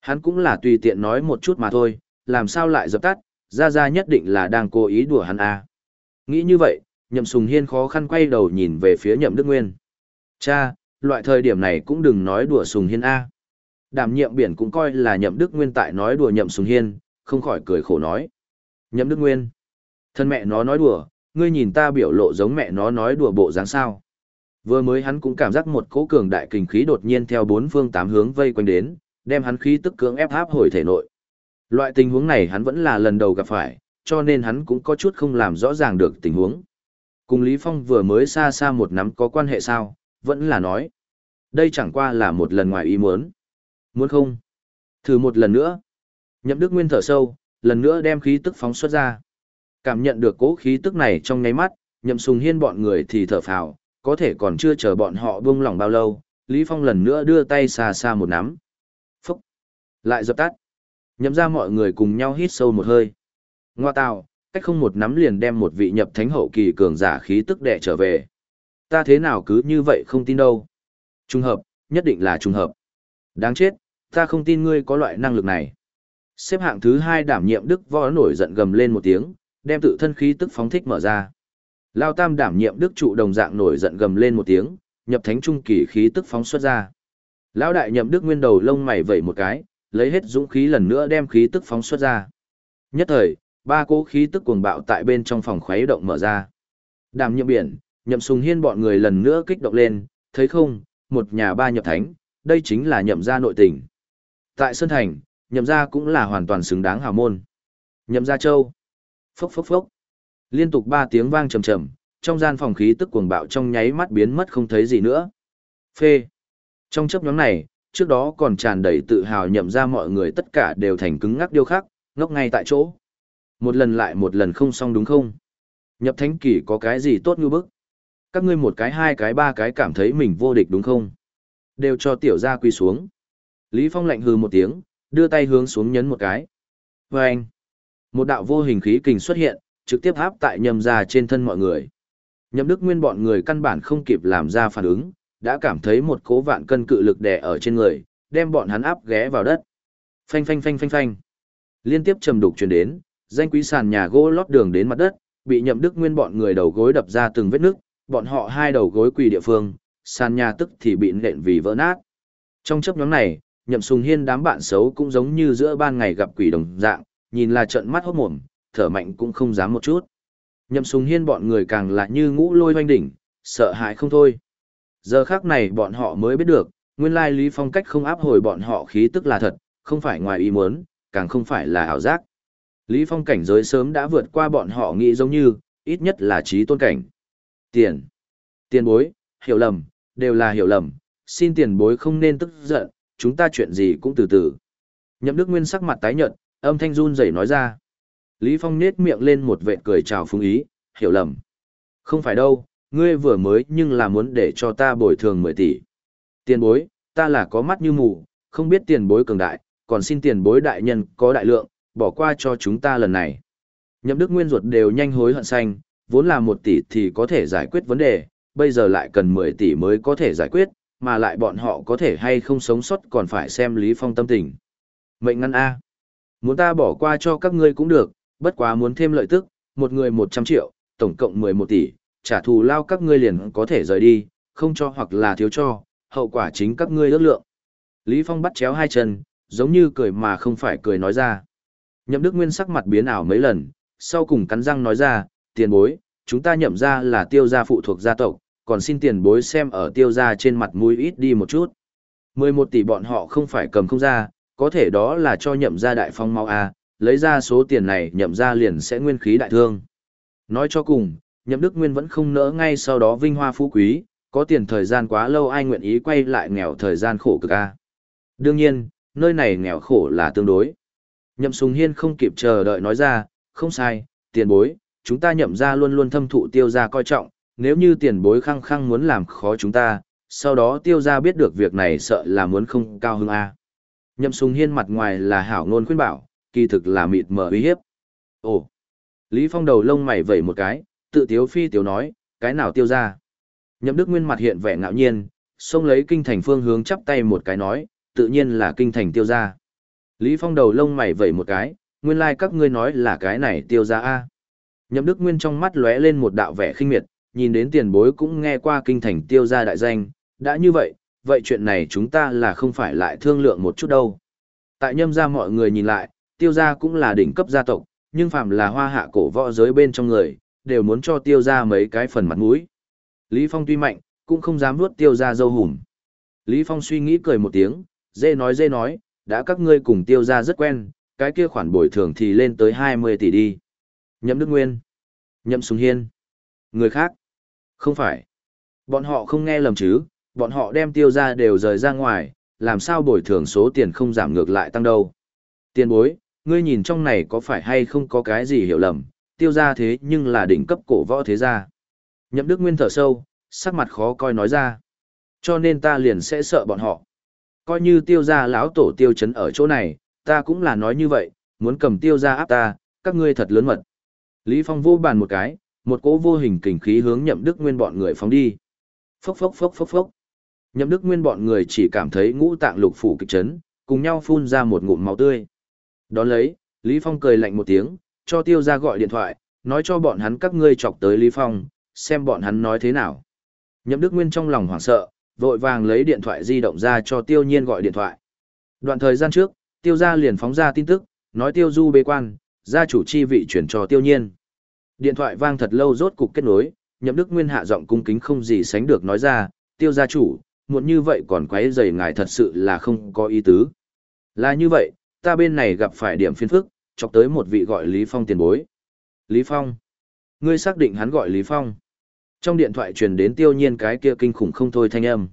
Hắn cũng là tùy tiện nói một chút mà thôi, làm sao lại dập tắt, ra ra nhất định là đang cố ý đùa hắn à. Nghĩ như vậy, nhậm sùng hiên khó khăn quay đầu nhìn về phía nhậm đức nguyên. Cha, loại thời điểm này cũng đừng nói đùa sùng hiên A. Đảm nhiệm biển cũng coi là nhậm đức nguyên tại nói đùa nhậm sùng hiên, không khỏi cười khổ nói. Nhậm đức nguyên. Thân mẹ nó nói đùa, ngươi nhìn ta biểu lộ giống mẹ nó nói đùa bộ dáng sao. Vừa mới hắn cũng cảm giác một cỗ cường đại kình khí đột nhiên theo bốn phương tám hướng vây quanh đến, đem hắn khí tức cưỡng ép háp hồi thể nội. Loại tình huống này hắn vẫn là lần đầu gặp phải, cho nên hắn cũng có chút không làm rõ ràng được tình huống. Cùng Lý Phong vừa mới xa xa một nắm có quan hệ sao, vẫn là nói. Đây chẳng qua là một lần ngoài ý muốn. Muốn không? Thử một lần nữa. Nhậm Đức Nguyên thở sâu, lần nữa đem khí tức phóng xuất ra. Cảm nhận được cố khí tức này trong ngay mắt, nhậm sùng hiên bọn người thì thở phào, có thể còn chưa chờ bọn họ buông lỏng bao lâu, Lý Phong lần nữa đưa tay xa xa một nắm. Phúc! Lại dập tắt. Nhậm ra mọi người cùng nhau hít sâu một hơi. Ngoa tào, cách không một nắm liền đem một vị nhập thánh hậu kỳ cường giả khí tức đẻ trở về. Ta thế nào cứ như vậy không tin đâu. Trùng hợp, nhất định là trùng hợp. Đáng chết, ta không tin ngươi có loại năng lực này. Xếp hạng thứ hai đảm nhiệm Đức Võ nổi giận gầm lên một tiếng, đem tự thân khí tức phóng thích mở ra. Lao Tam đảm nhiệm Đức trụ đồng dạng nổi giận gầm lên một tiếng, nhập thánh trung kỳ khí tức phóng xuất ra. Lão đại nhậm Đức nguyên đầu lông mày vẩy một cái, lấy hết dũng khí lần nữa đem khí tức phóng xuất ra. Nhất thời, ba cỗ khí tức cuồng bạo tại bên trong phòng khuấy động mở ra. Đảm nhiệm biển, nhậm sùng hiên bọn người lần nữa kích động lên, thấy không, một nhà ba nhập thánh, đây chính là nhậm gia nội tình. Tại Sơn Thành, nhậm gia cũng là hoàn toàn xứng đáng hào môn. Nhậm gia châu. Phốc phốc phốc. Liên tục ba tiếng vang trầm trầm, trong gian phòng khí tức cuồng bạo trong nháy mắt biến mất không thấy gì nữa. Phê. Trong chấp nhóm này, trước đó còn tràn đầy tự hào nhậm ra mọi người tất cả đều thành cứng ngắc điêu khắc, ngốc ngay tại chỗ. Một lần lại một lần không xong đúng không? Nhập thánh kỳ có cái gì tốt như bức? Các ngươi một cái hai cái ba cái cảm thấy mình vô địch đúng không? Đều cho tiểu gia quỳ xuống. Lý Phong lạnh hừ một tiếng, đưa tay hướng xuống nhấn một cái. Vâng! anh, một đạo vô hình khí kình xuất hiện, trực tiếp áp tại nhầm ra trên thân mọi người. Nhậm đức nguyên bọn người căn bản không kịp làm ra phản ứng, đã cảm thấy một cố vạn cân cự lực đè ở trên người, đem bọn hắn áp ghé vào đất. Phanh phanh phanh phanh phanh. Liên tiếp trầm đục truyền đến, danh quý sàn nhà gỗ lót đường đến mặt đất, bị nhậm đức nguyên bọn người đầu gối đập ra từng vết nước, bọn họ hai đầu gối quỳ địa phương, sàn nhà tức thì bị nện vì vỡ nát. Trong chấp nhóm này, nhậm sùng hiên đám bạn xấu cũng giống như giữa ban ngày gặp quỷ đồng dạng, nhìn là trận mắt hốt mồm, thở mạnh cũng không dám một chút. Nhậm sùng hiên bọn người càng là như ngũ lôi hoanh đỉnh, sợ hãi không thôi. Giờ khác này bọn họ mới biết được, nguyên lai Lý Phong cách không áp hồi bọn họ khí tức là thật, không phải ngoài ý muốn, càng không phải là ảo giác. Lý Phong cảnh giới sớm đã vượt qua bọn họ nghĩ giống như, ít nhất là trí tôn cảnh. Tiền. Tiền bối, hiểu lầm, đều là hiểu lầm, xin tiền bối không nên tức giận, chúng ta chuyện gì cũng từ từ. Nhậm Đức Nguyên sắc mặt tái nhợt, âm thanh run rẩy nói ra. Lý Phong nết miệng lên một vệt cười chào phúng ý, hiểu lầm. Không phải đâu, ngươi vừa mới nhưng là muốn để cho ta bồi thường 10 tỷ. Tiền bối, ta là có mắt như mù, không biết tiền bối cường đại, còn xin tiền bối đại nhân có đại lượng, bỏ qua cho chúng ta lần này. Nhậm Đức Nguyên ruột đều nhanh hối hận xanh, vốn là 1 tỷ thì có thể giải quyết vấn đề, bây giờ lại cần 10 tỷ mới có thể giải quyết, mà lại bọn họ có thể hay không sống sót còn phải xem Lý Phong tâm tình. Mệnh ngăn A. Muốn ta bỏ qua cho các ngươi cũng được, bất quá muốn thêm lợi tức, một người 100 triệu, tổng cộng 11 tỷ, trả thù lao các ngươi liền có thể rời đi, không cho hoặc là thiếu cho, hậu quả chính các ngươi ước lượng. Lý Phong bắt chéo hai chân, giống như cười mà không phải cười nói ra. Nhậm Đức Nguyên sắc mặt biến ảo mấy lần, sau cùng cắn răng nói ra, tiền bối, chúng ta nhậm ra là tiêu gia phụ thuộc gia tộc, còn xin tiền bối xem ở tiêu gia trên mặt mũi ít đi một chút. 11 tỷ bọn họ không phải cầm không ra, có thể đó là cho nhậm ra đại phong mau A, lấy ra số tiền này nhậm ra liền sẽ nguyên khí đại thương. Nói cho cùng, nhậm đức nguyên vẫn không nỡ ngay sau đó vinh hoa phú quý, có tiền thời gian quá lâu ai nguyện ý quay lại nghèo thời gian khổ cực A. Đương nhiên, nơi này nghèo khổ là tương đối. Nhậm Sùng Hiên không kịp chờ đợi nói ra, không sai, tiền bối, chúng ta nhậm ra luôn luôn thâm thụ tiêu ra coi trọng, nếu như tiền bối khăng khăng muốn làm khó chúng ta, sau đó tiêu ra biết được việc này sợ là muốn không cao hứng A. Nhậm Sùng Hiên mặt ngoài là hảo ngôn khuyên bảo, kỳ thực là mịt mờ uy hiếp. Ồ! Lý Phong đầu lông mày vẩy một cái, tự tiếu phi tiếu nói, cái nào tiêu ra? Nhậm Đức Nguyên mặt hiện vẻ ngạo nhiên, xông lấy kinh thành phương hướng chắp tay một cái nói, tự nhiên là kinh thành tiêu ra. Lý Phong đầu lông mày vẩy một cái, nguyên lai like các ngươi nói là cái này tiêu ra a. Nhậm Đức Nguyên trong mắt lóe lên một đạo vẻ khinh miệt, nhìn đến tiền bối cũng nghe qua kinh thành tiêu ra đại danh, đã như vậy, vậy chuyện này chúng ta là không phải lại thương lượng một chút đâu. Tại nhâm gia mọi người nhìn lại, tiêu gia cũng là đỉnh cấp gia tộc, nhưng phạm là hoa hạ cổ võ giới bên trong người, đều muốn cho tiêu gia mấy cái phần mặt mũi. Lý Phong tuy mạnh, cũng không dám nuốt tiêu gia dâu hùm. Lý Phong suy nghĩ cười một tiếng, dê nói dê nói, đã các ngươi cùng tiêu gia rất quen, cái kia khoản bồi thường thì lên tới 20 tỷ đi. Nhậm Đức Nguyên, Nhậm Sùng Hiên, người khác, không phải. Bọn họ không nghe lầm chứ, bọn họ đem tiêu ra đều rời ra ngoài, làm sao bồi thường số tiền không giảm ngược lại tăng đâu. Tiền bối, ngươi nhìn trong này có phải hay không có cái gì hiểu lầm, tiêu ra thế nhưng là đỉnh cấp cổ võ thế gia. Nhậm Đức Nguyên thở sâu, sắc mặt khó coi nói ra. Cho nên ta liền sẽ sợ bọn họ. Coi như tiêu ra lão tổ tiêu chấn ở chỗ này, ta cũng là nói như vậy, muốn cầm tiêu ra áp ta, các ngươi thật lớn mật. Lý Phong vô bàn một cái, một cỗ vô hình kình khí hướng nhậm Đức Nguyên bọn người phóng đi. Phốc phốc phốc phốc phốc. Nhậm Đức Nguyên bọn người chỉ cảm thấy ngũ tạng lục phủ kịch chấn, cùng nhau phun ra một ngụm máu tươi. Đón lấy, Lý Phong cười lạnh một tiếng, cho tiêu ra gọi điện thoại, nói cho bọn hắn các ngươi chọc tới Lý Phong, xem bọn hắn nói thế nào. Nhậm Đức Nguyên trong lòng hoảng sợ, vội vàng lấy điện thoại di động ra cho tiêu nhiên gọi điện thoại. Đoạn thời gian trước, tiêu gia liền phóng ra tin tức, nói tiêu du bế quan, gia chủ chi vị chuyển cho tiêu nhiên. Điện thoại vang thật lâu rốt cục kết nối, nhậm đức nguyên hạ giọng cung kính không gì sánh được nói ra, tiêu gia chủ, muộn như vậy còn quấy rầy ngài thật sự là không có ý tứ. Là như vậy, ta bên này gặp phải điểm phiền phức, chọc tới một vị gọi Lý Phong tiền bối. Lý Phong. Ngươi xác định hắn gọi Lý Phong. Trong điện thoại truyền đến tiêu nhiên cái kia kinh khủng không thôi thanh âm.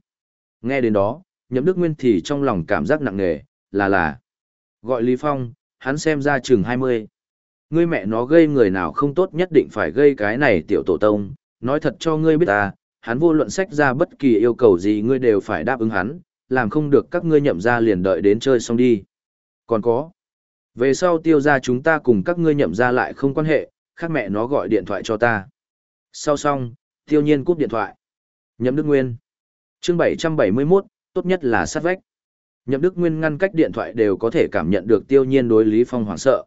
Nghe đến đó, nhậm đức nguyên thì trong lòng cảm giác nặng nề, là là. Gọi Lý Phong, hắn xem ra chừng 20. Ngươi mẹ nó gây người nào không tốt nhất định phải gây cái này tiểu tổ tông, nói thật cho ngươi biết ta, hắn vô luận sách ra bất kỳ yêu cầu gì ngươi đều phải đáp ứng hắn, làm không được các ngươi nhậm ra liền đợi đến chơi xong đi. Còn có, về sau tiêu ra chúng ta cùng các ngươi nhậm ra lại không quan hệ, khác mẹ nó gọi điện thoại cho ta. Sau xong, tiêu nhiên cúp điện thoại. Nhậm Đức Nguyên. chương 771, tốt nhất là sát vách. Nhậm Đức Nguyên ngăn cách điện thoại đều có thể cảm nhận được tiêu nhiên đối Lý Phong hoảng sợ.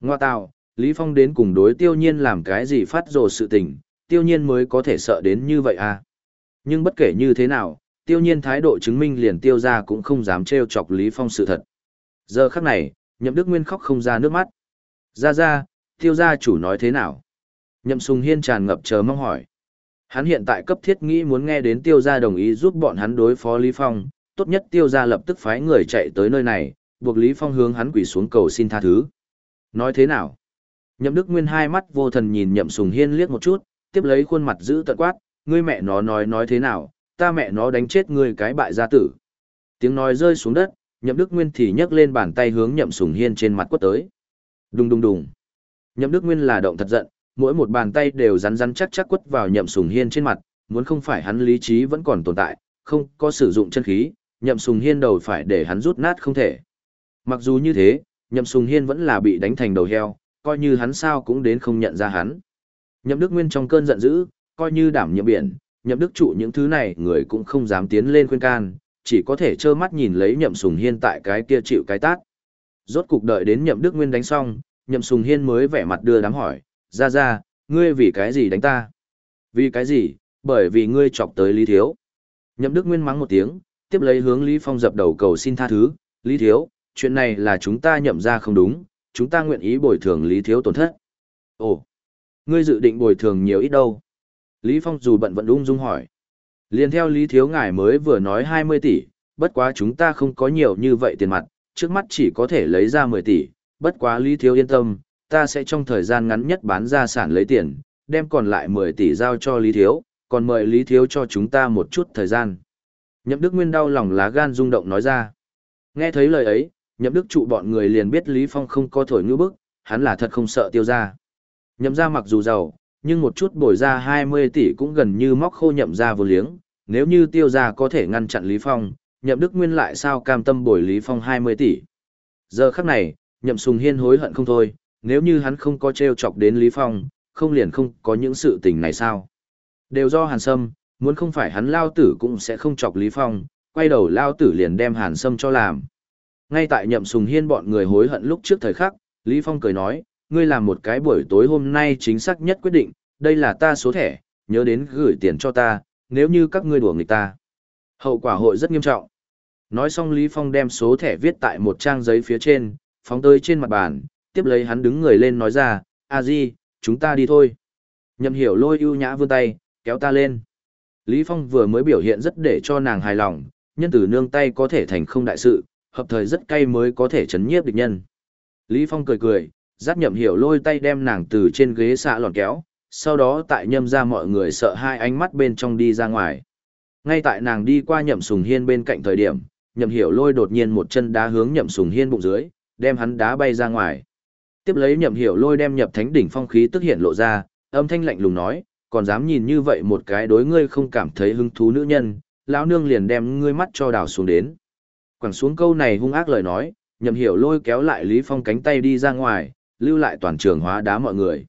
Ngoa tào, Lý Phong đến cùng đối tiêu nhiên làm cái gì phát rồ sự tình, tiêu nhiên mới có thể sợ đến như vậy à. Nhưng bất kể như thế nào, tiêu nhiên thái độ chứng minh liền tiêu ra cũng không dám trêu chọc Lý Phong sự thật. Giờ khắc này, nhậm đức nguyên khóc không ra nước mắt. Ra ra, tiêu gia chủ nói thế nào? Nhậm sùng hiên tràn ngập chờ mong hỏi. Hắn hiện tại cấp thiết nghĩ muốn nghe đến tiêu gia đồng ý giúp bọn hắn đối phó Lý Phong, tốt nhất tiêu gia lập tức phái người chạy tới nơi này, buộc Lý Phong hướng hắn quỳ xuống cầu xin tha thứ. Nói thế nào? Nhậm Đức Nguyên hai mắt vô thần nhìn Nhậm Sùng Hiên liếc một chút, tiếp lấy khuôn mặt giữ tận quát, ngươi mẹ nó nói nói thế nào, ta mẹ nó đánh chết ngươi cái bại gia tử. Tiếng nói rơi xuống đất, Nhậm Đức Nguyên thì nhấc lên bàn tay hướng Nhậm Sùng Hiên trên mặt quất tới. Đùng đùng đùng. Nhậm Đức Nguyên là động thật giận, mỗi một bàn tay đều rắn rắn chắc chắc quất vào Nhậm Sùng Hiên trên mặt, muốn không phải hắn lý trí vẫn còn tồn tại, không có sử dụng chân khí, Nhậm Sùng Hiên đầu phải để hắn rút nát không thể. Mặc dù như thế, Nhậm Sùng Hiên vẫn là bị đánh thành đầu heo, coi như hắn sao cũng đến không nhận ra hắn. Nhậm Đức Nguyên trong cơn giận dữ, coi như đảm nhiệm biển, Nhậm Đức trụ những thứ này người cũng không dám tiến lên khuyên can, chỉ có thể trơ mắt nhìn lấy Nhậm Sùng Hiên tại cái kia chịu cái tát. Rốt cục đợi đến Nhậm Đức Nguyên đánh xong, Nhậm Sùng Hiên mới vẻ mặt đưa đám hỏi, ra ra, ngươi vì cái gì đánh ta? Vì cái gì? Bởi vì ngươi chọc tới Lý Thiếu. Nhậm Đức Nguyên mắng một tiếng, tiếp lấy hướng Lý Phong dập đầu cầu xin tha thứ. Lý Thiếu, chuyện này là chúng ta nhậm ra không đúng, chúng ta nguyện ý bồi thường Lý Thiếu tổn thất. Ồ, ngươi dự định bồi thường nhiều ít đâu? Lý Phong dù bận vẫn ung dung hỏi. Liên theo Lý Thiếu ngài mới vừa nói 20 tỷ, bất quá chúng ta không có nhiều như vậy tiền mặt, trước mắt chỉ có thể lấy ra 10 tỷ, bất quá Lý Thiếu yên tâm, ta sẽ trong thời gian ngắn nhất bán ra sản lấy tiền, đem còn lại 10 tỷ giao cho Lý Thiếu, còn mời Lý Thiếu cho chúng ta một chút thời gian. Nhậm Đức Nguyên đau lòng lá gan rung động nói ra. Nghe thấy lời ấy, Nhậm Đức trụ bọn người liền biết Lý Phong không có thổi ngữ bức, hắn là thật không sợ tiêu ra. Nhậm ra mặc dù giàu, nhưng một chút bồi ra 20 tỷ cũng gần như móc khô nhậm ra vô liếng, nếu như tiêu ra có thể ngăn chặn Lý Phong, nhậm Đức Nguyên lại sao cam tâm bồi Lý Phong 20 tỷ. Giờ khắc này, nhậm Sùng Hiên hối hận không thôi, nếu như hắn không có treo chọc đến Lý Phong, không liền không có những sự tình này sao. Đều do Hàn Sâm, muốn không phải hắn lao tử cũng sẽ không chọc Lý Phong, quay đầu lao tử liền đem Hàn Sâm cho làm. Ngay tại nhậm Sùng Hiên bọn người hối hận lúc trước thời khắc, Lý Phong cười nói, ngươi làm một cái buổi tối hôm nay chính xác nhất quyết định, đây là ta số thẻ, nhớ đến gửi tiền cho ta, nếu như các ngươi đùa nghịch ta. Hậu quả hội rất nghiêm trọng. Nói xong Lý Phong đem số thẻ viết tại một trang giấy phía trên, phóng tới trên mặt bàn, tiếp lấy hắn đứng người lên nói ra, a di, chúng ta đi thôi. Nhậm hiểu lôi ưu nhã vươn tay, kéo ta lên. Lý Phong vừa mới biểu hiện rất để cho nàng hài lòng, nhân tử nương tay có thể thành không đại sự, hợp thời rất cay mới có thể chấn nhiếp địch nhân. Lý Phong cười cười, giáp nhậm hiểu lôi tay đem nàng từ trên ghế xạ lòn kéo, sau đó tại nhâm ra mọi người sợ hai ánh mắt bên trong đi ra ngoài. Ngay tại nàng đi qua nhậm sùng hiên bên cạnh thời điểm, nhậm hiểu lôi đột nhiên một chân đá hướng nhậm sùng hiên bụng dưới, đem hắn đá bay ra ngoài. Tiếp lấy nhậm hiểu lôi đem nhập thánh đỉnh phong khí tức hiện lộ ra, âm thanh lạnh lùng nói, còn dám nhìn như vậy một cái đối ngươi không cảm thấy hứng thú nữ nhân, lão nương liền đem ngươi mắt cho đào xuống đến. Quẳng xuống câu này hung ác lời nói, nhậm hiểu lôi kéo lại Lý Phong cánh tay đi ra ngoài, lưu lại toàn trường hóa đá mọi người.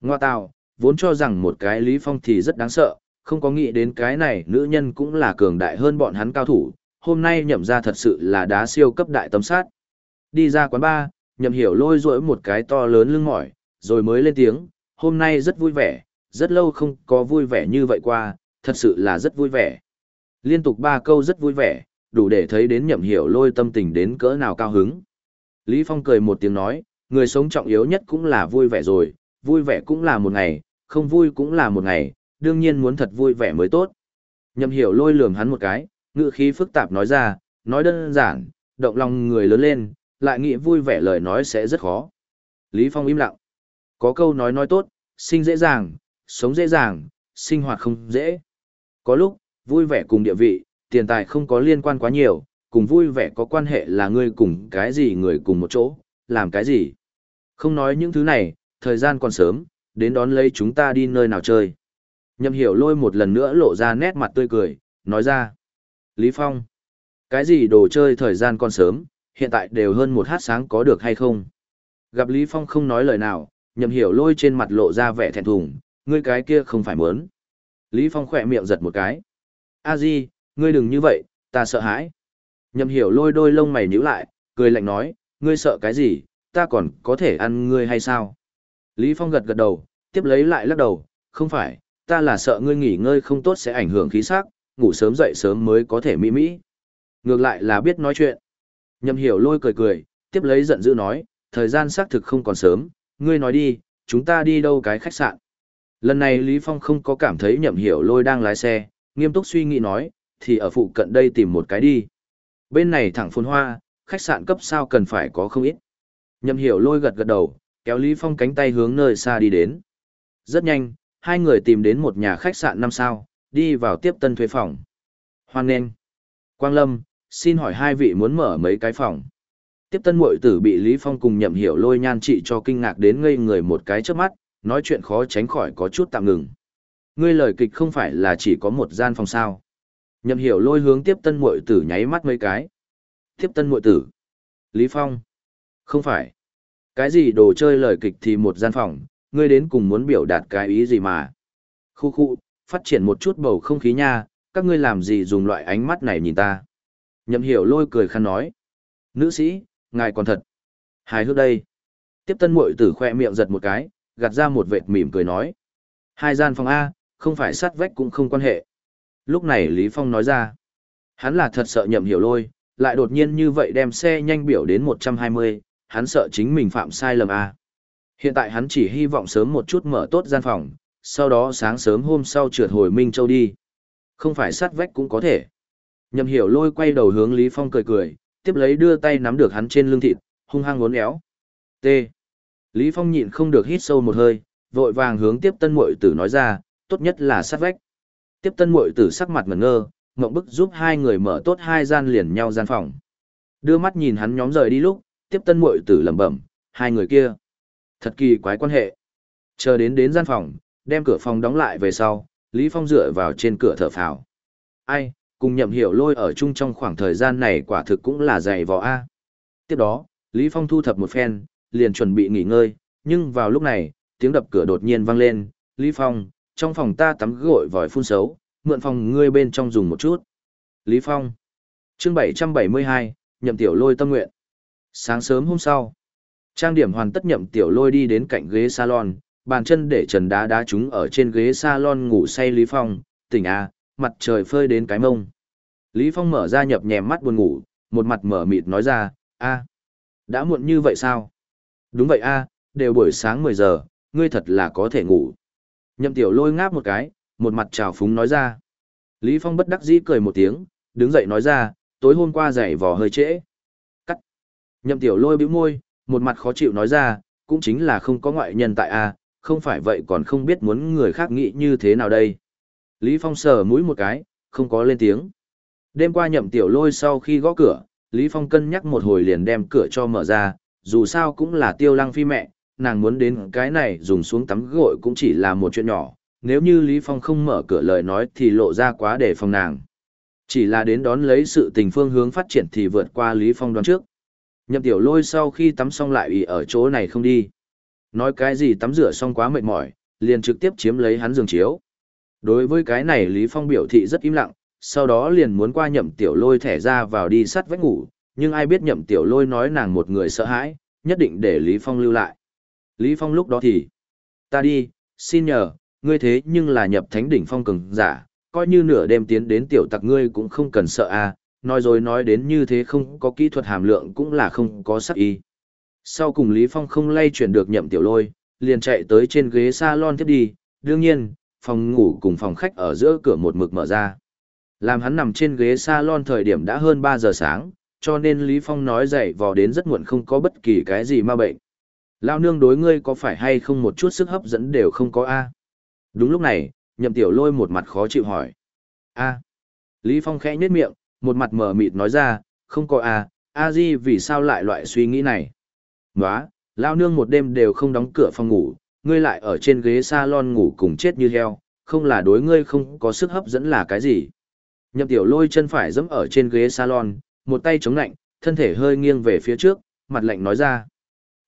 Ngoa tào, vốn cho rằng một cái Lý Phong thì rất đáng sợ, không có nghĩ đến cái này nữ nhân cũng là cường đại hơn bọn hắn cao thủ, hôm nay nhậm ra thật sự là đá siêu cấp đại tấm sát. Đi ra quán bar, nhậm hiểu lôi rỗi một cái to lớn lưng mỏi, rồi mới lên tiếng, hôm nay rất vui vẻ, rất lâu không có vui vẻ như vậy qua, thật sự là rất vui vẻ. Liên tục ba câu rất vui vẻ, đủ để thấy đến nhậm hiểu lôi tâm tình đến cỡ nào cao hứng. Lý Phong cười một tiếng nói, người sống trọng yếu nhất cũng là vui vẻ rồi, vui vẻ cũng là một ngày, không vui cũng là một ngày, đương nhiên muốn thật vui vẻ mới tốt. Nhậm hiểu lôi lườm hắn một cái, ngữ khí phức tạp nói ra, nói đơn giản, động lòng người lớn lên, lại nghĩ vui vẻ lời nói sẽ rất khó. Lý Phong im lặng. Có câu nói nói tốt, sinh dễ dàng, sống dễ dàng, sinh hoạt không dễ. Có lúc, vui vẻ cùng địa vị, tiền tài không có liên quan quá nhiều, cùng vui vẻ có quan hệ là ngươi cùng cái gì người cùng một chỗ, làm cái gì. Không nói những thứ này, thời gian còn sớm, đến đón lấy chúng ta đi nơi nào chơi. Nhậm hiểu lôi một lần nữa lộ ra nét mặt tươi cười, nói ra. Lý Phong, cái gì đồ chơi thời gian còn sớm, hiện tại đều hơn một hát sáng có được hay không? Gặp Lý Phong không nói lời nào, nhậm hiểu lôi trên mặt lộ ra vẻ thẹn thùng, ngươi cái kia không phải muốn. Lý Phong khỏe miệng giật một cái. A Di, ngươi đừng như vậy, ta sợ hãi. Nhậm hiểu lôi đôi lông mày nhíu lại, cười lạnh nói, ngươi sợ cái gì, ta còn có thể ăn ngươi hay sao? Lý Phong gật gật đầu, tiếp lấy lại lắc đầu, không phải, ta là sợ ngươi nghỉ ngơi không tốt sẽ ảnh hưởng khí sắc, ngủ sớm dậy sớm mới có thể mỹ mỹ. Ngược lại là biết nói chuyện. Nhậm hiểu lôi cười cười, tiếp lấy giận dữ nói, thời gian xác thực không còn sớm, ngươi nói đi, chúng ta đi đâu cái khách sạn. Lần này Lý Phong không có cảm thấy nhậm hiểu lôi đang lái xe, nghiêm túc suy nghĩ nói, thì ở phụ cận đây tìm một cái đi. Bên này thẳng phồn hoa, khách sạn cấp sao cần phải có không ít. Nhậm hiểu lôi gật gật đầu, kéo Lý Phong cánh tay hướng nơi xa đi đến. Rất nhanh, hai người tìm đến một nhà khách sạn năm sao, đi vào tiếp tân thuê phòng. Hoan nghênh. Quang Lâm, xin hỏi hai vị muốn mở mấy cái phòng. Tiếp tân muội tử bị Lý Phong cùng nhậm hiểu lôi nhan trị cho kinh ngạc đến ngây người một cái trước mắt, nói chuyện khó tránh khỏi có chút tạm ngừng. Ngươi lời kịch không phải là chỉ có một gian phòng sao. Nhậm hiểu lôi hướng tiếp tân muội tử nháy mắt mấy cái. Tiếp tân muội tử. Lý Phong. Không phải. Cái gì đồ chơi lời kịch thì một gian phòng, ngươi đến cùng muốn biểu đạt cái ý gì mà. Khu khu, phát triển một chút bầu không khí nha, các ngươi làm gì dùng loại ánh mắt này nhìn ta. Nhậm hiểu lôi cười khăn nói. Nữ sĩ, ngài còn thật. Hài hước đây. Tiếp tân muội tử khoe miệng giật một cái, gạt ra một vệt mỉm cười nói. Hai gian phòng A, không phải sát vách cũng không quan hệ. Lúc này Lý Phong nói ra, hắn là thật sợ nhậm hiểu lôi, lại đột nhiên như vậy đem xe nhanh biểu đến 120, hắn sợ chính mình phạm sai lầm à. Hiện tại hắn chỉ hy vọng sớm một chút mở tốt gian phòng, sau đó sáng sớm hôm sau trượt hồi Minh Châu đi. Không phải sát vách cũng có thể. Nhậm hiểu lôi quay đầu hướng Lý Phong cười cười, tiếp lấy đưa tay nắm được hắn trên lưng thịt, hung hăng uốn éo. T. Lý Phong nhịn không được hít sâu một hơi, vội vàng hướng tiếp tân muội tử nói ra, tốt nhất là sát vách. Tiếp tân muội tử sắc mặt ngẩn ngơ, ngậm bức giúp hai người mở tốt hai gian liền nhau gian phòng. Đưa mắt nhìn hắn nhóm rời đi lúc, tiếp tân muội tử lẩm bẩm, hai người kia. Thật kỳ quái quan hệ. Chờ đến đến gian phòng, đem cửa phòng đóng lại về sau, Lý Phong dựa vào trên cửa thở phào. Ai, cùng nhậm hiểu lôi ở chung trong khoảng thời gian này quả thực cũng là dày vò A. Tiếp đó, Lý Phong thu thập một phen, liền chuẩn bị nghỉ ngơi, nhưng vào lúc này, tiếng đập cửa đột nhiên vang lên, Lý Phong, trong phòng ta tắm gội vòi phun xấu, mượn phòng ngươi bên trong dùng một chút. Lý Phong. Chương 772, nhậm tiểu lôi tâm nguyện. Sáng sớm hôm sau, trang điểm hoàn tất nhậm tiểu lôi đi đến cạnh ghế salon, bàn chân để trần đá đá chúng ở trên ghế salon ngủ say Lý Phong, tỉnh à, mặt trời phơi đến cái mông. Lý Phong mở ra nhập nhèm mắt buồn ngủ, một mặt mở mịt nói ra, a, đã muộn như vậy sao? Đúng vậy a, đều buổi sáng 10 giờ, ngươi thật là có thể ngủ. Nhậm tiểu lôi ngáp một cái, một mặt trào phúng nói ra. Lý Phong bất đắc dĩ cười một tiếng, đứng dậy nói ra, tối hôm qua giày vò hơi trễ. Nhậm tiểu lôi bĩu môi, một mặt khó chịu nói ra, cũng chính là không có ngoại nhân tại a, không phải vậy còn không biết muốn người khác nghĩ như thế nào đây. Lý Phong sờ mũi một cái, không có lên tiếng. Đêm qua nhậm tiểu lôi sau khi gõ cửa, Lý Phong cân nhắc một hồi liền đem cửa cho mở ra, dù sao cũng là tiêu lăng phi mẹ, nàng muốn đến cái này dùng xuống tắm gội cũng chỉ là một chuyện nhỏ, nếu như Lý Phong không mở cửa lời nói thì lộ ra quá để phòng nàng. Chỉ là đến đón lấy sự tình phương hướng phát triển thì vượt qua Lý Phong đoán trước. Nhậm tiểu lôi sau khi tắm xong lại ủy ở chỗ này không đi. Nói cái gì tắm rửa xong quá mệt mỏi, liền trực tiếp chiếm lấy hắn giường chiếu. Đối với cái này Lý Phong biểu thị rất im lặng, sau đó liền muốn qua nhậm tiểu lôi thẻ ra vào đi sắt vách ngủ, nhưng ai biết nhậm tiểu lôi nói nàng một người sợ hãi, nhất định để Lý Phong lưu lại. Lý Phong lúc đó thì, ta đi, xin nhờ, ngươi thế nhưng là nhập thánh đỉnh phong cường giả, coi như nửa đêm tiến đến tiểu tặc ngươi cũng không cần sợ à, nói rồi nói đến như thế không có kỹ thuật hàm lượng cũng là không có sắc ý. Sau cùng Lý Phong không lay chuyển được nhậm tiểu lôi, liền chạy tới trên ghế salon tiếp đi, đương nhiên, phòng ngủ cùng phòng khách ở giữa cửa một mực mở ra. Làm hắn nằm trên ghế salon thời điểm đã hơn 3 giờ sáng, cho nên Lý Phong nói dậy vò đến rất muộn không có bất kỳ cái gì ma bệnh. Lao nương đối ngươi có phải hay không một chút sức hấp dẫn đều không có A. Đúng lúc này, nhậm tiểu lôi một mặt khó chịu hỏi. A. Lý Phong khẽ nhếch miệng, một mặt mờ mịt nói ra, không có A, A Di vì sao lại loại suy nghĩ này. Nóa, Lao nương một đêm đều không đóng cửa phòng ngủ, ngươi lại ở trên ghế salon ngủ cùng chết như heo, không là đối ngươi không có sức hấp dẫn là cái gì. Nhậm tiểu lôi chân phải dẫm ở trên ghế salon, một tay chống lạnh, thân thể hơi nghiêng về phía trước, mặt lạnh nói ra.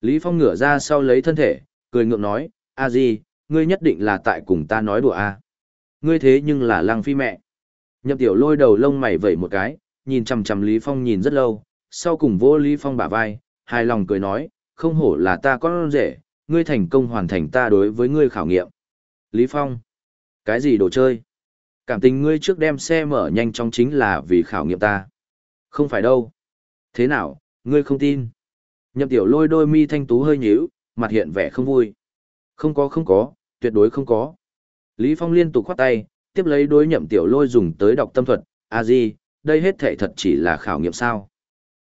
Lý Phong ngửa ra sau lấy thân thể, cười ngượng nói, a di, ngươi nhất định là tại cùng ta nói đùa a à? Ngươi thế nhưng là lăng phi mẹ. Nhậm tiểu lôi đầu lông mày vẩy một cái, nhìn chằm chằm Lý Phong nhìn rất lâu, sau cùng vô Lý Phong bả vai, hài lòng cười nói, không hổ là ta con rể, ngươi thành công hoàn thành ta đối với ngươi khảo nghiệm. Lý Phong, cái gì đồ chơi? Cảm tình ngươi trước đem xe mở nhanh chóng chính là vì khảo nghiệm ta. Không phải đâu. Thế nào, ngươi không tin? Nhậm tiểu lôi đôi mi thanh tú hơi nhíu, mặt hiện vẻ không vui. Không có không có, tuyệt đối không có. Lý Phong liên tục khoát tay, tiếp lấy đối nhậm tiểu lôi dùng tới đọc tâm thuật, a à di, đây hết thể thật chỉ là khảo nghiệm sao.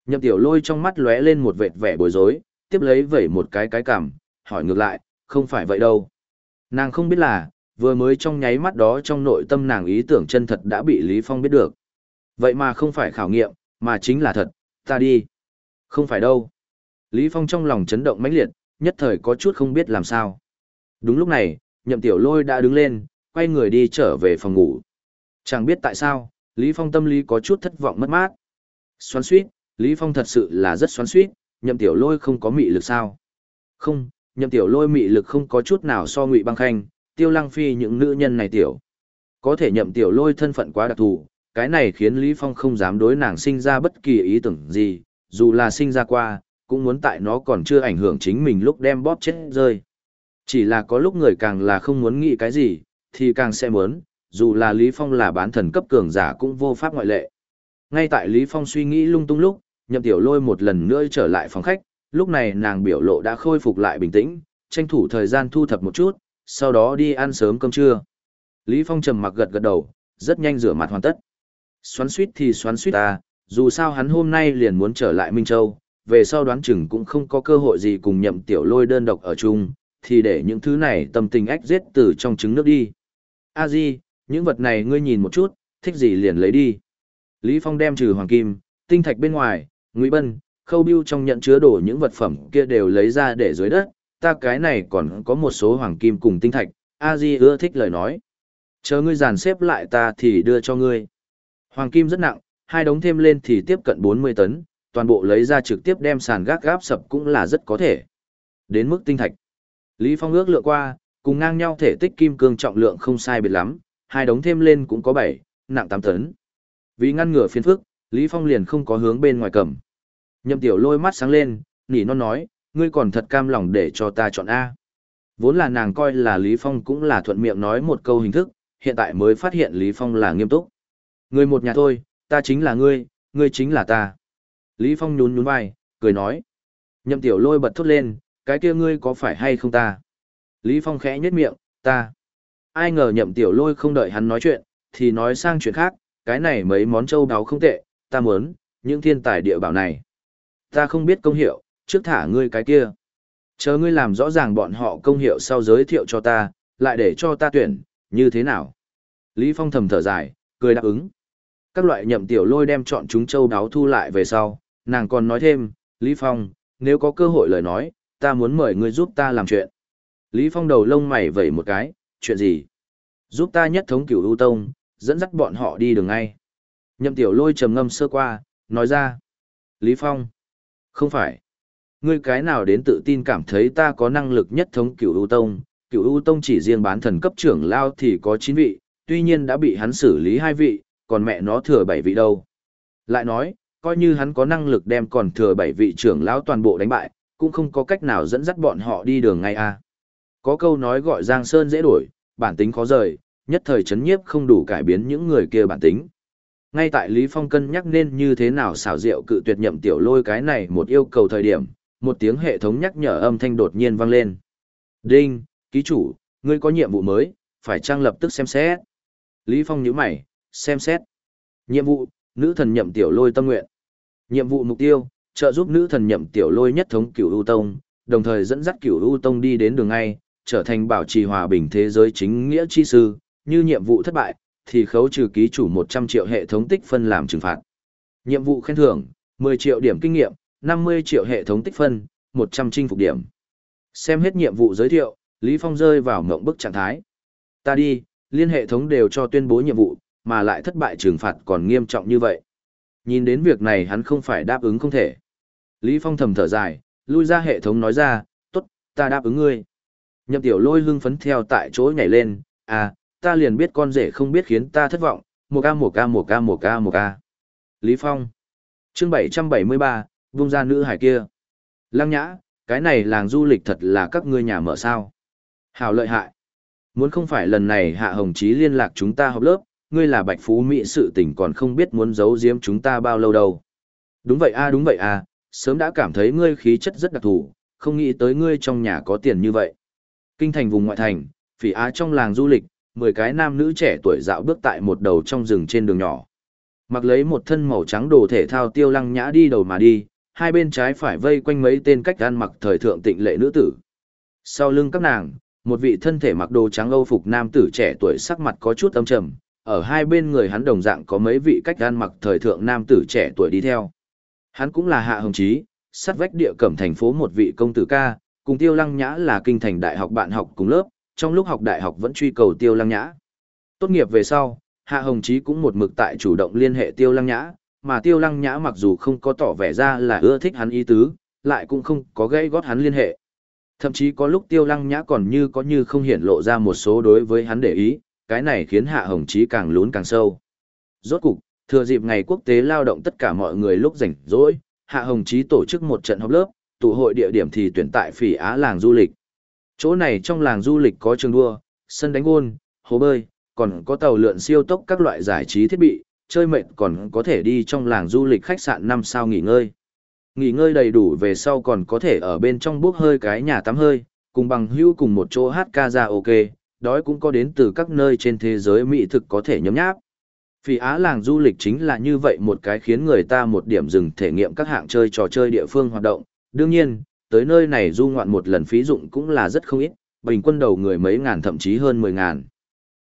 Nhậm tiểu lôi trong mắt lóe lên một vệt vẻ bối rối, tiếp lấy vẩy một cái cái cảm, hỏi ngược lại, không phải vậy đâu. Nàng không biết là, vừa mới trong nháy mắt đó trong nội tâm nàng ý tưởng chân thật đã bị Lý Phong biết được. Vậy mà không phải khảo nghiệm, mà chính là thật, ta đi. Không phải đâu. Lý Phong trong lòng chấn động mãnh liệt, nhất thời có chút không biết làm sao. Đúng lúc này, nhậm tiểu lôi đã đứng lên, quay người đi trở về phòng ngủ. Chẳng biết tại sao, Lý Phong tâm lý có chút thất vọng mất mát. Xoắn suýt, Lý Phong thật sự là rất xoắn suýt, nhậm tiểu lôi không có mị lực sao. Không, nhậm tiểu lôi mị lực không có chút nào so ngụy băng khanh, tiêu lăng phi những nữ nhân này tiểu. Có thể nhậm tiểu lôi thân phận quá đặc thù, cái này khiến Lý Phong không dám đối nàng sinh ra bất kỳ ý tưởng gì, dù là sinh ra qua, cũng muốn tại nó còn chưa ảnh hưởng chính mình lúc đem bóp chết rơi. Chỉ là có lúc người càng là không muốn nghĩ cái gì, thì càng sẽ muốn, dù là Lý Phong là bán thần cấp cường giả cũng vô pháp ngoại lệ. Ngay tại Lý Phong suy nghĩ lung tung lúc, nhậm tiểu lôi một lần nữa trở lại phòng khách, lúc này nàng biểu lộ đã khôi phục lại bình tĩnh, tranh thủ thời gian thu thập một chút, sau đó đi ăn sớm cơm trưa. Lý Phong trầm mặc gật gật đầu, rất nhanh rửa mặt hoàn tất. Xoắn suýt thì xoắn suýt ta, dù sao hắn hôm nay liền muốn trở lại Minh Châu, về sau đoán chừng cũng không có cơ hội gì cùng nhậm tiểu lôi đơn độc ở chung, thì để những thứ này tâm tình ách giết từ trong trứng nước đi. A Di, những vật này ngươi nhìn một chút, thích gì liền lấy đi. Lý Phong đem trừ hoàng kim, tinh thạch bên ngoài, ngụy bân, khâu biêu trong nhận chứa đổ những vật phẩm kia đều lấy ra để dưới đất, ta cái này còn có một số hoàng kim cùng tinh thạch, A Di ưa thích lời nói. Chờ ngươi dàn xếp lại ta thì đưa cho ngươi. Hoàng kim rất nặng, hai đống thêm lên thì tiếp cận 40 tấn, toàn bộ lấy ra trực tiếp đem sàn gác gáp sập cũng là rất có thể. Đến mức tinh thạch. Lý Phong ước lựa qua, cùng ngang nhau thể tích kim cương trọng lượng không sai biệt lắm, hai đống thêm lên cũng có 7, nặng 8 tấn. Vì ngăn ngừa phiền phức, Lý Phong liền không có hướng bên ngoài cầm. Nhậm tiểu lôi mắt sáng lên, nỉ non nói, ngươi còn thật cam lòng để cho ta chọn A. Vốn là nàng coi là Lý Phong cũng là thuận miệng nói một câu hình thức, hiện tại mới phát hiện Lý Phong là nghiêm túc. Ngươi một nhà thôi, ta chính là ngươi, ngươi chính là ta. Lý Phong nhún nhún vai, cười nói. Nhậm tiểu lôi bật thốt lên, cái kia ngươi có phải hay không ta? Lý Phong khẽ nhếch miệng, ta. Ai ngờ nhậm tiểu lôi không đợi hắn nói chuyện, thì nói sang chuyện khác, cái này mấy món châu đáo không tệ, ta muốn, những thiên tài địa bảo này. Ta không biết công hiệu, trước thả ngươi cái kia. Chờ ngươi làm rõ ràng bọn họ công hiệu sau giới thiệu cho ta, lại để cho ta tuyển, như thế nào? Lý Phong thầm thở dài, cười đáp ứng. Các loại nhậm tiểu lôi đem chọn chúng châu đáo thu lại về sau, nàng còn nói thêm, Lý Phong, nếu có cơ hội lời nói, ta muốn mời ngươi giúp ta làm chuyện. Lý Phong đầu lông mày vẩy một cái, chuyện gì? Giúp ta nhất thống cửu ưu tông, dẫn dắt bọn họ đi đường ngay. Nhậm tiểu lôi trầm ngâm sơ qua, nói ra. Lý Phong. Không phải. Ngươi cái nào đến tự tin cảm thấy ta có năng lực nhất thống cửu ưu tông. Cửu ưu tông chỉ riêng bán thần cấp trưởng lao thì có 9 vị, tuy nhiên đã bị hắn xử lý hai vị, còn mẹ nó thừa 7 vị đâu. Lại nói, coi như hắn có năng lực đem còn thừa 7 vị trưởng lão toàn bộ đánh bại, cũng không có cách nào dẫn dắt bọn họ đi đường ngay a. Có câu nói gọi Giang Sơn dễ đổi, bản tính khó rời, nhất thời chấn nhiếp không đủ cải biến những người kia bản tính. Ngay tại Lý Phong cân nhắc nên như thế nào xảo diệu cự tuyệt nhậm tiểu lôi cái này một yêu cầu thời điểm, một tiếng hệ thống nhắc nhở âm thanh đột nhiên vang lên. Đinh, ký chủ, ngươi có nhiệm vụ mới, phải trang lập tức xem xét. Lý Phong nhíu mày, xem xét. Nhiệm vụ, nữ thần nhậm tiểu lôi tâm nguyện. Nhiệm vụ mục tiêu, trợ giúp nữ thần nhậm tiểu lôi nhất thống cửu ưu tông, đồng thời dẫn dắt cửu ưu tông đi đến đường ngay, trở thành bảo trì hòa bình thế giới chính nghĩa chi sư, như nhiệm vụ thất bại, thì khấu trừ ký chủ 100 triệu hệ thống tích phân làm trừng phạt. Nhiệm vụ khen thưởng, 10 triệu điểm kinh nghiệm, 50 triệu hệ thống tích phân, 100 chinh phục điểm. Xem hết nhiệm vụ giới thiệu, Lý Phong rơi vào ngộng bức trạng thái. Ta đi, liên hệ thống đều cho tuyên bố nhiệm vụ, mà lại thất bại trừng phạt còn nghiêm trọng như vậy. Nhìn đến việc này hắn không phải đáp ứng không thể. Lý Phong thầm thở dài, lui ra hệ thống nói ra, tốt, ta đáp ứng ngươi. Nhậm tiểu lôi hưng phấn theo tại chỗ nhảy lên, à, ta liền biết con rể không biết khiến ta thất vọng, một ca một ca một ca một ca một ca. Lý Phong. Chương 773, vung ra nữ hải kia. Lăng nhã, cái này làng du lịch thật là các ngươi nhà mở sao. Hào lợi hại. Muốn không phải lần này Hạ Hồng Chí liên lạc chúng ta học lớp, ngươi là bạch phú mỹ sự tình còn không biết muốn giấu giếm chúng ta bao lâu đâu. Đúng vậy a đúng vậy a, sớm đã cảm thấy ngươi khí chất rất đặc thù, không nghĩ tới ngươi trong nhà có tiền như vậy. Kinh thành vùng ngoại thành, phỉ á trong làng du lịch, mười cái nam nữ trẻ tuổi dạo bước tại một đầu trong rừng trên đường nhỏ. Mặc lấy một thân màu trắng đồ thể thao tiêu lăng nhã đi đầu mà đi, hai bên trái phải vây quanh mấy tên cách ăn mặc thời thượng tịnh lệ nữ tử. Sau lưng các nàng, một vị thân thể mặc đồ trắng âu phục nam tử trẻ tuổi sắc mặt có chút âm trầm, ở hai bên người hắn đồng dạng có mấy vị cách ăn mặc thời thượng nam tử trẻ tuổi đi theo. Hắn cũng là Hạ Hồng Chí, sát vách địa cẩm thành phố một vị công tử ca, cùng Tiêu Lăng Nhã là kinh thành đại học bạn học cùng lớp, trong lúc học đại học vẫn truy cầu Tiêu Lăng Nhã. Tốt nghiệp về sau, Hạ Hồng Chí cũng một mực tại chủ động liên hệ Tiêu Lăng Nhã, mà Tiêu Lăng Nhã mặc dù không có tỏ vẻ ra là ưa thích hắn ý tứ, lại cũng không có gây gót hắn liên hệ. Thậm chí có lúc Tiêu Lăng Nhã còn như có như không hiện lộ ra một số đối với hắn để ý, cái này khiến Hạ Hồng Chí càng lún càng sâu. Rốt cục, thừa dịp ngày quốc tế lao động tất cả mọi người lúc rảnh rỗi, Hạ Hồng Chí tổ chức một trận họp lớp, tụ hội địa điểm thì tuyển tại Phỉ Á làng du lịch. Chỗ này trong làng du lịch có trường đua, sân đánh gôn, hồ bơi, còn có tàu lượn siêu tốc các loại giải trí thiết bị, chơi mệt còn có thể đi trong làng du lịch khách sạn 5 sao nghỉ ngơi. Nghỉ ngơi đầy đủ về sau còn có thể ở bên trong bốc hơi cái nhà tắm hơi, cùng bằng hữu cùng một chỗ hát ca ra ok, đói cũng có đến từ các nơi trên thế giới mỹ thực có thể nhấm nháp. Phỉ Á làng du lịch chính là như vậy một cái khiến người ta một điểm dừng thể nghiệm các hạng chơi trò chơi địa phương hoạt động. Đương nhiên, tới nơi này du ngoạn một lần phí dụng cũng là rất không ít, bình quân đầu người mấy ngàn thậm chí hơn mười ngàn.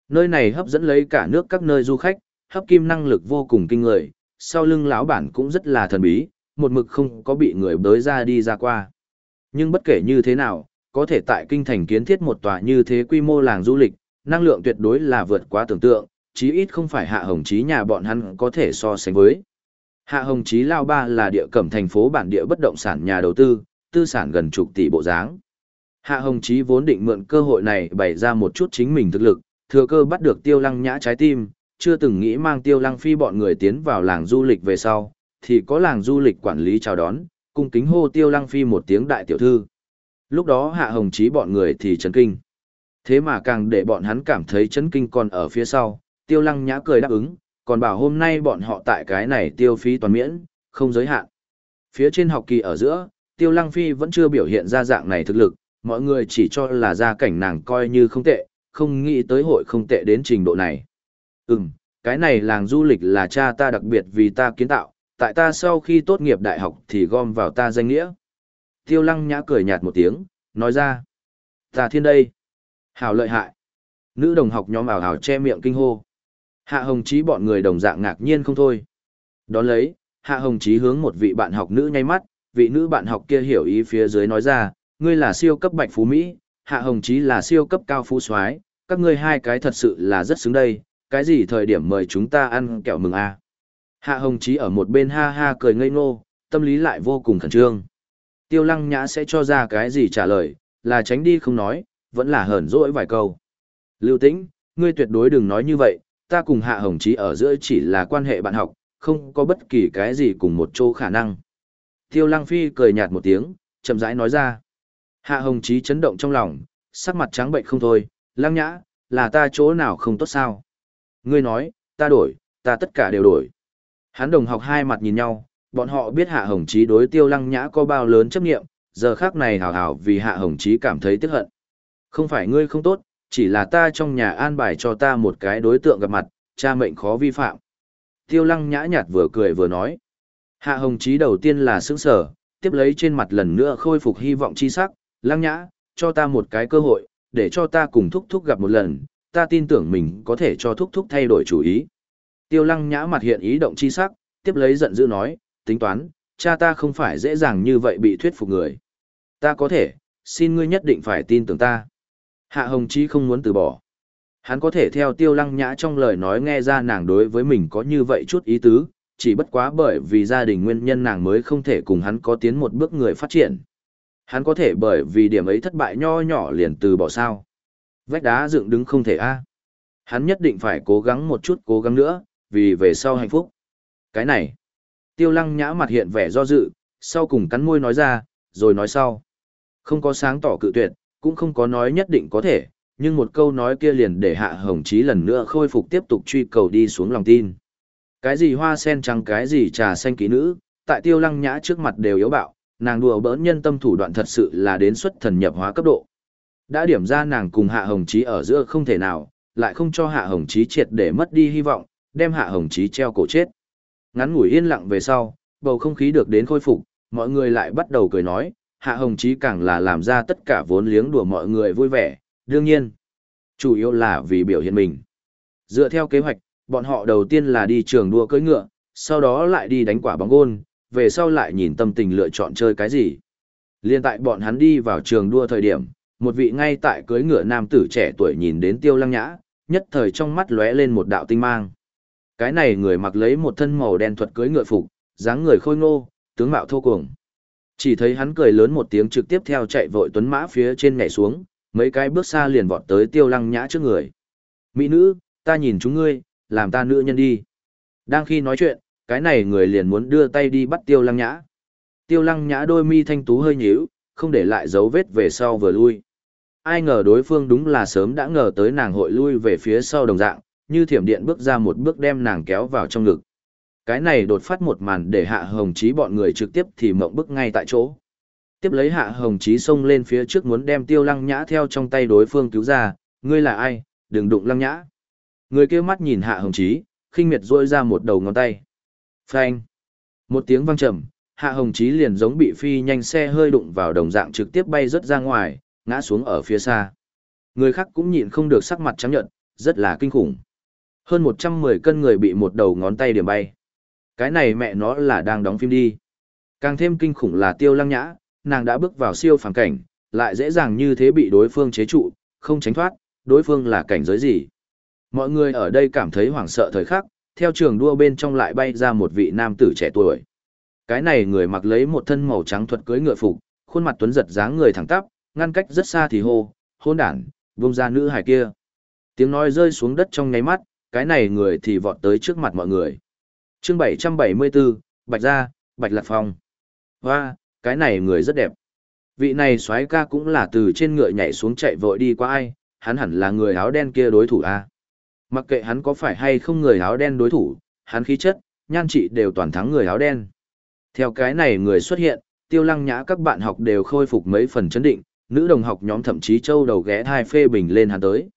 Nơi này hấp dẫn lấy cả nước các nơi du khách, hấp kim năng lực vô cùng kinh người, sau lưng lão bản cũng rất là thần bí, một mực không có bị người bới ra đi ra qua. Nhưng bất kể như thế nào, có thể tại kinh thành kiến thiết một tòa như thế quy mô làng du lịch, năng lượng tuyệt đối là vượt quá tưởng tượng, chí ít không phải hạ hồng chí nhà bọn hắn có thể so sánh với. Hạ hồng chí lao ba là địa cẩm thành phố bản địa bất động sản nhà đầu tư, tư sản gần chục tỷ bộ dáng. Hạ hồng chí vốn định mượn cơ hội này bày ra một chút chính mình thực lực, thừa cơ bắt được tiêu lăng nhã trái tim, chưa từng nghĩ mang tiêu lăng phi bọn người tiến vào làng du lịch về sau, thì có làng du lịch quản lý chào đón, cung kính hô tiêu lăng phi một tiếng đại tiểu thư. Lúc đó hạ hồng chí bọn người thì chấn kinh. Thế mà càng để bọn hắn cảm thấy chấn kinh còn ở phía sau, tiêu lăng nhã cười đáp ứng, còn bảo hôm nay bọn họ tại cái này tiêu phí toàn miễn, không giới hạn. Phía trên học kỳ ở giữa, tiêu lăng phi vẫn chưa biểu hiện ra dạng này thực lực, mọi người chỉ cho là gia cảnh nàng coi như không tệ, không nghĩ tới hội không tệ đến trình độ này. Ừm, cái này làng du lịch là cha ta đặc biệt vì ta kiến tạo, tại ta sau khi tốt nghiệp đại học thì gom vào ta danh nghĩa. Tiêu lăng nhã cười nhạt một tiếng, nói ra. Ta thiên đây. Hào lợi hại. Nữ đồng học nhóm ảo hào che miệng kinh hô. Hạ Hồng Chí bọn người đồng dạng ngạc nhiên không thôi. Đón lấy, Hạ Hồng Chí hướng một vị bạn học nữ nháy mắt, vị nữ bạn học kia hiểu ý phía dưới nói ra, ngươi là siêu cấp bạch phú Mỹ, Hạ Hồng Chí là siêu cấp cao phú soái, các ngươi hai cái thật sự là rất xứng đây, cái gì thời điểm mời chúng ta ăn kẹo mừng à. Hạ Hồng Chí ở một bên ha ha cười ngây ngô, tâm lý lại vô cùng khẩn trương. Tiêu Lăng Nhã sẽ cho ra cái gì trả lời, là tránh đi không nói, vẫn là hờn dỗi vài câu. Lưu Tĩnh, ngươi tuyệt đối đừng nói như vậy, ta cùng Hạ Hồng Chí ở giữa chỉ là quan hệ bạn học, không có bất kỳ cái gì cùng một chỗ khả năng. Tiêu Lăng Phi cười nhạt một tiếng, chậm rãi nói ra. Hạ Hồng Chí chấn động trong lòng, sắc mặt trắng bệnh không thôi, Lăng Nhã, là ta chỗ nào không tốt sao? Ngươi nói, ta đổi, ta tất cả đều đổi. Hắn đồng học hai mặt nhìn nhau, bọn họ biết Hạ Hồng Chí đối Tiêu Lăng Nhã có bao lớn chấp nghiệm, giờ khác này hào hào vì Hạ Hồng Chí cảm thấy tiếc hận. Không phải ngươi không tốt, chỉ là ta trong nhà an bài cho ta một cái đối tượng gặp mặt, cha mệnh khó vi phạm. Tiêu lăng nhã nhạt vừa cười vừa nói. Hạ hồng chí đầu tiên là sững sở, tiếp lấy trên mặt lần nữa khôi phục hy vọng chi sắc, lăng nhã, cho ta một cái cơ hội, để cho ta cùng thúc thúc gặp một lần, ta tin tưởng mình có thể cho thúc thúc thay đổi chủ ý. Tiêu lăng nhã mặt hiện ý động chi sắc, tiếp lấy giận dữ nói, tính toán, cha ta không phải dễ dàng như vậy bị thuyết phục người. Ta có thể, xin ngươi nhất định phải tin tưởng ta. Hạ Hồng Chí không muốn từ bỏ. Hắn có thể theo tiêu lăng nhã trong lời nói nghe ra nàng đối với mình có như vậy chút ý tứ, chỉ bất quá bởi vì gia đình nguyên nhân nàng mới không thể cùng hắn có tiến một bước người phát triển. Hắn có thể bởi vì điểm ấy thất bại nho nhỏ liền từ bỏ sao. Vách đá dựng đứng không thể a. Hắn nhất định phải cố gắng một chút cố gắng nữa, vì về sau hạnh phúc. Cái này. Tiêu lăng nhã mặt hiện vẻ do dự, sau cùng cắn môi nói ra, rồi nói sau. Không có sáng tỏ cự tuyệt, cũng không có nói nhất định có thể, nhưng một câu nói kia liền để Hạ Hồng Chí lần nữa khôi phục tiếp tục truy cầu đi xuống lòng tin. Cái gì hoa sen trắng cái gì trà xanh kỹ nữ, tại tiêu lăng nhã trước mặt đều yếu bạo, nàng đùa bỡn nhân tâm thủ đoạn thật sự là đến xuất thần nhập hóa cấp độ. Đã điểm ra nàng cùng Hạ Hồng Chí ở giữa không thể nào, lại không cho Hạ Hồng Chí triệt để mất đi hy vọng, đem Hạ Hồng Chí treo cổ chết. Ngắn ngủi yên lặng về sau, bầu không khí được đến khôi phục, mọi người lại bắt đầu cười nói, Hạ Hồng Chí càng là làm ra tất cả vốn liếng đùa mọi người vui vẻ, đương nhiên, chủ yếu là vì biểu hiện mình. Dựa theo kế hoạch, bọn họ đầu tiên là đi trường đua cưỡi ngựa, sau đó lại đi đánh quả bóng gôn, về sau lại nhìn tâm tình lựa chọn chơi cái gì. Liên tại bọn hắn đi vào trường đua thời điểm, một vị ngay tại cưỡi ngựa nam tử trẻ tuổi nhìn đến tiêu lăng nhã, nhất thời trong mắt lóe lên một đạo tinh mang. Cái này người mặc lấy một thân màu đen thuật cưỡi ngựa phục, dáng người khôi ngô, tướng mạo thô cuồng. Chỉ thấy hắn cười lớn một tiếng trực tiếp theo chạy vội tuấn mã phía trên nhảy xuống, mấy cái bước xa liền vọt tới tiêu lăng nhã trước người. Mỹ nữ, ta nhìn chúng ngươi, làm ta nữ nhân đi. Đang khi nói chuyện, cái này người liền muốn đưa tay đi bắt tiêu lăng nhã. Tiêu lăng nhã đôi mi thanh tú hơi nhíu, không để lại dấu vết về sau vừa lui. ai ngờ đối phương đúng là sớm đã ngờ tới nàng hội lui về phía sau đồng dạng, như thiểm điện bước ra một bước đem nàng kéo vào trong ngực. Cái này đột phát một màn để hạ hồng chí bọn người trực tiếp thì mộng bức ngay tại chỗ. Tiếp lấy hạ hồng chí xông lên phía trước muốn đem tiêu lăng nhã theo trong tay đối phương cứu ra, ngươi là ai, đừng đụng lăng nhã. Người kia mắt nhìn hạ hồng chí, khinh miệt rôi ra một đầu ngón tay. Phanh. Một tiếng vang trầm, hạ hồng chí liền giống bị phi nhanh xe hơi đụng vào đồng dạng trực tiếp bay rớt ra ngoài, ngã xuống ở phía xa. Người khác cũng nhịn không được sắc mặt trắng nhợt, rất là kinh khủng. Hơn 110 cân người bị một đầu ngón tay điểm bay. Cái này mẹ nó là đang đóng phim đi. Càng thêm kinh khủng là tiêu lăng nhã, nàng đã bước vào siêu phàm cảnh, lại dễ dàng như thế bị đối phương chế trụ, không tránh thoát, đối phương là cảnh giới gì. Mọi người ở đây cảm thấy hoảng sợ thời khắc, theo trường đua bên trong lại bay ra một vị nam tử trẻ tuổi. Cái này người mặc lấy một thân màu trắng thuật cưới ngựa phục, khuôn mặt tuấn giật dáng người thẳng tắp, ngăn cách rất xa thì hô, hôn đản, vung ra nữ hải kia. Tiếng nói rơi xuống đất trong nháy mắt, cái này người thì vọt tới trước mặt mọi người chương 774, Bạch Gia, Bạch Lạc Phong. Hoa, cái này người rất đẹp. Vị này xoái ca cũng là từ trên ngựa nhảy xuống chạy vội đi qua ai, hắn hẳn là người áo đen kia đối thủ a Mặc kệ hắn có phải hay không người áo đen đối thủ, hắn khí chất, nhan trị đều toàn thắng người áo đen. Theo cái này người xuất hiện, tiêu lăng nhã các bạn học đều khôi phục mấy phần chấn định, nữ đồng học nhóm thậm chí châu đầu ghé thai phê bình lên hắn tới.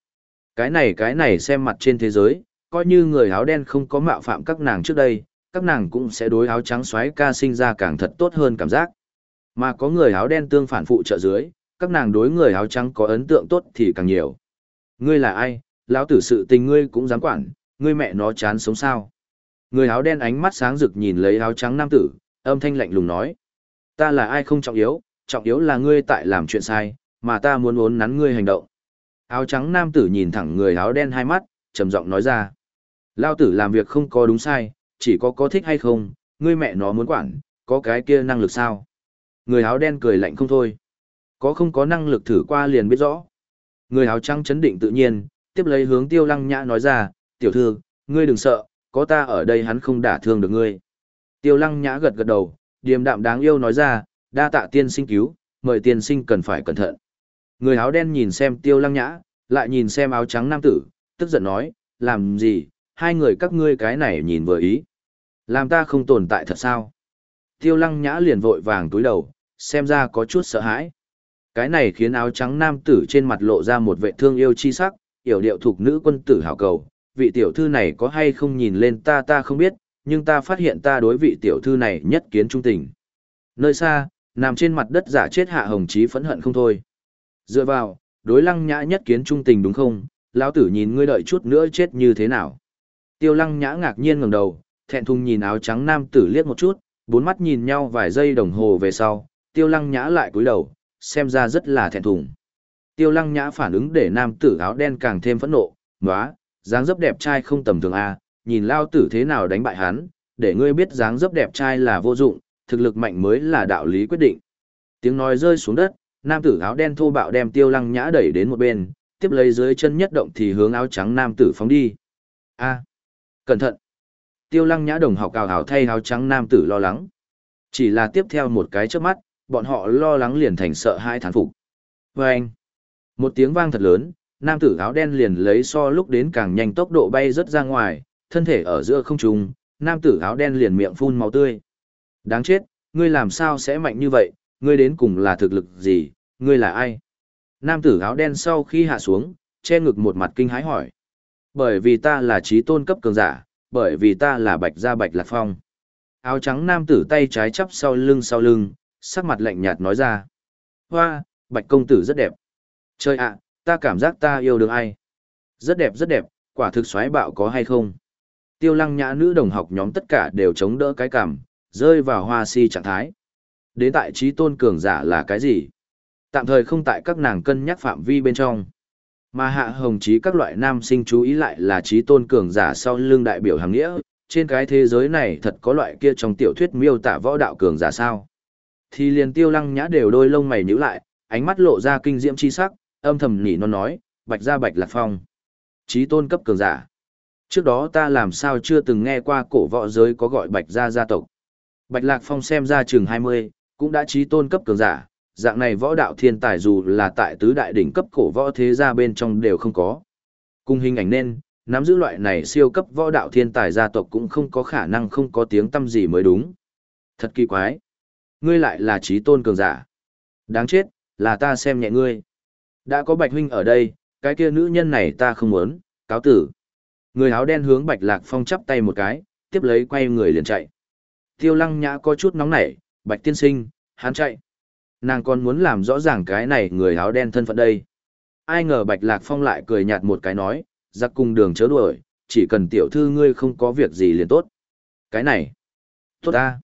Cái này cái này xem mặt trên thế giới, coi như người áo đen không có mạo phạm các nàng trước đây, các nàng cũng sẽ đối áo trắng xoáy ca sinh ra càng thật tốt hơn cảm giác. Mà có người áo đen tương phản phụ trợ dưới, các nàng đối người áo trắng có ấn tượng tốt thì càng nhiều. Ngươi là ai, lão tử sự tình ngươi cũng dám quản, ngươi mẹ nó chán sống sao. Người áo đen ánh mắt sáng rực nhìn lấy áo trắng nam tử, âm thanh lạnh lùng nói. Ta là ai không trọng yếu, trọng yếu là ngươi tại làm chuyện sai, mà ta muốn uốn nắn ngươi hành động. Áo trắng nam tử nhìn thẳng người áo đen hai mắt, trầm giọng nói ra. Lao tử làm việc không có đúng sai, chỉ có có thích hay không, ngươi mẹ nó muốn quản, có cái kia năng lực sao? Người áo đen cười lạnh không thôi. Có không có năng lực thử qua liền biết rõ. Người áo trắng chấn định tự nhiên, tiếp lấy hướng tiêu lăng nhã nói ra, tiểu thư, ngươi đừng sợ, có ta ở đây hắn không đả thương được ngươi. Tiêu lăng nhã gật gật đầu, điềm đạm đáng yêu nói ra, đa tạ tiên sinh cứu, mời tiên sinh cần phải cẩn thận. Người áo đen nhìn xem tiêu lăng nhã, lại nhìn xem áo trắng nam tử, tức giận nói, làm gì, hai người các ngươi cái này nhìn vừa ý. Làm ta không tồn tại thật sao? Tiêu lăng nhã liền vội vàng túi đầu, xem ra có chút sợ hãi. Cái này khiến áo trắng nam tử trên mặt lộ ra một vệ thương yêu chi sắc, yểu điệu thuộc nữ quân tử hảo cầu. Vị tiểu thư này có hay không nhìn lên ta ta không biết, nhưng ta phát hiện ta đối vị tiểu thư này nhất kiến trung tình. Nơi xa, nằm trên mặt đất giả chết hạ hồng chí phẫn hận không thôi. Dựa vào, đối lăng nhã nhất kiến trung tình đúng không, lão tử nhìn ngươi đợi chút nữa chết như thế nào. Tiêu lăng nhã ngạc nhiên ngẩng đầu, thẹn thùng nhìn áo trắng nam tử liếc một chút, bốn mắt nhìn nhau vài giây đồng hồ về sau, tiêu lăng nhã lại cúi đầu, xem ra rất là thẹn thùng. Tiêu lăng nhã phản ứng để nam tử áo đen càng thêm phẫn nộ, nóa, dáng dấp đẹp trai không tầm thường a, nhìn lao tử thế nào đánh bại hắn, để ngươi biết dáng dấp đẹp trai là vô dụng, thực lực mạnh mới là đạo lý quyết định. Tiếng nói rơi xuống đất, nam tử áo đen thô bạo đem tiêu lăng nhã đẩy đến một bên, tiếp lấy dưới chân nhất động thì hướng áo trắng nam tử phóng đi. A, cẩn thận. Tiêu lăng nhã đồng học cào hào thay áo trắng nam tử lo lắng. Chỉ là tiếp theo một cái trước mắt, bọn họ lo lắng liền thành sợ hai thán phục. Và anh, một tiếng vang thật lớn, nam tử áo đen liền lấy so lúc đến càng nhanh tốc độ bay rất ra ngoài, thân thể ở giữa không trung, nam tử áo đen liền miệng phun máu tươi. Đáng chết, ngươi làm sao sẽ mạnh như vậy, ngươi đến cùng là thực lực gì, ngươi là ai? Nam tử áo đen sau khi hạ xuống, che ngực một mặt kinh hái hỏi. Bởi vì ta là trí tôn cấp cường giả, bởi vì ta là bạch gia bạch lạc phong. Áo trắng nam tử tay trái chắp sau lưng sau lưng, sắc mặt lạnh nhạt nói ra. Hoa, bạch công tử rất đẹp. Trời ạ, ta cảm giác ta yêu được ai. Rất đẹp rất đẹp, quả thực xoáy bạo có hay không? Tiêu lăng nhã nữ đồng học nhóm tất cả đều chống đỡ cái cảm, rơi vào hoa si trạng thái. Đến tại trí tôn cường giả là cái gì? Tạm thời không tại các nàng cân nhắc phạm vi bên trong. Mà hạ hồng trí các loại nam sinh chú ý lại là trí tôn cường giả sau lưng đại biểu hàng nghĩa, trên cái thế giới này thật có loại kia trong tiểu thuyết miêu tả võ đạo cường giả sao. Thì liền tiêu lăng nhã đều đôi lông mày nhíu lại, ánh mắt lộ ra kinh diễm chi sắc, âm thầm nỉ non nói, bạch ra bạch lạc phong. Trí tôn cấp cường giả. Trước đó ta làm sao chưa từng nghe qua cổ võ giới có gọi bạch gia gia tộc. Bạch lạc phong xem ra chừng 20, cũng đã trí tôn cấp cường giả, dạng này võ đạo thiên tài dù là tại tứ đại đỉnh cấp cổ võ thế gia bên trong đều không có. Cùng hình ảnh nên, nắm giữ loại này siêu cấp võ đạo thiên tài gia tộc cũng không có khả năng không có tiếng tâm gì mới đúng. Thật kỳ quái. Ngươi lại là trí tôn cường giả. Đáng chết, là ta xem nhẹ ngươi. Đã có Bạch Huynh ở đây, cái kia nữ nhân này ta không muốn, cáo tử. Người áo đen hướng Bạch Lạc Phong chắp tay một cái, tiếp lấy quay người liền chạy. Tiêu lăng nhã có chút nóng nảy, Bạch tiên sinh, hắn chạy. Nàng còn muốn làm rõ ràng cái này người áo đen thân phận đây. Ai ngờ Bạch Lạc Phong lại cười nhạt một cái nói, giặc cùng đường chớ đuổi, chỉ cần tiểu thư ngươi không có việc gì liền tốt. Cái này, tốt ta.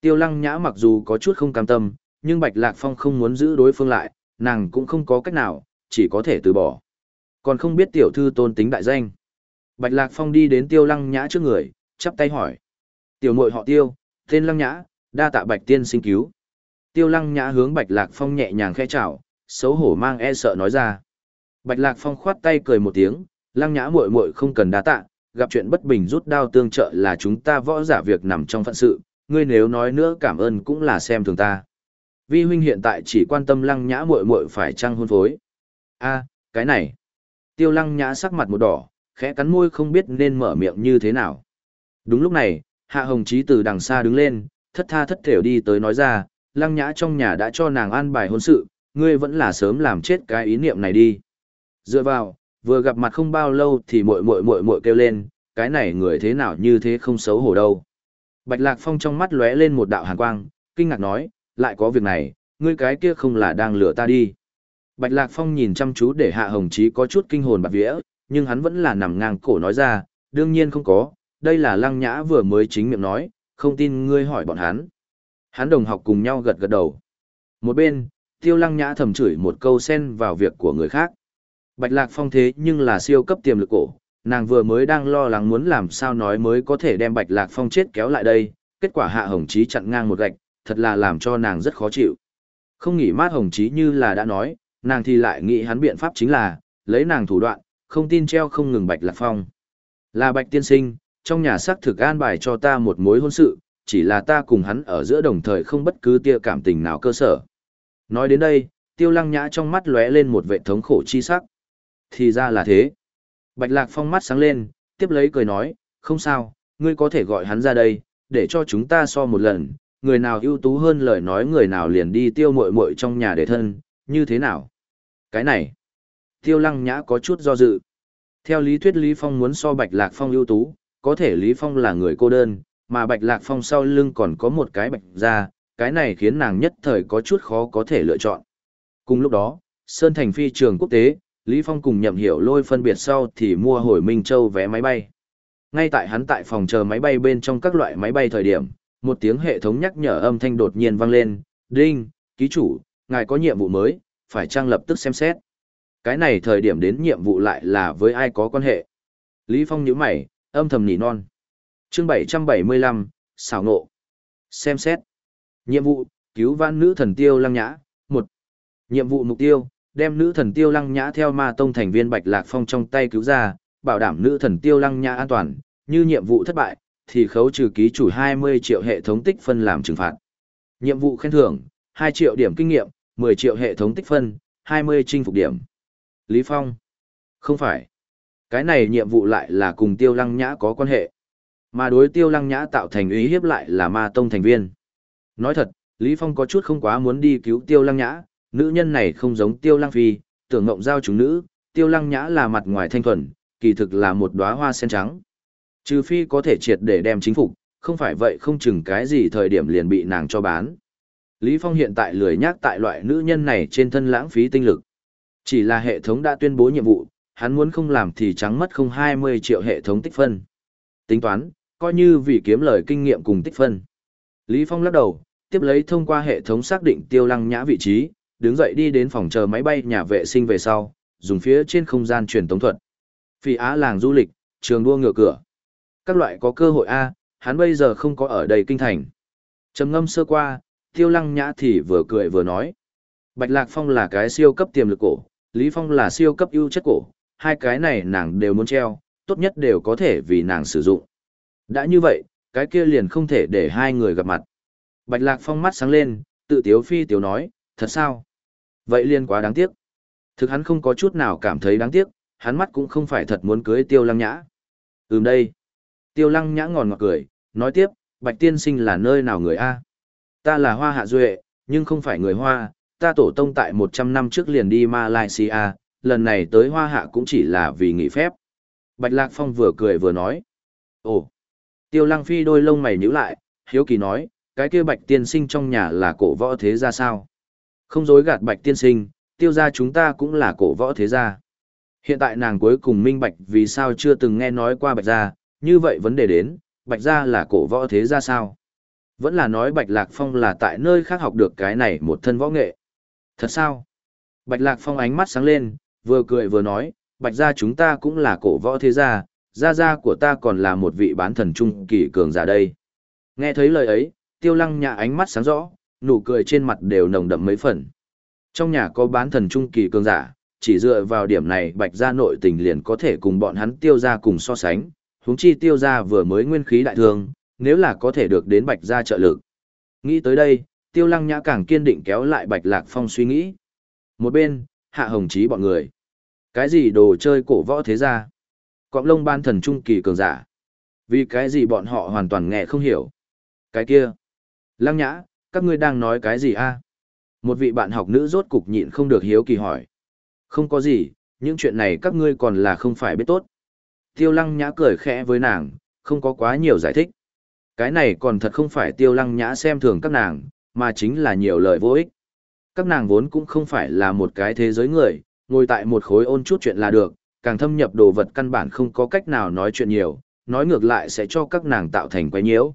Tiêu lăng nhã mặc dù có chút không cam tâm, nhưng Bạch Lạc Phong không muốn giữ đối phương lại, nàng cũng không có cách nào, chỉ có thể từ bỏ. Còn không biết tiểu thư tôn tính đại danh. Bạch Lạc Phong đi đến Tiêu Lăng Nhã trước người, chắp tay hỏi. Tiểu muội họ Tiêu, tên Lăng Nhã, đa tạ Bạch tiên sinh cứu. Tiêu Lăng Nhã hướng Bạch Lạc Phong nhẹ nhàng khẽ chào, xấu hổ mang e sợ nói ra. Bạch Lạc Phong khoát tay cười một tiếng, Lăng Nhã muội muội không cần đa tạ, gặp chuyện bất bình rút đao tương trợ là chúng ta võ giả việc nằm trong phận sự, ngươi nếu nói nữa cảm ơn cũng là xem thường ta. Vi huynh hiện tại chỉ quan tâm Lăng Nhã muội muội phải trăng hôn phối. A, cái này. Tiêu Lăng Nhã sắc mặt một đỏ, khẽ cắn môi không biết nên mở miệng như thế nào. Đúng lúc này, Hạ Hồng Chí từ đằng xa đứng lên, thất tha thất thểu đi tới nói ra, Lăng Nhã trong nhà đã cho nàng an bài hôn sự, ngươi vẫn là sớm làm chết cái ý niệm này đi. Dựa vào, vừa gặp mặt không bao lâu thì muội muội muội muội kêu lên, cái này người thế nào như thế không xấu hổ đâu. Bạch Lạc Phong trong mắt lóe lên một đạo hàn quang, kinh ngạc nói, lại có việc này, ngươi cái kia không là đang lừa ta đi. Bạch Lạc Phong nhìn chăm chú để Hạ Hồng Chí có chút kinh hồn bạc vía, nhưng hắn vẫn là nằm ngang cổ nói ra, đương nhiên không có, đây là Lăng Nhã vừa mới chính miệng nói, không tin ngươi hỏi bọn hắn. Hắn đồng học cùng nhau gật gật đầu. Một bên, Tiêu Lăng Nhã thầm chửi một câu xen vào việc của người khác. Bạch Lạc Phong thế nhưng là siêu cấp tiềm lực cổ, nàng vừa mới đang lo lắng muốn làm sao nói mới có thể đem Bạch Lạc Phong chết kéo lại đây, kết quả Hạ Hồng Chí chặn ngang một gạch, thật là làm cho nàng rất khó chịu. Không nghĩ mát Hồng Chí như là đã nói, nàng thì lại nghĩ hắn biện pháp chính là, lấy nàng thủ đoạn, không tin treo không ngừng Bạch Lạc Phong. Là Bạch Tiên Sinh, trong nhà xác thực an bài cho ta một mối hôn sự, chỉ là ta cùng hắn ở giữa đồng thời không bất cứ tia cảm tình nào cơ sở. Nói đến đây, tiêu lăng nhã trong mắt lóe lên một vệ thống khổ chi sắc. Thì ra là thế. Bạch Lạc Phong mắt sáng lên, tiếp lấy cười nói, không sao, ngươi có thể gọi hắn ra đây, để cho chúng ta so một lần, người nào ưu tú hơn lời nói người nào liền đi tiêu muội muội trong nhà để thân, như thế nào? Cái này, tiêu lăng nhã có chút do dự. Theo lý thuyết Lý Phong muốn so Bạch Lạc Phong ưu tú, có thể Lý Phong là người cô đơn, mà Bạch Lạc Phong sau lưng còn có một cái bạch ra, cái này khiến nàng nhất thời có chút khó có thể lựa chọn. Cùng lúc đó, Sơn Thành phi trường quốc tế, Lý Phong cùng nhậm hiểu lôi phân biệt sau thì mua hồi Minh Châu vé máy bay. Ngay tại hắn tại phòng chờ máy bay bên trong các loại máy bay thời điểm, một tiếng hệ thống nhắc nhở âm thanh đột nhiên vang lên, đinh, ký chủ, ngài có nhiệm vụ mới, phải trang lập tức xem xét. Cái này thời điểm đến nhiệm vụ lại là với ai có quan hệ. Lý Phong nhíu mày, âm thầm nỉ non. Chương 775, xảo nộ. Xem xét. Nhiệm vụ, cứu vãn nữ thần tiêu lăng nhã. một Nhiệm vụ mục tiêu, đem nữ thần tiêu lăng nhã theo ma tông thành viên Bạch Lạc Phong trong tay cứu ra, bảo đảm nữ thần tiêu lăng nhã an toàn, như nhiệm vụ thất bại, thì khấu trừ ký chủ 20 triệu hệ thống tích phân làm trừng phạt. Nhiệm vụ khen thưởng, 2 triệu điểm kinh nghiệm, 10 triệu hệ thống tích phân, 20 chinh phục điểm. Lý Phong. Không phải. Cái này nhiệm vụ lại là cùng tiêu lăng nhã có quan hệ. Mà đối tiêu lăng nhã tạo thành ý hiếp lại là ma tông thành viên. Nói thật, Lý Phong có chút không quá muốn đi cứu tiêu lăng nhã, nữ nhân này không giống tiêu lăng phi, tưởng ngộng giao chúng nữ, tiêu lăng nhã là mặt ngoài thanh thuần, kỳ thực là một đóa hoa sen trắng. Trừ phi có thể triệt để đem chính phục, không phải vậy không chừng cái gì thời điểm liền bị nàng cho bán. Lý Phong hiện tại lười nhắc tại loại nữ nhân này trên thân lãng phí tinh lực. Chỉ là hệ thống đã tuyên bố nhiệm vụ, hắn muốn không làm thì trắng mất không 20 triệu hệ thống tích phân. Tính toán, coi như vì kiếm lời kinh nghiệm cùng tích phân. Lý Phong lắc đầu, tiếp lấy thông qua hệ thống xác định tiêu lăng nhã vị trí, đứng dậy đi đến phòng chờ máy bay nhà vệ sinh về sau, dùng phía trên không gian truyền tống thuật. Phi Á làng du lịch, trường đua ngựa cửa. Các loại có cơ hội A, hắn bây giờ không có ở đây kinh thành. trầm ngâm sơ qua, tiêu lăng nhã thì vừa cười vừa nói. Bạch Lạc Phong là cái siêu cấp tiềm lực cổ, Lý Phong là siêu cấp ưu chất cổ, hai cái này nàng đều muốn treo, tốt nhất đều có thể vì nàng sử dụng. Đã như vậy, cái kia liền không thể để hai người gặp mặt. Bạch Lạc Phong mắt sáng lên, tự tiếu phi tiếu nói, Thật sao? Vậy liền quá đáng tiếc. Thực hắn không có chút nào cảm thấy đáng tiếc, hắn mắt cũng không phải thật muốn cưới tiêu lăng nhã. Ừm đây. Tiêu lăng nhã ngòn ngọt cười, nói tiếp, bạch tiên sinh là nơi nào người A. Ta là hoa hạ duệ, nhưng không phải người hoa, ta tổ tông tại 100 năm trước liền đi Malaysia, lần này tới hoa hạ cũng chỉ là vì nghỉ phép. Bạch Lạc Phong vừa cười vừa nói. Ồ! Tiêu Lăng Phi đôi lông mày nhíu lại, hiếu kỳ nói, cái kia bạch tiên sinh trong nhà là cổ võ thế gia sao? Không dối gạt bạch tiên sinh, tiêu gia chúng ta cũng là cổ võ thế gia. Hiện tại nàng cuối cùng minh bạch vì sao chưa từng nghe nói qua bạch gia, như vậy vấn đề đến, bạch gia là cổ võ thế gia sao? Vẫn là nói bạch lạc phong là tại nơi khác học được cái này một thân võ nghệ. Thật sao? Bạch lạc phong ánh mắt sáng lên, vừa cười vừa nói, bạch gia chúng ta cũng là cổ võ thế gia, gia gia của ta còn là một vị bán thần trung kỳ cường giả đây. Nghe thấy lời ấy, tiêu lăng nhã ánh mắt sáng rõ, nụ cười trên mặt đều nồng đậm mấy phần. Trong nhà có bán thần trung kỳ cường giả, chỉ dựa vào điểm này bạch gia nội tình liền có thể cùng bọn hắn tiêu gia cùng so sánh, huống chi tiêu gia vừa mới nguyên khí đại thương, nếu là có thể được đến bạch gia trợ lực. Nghĩ tới đây, tiêu lăng nhã càng kiên định kéo lại bạch lạc phong suy nghĩ. Một bên, hạ hồng chí bọn người. Cái gì đồ chơi cổ võ thế gia? Cọng lông ban thần trung kỳ cường giả. Vì cái gì bọn họ hoàn toàn nghe không hiểu. Cái kia. Lăng nhã, các ngươi đang nói cái gì a? Một vị bạn học nữ rốt cục nhịn không được hiếu kỳ hỏi. Không có gì, những chuyện này các ngươi còn là không phải biết tốt. Tiêu lăng nhã cười khẽ với nàng, không có quá nhiều giải thích. Cái này còn thật không phải tiêu lăng nhã xem thường các nàng, mà chính là nhiều lời vô ích. Các nàng vốn cũng không phải là một cái thế giới người, ngồi tại một khối ôn chút chuyện là được, càng thâm nhập đồ vật căn bản không có cách nào nói chuyện nhiều, nói ngược lại sẽ cho các nàng tạo thành quái nhiễu.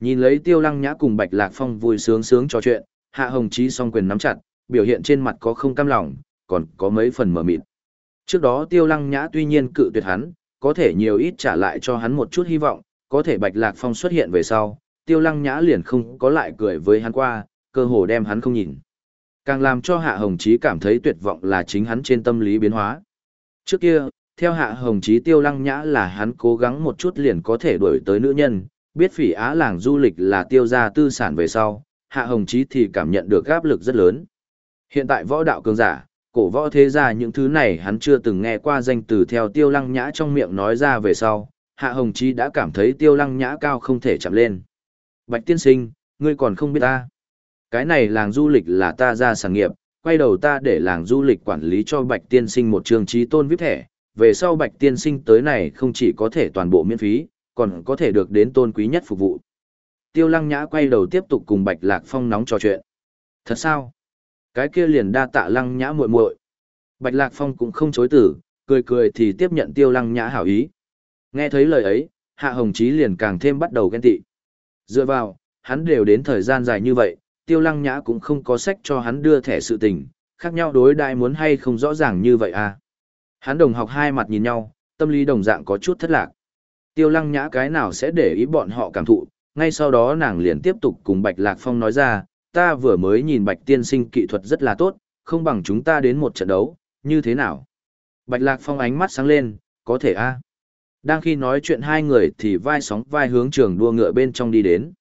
Nhìn lấy tiêu lăng nhã cùng Bạch Lạc Phong vui sướng sướng trò chuyện, Hạ Hồng Chí song quyền nắm chặt, biểu hiện trên mặt có không cam lòng, còn có mấy phần mở mịt. Trước đó tiêu lăng nhã tuy nhiên cự tuyệt hắn, có thể nhiều ít trả lại cho hắn một chút hy vọng, có thể Bạch Lạc Phong xuất hiện về sau, tiêu lăng nhã liền không có lại cười với hắn qua, cơ hồ đem hắn không nhìn. Càng làm cho Hạ Hồng Chí cảm thấy tuyệt vọng là chính hắn trên tâm lý biến hóa. Trước kia, theo Hạ Hồng Chí tiêu lăng nhã là hắn cố gắng một chút liền có thể đuổi tới nữ nhân, biết phỉ á làng du lịch là tiêu gia tư sản về sau, Hạ Hồng Chí thì cảm nhận được áp lực rất lớn. Hiện tại võ đạo cường giả, cổ võ thế gia những thứ này hắn chưa từng nghe qua danh từ theo tiêu lăng nhã trong miệng nói ra về sau, Hạ Hồng Chí đã cảm thấy tiêu lăng nhã cao không thể chạm lên. Bạch tiên sinh, ngươi còn không biết ta. Cái này làng du lịch là ta ra sản nghiệp, quay đầu ta để làng du lịch quản lý cho Bạch tiên sinh một trường trí tôn vip thẻ, về sau Bạch tiên sinh tới này không chỉ có thể toàn bộ miễn phí, còn có thể được đến tôn quý nhất phục vụ. Tiêu lăng nhã quay đầu tiếp tục cùng Bạch Lạc Phong nóng trò chuyện. Thật sao? Cái kia liền đa tạ lăng nhã muội muội. Bạch Lạc Phong cũng không chối từ, cười cười thì tiếp nhận tiêu lăng nhã hảo ý. Nghe thấy lời ấy, Hạ Hồng Chí liền càng thêm bắt đầu ghen tị. Dựa vào, hắn đều đến thời gian dài như vậy, tiêu lăng nhã cũng không có sách cho hắn đưa thẻ sự tình, khác nhau đối đại muốn hay không rõ ràng như vậy à. Hắn đồng học hai mặt nhìn nhau, tâm lý đồng dạng có chút thất lạc. Tiêu lăng nhã cái nào sẽ để ý bọn họ cảm thụ, ngay sau đó nàng liền tiếp tục cùng Bạch Lạc Phong nói ra, ta vừa mới nhìn Bạch tiên sinh kỹ thuật rất là tốt, không bằng chúng ta đến một trận đấu, như thế nào? Bạch Lạc Phong ánh mắt sáng lên, có thể a. Đang khi nói chuyện hai người thì vai sóng vai hướng trường đua ngựa bên trong đi đến.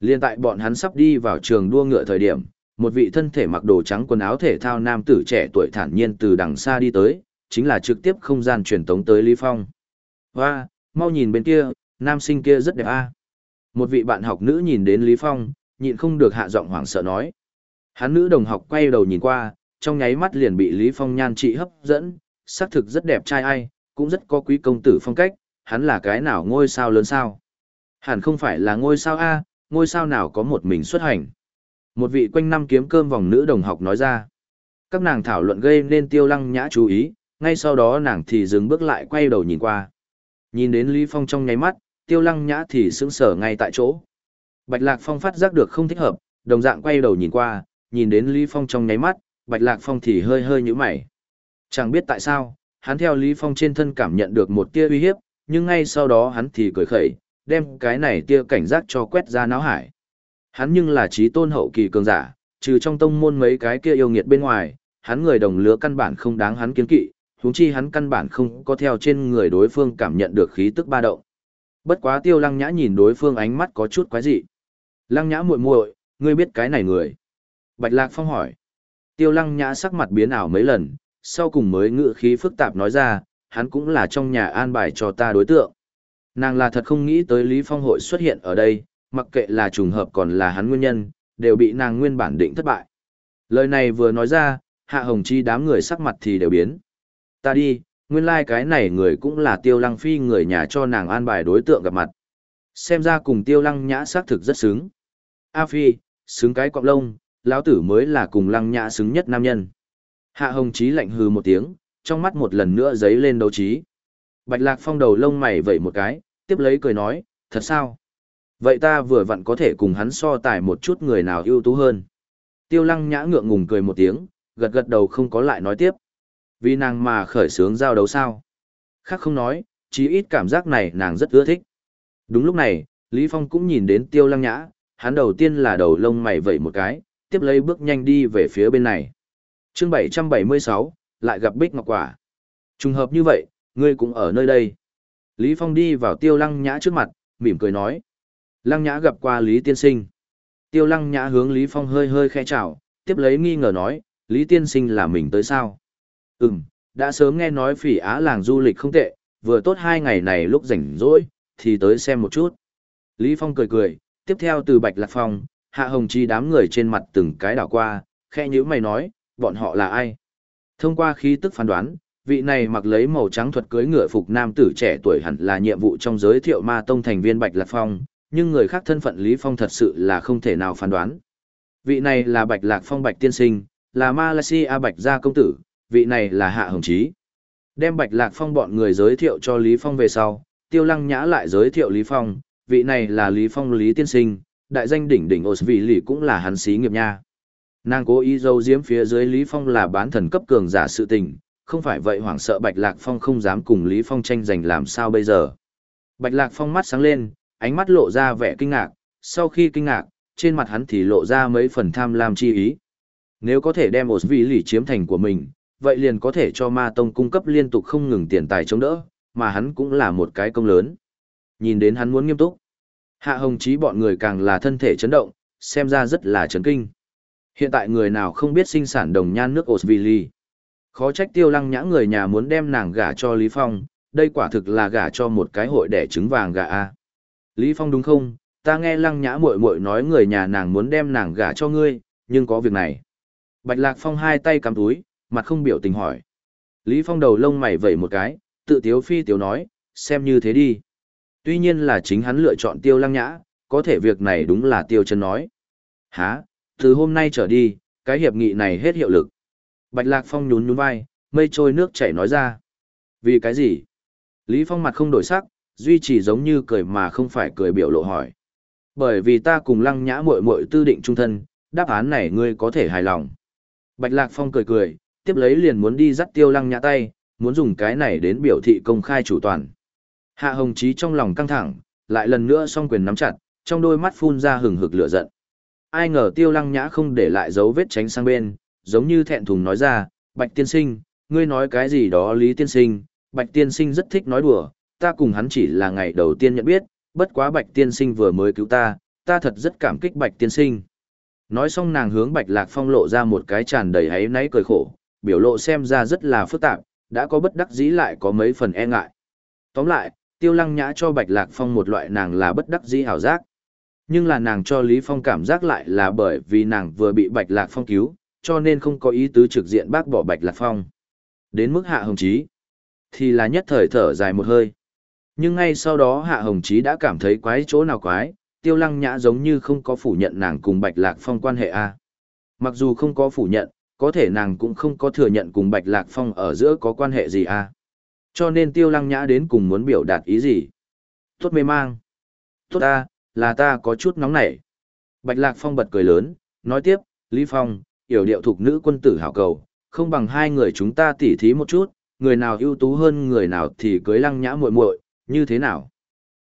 Liên tại bọn hắn sắp đi vào trường đua ngựa thời điểm, một vị thân thể mặc đồ trắng quần áo thể thao nam tử trẻ tuổi thản nhiên từ đằng xa đi tới, chính là trực tiếp không gian truyền tống tới Lý Phong. Hoa, mau nhìn bên kia, nam sinh kia rất đẹp a. Một vị bạn học nữ nhìn đến Lý Phong, nhịn không được hạ giọng hoảng sợ nói. Hắn nữ đồng học quay đầu nhìn qua, trong nháy mắt liền bị Lý Phong nhan trị hấp dẫn, xác thực rất đẹp trai ai, cũng rất có quý công tử phong cách, hắn là cái nào ngôi sao lớn sao? Hẳn không phải là ngôi sao A, ngôi sao nào có một mình xuất hành. Một vị quanh năm kiếm cơm vòng nữ đồng học nói ra. Các nàng thảo luận gây nên tiêu lăng nhã chú ý, ngay sau đó nàng thì dừng bước lại quay đầu nhìn qua. Nhìn đến Lý Phong trong nháy mắt, tiêu lăng nhã thì sững sờ ngay tại chỗ. Bạch Lạc Phong phát giác được không thích hợp, đồng dạng quay đầu nhìn qua, nhìn đến Lý Phong trong nháy mắt, Bạch Lạc Phong thì hơi hơi nhíu mày. Chẳng biết tại sao, hắn theo Lý Phong trên thân cảm nhận được một tia uy hiếp, nhưng ngay sau đó hắn thì cười khẩy, đem cái này tia cảnh giác cho quét ra náo hải. Hắn nhưng là trí tôn hậu kỳ cường giả, trừ trong tông môn mấy cái kia yêu nghiệt bên ngoài, hắn người đồng lứa căn bản không đáng hắn kiến kỵ, huống chi hắn căn bản không có theo trên người đối phương cảm nhận được khí tức ba động. Bất quá Tiêu Lăng Nhã nhìn đối phương ánh mắt có chút quái dị. Lăng Nhã muội muội, ngươi biết cái này người? Bạch Lạc Phong hỏi. Tiêu lăng nhã sắc mặt biến ảo mấy lần, sau cùng mới ngự khí phức tạp nói ra, hắn cũng là trong nhà an bài cho ta đối tượng. Nàng là thật không nghĩ tới Lý Phong hội xuất hiện ở đây, mặc kệ là trùng hợp còn là hắn nguyên nhân, đều bị nàng nguyên bản định thất bại. Lời này vừa nói ra, Hạ Hồng Chi đám người sắc mặt thì đều biến. Ta đi, nguyên lai like cái này người cũng là Tiêu Lăng Phi người nhà cho nàng an bài đối tượng gặp mặt. Xem ra cùng Tiêu Lăng Nhã xác thực rất xứng. A Phi, xứng cái cọp lông, lão tử mới là cùng Lăng Nhã xứng nhất nam nhân. Hạ Hồng Chí lạnh hừ một tiếng, trong mắt một lần nữa giấy lên đấu trí. Bạch Lạc Phong đầu lông mày vẩy một cái, tiếp lấy cười nói, thật sao? Vậy ta vừa vặn có thể cùng hắn so tài một chút người nào ưu tú hơn. Tiêu lăng nhã ngượng ngùng cười một tiếng, gật gật đầu không có lại nói tiếp. Vì nàng mà khởi sướng giao đấu sao? Khác không nói, chí ít cảm giác này nàng rất ưa thích. Đúng lúc này, Lý Phong cũng nhìn đến tiêu lăng nhã, hắn đầu tiên là đầu lông mày vẩy một cái, tiếp lấy bước nhanh đi về phía bên này. Chương 776, lại gặp Bích Ngọc Quả. Trùng hợp như vậy, ngươi cũng ở nơi đây. Lý Phong đi vào tiêu lăng nhã trước mặt, mỉm cười nói. Lăng nhã gặp qua Lý Tiên Sinh. Tiêu lăng nhã hướng Lý Phong hơi hơi khẽ chào, tiếp lấy nghi ngờ nói, Lý Tiên Sinh là mình tới sao? Ừm, đã sớm nghe nói phỉ á làng du lịch không tệ, vừa tốt hai ngày này lúc rảnh rỗi, thì tới xem một chút. Lý Phong cười cười, tiếp theo từ Bạch Lạc Phong, Hạ Hồng Chi đám người trên mặt từng cái đảo qua, khẽ nhíu mày nói, bọn họ là ai? Thông qua khí tức phán đoán, vị này mặc lấy màu trắng thuật cưới ngựa phục nam tử trẻ tuổi hẳn là nhiệm vụ trong giới thiệu ma tông thành viên Bạch Lạc Phong, nhưng người khác thân phận Lý Phong thật sự là không thể nào phán đoán. Vị này là Bạch Lạc Phong Bạch Tiên Sinh, là Malaysia Bạch Gia Công Tử, vị này là Hạ Hồng Chí. Đem Bạch Lạc Phong bọn người giới thiệu cho Lý Phong về sau, Tiêu Lăng Nhã lại giới thiệu Lý Phong, vị này là Lý Phong Lý Tiên Sinh, đại danh đỉnh đỉnh Ôt Vị lì cũng là hắn xí nghiệp nha. Nàng cố ý dâu diếm phía dưới Lý Phong là bán thần cấp cường giả sự tình, không phải vậy hoảng sợ Bạch Lạc Phong không dám cùng Lý Phong tranh giành làm sao bây giờ. Bạch Lạc Phong mắt sáng lên, ánh mắt lộ ra vẻ kinh ngạc, sau khi kinh ngạc, trên mặt hắn thì lộ ra mấy phần tham lam chi ý. Nếu có thể đem Osvi vị lì chiếm thành của mình, vậy liền có thể cho ma tông cung cấp liên tục không ngừng tiền tài chống đỡ, mà hắn cũng là một cái công lớn. Nhìn đến hắn muốn nghiêm túc. Hạ hồng chí bọn người càng là thân thể chấn động, xem ra rất là chấn kinh. Hiện tại người nào không biết sinh sản đồng nhan nước Osvili. Khó trách tiêu lăng nhã người nhà muốn đem nàng gả cho Lý Phong, đây quả thực là gả cho một cái hội đẻ trứng vàng gà A. Lý Phong đúng không? Ta nghe lăng nhã muội muội nói người nhà nàng muốn đem nàng gả cho ngươi, nhưng có việc này. Bạch Lạc Phong hai tay cắm túi, mặt không biểu tình hỏi. Lý Phong đầu lông mày vẩy một cái, tự tiếu phi tiếu nói, xem như thế đi. Tuy nhiên là chính hắn lựa chọn tiêu lăng nhã, có thể việc này đúng là tiêu chân nói. Hả, từ hôm nay trở đi, cái hiệp nghị này hết hiệu lực. Bạch Lạc Phong nhún nhún vai, mây trôi nước chảy nói ra. Vì cái gì? Lý Phong mặt không đổi sắc, duy trì giống như cười mà không phải cười biểu lộ hỏi. Bởi vì ta cùng lăng nhã muội muội tư định trung thân, đáp án này ngươi có thể hài lòng. Bạch Lạc Phong cười cười, tiếp lấy liền muốn đi dắt tiêu lăng nhã tay, muốn dùng cái này đến biểu thị công khai chủ toàn. Hạ Hồng Chí trong lòng căng thẳng, lại lần nữa song quyền nắm chặt, trong đôi mắt phun ra hừng hực lửa giận. Ai ngờ tiêu lăng nhã không để lại dấu vết tránh sang bên, giống như thẹn thùng nói ra, Bạch Tiên Sinh, ngươi nói cái gì đó Lý Tiên Sinh, Bạch Tiên Sinh rất thích nói đùa, ta cùng hắn chỉ là ngày đầu tiên nhận biết, bất quá Bạch Tiên Sinh vừa mới cứu ta, ta thật rất cảm kích Bạch Tiên Sinh. Nói xong nàng hướng Bạch Lạc Phong lộ ra một cái tràn đầy hấy náy cười khổ, biểu lộ xem ra rất là phức tạp, đã có bất đắc dĩ lại có mấy phần e ngại. Tóm lại, Tiêu Lăng Nhã cho Bạch Lạc Phong một loại nàng là bất đắc dĩ hảo giác. Nhưng là nàng cho Lý Phong cảm giác lại là bởi vì nàng vừa bị Bạch Lạc Phong cứu, cho nên không có ý tứ trực diện bác bỏ Bạch Lạc Phong. Đến mức hạ hồng chí, thì là nhất thời thở dài một hơi. Nhưng ngay sau đó Hạ Hồng Chí đã cảm thấy quái chỗ nào quái, Tiêu Lăng Nhã giống như không có phủ nhận nàng cùng Bạch Lạc Phong quan hệ a. Mặc dù không có phủ nhận, có thể nàng cũng không có thừa nhận cùng Bạch Lạc Phong ở giữa có quan hệ gì a. Cho nên Tiêu Lăng Nhã đến cùng muốn biểu đạt ý gì? Tốt mê mang. Tốt ta, là ta có chút nóng nảy. Bạch Lạc Phong bật cười lớn, nói tiếp, Lý Phong, yểu điệu thuộc nữ quân tử hảo cầu, không bằng hai người chúng ta tỉ thí một chút, người nào ưu tú hơn người nào thì cưới Lăng Nhã muội muội, như thế nào?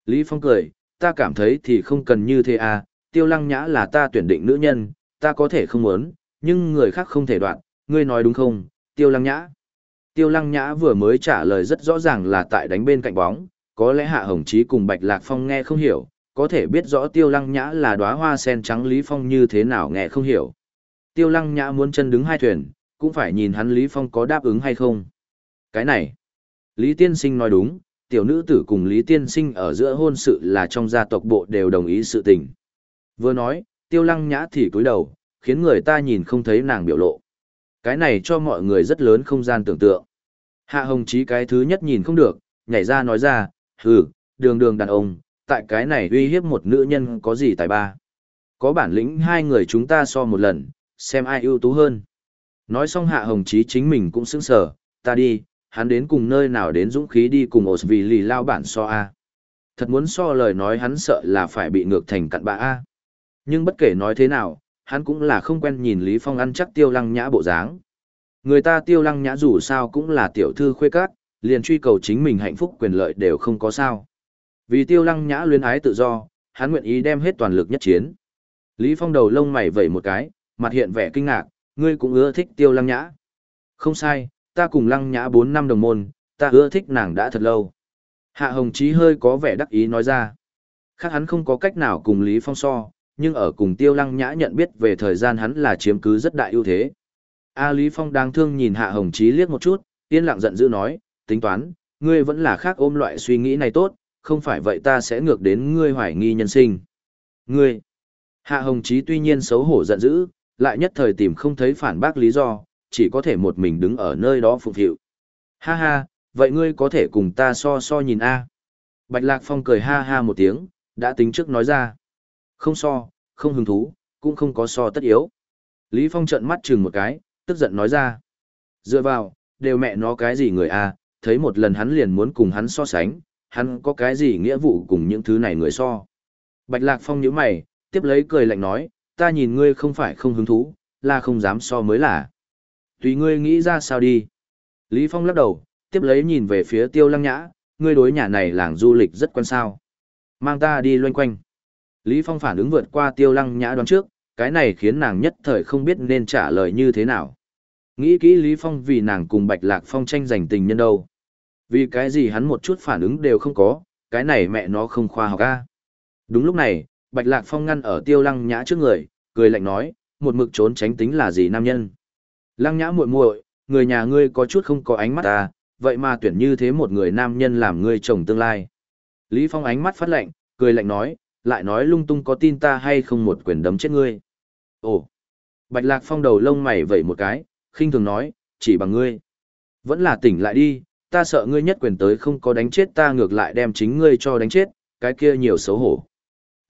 Lý Phong cười, ta cảm thấy thì không cần như thế à, tiêu lăng nhã là ta tuyển định nữ nhân, ta có thể không muốn, nhưng người khác không thể đoạn, ngươi nói đúng không, tiêu lăng nhã. Tiêu lăng nhã vừa mới trả lời rất rõ ràng là tại đánh bên cạnh bóng, có lẽ Hạ Hồng Chí cùng Bạch Lạc Phong nghe không hiểu, có thể biết rõ tiêu lăng nhã là đóa hoa sen trắng Lý Phong như thế nào nghe không hiểu. Tiêu lăng nhã muốn chân đứng hai thuyền, cũng phải nhìn hắn Lý Phong có đáp ứng hay không. Cái này, Lý Tiên Sinh nói đúng, tiểu nữ tử cùng Lý Tiên Sinh ở giữa hôn sự là trong gia tộc bộ đều đồng ý sự tình. Vừa nói, tiêu lăng nhã thì cúi đầu, khiến người ta nhìn không thấy nàng biểu lộ. Cái này cho mọi người rất lớn không gian tưởng tượng. Hạ Hồng Chí cái thứ nhất nhìn không được, nhảy ra nói ra, hừ, đường đường đàn ông, tại cái này uy hiếp một nữ nhân có gì tài ba. Có bản lĩnh hai người chúng ta so một lần, xem ai ưu tú hơn. Nói xong Hạ Hồng Chí chính mình cũng sững sờ, ta đi, hắn đến cùng nơi nào đến dũng khí đi cùng ổ vì lì lao bản so a. Thật muốn so lời nói hắn sợ là phải bị ngược thành cặn bã a. Nhưng bất kể nói thế nào, hắn cũng là không quen nhìn Lý Phong ăn chắc tiêu lăng nhã bộ dáng. Người ta tiêu lăng nhã dù sao cũng là tiểu thư khuê cát, liền truy cầu chính mình hạnh phúc quyền lợi đều không có sao. Vì tiêu lăng nhã luyến ái tự do, hắn nguyện ý đem hết toàn lực nhất chiến. Lý Phong đầu lông mày vẩy một cái, mặt hiện vẻ kinh ngạc, ngươi cũng ưa thích tiêu lăng nhã. Không sai, ta cùng lăng nhã 4 năm đồng môn, ta ưa thích nàng đã thật lâu. Hạ Hồng Chí hơi có vẻ đắc ý nói ra. Khác hắn không có cách nào cùng Lý Phong so, nhưng ở cùng tiêu lăng nhã nhận biết về thời gian hắn là chiếm cứ rất đại ưu thế. A Lý Phong đang thương nhìn Hạ Hồng Chí liếc một chút, yên lặng giận dữ nói, tính toán, ngươi vẫn là khác ôm loại suy nghĩ này tốt, không phải vậy ta sẽ ngược đến ngươi hoài nghi nhân sinh. Ngươi! Hạ Hồng Chí tuy nhiên xấu hổ giận dữ, lại nhất thời tìm không thấy phản bác lý do, chỉ có thể một mình đứng ở nơi đó phục hiệu. Ha ha, vậy ngươi có thể cùng ta so so nhìn a Bạch Lạc Phong cười ha ha một tiếng, đã tính trước nói ra. Không so, không hứng thú, cũng không có so tất yếu. Lý Phong trợn mắt chừng một cái, tức giận nói ra. Dựa vào, đều mẹ nó cái gì người a thấy một lần hắn liền muốn cùng hắn so sánh, hắn có cái gì nghĩa vụ cùng những thứ này người so. Bạch Lạc Phong nhíu mày, tiếp lấy cười lạnh nói, ta nhìn ngươi không phải không hứng thú, là không dám so mới là. Tùy ngươi nghĩ ra sao đi. Lý Phong lắc đầu, tiếp lấy nhìn về phía tiêu lăng nhã, ngươi đối nhà này làng du lịch rất quan sao. Mang ta đi loanh quanh. Lý Phong phản ứng vượt qua tiêu lăng nhã đoán trước, cái này khiến nàng nhất thời không biết nên trả lời như thế nào. Nghĩ kỹ Lý Phong vì nàng cùng Bạch Lạc Phong tranh giành tình nhân đâu. Vì cái gì hắn một chút phản ứng đều không có, cái này mẹ nó không khoa học a. Đúng lúc này, Bạch Lạc Phong ngăn ở Tiêu Lăng Nhã trước người, cười lạnh nói, một mực trốn tránh tính là gì nam nhân. Lăng Nhã muội muội, người nhà ngươi có chút không có ánh mắt ta, vậy mà tuyển như thế một người nam nhân làm ngươi chồng tương lai. Lý Phong ánh mắt phát lạnh, cười lạnh nói, lại nói lung tung có tin ta hay không một quyền đấm chết ngươi. Ồ! Bạch Lạc Phong đầu lông mày vẩy một cái, khinh thường nói, chỉ bằng ngươi. Vẫn là tỉnh lại đi, ta sợ ngươi nhất quyền tới không có đánh chết ta ngược lại đem chính ngươi cho đánh chết, cái kia nhiều xấu hổ.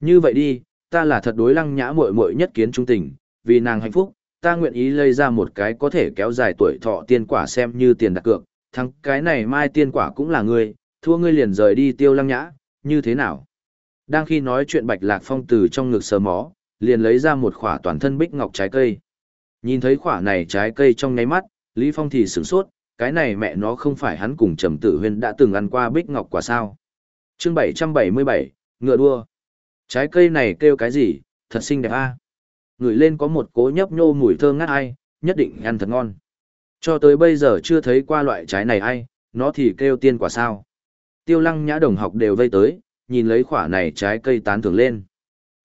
Như vậy đi, ta là thật đối lăng nhã muội muội nhất kiến trung tình, vì nàng hạnh phúc, ta nguyện ý lấy ra một cái có thể kéo dài tuổi thọ tiên quả xem như tiền đặt cược, thắng cái này mai tiên quả cũng là ngươi, thua ngươi liền rời đi tiêu lăng nhã, như thế nào? Đang khi nói chuyện Bạch Lạc Phong từ trong ngực sờ mó, liền lấy ra một khỏa toàn thân bích ngọc trái cây. Nhìn thấy khỏa này trái cây trong nháy mắt, Lý Phong thì sửng sốt, cái này mẹ nó không phải hắn cùng Trầm Tử Huyên đã từng ăn qua bích ngọc quả sao? Chương 777, ngựa đua. Trái cây này kêu cái gì, thật xinh đẹp a. À? Ngửi lên có một cố nhấp nhô mùi thơm ngát ai, nhất định ăn thật ngon. Cho tới bây giờ chưa thấy qua loại trái này ai, nó thì kêu tiên quả sao. Tiêu lăng nhã đồng học đều vây tới, nhìn lấy quả này trái cây tán thưởng lên.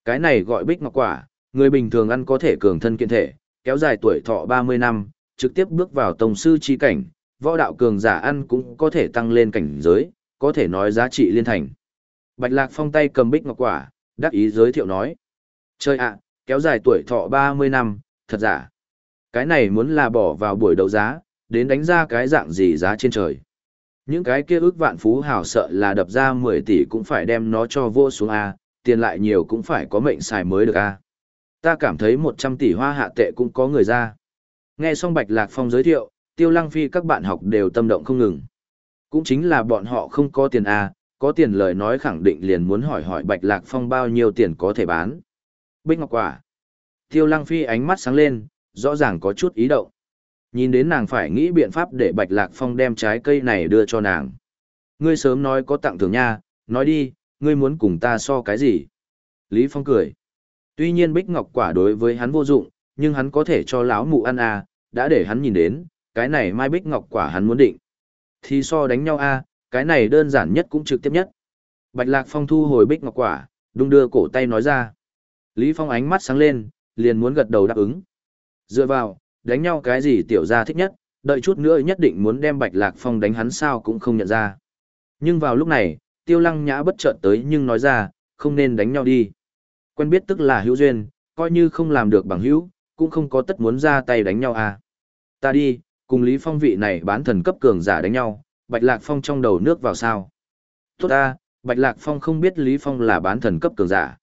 Cái này gọi bích ngọc quả, người bình thường ăn có thể cường thân kiện thể, kéo dài tuổi thọ 30 năm, trực tiếp bước vào tổng sư chi cảnh, võ đạo cường giả ăn cũng có thể tăng lên cảnh giới, có thể nói giá trị liên thành. Bạch Lạc Phong tay cầm bích ngọc quả, đắc ý giới thiệu nói. Chơi ạ, kéo dài tuổi thọ 30 năm, thật giả. Cái này muốn là bỏ vào buổi đấu giá, đến đánh ra cái dạng gì giá trên trời. Những cái kia ước vạn phú hào sợ là đập ra 10 tỷ cũng phải đem nó cho vô xuống A, tiền lại nhiều cũng phải có mệnh xài mới được A. Ta cảm thấy 100 tỷ hoa hạ tệ cũng có người ra. Nghe xong Bạch Lạc Phong giới thiệu, Tiêu Lăng Phi các bạn học đều tâm động không ngừng. Cũng chính là bọn họ không có tiền A, có tiền lời nói khẳng định liền muốn hỏi hỏi Bạch Lạc Phong bao nhiêu tiền có thể bán. Bích Ngọc Quả. Tiêu Lăng Phi ánh mắt sáng lên, rõ ràng có chút ý động. Nhìn đến nàng phải nghĩ biện pháp để Bạch Lạc Phong đem trái cây này đưa cho nàng. Ngươi sớm nói có tặng thưởng nha, nói đi, ngươi muốn cùng ta so cái gì? Lý Phong cười. Tuy nhiên Bích Ngọc Quả đối với hắn vô dụng, nhưng hắn có thể cho lão mụ ăn à, đã để hắn nhìn đến, cái này mai Bích Ngọc Quả hắn muốn định. Thì so đánh nhau a, à, cái này đơn giản nhất cũng trực tiếp nhất. Bạch Lạc Phong thu hồi bích ngọc quả, đung đưa cổ tay nói ra. Lý Phong ánh mắt sáng lên, liền muốn gật đầu đáp ứng. Dựa vào, đánh nhau cái gì tiểu gia thích nhất, đợi chút nữa nhất định muốn đem Bạch Lạc Phong đánh hắn sao cũng không nhận ra. Nhưng vào lúc này, Tiêu Lăng Nhã bất chợt tới nhưng nói ra, không nên đánh nhau đi. Quen biết tức là hữu duyên, coi như không làm được bằng hữu, cũng không có tất muốn ra tay đánh nhau à. Ta đi, cùng Lý Phong vị này bán thần cấp cường giả đánh nhau, Bạch Lạc Phong trong đầu nước vào sao. Tốt ta, Bạch Lạc Phong không biết Lý Phong là bán thần cấp cường giả.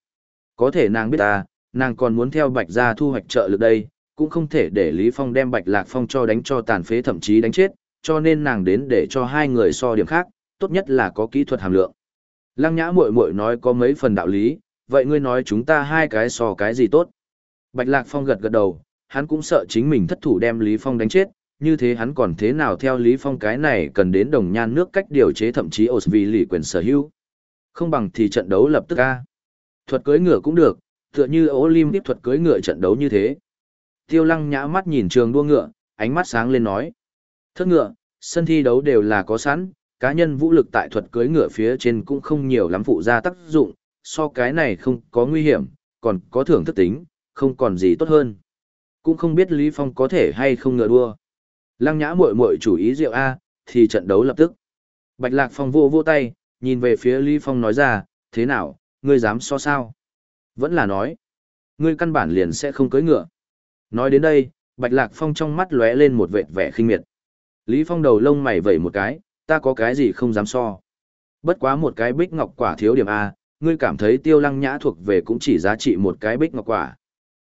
Có thể nàng biết ta, nàng còn muốn theo Bạch gia thu hoạch trợ lực đây, cũng không thể để Lý Phong đem Bạch Lạc Phong cho đánh cho tàn phế thậm chí đánh chết, cho nên nàng đến để cho hai người so điểm khác, tốt nhất là có kỹ thuật hàm lượng. Lăng Nhã muội muội nói có mấy phần đạo lý, vậy ngươi nói chúng ta hai cái so cái gì tốt? Bạch Lạc Phong gật gật đầu, hắn cũng sợ chính mình thất thủ đem Lý Phong đánh chết, như thế hắn còn thế nào theo Lý Phong cái này cần đến đồng nhan nước cách điều chế thậm chí ổ vì lì quyền sở hữu. Không bằng thì trận đấu lập tức a. Thuật cưỡi ngựa cũng được, tựa như Olympic thuật cưỡi ngựa trận đấu như thế. Tiêu lăng nhã mắt nhìn trường đua ngựa, ánh mắt sáng lên nói. Thất ngựa, sân thi đấu đều là có sẵn, cá nhân vũ lực tại thuật cưỡi ngựa phía trên cũng không nhiều lắm phụ ra tác dụng, so cái này không có nguy hiểm, còn có thưởng thức tính, không còn gì tốt hơn. Cũng không biết Lý Phong có thể hay không ngựa đua. Lăng nhã muội muội chủ ý rượu A, thì trận đấu lập tức. Bạch Lạc Phong vô vô tay, nhìn về phía Lý Phong nói ra, thế nào, ngươi dám so sao? Vẫn là nói, ngươi căn bản liền sẽ không cưỡi ngựa. Nói đến đây, Bạch Lạc Phong trong mắt lóe lên một vệt vẻ khinh miệt. Lý Phong đầu lông mày vẩy một cái, ta có cái gì không dám so. Bất quá một cái bích ngọc quả thiếu điểm A, ngươi cảm thấy tiêu lăng nhã thuộc về cũng chỉ giá trị một cái bích ngọc quả.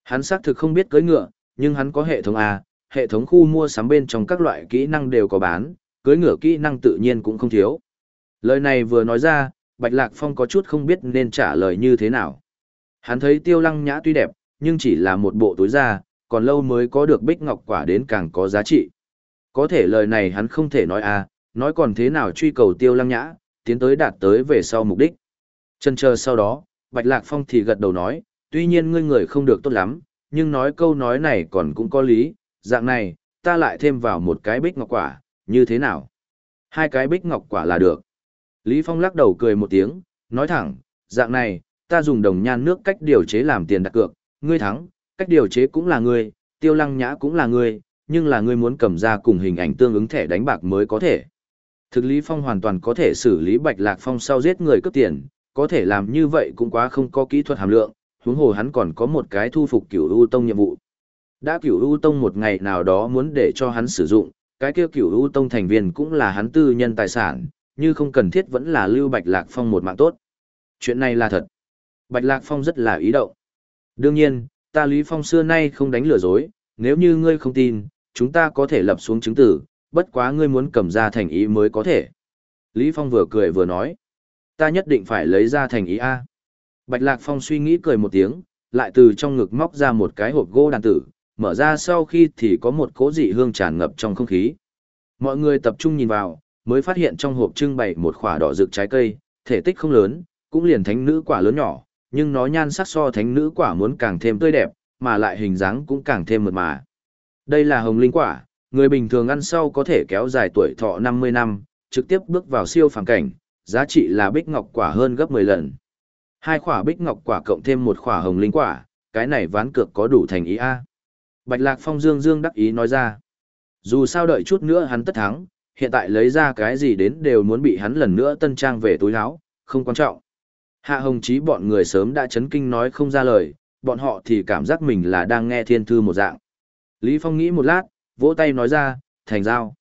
Hắn xác thực không biết cưỡi ngựa, nhưng hắn có hệ thống A, hệ thống khu mua sắm bên trong các loại kỹ năng đều có bán, cưỡi ngựa kỹ năng tự nhiên cũng không thiếu. Lời này vừa nói ra, Bạch Lạc Phong có chút không biết nên trả lời như thế nào. Hắn thấy tiêu lăng nhã tuy đẹp, nhưng chỉ là một bộ túi da, còn lâu mới có được bích ngọc quả đến càng có giá trị. Có thể lời này hắn không thể nói à, nói còn thế nào truy cầu tiêu lăng nhã, tiến tới đạt tới về sau mục đích. Chân chờ sau đó, Bạch Lạc Phong thì gật đầu nói, tuy nhiên ngươi người không được tốt lắm, nhưng nói câu nói này còn cũng có lý, dạng này, ta lại thêm vào một cái bích ngọc quả, như thế nào? Hai cái bích ngọc quả là được. Lý Phong lắc đầu cười một tiếng, nói thẳng, dạng này, ta dùng đồng nhan nước cách điều chế làm tiền đặt cược, ngươi thắng, cách điều chế cũng là ngươi, tiêu lăng nhã cũng là ngươi, nhưng là ngươi muốn cầm ra cùng hình ảnh tương ứng thẻ đánh bạc mới có thể. Thực Lý Phong hoàn toàn có thể xử lý Bạch Lạc Phong sau giết người cướp tiền, có thể làm như vậy cũng quá không có kỹ thuật hàm lượng, huống hồ hắn còn có một cái thu phục cửu u tông nhiệm vụ. Đã cửu u tông một ngày nào đó muốn để cho hắn sử dụng, cái kia cửu u tông thành viên cũng là hắn tư nhân tài sản, như không cần thiết vẫn là lưu Bạch Lạc Phong một mạng tốt. Chuyện này là thật. Bạch Lạc Phong rất là ý động. Đương nhiên, ta Lý Phong xưa nay không đánh lừa dối, nếu như ngươi không tin, chúng ta có thể lập xuống chứng tử, bất quá ngươi muốn cầm ra thành ý mới có thể. Lý Phong vừa cười vừa nói, ta nhất định phải lấy ra thành ý A. Bạch Lạc Phong suy nghĩ cười một tiếng, lại từ trong ngực móc ra một cái hộp gỗ đàn tử, mở ra sau khi thì có một cỗ dị hương tràn ngập trong không khí. Mọi người tập trung nhìn vào, mới phát hiện trong hộp trưng bày một quả đỏ rực trái cây, thể tích không lớn, cũng liền thánh nữ quả lớn nhỏ, nhưng nó nhan sắc so thánh nữ quả muốn càng thêm tươi đẹp, mà lại hình dáng cũng càng thêm mượt mà. Đây là hồng linh quả, người bình thường ăn sau có thể kéo dài tuổi thọ 50 năm, trực tiếp bước vào siêu phàm cảnh, giá trị là bích ngọc quả hơn gấp 10 lần. Hai quả bích ngọc quả cộng thêm một quả hồng linh quả, cái này ván cược có đủ thành ý a. Bạch Lạc Phong dương dương đắc ý nói ra. Dù sao đợi chút nữa hắn tất thắng, hiện tại lấy ra cái gì đến đều muốn bị hắn lần nữa tân trang về túi áo, không quan trọng. Hạ Hồng Chí bọn người sớm đã chấn kinh nói không ra lời, bọn họ thì cảm giác mình là đang nghe thiên thư một dạng. Lý Phong nghĩ một lát, vỗ tay nói ra, thành giao.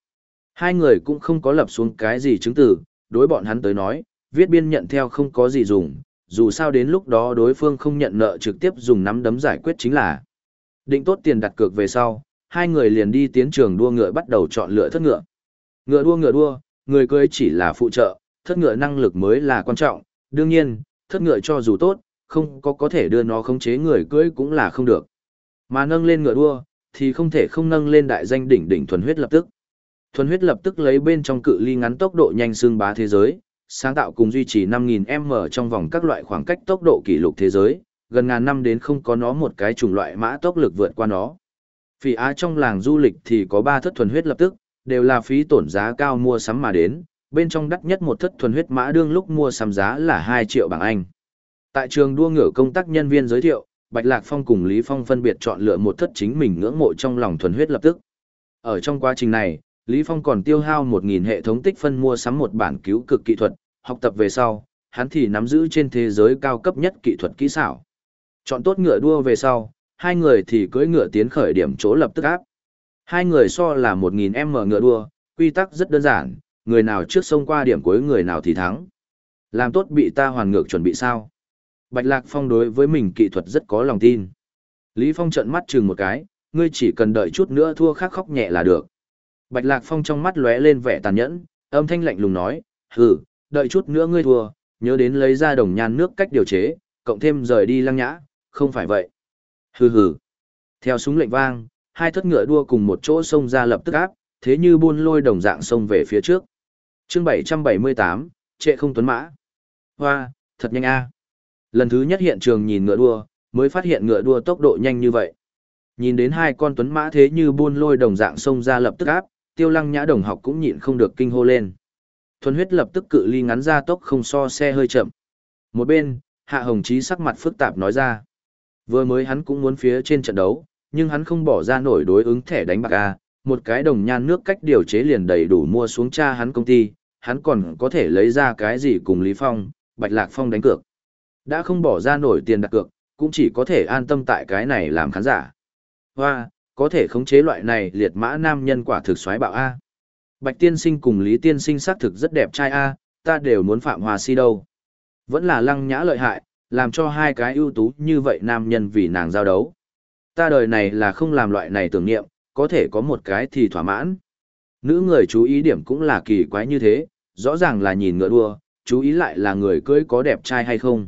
Hai người cũng không có lập xuống cái gì chứng tử, đối bọn hắn tới nói, viết biên nhận theo không có gì dùng, dù sao đến lúc đó đối phương không nhận nợ trực tiếp dùng nắm đấm giải quyết chính là. Định tốt tiền đặt cược về sau, hai người liền đi tiến trường đua ngựa bắt đầu chọn lựa thất ngựa. Ngựa đua ngựa đua, người cưới chỉ là phụ trợ, thất ngựa năng lực mới là quan trọng, đương nhiên, thất ngựa cho dù tốt, không có có thể đưa nó khống chế người cưới cũng là không được. Mà nâng lên ngựa đua, thì không thể không nâng lên đại danh đỉnh đỉnh thuần huyết lập tức. Thuần huyết lập tức lấy bên trong cự ly ngắn tốc độ nhanh xương bá thế giới, sáng tạo cùng duy trì 5000m trong vòng các loại khoảng cách tốc độ kỷ lục thế giới, gần ngàn năm đến không có nó một cái chủng loại mã tốc lực vượt qua nó. Phỉ Á trong làng du lịch thì có ba thất thuần huyết lập tức, đều là phí tổn giá cao mua sắm mà đến, bên trong đắt nhất một thất thuần huyết mã đương lúc mua sắm giá là 2 triệu bảng Anh. Tại trường đua ngựa công tác nhân viên giới thiệu, Bạch Lạc Phong cùng Lý Phong phân biệt chọn lựa một thất chính mình ngưỡng mộ trong lòng thuần huyết lập tức. Ở trong quá trình này, Lý Phong còn tiêu hao 1.000 hệ thống tích phân mua sắm một bản cứu cực kỹ thuật, học tập về sau, hắn thì nắm giữ trên thế giới cao cấp nhất kỹ thuật kỹ xảo. Chọn tốt ngựa đua về sau, hai người thì cưỡi ngựa tiến khởi điểm chỗ lập tức áp. Hai người so là 1.000m ngựa đua, quy tắc rất đơn giản, người nào trước sông qua điểm cuối người nào thì thắng. Làm tốt bị ta hoàn ngược chuẩn bị sao? Bạch Lạc Phong đối với mình kỹ thuật rất có lòng tin. Lý Phong trợn mắt chừng một cái, ngươi chỉ cần đợi chút nữa thua khắc khóc nhẹ là được. Bạch Lạc Phong trong mắt lóe lên vẻ tàn nhẫn, âm thanh lạnh lùng nói, hừ, đợi chút nữa ngươi thua, nhớ đến lấy ra đồng nhan nước cách điều chế, cộng thêm rời đi lăng nhã, không phải vậy. Hừ hừ. Theo súng lệnh vang, hai thất ngựa đua cùng một chỗ xông ra lập tức áp, thế như buôn lôi đồng dạng xông về phía trước. Chương 778, trệ không tuấn mã. Hoa, thật nhanh a. Lần thứ nhất hiện trường nhìn ngựa đua, mới phát hiện ngựa đua tốc độ nhanh như vậy. Nhìn đến hai con tuấn mã thế như buôn lôi đồng dạng xông ra lập tức áp, tiêu lăng nhã đồng học cũng nhịn không được kinh hô lên. Thuần huyết lập tức cự ly ngắn ra tốc không so xe hơi chậm. Một bên, Hạ Hồng Chí sắc mặt phức tạp nói ra. Vừa mới hắn cũng muốn phía trên trận đấu, nhưng hắn không bỏ ra nổi đối ứng thẻ đánh bạc A, một cái đồng nhan nước cách điều chế liền đầy đủ mua xuống cha hắn công ty, hắn còn có thể lấy ra cái gì cùng Lý Phong, Bạch Lạc Phong đánh cược. Đã không bỏ ra nổi tiền đặt cược, cũng chỉ có thể an tâm tại cái này làm khán giả. Hoa, có thể khống chế loại này liệt mã nam nhân quả thực xoáy bạo A. Bạch tiên sinh cùng Lý tiên sinh xác thực rất đẹp trai A, ta đều muốn phạm hòa si đâu. Vẫn là lăng nhã lợi hại, làm cho hai cái ưu tú như vậy nam nhân vì nàng giao đấu. Ta đời này là không làm loại này tưởng niệm, có thể có một cái thì thỏa mãn. Nữ người chú ý điểm cũng là kỳ quái như thế, rõ ràng là nhìn ngựa đua, chú ý lại là người cưới có đẹp trai hay không.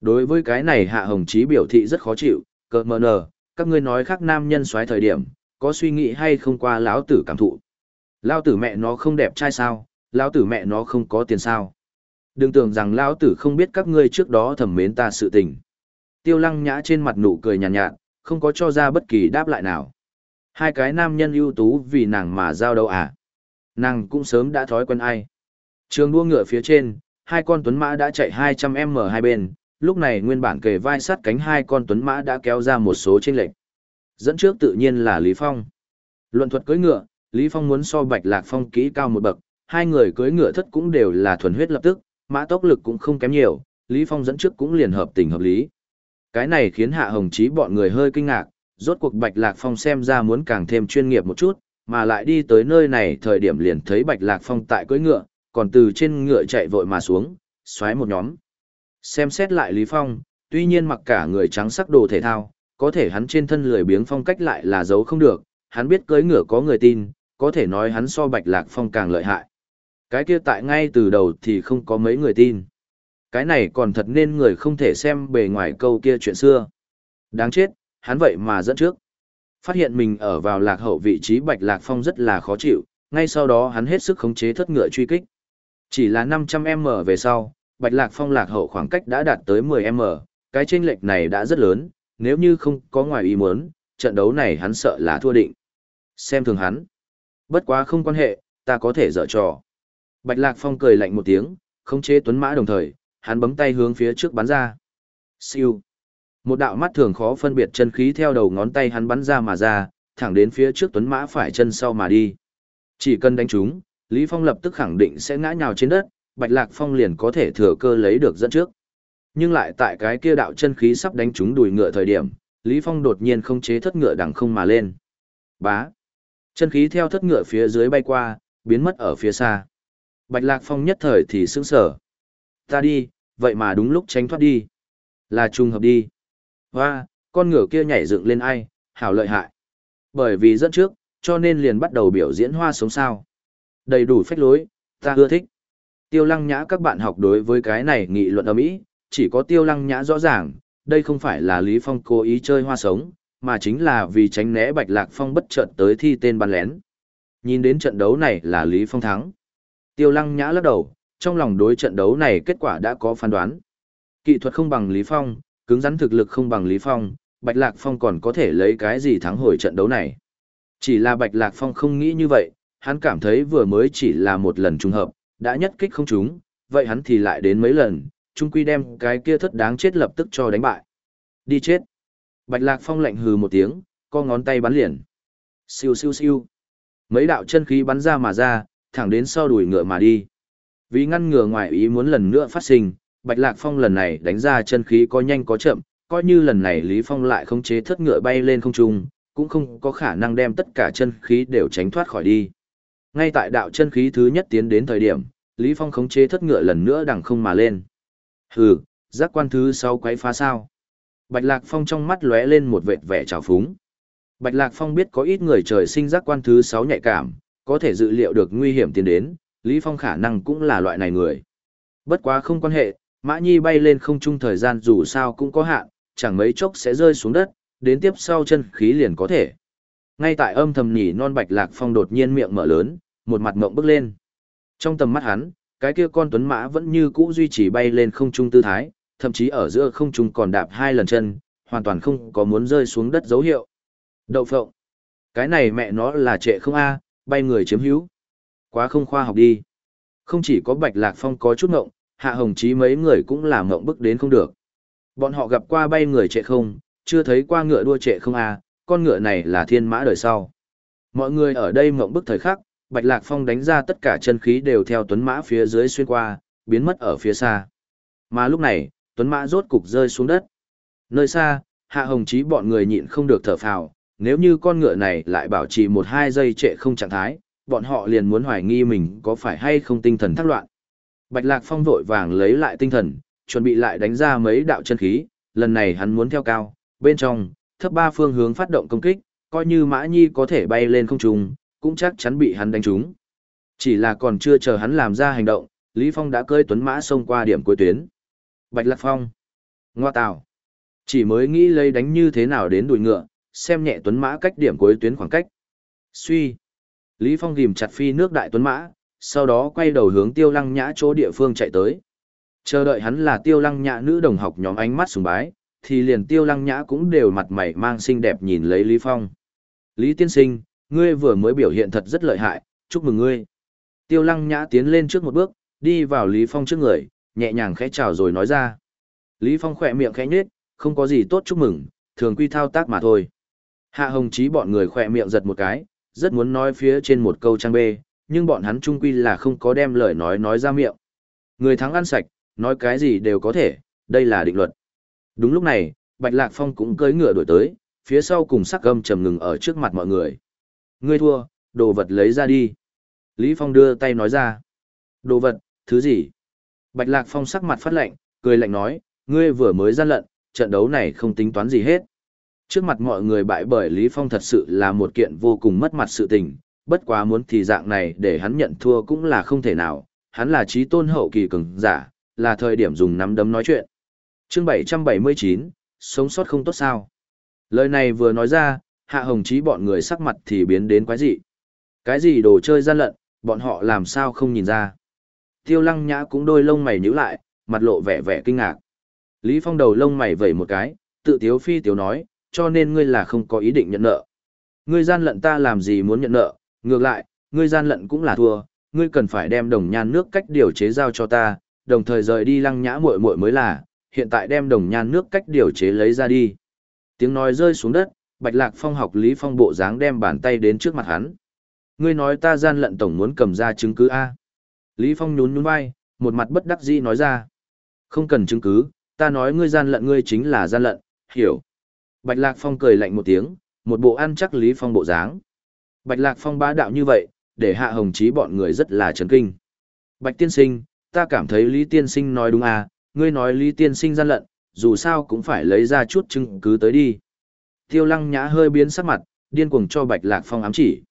Đối với cái này Hạ Hồng Chí biểu thị rất khó chịu, cờ mờ nờ, các ngươi nói khác nam nhân xoáy thời điểm, có suy nghĩ hay không qua lão tử cảm thụ. Lão tử mẹ nó không đẹp trai sao, lão tử mẹ nó không có tiền sao. Đừng tưởng rằng lão tử không biết các ngươi trước đó thầm mến ta sự tình. Tiêu lăng nhã trên mặt nụ cười nhàn nhạt, nhạt, không có cho ra bất kỳ đáp lại nào. Hai cái nam nhân ưu tú vì nàng mà giao đâu à. Nàng cũng sớm đã thói quen ai. Trường đua ngựa phía trên, hai con tuấn mã đã chạy 200m hai bên, lúc này nguyên bản kề vai sát cánh hai con tuấn mã đã kéo ra một số chênh lệch. Dẫn trước tự nhiên là Lý Phong. Luận thuật cưỡi ngựa, Lý Phong muốn so Bạch Lạc Phong kỹ cao một bậc, hai người cưỡi ngựa thất cũng đều là thuần huyết lập tức, mã tốc lực cũng không kém nhiều, Lý Phong dẫn trước cũng liền hợp tình hợp lý. Cái này khiến Hạ Hồng Chí bọn người hơi kinh ngạc, rốt cuộc Bạch Lạc Phong xem ra muốn càng thêm chuyên nghiệp một chút, mà lại đi tới nơi này thời điểm liền thấy Bạch Lạc Phong tại cưỡi ngựa, còn từ trên ngựa chạy vội mà xuống, xoáy một nhóm. Xem xét lại Lý Phong, tuy nhiên mặc cả người trắng sắc đồ thể thao, có thể hắn trên thân lười biếng phong cách lại là giấu không được, hắn biết cưỡi ngựa có người tin, có thể nói hắn so Bạch Lạc Phong càng lợi hại. Cái kia tại ngay từ đầu thì không có mấy người tin. Cái này còn thật nên người không thể xem bề ngoài câu kia chuyện xưa. Đáng chết, hắn vậy mà dẫn trước. Phát hiện mình ở vào lạc hậu vị trí Bạch Lạc Phong rất là khó chịu, ngay sau đó hắn hết sức khống chế thất ngựa truy kích. Chỉ là 500m về sau, Bạch Lạc Phong lạc hậu khoảng cách đã đạt tới 10m, cái chênh lệch này đã rất lớn, nếu như không có ngoài ý muốn, trận đấu này hắn sợ là thua định. Xem thường hắn. Bất quá không quan hệ, ta có thể dở trò. Bạch Lạc Phong cười lạnh một tiếng, khống chế tuấn mã đồng thời, hắn bấm tay hướng phía trước bắn ra. Siêu. Một đạo mắt thường khó phân biệt chân khí theo đầu ngón tay hắn bắn ra mà ra, thẳng đến phía trước tuấn mã phải chân sau mà đi. Chỉ cần đánh trúng, Lý Phong lập tức khẳng định sẽ ngã nhào trên đất, Bạch Lạc Phong liền có thể thừa cơ lấy được dẫn trước. Nhưng lại tại cái kia đạo chân khí sắp đánh trúng đùi ngựa thời điểm, Lý Phong đột nhiên không chế thất ngựa đằng không mà lên. Bá. Chân khí theo thất ngựa phía dưới bay qua, biến mất ở phía xa. Bạch Lạc Phong nhất thời thì sững sờ. Ta đi, vậy mà đúng lúc tránh thoát đi. Là trùng hợp đi. Hoa, con ngựa kia nhảy dựng lên ai, hảo lợi hại. Bởi vì dẫn trước, cho nên liền bắt đầu biểu diễn hoa sống sao. Đầy đủ phách lối, ta ưa thích. Tiêu lăng nhã các bạn học đối với cái này nghị luận ầm mỹ, chỉ có tiêu lăng nhã rõ ràng, đây không phải là Lý Phong cố ý chơi hoa sống, mà chính là vì tránh né Bạch Lạc Phong bất chợt tới thi tên bắn lén. Nhìn đến trận đấu này là Lý Phong thắng. Tiêu lăng nhã lắc đầu, trong lòng đối trận đấu này kết quả đã có phán đoán. Kỹ thuật không bằng Lý Phong, cứng rắn thực lực không bằng Lý Phong, Bạch Lạc Phong còn có thể lấy cái gì thắng hồi trận đấu này. Chỉ là Bạch Lạc Phong không nghĩ như vậy, hắn cảm thấy vừa mới chỉ là một lần trùng hợp, đã nhất kích không trúng, vậy hắn thì lại đến mấy lần, chung quy đem cái kia thất đáng chết lập tức cho đánh bại. Đi chết. Bạch Lạc Phong lạnh hừ một tiếng, co ngón tay bắn liền. Siêu siêu siêu. Mấy đạo chân khí bắn ra mà ra, thẳng đến sau đuổi ngựa mà đi. Vì ngăn ngừa ngoài ý muốn lần nữa phát sinh, Bạch Lạc Phong lần này đánh ra chân khí có nhanh có chậm, coi như lần này Lý Phong lại không chế thất ngựa bay lên không trung, cũng không có khả năng đem tất cả chân khí đều tránh thoát khỏi đi. Ngay tại đạo chân khí thứ nhất tiến đến thời điểm, Lý Phong khống chế thất ngựa lần nữa đằng không mà lên. Hừ, giác quan thứ sáu quấy phá sao. Bạch Lạc Phong trong mắt lóe lên một vệt vẻ trào phúng. Bạch Lạc Phong biết có ít người trời sinh giác quan thứ sáu nhạy cảm, có thể dự liệu được nguy hiểm tiến đến, Lý Phong khả năng cũng là loại này người. Bất quá không quan hệ, Mã Nhi bay lên không trung thời gian dù sao cũng có hạn, chẳng mấy chốc sẽ rơi xuống đất, đến tiếp sau chân khí liền có thể. Ngay tại âm thầm nhỉ non Bạch Lạc Phong đột nhiên miệng mở lớn, một mặt mộng bước lên. Trong tầm mắt hắn, cái kia con tuấn mã vẫn như cũ duy trì bay lên không trung tư thái, thậm chí ở giữa không trung còn đạp hai lần chân, hoàn toàn không có muốn rơi xuống đất dấu hiệu. Đậu phộng. Cái này mẹ nó là trệ không a, bay người chiếm hữu. Quá không khoa học đi. Không chỉ có Bạch Lạc Phong có chút ngộng, Hạ Hồng Chí mấy người cũng làm ngộng bức đến không được. Bọn họ gặp qua bay người trệ không, chưa thấy qua ngựa đua trệ không à? con ngựa này là thiên mã đời sau. Mọi người ở đây ngộng bức thời khắc, Bạch Lạc Phong đánh ra tất cả chân khí đều theo tuấn mã phía dưới xuyên qua, biến mất ở phía xa. Mà lúc này, tuấn mã rốt cục rơi xuống đất. Nơi xa, Hạ Hồng Chí bọn người nhịn không được thở phào, nếu như con ngựa này lại bảo trì một hai giây trệ không trạng thái, bọn họ liền muốn hoài nghi mình có phải hay không tinh thần thác loạn. Bạch Lạc Phong vội vàng lấy lại tinh thần, chuẩn bị lại đánh ra mấy đạo chân khí, lần này hắn muốn theo cao, bên trong, thấp ba phương hướng phát động công kích, coi như Mã Nhi có thể bay lên không trung, cũng chắc chắn bị hắn đánh trúng. Chỉ là còn chưa chờ hắn làm ra hành động, Lý Phong đã cơi tuấn mã xông qua điểm cuối tuyến. Bạch Lạc Phong. Ngoa tào. Chỉ mới nghĩ lấy đánh như thế nào đến đuổi ngựa, xem nhẹ tuấn mã cách điểm cuối tuyến khoảng cách. Suy. Lý Phong ghim chặt phi nước đại tuấn mã, sau đó quay đầu hướng tiêu lăng nhã chỗ địa phương chạy tới. Chờ đợi hắn là tiêu lăng nhã nữ đồng học nhóm ánh mắt sùng bái, thì liền tiêu lăng nhã cũng đều mặt mày mang xinh đẹp nhìn lấy Lý Phong. Lý tiên sinh, ngươi vừa mới biểu hiện thật rất lợi hại, chúc mừng ngươi. Tiêu lăng nhã tiến lên trước một bước, đi vào Lý Phong trước người, nhẹ nhàng khẽ chào rồi nói ra. Lý Phong khỏe miệng khẽ nhếch, không có gì tốt chúc mừng, thường quy thao tác mà thôi. Hạ Hồng Chí bọn người khỏe miệng giật một cái, rất muốn nói phía trên một câu trang bê, nhưng bọn hắn trung quy là không có đem lời nói nói ra miệng. Người thắng ăn sạch, nói cái gì đều có thể, đây là định luật. Đúng lúc này, Bạch Lạc Phong cũng cưỡi ngựa đổi tới, phía sau cùng sắc gâm trầm ngừng ở trước mặt mọi người. Ngươi thua, đồ vật lấy ra đi. Lý Phong đưa tay nói ra. Đồ vật, thứ gì? Bạch Lạc Phong sắc mặt phát lạnh, cười lạnh nói, ngươi vừa mới gian lận, trận đấu này không tính toán gì hết. Trước mặt mọi người bại bởi Lý Phong thật sự là một kiện vô cùng mất mặt sự tình, bất quá muốn thì dạng này để hắn nhận thua cũng là không thể nào, hắn là trí tôn hậu kỳ cường giả, là thời điểm dùng nắm đấm nói chuyện. Chương 779, sống sót không tốt sao? Lời này vừa nói ra, hạ hồng chí bọn người sắc mặt thì biến đến quái dị. Cái gì đồ chơi gian lận, bọn họ làm sao không nhìn ra. Tiêu lăng nhã cũng đôi lông mày nhíu lại, mặt lộ vẻ vẻ kinh ngạc. Lý Phong đầu lông mày vẩy một cái, tự tiếu phi tiếu nói, cho nên ngươi là không có ý định nhận nợ. Ngươi gian lận ta làm gì muốn nhận nợ, ngược lại, ngươi gian lận cũng là thua, ngươi cần phải đem đồng nhan nước cách điều chế giao cho ta, đồng thời rời đi lăng nhã muội muội mới là, hiện tại đem đồng nhan nước cách điều chế lấy ra đi. Tiếng nói rơi xuống đất, Bạch Lạc Phong học Lý Phong bộ dáng đem bàn tay đến trước mặt hắn. Ngươi nói ta gian lận tổng muốn cầm ra chứng cứ A. Lý Phong nhún nhún vai, một mặt bất đắc dĩ nói ra. Không cần chứng cứ, ta nói ngươi gian lận ngươi chính là gian lận, hiểu. Bạch Lạc Phong cười lạnh một tiếng, một bộ ăn chắc Lý Phong bộ dáng. Bạch Lạc Phong bá đạo như vậy, để hạ hồng chí bọn người rất là chấn kinh. Bạch Tiên Sinh, ta cảm thấy Lý Tiên Sinh nói đúng à, ngươi nói Lý Tiên Sinh gian lận, dù sao cũng phải lấy ra chút chứng cứ tới đi. Tiêu lăng nhã hơi biến sắc mặt, điên cuồng cho Bạch Lạc Phong ám chỉ.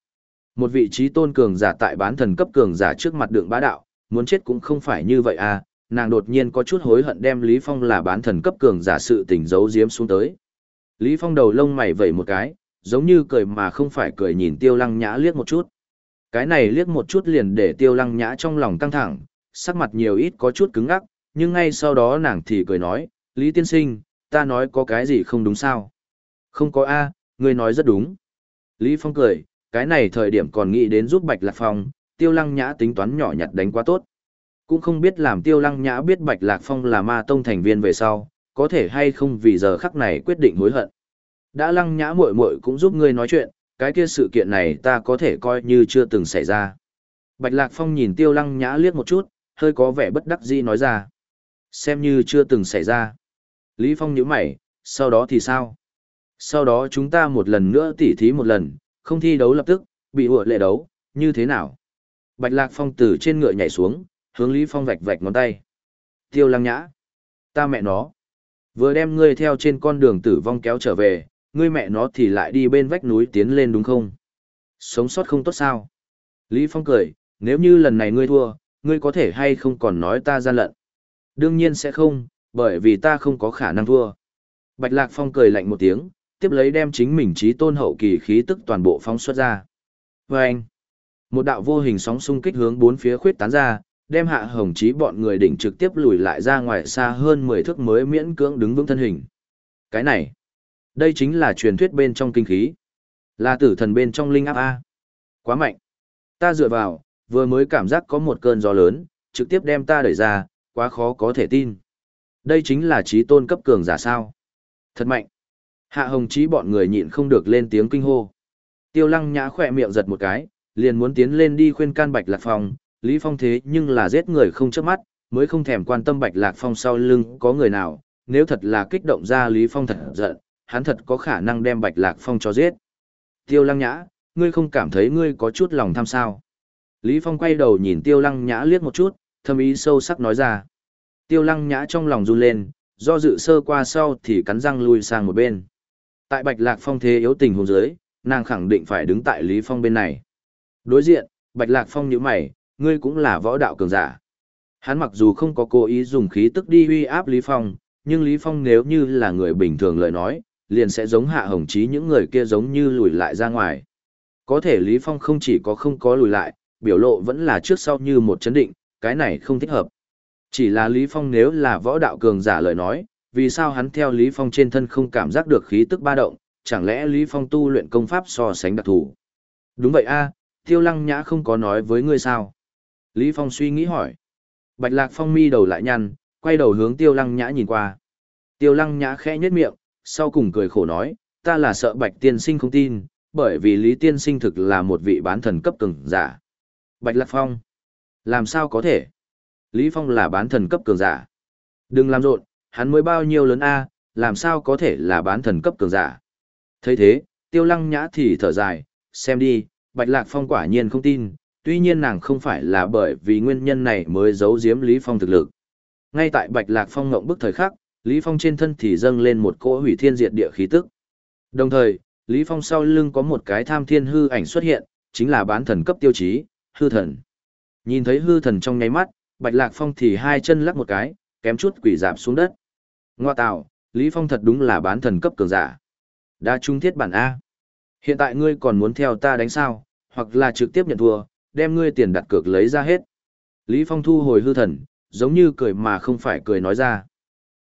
Một vị trí tôn cường giả tại bán thần cấp cường giả trước mặt đường bá đạo, muốn chết cũng không phải như vậy à, nàng đột nhiên có chút hối hận đem Lý Phong là bán thần cấp cường giả sự tình giấu giếm xuống tới. Lý Phong đầu lông mày vẩy một cái, giống như cười mà không phải cười nhìn Tiêu Lăng Nhã liếc một chút. Cái này liếc một chút liền để Tiêu Lăng Nhã trong lòng căng thẳng, sắc mặt nhiều ít có chút cứng ngắc, nhưng ngay sau đó nàng thì cười nói, Lý Tiên Sinh, ta nói có cái gì không đúng sao? Không có A, ngươi nói rất đúng. Lý Phong cười, cái này thời điểm còn nghĩ đến giúp Bạch Lạc Phong, Tiêu Lăng Nhã tính toán nhỏ nhặt đánh quá tốt. Cũng không biết làm Tiêu Lăng Nhã biết Bạch Lạc Phong là ma tông thành viên về sau, có thể hay không vì giờ khắc này quyết định hối hận. Đã lăng nhã muội muội cũng giúp ngươi nói chuyện, cái kia sự kiện này ta có thể coi như chưa từng xảy ra. Bạch Lạc Phong nhìn Tiêu Lăng Nhã liếc một chút, hơi có vẻ bất đắc dĩ nói ra. Xem như chưa từng xảy ra. Lý Phong nhíu mày, sau đó thì sao? Sau đó chúng ta một lần nữa tỉ thí một lần, không thi đấu lập tức, bị hụa lệ đấu, như thế nào? Bạch Lạc Phong từ trên ngựa nhảy xuống, hướng Lý Phong vạch vạch ngón tay. Tiêu Lăng Nhã, ta mẹ nó, vừa đem ngươi theo trên con đường tử vong kéo trở về, ngươi mẹ nó thì lại đi bên vách núi tiến lên đúng không? Sống sót không tốt sao? Lý Phong cười, nếu như lần này ngươi thua, ngươi có thể hay không còn nói ta gian lận? Đương nhiên sẽ không, bởi vì ta không có khả năng thua. Bạch Lạc Phong cười lạnh một tiếng, tiếp lấy đem chính mình trí tôn hậu kỳ khí tức toàn bộ phóng xuất ra. Và anh, một đạo vô hình sóng xung kích hướng bốn phía khuyết tán ra, đem hạ hồng chí bọn người đỉnh trực tiếp lùi lại ra ngoài xa hơn 10 thước mới miễn cưỡng đứng vững thân hình. Cái này, đây chính là truyền thuyết bên trong kinh khí. Là tử thần bên trong linh áp A. Quá mạnh. Ta dựa vào, vừa mới cảm giác có một cơn gió lớn, trực tiếp đem ta đẩy ra, quá khó có thể tin. Đây chính là trí tôn cấp cường giả sao. Thật mạnh. Hạ hồng chí bọn người nhịn không được lên tiếng kinh hô. Tiêu lăng nhã khỏe miệng giật một cái, liền muốn tiến lên đi khuyên can Bạch Lạc phòng Lý Phong thế nhưng là giết người không chớp mắt, mới không thèm quan tâm Bạch Lạc Phong sau lưng có người nào, nếu thật là kích động ra Lý Phong thật giận, hắn thật có khả năng đem Bạch Lạc Phong cho giết. Tiêu Lăng Nhã, ngươi không cảm thấy ngươi có chút lòng tham sao? Lý Phong quay đầu nhìn Tiêu Lăng Nhã liếc một chút, thâm ý sâu sắc nói ra. Tiêu Lăng Nhã trong lòng run lên, do dự sơ qua sau thì cắn răng lui sang một bên. Tại Bạch Lạc Phong thế yếu tình huống dưới, nàng khẳng định phải đứng tại Lý Phong bên này. Đối diện, Bạch Lạc Phong nhíu mày, ngươi cũng là võ đạo cường giả. Hắn mặc dù không có cố ý dùng khí tức đi uy áp Lý Phong, nhưng Lý Phong nếu như là người bình thường lời nói, liền sẽ giống hạ hồng chí những người kia giống như lùi lại ra ngoài. Có thể Lý Phong không chỉ có không có lùi lại, biểu lộ vẫn là trước sau như một chấn định, cái này không thích hợp. Chỉ là Lý Phong nếu là võ đạo cường giả lời nói, vì sao hắn theo Lý Phong trên thân không cảm giác được khí tức ba động, chẳng lẽ Lý Phong tu luyện công pháp so sánh đặc thù? Đúng vậy a, Tiêu Lăng Nhã không có nói với ngươi sao? Lý Phong suy nghĩ hỏi. Bạch Lạc Phong mi đầu lại nhăn, quay đầu hướng Tiêu Lăng Nhã nhìn qua. Tiêu Lăng Nhã khẽ nhếch miệng, sau cùng cười khổ nói, ta là sợ Bạch Tiên Sinh không tin, bởi vì Lý Tiên Sinh thực là một vị bán thần cấp cường giả. Bạch Lạc Phong, làm sao có thể? Lý Phong là bán thần cấp cường giả. Đừng làm rộn, hắn mới bao nhiêu lớn a, làm sao có thể là bán thần cấp cường giả? thấy thế, Tiêu Lăng Nhã thì thở dài, xem đi, Bạch Lạc Phong quả nhiên không tin, tuy nhiên nàng không phải là bởi vì nguyên nhân này mới giấu giếm Lý Phong thực lực. Ngay tại Bạch Lạc Phong ngộng bức thời khắc, Lý Phong trên thân thì dâng lên một cỗ hủy thiên diệt địa khí tức. Đồng thời, Lý Phong sau lưng có một cái tham thiên hư ảnh xuất hiện, chính là bán thần cấp tiêu chí, hư thần. Nhìn thấy hư thần trong nháy mắt, Bạch Lạc Phong thì hai chân lắc một cái, kém chút quỷ dạp xuống đất. Ngoa tạo, Lý Phong thật đúng là bán thần cấp cường giả. Đã trung thiết bản A. Hiện tại ngươi còn muốn theo ta đánh sao, hoặc là trực tiếp nhận thua, đem ngươi tiền đặt cược lấy ra hết. Lý Phong thu hồi hư thần, giống như cười mà không phải cười nói ra.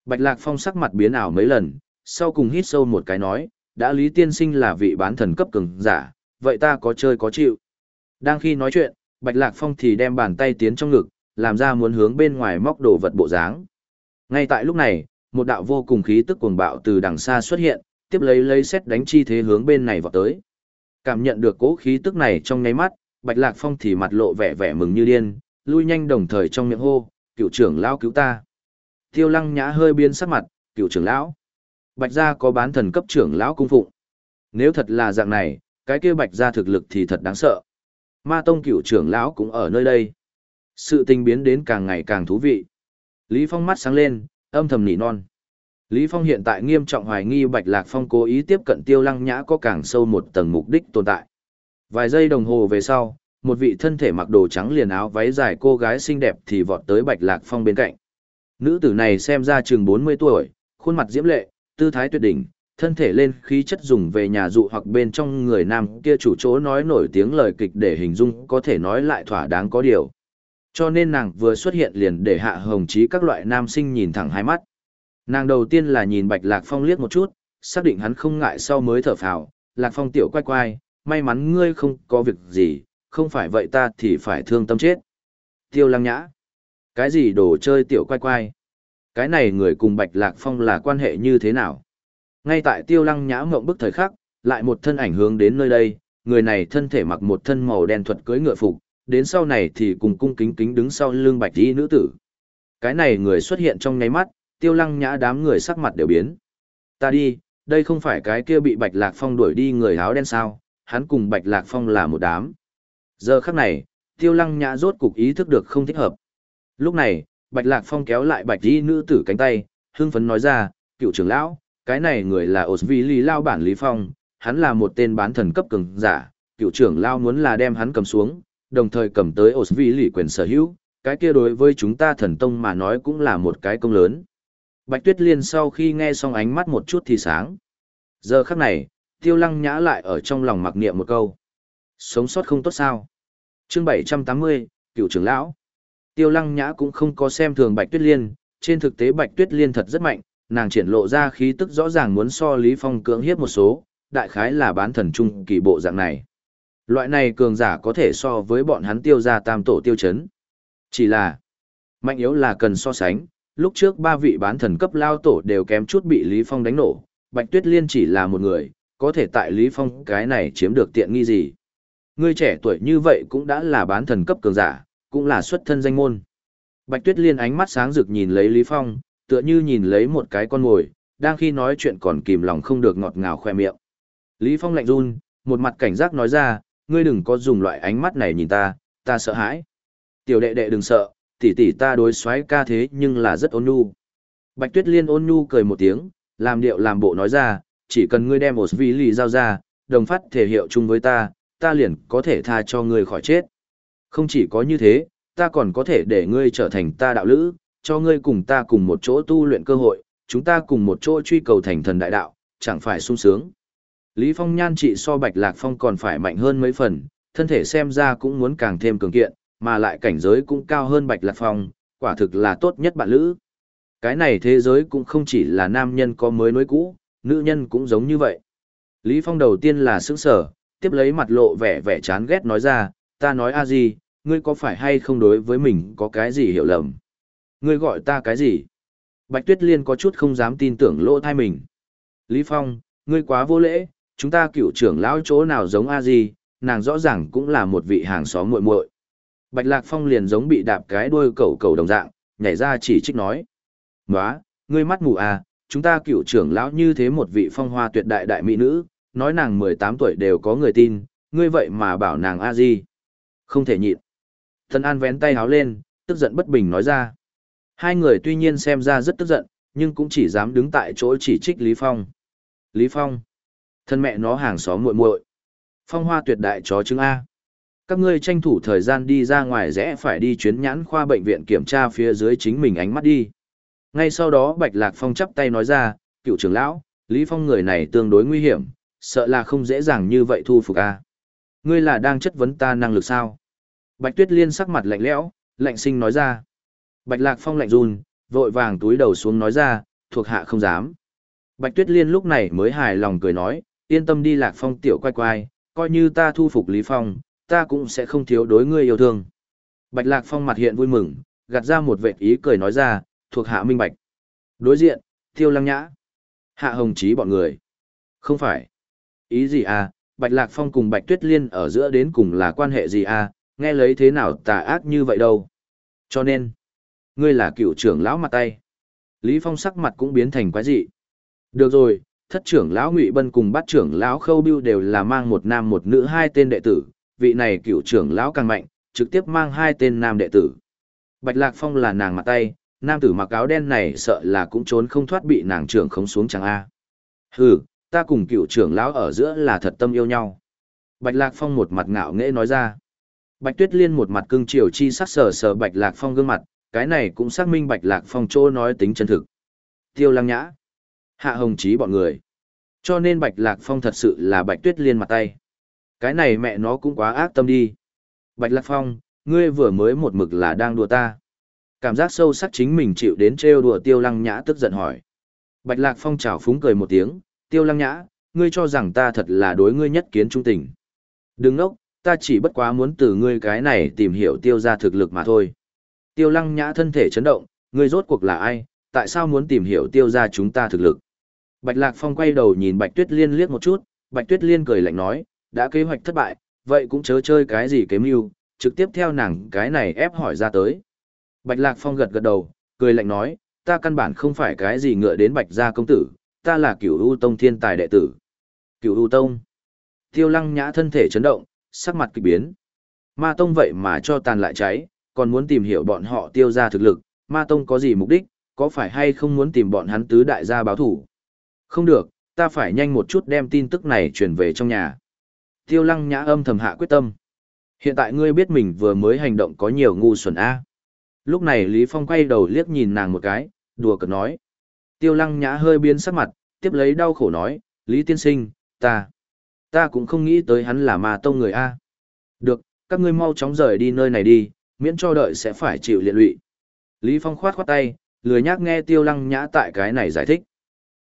Bạch Lạc Phong sắc mặt biến ảo mấy lần, sau cùng hít sâu một cái nói, đã Lý Tiên Sinh là vị bán thần cấp cường giả, vậy ta có chơi có chịu. Đang khi nói chuyện, Bạch Lạc Phong thì đem bàn tay tiến trong ngực, làm ra muốn hướng bên ngoài móc đồ vật bộ dáng. Ngay tại lúc này, một đạo vô cùng khí tức cuồng bạo từ đằng xa xuất hiện, tiếp lấy lấy xét đánh chi thế hướng bên này vọt tới. Cảm nhận được cố khí tức này trong nháy mắt, Bạch Lạc Phong thì mặt lộ vẻ vẻ mừng như điên, lui nhanh đồng thời trong miệng hô, cựu trưởng lão cứu ta. Tiêu lăng nhã hơi biến sắc mặt, cựu trưởng lão. Bạch gia có bán thần cấp trưởng lão cung phụng. Nếu thật là dạng này, cái kia bạch gia thực lực thì thật đáng sợ. Ma tông cựu trưởng lão cũng ở nơi đây. Sự tình biến đến càng ngày càng thú vị. Lý Phong mắt sáng lên, âm thầm nỉ non. Lý Phong hiện tại nghiêm trọng hoài nghi Bạch Lạc Phong cố ý tiếp cận Tiêu Lăng Nhã có càng sâu một tầng mục đích tồn tại. Vài giây đồng hồ về sau, một vị thân thể mặc đồ trắng liền áo váy dài cô gái xinh đẹp thì vọt tới Bạch Lạc Phong bên cạnh. Nữ tử này xem ra chừng 40 tuổi, khuôn mặt diễm lệ, tư thái tuyệt đỉnh, thân thể lên khí chất dùng về nhà dụ hoặc bên trong người nam kia chủ chỗ nói nổi tiếng lời kịch để hình dung có thể nói lại thỏa đáng có điều. Cho nên nàng vừa xuất hiện liền để hạ hồng chí các loại nam sinh nhìn thẳng hai mắt. Nàng đầu tiên là nhìn Bạch Lạc Phong liếc một chút, xác định hắn không ngại sau mới thở phào, Lạc Phong tiểu quay quay, may mắn ngươi không có việc gì, không phải vậy ta thì phải thương tâm chết. Tiêu lăng nhã. Cái gì đồ chơi tiểu quay quay? Cái này người cùng Bạch Lạc Phong là quan hệ như thế nào? Ngay tại tiêu lăng nhã mộng bức thời khắc, lại một thân ảnh hướng đến nơi đây, người này thân thể mặc một thân màu đen thuật cưới ngựa phục, đến sau này thì cùng cung kính kính đứng sau lưng bạch y nữ tử. Cái này người xuất hiện trong nháy mắt, tiêu lăng nhã đám người sắc mặt đều biến. Ta đi, đây không phải cái kia bị bạch lạc phong đuổi đi người áo đen sao, hắn cùng bạch lạc phong là một đám. Giờ khắc này, tiêu lăng nhã rốt cục ý thức được không thích hợp. Lúc này, bạch lạc phong kéo lại bạch y nữ tử cánh tay, hưng phấn nói ra, cựu trưởng lão, cái này người là Osvili lao bản Lý Phong, hắn là một tên bán thần cấp cường giả, cựu trưởng lao muốn là đem hắn cầm xuống, đồng thời cầm tới Osvili quyền sở hữu, cái kia đối với chúng ta thần tông mà nói cũng là một cái công lớn. Bạch Tuyết Liên sau khi nghe xong ánh mắt một chút thì sáng. Giờ khắc này, Tiêu Lăng Nhã lại ở trong lòng mặc niệm một câu. Sống sót không tốt sao? Chương 780, Cựu trưởng lão. Tiêu Lăng Nhã cũng không có xem thường Bạch Tuyết Liên, trên thực tế Bạch Tuyết Liên thật rất mạnh, nàng triển lộ ra khí tức rõ ràng muốn so Lý Phong cưỡng hiếp một số, đại khái là bán thần trung kỳ bộ dạng này. Loại này cường giả có thể so với bọn hắn tiêu ra tam tổ tiêu chấn. Chỉ là, mạnh yếu là cần so sánh, lúc trước ba vị bán thần cấp lao tổ đều kém chút bị Lý Phong đánh nổ, Bạch Tuyết Liên chỉ là một người, có thể tại Lý Phong cái này chiếm được tiện nghi gì. Người trẻ tuổi như vậy cũng đã là bán thần cấp cường giả, cũng là xuất thân danh môn. Bạch Tuyết Liên ánh mắt sáng rực nhìn lấy Lý Phong, tựa như nhìn lấy một cái con mồi, đang khi nói chuyện còn kìm lòng không được ngọt ngào khoe miệng. Lý Phong lạnh run, một mặt cảnh giác nói ra, ngươi đừng có dùng loại ánh mắt này nhìn ta, ta sợ hãi. Tiểu đệ đệ đừng sợ, tỷ tỷ ta đối xoáy ca thế nhưng là rất ôn nhu. Bạch Tuyết Liên ôn nhu cười một tiếng, làm điệu làm bộ nói ra, chỉ cần ngươi đem một lì giao ra, đồng phát thể hiệu chung với ta, ta liền có thể tha cho ngươi khỏi chết. Không chỉ có như thế, ta còn có thể để ngươi trở thành ta đạo lữ, cho ngươi cùng ta cùng một chỗ tu luyện cơ hội, chúng ta cùng một chỗ truy cầu thành thần đại đạo, chẳng phải sung sướng. Lý Phong nhan trị so Bạch Lạc Phong còn phải mạnh hơn mấy phần, thân thể xem ra cũng muốn càng thêm cường kiện, mà lại cảnh giới cũng cao hơn Bạch Lạc Phong, quả thực là tốt nhất bạn lữ. Cái này thế giới cũng không chỉ là nam nhân có mới nối cũ, nữ nhân cũng giống như vậy. Lý Phong đầu tiên là sững sở, tiếp lấy mặt lộ vẻ vẻ chán ghét nói ra, ta nói a gì, ngươi có phải hay không đối với mình có cái gì hiểu lầm? Ngươi gọi ta cái gì? Bạch Tuyết Liên có chút không dám tin tưởng lỗ thai mình. Lý Phong, ngươi quá vô lễ, chúng ta cựu trưởng lão chỗ nào giống a gì, nàng rõ ràng cũng là một vị hàng xóm muội muội. Bạch Lạc Phong liền giống bị đạp cái đuôi cầu cầu đồng dạng, nhảy ra chỉ trích nói. Nóa, ngươi mắt mù à, chúng ta cựu trưởng lão như thế một vị phong hoa tuyệt đại đại mỹ nữ, nói nàng 18 tuổi đều có người tin, ngươi vậy mà bảo nàng a gì. Không thể nhịn. Thần An vén tay háo lên, tức giận bất bình nói ra. Hai người tuy nhiên xem ra rất tức giận, nhưng cũng chỉ dám đứng tại chỗ chỉ trích Lý Phong. Lý Phong. Thân mẹ nó hàng xóm muội muội. Phong hoa tuyệt đại chó trứng A. Các ngươi tranh thủ thời gian đi ra ngoài rẽ phải đi chuyến nhãn khoa bệnh viện kiểm tra phía dưới chính mình ánh mắt đi. Ngay sau đó Bạch Lạc Phong chắp tay nói ra, cựu trưởng lão, Lý Phong người này tương đối nguy hiểm, sợ là không dễ dàng như vậy thu phục A. Ngươi là đang chất vấn ta năng lực sao? Bạch Tuyết Liên sắc mặt lạnh lẽo, lạnh sinh nói ra. Bạch Lạc Phong lạnh run, vội vàng túi đầu xuống nói ra, thuộc hạ không dám. Bạch Tuyết Liên lúc này mới hài lòng cười nói, yên tâm đi Lạc Phong tiểu quay quay, coi như ta thu phục Lý Phong, ta cũng sẽ không thiếu đối ngươi yêu thương. Bạch Lạc Phong mặt hiện vui mừng, gạt ra một vệt ý cười nói ra, thuộc hạ minh bạch. Đối diện, Tiêu Lăng Nhã, Hạ Hồng Chí bọn người. Không phải. Ý gì à, Bạch Lạc Phong cùng Bạch Tuyết Liên ở giữa đến cùng là quan hệ gì à, nghe lấy thế nào tà ác như vậy đâu. Cho nên, ngươi là cựu trưởng lão mặt tay. Lý Phong sắc mặt cũng biến thành quái dị. Được rồi, thất trưởng lão Ngụy Bân cùng bát trưởng lão Khâu Bưu đều là mang một nam một nữ hai tên đệ tử, vị này cựu trưởng lão càng mạnh, trực tiếp mang hai tên nam đệ tử. Bạch Lạc Phong là nàng mặt tay, nam tử mặc áo đen này sợ là cũng trốn không thoát bị nàng trưởng khống xuống chẳng a. Hừ, ta cùng cựu trưởng lão ở giữa là thật tâm yêu nhau. Bạch Lạc Phong một mặt ngạo nghễ nói ra. Bạch Tuyết Liên một mặt cưng chiều chi sắc sờ sờ Bạch Lạc Phong gương mặt, cái này cũng xác minh Bạch Lạc Phong chỗ nói tính chân thực. Tiêu Lăng Nhã, Hạ Hồng Chí bọn người. Cho nên Bạch Lạc Phong thật sự là Bạch Tuyết Liên mặt tay. Cái này mẹ nó cũng quá ác tâm đi. Bạch Lạc Phong, ngươi vừa mới một mực là đang đùa ta. Cảm giác sâu sắc chính mình chịu đến trêu đùa Tiêu Lăng Nhã tức giận hỏi. Bạch Lạc Phong chào phúng cười một tiếng, Tiêu Lăng Nhã, ngươi cho rằng ta thật là đối ngươi nhất kiến trung tình. Đừng nốc, ta chỉ bất quá muốn từ ngươi cái này tìm hiểu tiêu ra thực lực mà thôi. Tiêu lăng nhã thân thể chấn động, ngươi rốt cuộc là ai, tại sao muốn tìm hiểu tiêu ra chúng ta thực lực? Bạch Lạc Phong quay đầu nhìn Bạch Tuyết Liên liếc một chút, Bạch Tuyết Liên cười lạnh nói, đã kế hoạch thất bại, vậy cũng chớ chơi cái gì kế mưu, trực tiếp theo nàng cái này ép hỏi ra tới. Bạch Lạc Phong gật gật đầu, cười lạnh nói, ta căn bản không phải cái gì ngựa đến Bạch gia công tử, ta là cửu u tông thiên tài đệ tử. Cửu u tông. Tiêu lăng nhã thân thể chấn động, sắc mặt kỳ biến. Ma tông vậy mà cho tàn lại cháy, còn muốn tìm hiểu bọn họ tiêu ra thực lực, ma tông có gì mục đích, có phải hay không muốn tìm bọn hắn tứ đại gia báo thủ. Không được, ta phải nhanh một chút đem tin tức này truyền về trong nhà. Tiêu lăng nhã âm thầm hạ quyết tâm. Hiện tại ngươi biết mình vừa mới hành động có nhiều ngu xuẩn A. Lúc này Lý Phong quay đầu liếc nhìn nàng một cái, đùa cợt nói. Tiêu lăng nhã hơi biến sắc mặt, tiếp lấy đau khổ nói, Lý tiên sinh, ta, ta cũng không nghĩ tới hắn là ma tông người A. Được, các ngươi mau chóng rời đi nơi này đi, miễn cho đợi sẽ phải chịu liệt lụy. Lý Phong khoát khoát tay, lười nhác nghe tiêu lăng nhã tại cái này giải thích.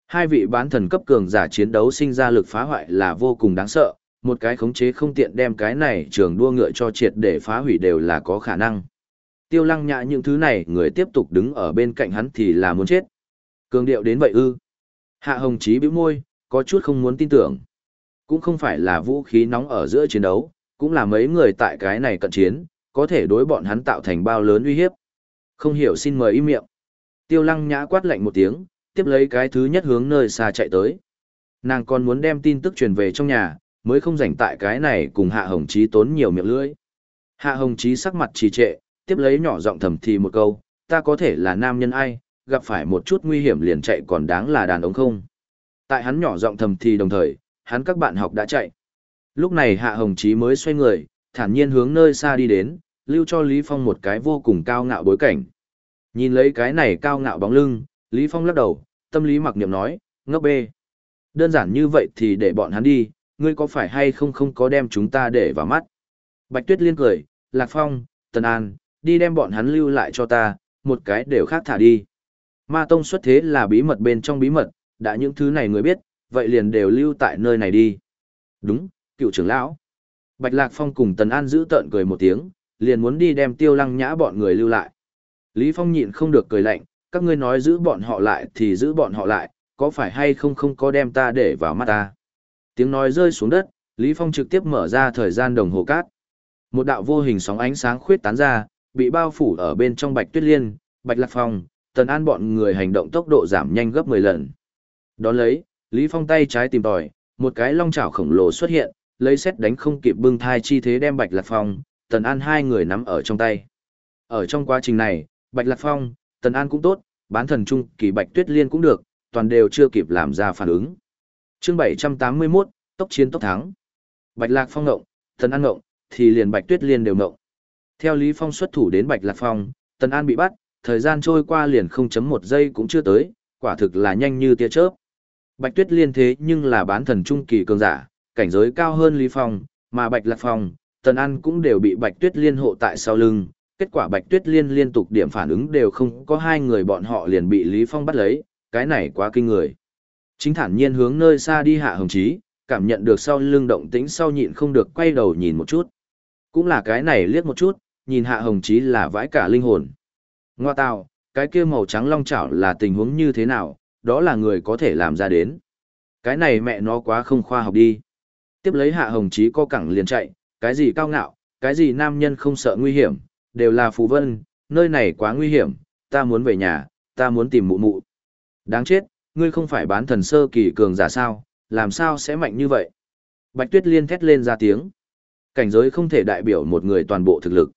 Hai vị bán thần cấp cường giả chiến đấu sinh ra lực phá hoại là vô cùng đáng sợ, một cái khống chế không tiện đem cái này trường đua ngựa cho triệt để phá hủy đều là có khả năng. Tiêu lăng nhã những thứ này người tiếp tục đứng ở bên cạnh hắn thì là muốn chết. Cường điệu đến vậy ư. Hạ Hồng Chí bĩu môi, có chút không muốn tin tưởng. Cũng không phải là vũ khí nóng ở giữa chiến đấu, cũng là mấy người tại cái này cận chiến, có thể đối bọn hắn tạo thành bao lớn uy hiếp. Không hiểu xin mời im miệng. Tiêu lăng nhã quát lạnh một tiếng, tiếp lấy cái thứ nhất hướng nơi xa chạy tới. Nàng còn muốn đem tin tức truyền về trong nhà, mới không rảnh tại cái này cùng Hạ Hồng Chí tốn nhiều miệng lưỡi. Hạ Hồng Chí sắc mặt trì trệ, tiếp lấy nhỏ giọng thầm thì một câu, ta có thể là nam nhân ai, gặp phải một chút nguy hiểm liền chạy còn đáng là đàn ông không. Tại hắn nhỏ giọng thầm thì đồng thời, hắn các bạn học đã chạy. Lúc này Hạ Hồng Chí mới xoay người, thản nhiên hướng nơi xa đi đến, lưu cho Lý Phong một cái vô cùng cao ngạo bối cảnh. Nhìn lấy cái này cao ngạo bóng lưng, Lý Phong lắc đầu, tâm lý mặc niệm nói, ngốc bê. Đơn giản như vậy thì để bọn hắn đi, ngươi có phải hay không không có đem chúng ta để vào mắt. Bạch Tuyết liên cười, Lạc Phong, Tần An, đi đem bọn hắn lưu lại cho ta, một cái đều khác thả đi. Ma Tông xuất thế là bí mật bên trong bí mật, đã những thứ này người biết, vậy liền đều lưu tại nơi này đi. Đúng, cựu trưởng lão. Bạch Lạc Phong cùng Tần An giữ tợn cười một tiếng, liền muốn đi đem tiêu lăng nhã bọn người lưu lại. Lý Phong nhịn không được cười lạnh, các ngươi nói giữ bọn họ lại thì giữ bọn họ lại, có phải hay không không có đem ta để vào mắt ta. Tiếng nói rơi xuống đất, Lý Phong trực tiếp mở ra thời gian đồng hồ cát. Một đạo vô hình sóng ánh sáng khuyết tán ra, bị bao phủ ở bên trong Bạch Tuyết Liên, Bạch Lạc Phong, Tần An bọn người hành động tốc độ giảm nhanh gấp 10 lần. Đón lấy, Lý Phong tay trái tìm tòi, một cái long chảo khổng lồ xuất hiện, lấy xét đánh không kịp bưng thai chi thế đem Bạch Lạc Phong, Tần An hai người nắm ở trong tay. Ở trong quá trình này, Bạch Lạc Phong, Tần An cũng tốt, bán thần trung kỳ Bạch Tuyết Liên cũng được, toàn đều chưa kịp làm ra phản ứng. Chương 781, tốc chiến tốc thắng. Bạch Lạc Phong ngộng, Tần An ngộng, thì liền Bạch Tuyết Liên đều ngộng. Theo Lý Phong xuất thủ đến Bạch Lạc Phong, Tần An bị bắt, thời gian trôi qua liền không chấm một giây cũng chưa tới, quả thực là nhanh như tia chớp. Bạch Tuyết Liên thế nhưng là bán thần trung kỳ cường giả, cảnh giới cao hơn Lý Phong, mà Bạch Lạc Phong, Tần An cũng đều bị Bạch Tuyết Liên hộ tại sau lưng. Kết quả Bạch Tuyết Liên liên tục điểm phản ứng đều không có hai người bọn họ liền bị Lý Phong bắt lấy, cái này quá kinh người. Chính thản nhiên hướng nơi xa đi hạ hồng chí, cảm nhận được sau lưng động tĩnh sau nhịn không được quay đầu nhìn một chút. Cũng là cái này liếc một chút, nhìn hạ hồng chí là vãi cả linh hồn. Ngoa tào, cái kia màu trắng long chảo là tình huống như thế nào, đó là người có thể làm ra đến. Cái này mẹ nó quá không khoa học đi. Tiếp lấy hạ hồng chí co cẳng liền chạy, cái gì cao ngạo, cái gì nam nhân không sợ nguy hiểm, đều là phù vân, nơi này quá nguy hiểm, ta muốn về nhà, ta muốn tìm mụ mụ. Đáng chết, ngươi không phải bán thần sơ kỳ cường giả sao, làm sao sẽ mạnh như vậy? Bạch Tuyết Liên thét lên ra tiếng. Cảnh giới không thể đại biểu một người toàn bộ thực lực.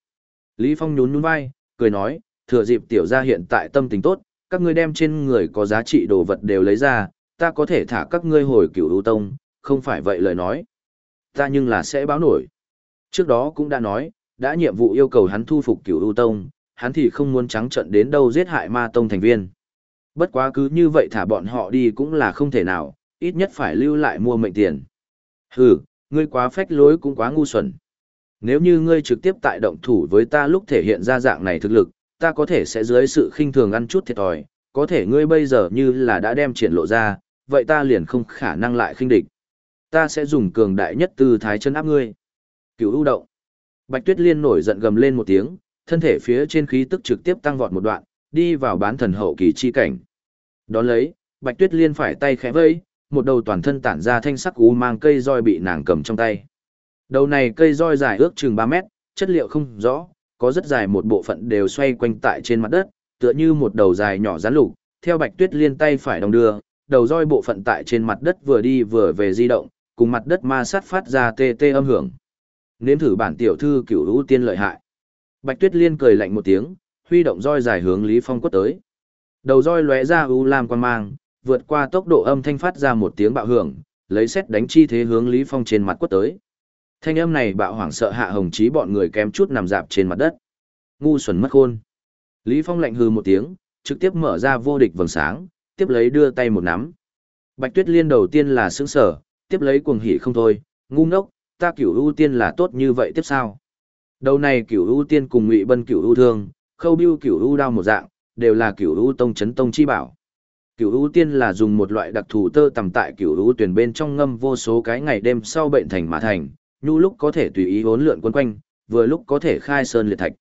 Lý Phong nhún nhún vai, cười nói, thừa dịp tiểu gia hiện tại tâm tình tốt, các ngươi đem trên người có giá trị đồ vật đều lấy ra, ta có thể thả các ngươi hồi cửu ưu tông, không phải vậy lời nói. Ta nhưng là sẽ báo nổi. Trước đó cũng đã nói, đã nhiệm vụ yêu cầu hắn thu phục cửu ưu tông, hắn thì không muốn trắng trận đến đâu giết hại ma tông thành viên. Bất quá cứ như vậy thả bọn họ đi cũng là không thể nào, ít nhất phải lưu lại mua mệnh tiền. Hừ, ngươi quá phách lối cũng quá ngu xuẩn. Nếu như ngươi trực tiếp tại động thủ với ta lúc thể hiện ra dạng này thực lực, ta có thể sẽ dưới sự khinh thường ăn chút thiệt thòi, có thể ngươi bây giờ như là đã đem triển lộ ra, vậy ta liền không khả năng lại khinh địch. Ta sẽ dùng cường đại nhất tư thái chân áp ngươi. Cửu ưu động. Bạch Tuyết Liên nổi giận gầm lên một tiếng, thân thể phía trên khí tức trực tiếp tăng vọt một đoạn, đi vào bán thần hậu kỳ chi cảnh. Đón lấy, Bạch Tuyết Liên phải tay khẽ vẫy, một đầu toàn thân tản ra thanh sắc u mang cây roi bị nàng cầm trong tay. Đầu này cây roi dài ước chừng 3 mét, chất liệu không rõ, có rất dài một bộ phận đều xoay quanh tại trên mặt đất, tựa như một đầu dài nhỏ rắn lục, theo Bạch Tuyết Liên tay phải đồng đưa, đầu roi bộ phận tại trên mặt đất vừa đi vừa về di động, cùng mặt đất ma sát phát ra tê tê âm hưởng. Nếm thử bản tiểu thư cửu lũ tiên lợi hại. Bạch Tuyết Liên cười lạnh một tiếng, huy động roi dài hướng Lý Phong quất tới. Đầu roi lóe ra u lam quan mang, vượt qua tốc độ âm thanh phát ra một tiếng bạo hưởng, lấy xét đánh chi thế hướng Lý Phong trên mặt quất tới. Thanh âm này bạo hoảng sợ hạ hồng chí bọn người kém chút nằm dạp trên mặt đất. Ngu xuẩn mất khôn. Lý Phong lạnh hừ một tiếng, trực tiếp mở ra vô địch vầng sáng, tiếp lấy đưa tay một nắm. Bạch Tuyết Liên đầu tiên là sững sở, tiếp lấy cuồng hỉ không thôi, ngu ngốc, ta cửu ưu tiên là tốt như vậy tiếp sao? Đầu này cửu ưu tiên cùng ngụy bân cửu ưu thương, khâu Bưu cửu ưu đao một dạng, đều là cửu ưu tông chấn tông chi bảo. Cửu ưu tiên là dùng một loại đặc thù tơ tầm tại cửu ưu tuyển bên trong ngâm vô số cái ngày đêm sau bệnh thành mà thành, nhu lúc có thể tùy ý hỗn lượn quấn quanh, vừa lúc có thể khai sơn liệt thạch.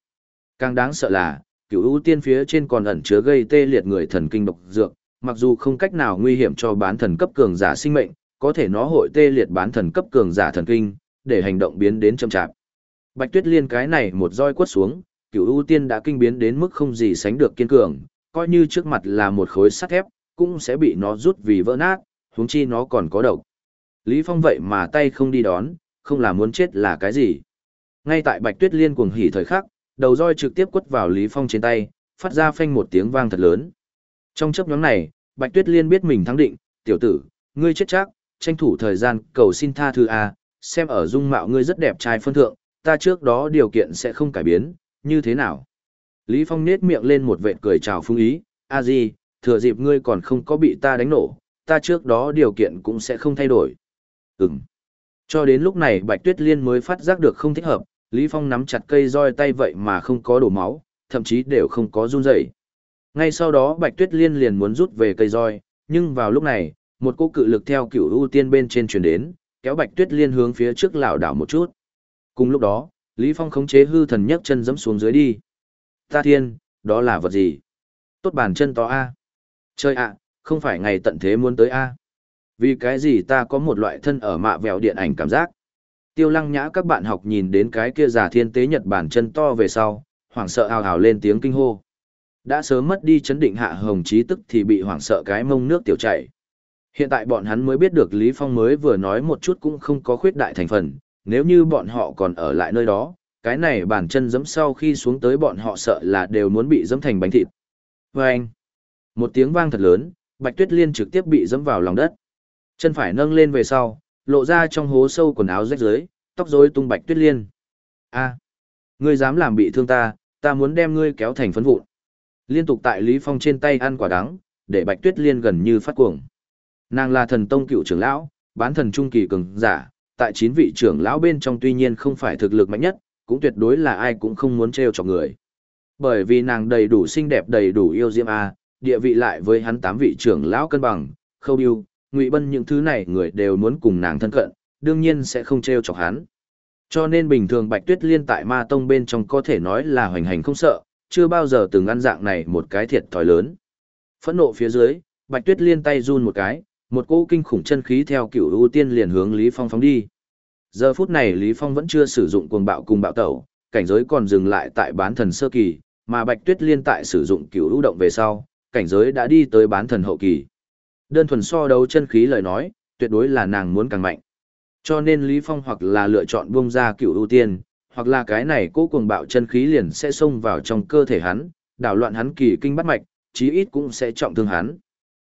Càng đáng sợ là, cửu ưu tiên phía trên còn ẩn chứa gây tê liệt người thần kinh độc dược, mặc dù không cách nào nguy hiểm cho bán thần cấp cường giả sinh mệnh, có thể nó hội tê liệt bán thần cấp cường giả thần kinh, để hành động biến đến chậm chạp. Bạch Tuyết Liên cái này một roi quất xuống, Cửu ưu tiên đã kinh biến đến mức không gì sánh được kiên cường, coi như trước mặt là một khối sắt thép, cũng sẽ bị nó rút vì vỡ nát, huống chi nó còn có độc. Lý Phong vậy mà tay không đi đón, không là muốn chết là cái gì. Ngay tại Bạch Tuyết Liên cuồng hỉ thời khắc, đầu roi trực tiếp quất vào Lý Phong trên tay, phát ra phanh một tiếng vang thật lớn. Trong chấp nhóm này, Bạch Tuyết Liên biết mình thắng định, tiểu tử, ngươi chết chắc, tranh thủ thời gian cầu xin tha thứ a, xem ở dung mạo ngươi rất đẹp trai phân thượng, ta trước đó điều kiện sẽ không cải biến, như thế nào? Lý Phong nết miệng lên một vệt cười chào phương ý, a gì, thừa dịp ngươi còn không có bị ta đánh nổ, ta trước đó điều kiện cũng sẽ không thay đổi. Ừm. Cho đến lúc này Bạch Tuyết Liên mới phát giác được không thích hợp, Lý Phong nắm chặt cây roi tay vậy mà không có đổ máu, thậm chí đều không có run rẩy. Ngay sau đó Bạch Tuyết Liên liền muốn rút về cây roi, nhưng vào lúc này, một cỗ cự lực theo kiểu ưu tiên bên trên truyền đến, kéo Bạch Tuyết Liên hướng phía trước lảo đảo một chút. Cùng lúc đó, Lý Phong khống chế hư thần nhấc chân giẫm xuống dưới đi. Ta thiên, đó là vật gì? Tốt bàn chân to a. Chơi ạ, không phải ngày tận thế muốn tới a. Vì cái gì ta có một loại thân ở mạ vèo điện ảnh cảm giác. Tiêu lăng nhã các bạn học nhìn đến cái kia giả thiên tế nhật bản chân to về sau, hoảng sợ hào hào lên tiếng kinh hô. Đã sớm mất đi chấn định hạ hồng trí tức thì bị hoảng sợ cái mông nước tiểu chảy. Hiện tại bọn hắn mới biết được Lý Phong mới vừa nói một chút cũng không có khuyết đại thành phần, nếu như bọn họ còn ở lại nơi đó, cái này bàn chân giẫm sau khi xuống tới bọn họ sợ là đều muốn bị giẫm thành bánh thịt. Và anh, một tiếng vang thật lớn, Bạch Tuyết Liên trực tiếp bị giẫm vào lòng đất. Chân phải nâng lên về sau, lộ ra trong hố sâu quần áo rách rưới, tóc rối tung Bạch Tuyết Liên. A, ngươi dám làm bị thương ta, ta muốn đem ngươi kéo thành phấn vụn. Liên tục tại Lý Phong trên tay ăn quả đắng, để Bạch Tuyết Liên gần như phát cuồng. Nàng là thần tông cựu trưởng lão, bán thần trung kỳ cường giả, tại chín vị trưởng lão bên trong tuy nhiên không phải thực lực mạnh nhất, cũng tuyệt đối là ai cũng không muốn trêu chọc người. Bởi vì nàng đầy đủ xinh đẹp đầy đủ yêu diễm a, địa vị lại với hắn tám vị trưởng lão cân bằng, Khâu yêu. Ngụy Bân những thứ này người đều muốn cùng nàng thân cận, đương nhiên sẽ không trêu chọc hắn. Cho nên bình thường Bạch Tuyết Liên tại Ma Tông bên trong có thể nói là hoành hành không sợ, chưa bao giờ từng ăn dạng này một cái thiệt thòi lớn. Phẫn nộ phía dưới, Bạch Tuyết Liên tay run một cái, một cỗ kinh khủng chân khí theo cựu ưu tiên liền hướng Lý Phong phóng đi. Giờ phút này Lý Phong vẫn chưa sử dụng cuồng bạo cùng bạo tẩu, cảnh giới còn dừng lại tại bán thần sơ kỳ, mà Bạch Tuyết Liên tại sử dụng cựu ưu động về sau, cảnh giới đã đi tới bán thần hậu kỳ. Đơn thuần so đấu chân khí lời nói, tuyệt đối là nàng muốn càng mạnh. Cho nên Lý Phong hoặc là lựa chọn buông ra cựu ưu tiên, hoặc là cái này cố cuồng bạo chân khí liền sẽ xông vào trong cơ thể hắn, đảo loạn hắn kỳ kinh bắt mạch, chí ít cũng sẽ trọng thương hắn.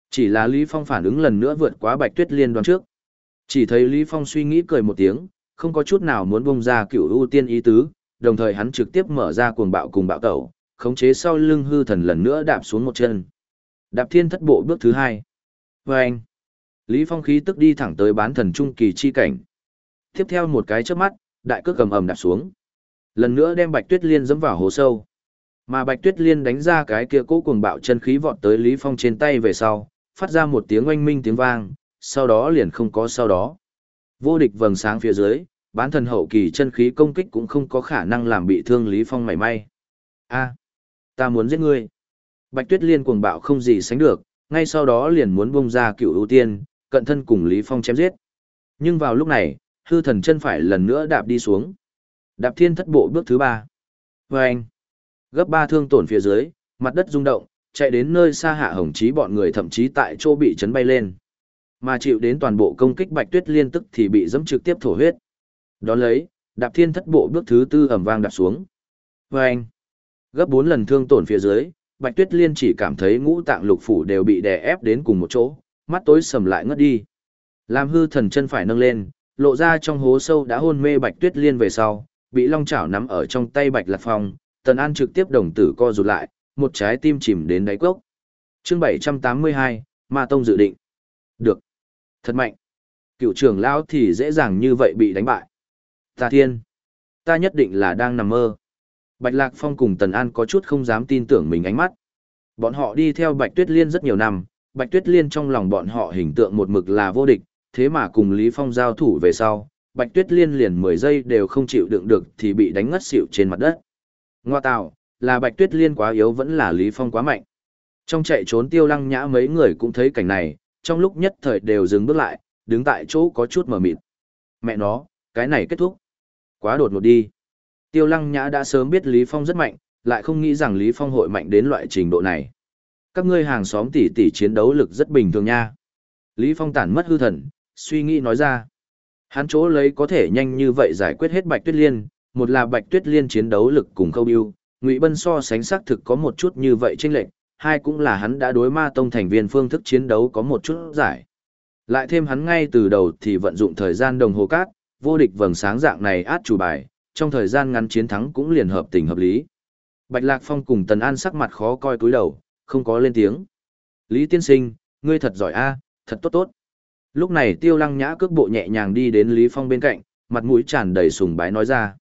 Chỉ là Lý Phong phản ứng lần nữa vượt quá Bạch Tuyết Liên đoán trước. Chỉ thấy Lý Phong suy nghĩ cười một tiếng, không có chút nào muốn bung ra cựu ưu tiên ý tứ, đồng thời hắn trực tiếp mở ra cuồng bạo cùng bạo tẩu, khống chế sau lưng hư thần lần nữa đạp xuống một chân. Đạp thiên thất bộ bước thứ hai. Và anh, Lý Phong khí tức đi thẳng tới bán thần trung kỳ chi cảnh. Tiếp theo một cái chớp mắt, đại cước cầm ầm đạp xuống. Lần nữa đem Bạch Tuyết Liên dẫm vào hồ sâu. Mà Bạch Tuyết Liên đánh ra cái kia cố cuồng bạo chân khí vọt tới Lý Phong trên tay về sau, phát ra một tiếng oanh minh tiếng vang, sau đó liền không có sau đó. Vô địch vầng sáng phía dưới, bán thần hậu kỳ chân khí công kích cũng không có khả năng làm bị thương Lý Phong mảy may. A, ta muốn giết ngươi. Bạch Tuyết Liên cuồng bạo không gì sánh được, ngay sau đó liền muốn bung ra cựu ưu tiên, cận thân cùng Lý Phong chém giết. Nhưng vào lúc này, hư thần chân phải lần nữa đạp đi xuống. Đạp thiên thất bộ bước thứ ba. Và anh, gấp ba thương tổn phía dưới, mặt đất rung động, chạy đến nơi xa hạ hồng chí bọn người thậm chí tại chỗ bị chấn bay lên. Mà chịu đến toàn bộ công kích bạch tuyết liên tức thì bị dẫm trực tiếp thổ huyết. Đón lấy, đạp thiên thất bộ bước thứ tư ẩm vang đạp xuống. Và anh, gấp bốn lần thương tổn phía dưới, bạch tuyết liên chỉ cảm thấy ngũ tạng lục phủ đều bị đè ép đến cùng một chỗ, mắt tối sầm lại ngất đi. Làm hư thần chân phải nâng lên, lộ ra trong hố sâu đã hôn mê bạch tuyết liên về sau, bị long chảo nắm ở trong tay bạch lạc phong, tần an trực tiếp đồng tử co rụt lại, một trái tim chìm đến đáy cốc. Chương 782, Ma Tông dự định. Được. Thật mạnh. Cựu trưởng lão thì dễ dàng như vậy bị đánh bại. Ta thiên. Ta nhất định là đang nằm mơ. Bạch Lạc Phong cùng Tần An có chút không dám tin tưởng mình ánh mắt. Bọn họ đi theo Bạch Tuyết Liên rất nhiều năm, Bạch Tuyết Liên trong lòng bọn họ hình tượng một mực là vô địch, thế mà cùng Lý Phong giao thủ về sau, Bạch Tuyết Liên liền 10 giây đều không chịu đựng được thì bị đánh ngất xỉu trên mặt đất. Ngoa tạo, là Bạch Tuyết Liên quá yếu vẫn là Lý Phong quá mạnh. Trong chạy trốn tiêu lăng nhã mấy người cũng thấy cảnh này, trong lúc nhất thời đều dừng bước lại, đứng tại chỗ có chút mờ mịt. Mẹ nó, cái này kết thúc. Quá đột ngột đi. Tiêu lăng nhã đã sớm biết Lý Phong rất mạnh, lại không nghĩ rằng Lý Phong hội mạnh đến loại trình độ này. Các ngươi hàng xóm tỷ tỷ chiến đấu lực rất bình thường nha. Lý Phong tản mất hư thần, suy nghĩ nói ra. Hắn chỗ lấy có thể nhanh như vậy giải quyết hết Bạch Tuyết Liên, một là Bạch Tuyết Liên chiến đấu lực cùng Khâu Biêu, Ngụy Bân so sánh xác thực có một chút như vậy chênh lệch, hai cũng là hắn đã đối ma tông thành viên phương thức chiến đấu có một chút giải. Lại thêm hắn ngay từ đầu thì vận dụng thời gian đồng hồ cát, vô địch vầng sáng dạng này át chủ bài, trong thời gian ngắn chiến thắng cũng liền hợp tình hợp lý. Bạch Lạc Phong cùng Tần An sắc mặt khó coi cúi đầu, không có lên tiếng. Lý tiên sinh, ngươi thật giỏi a, thật tốt tốt. Lúc này Tiêu Lăng Nhã cước bộ nhẹ nhàng đi đến Lý Phong bên cạnh, mặt mũi tràn đầy sùng bái nói ra.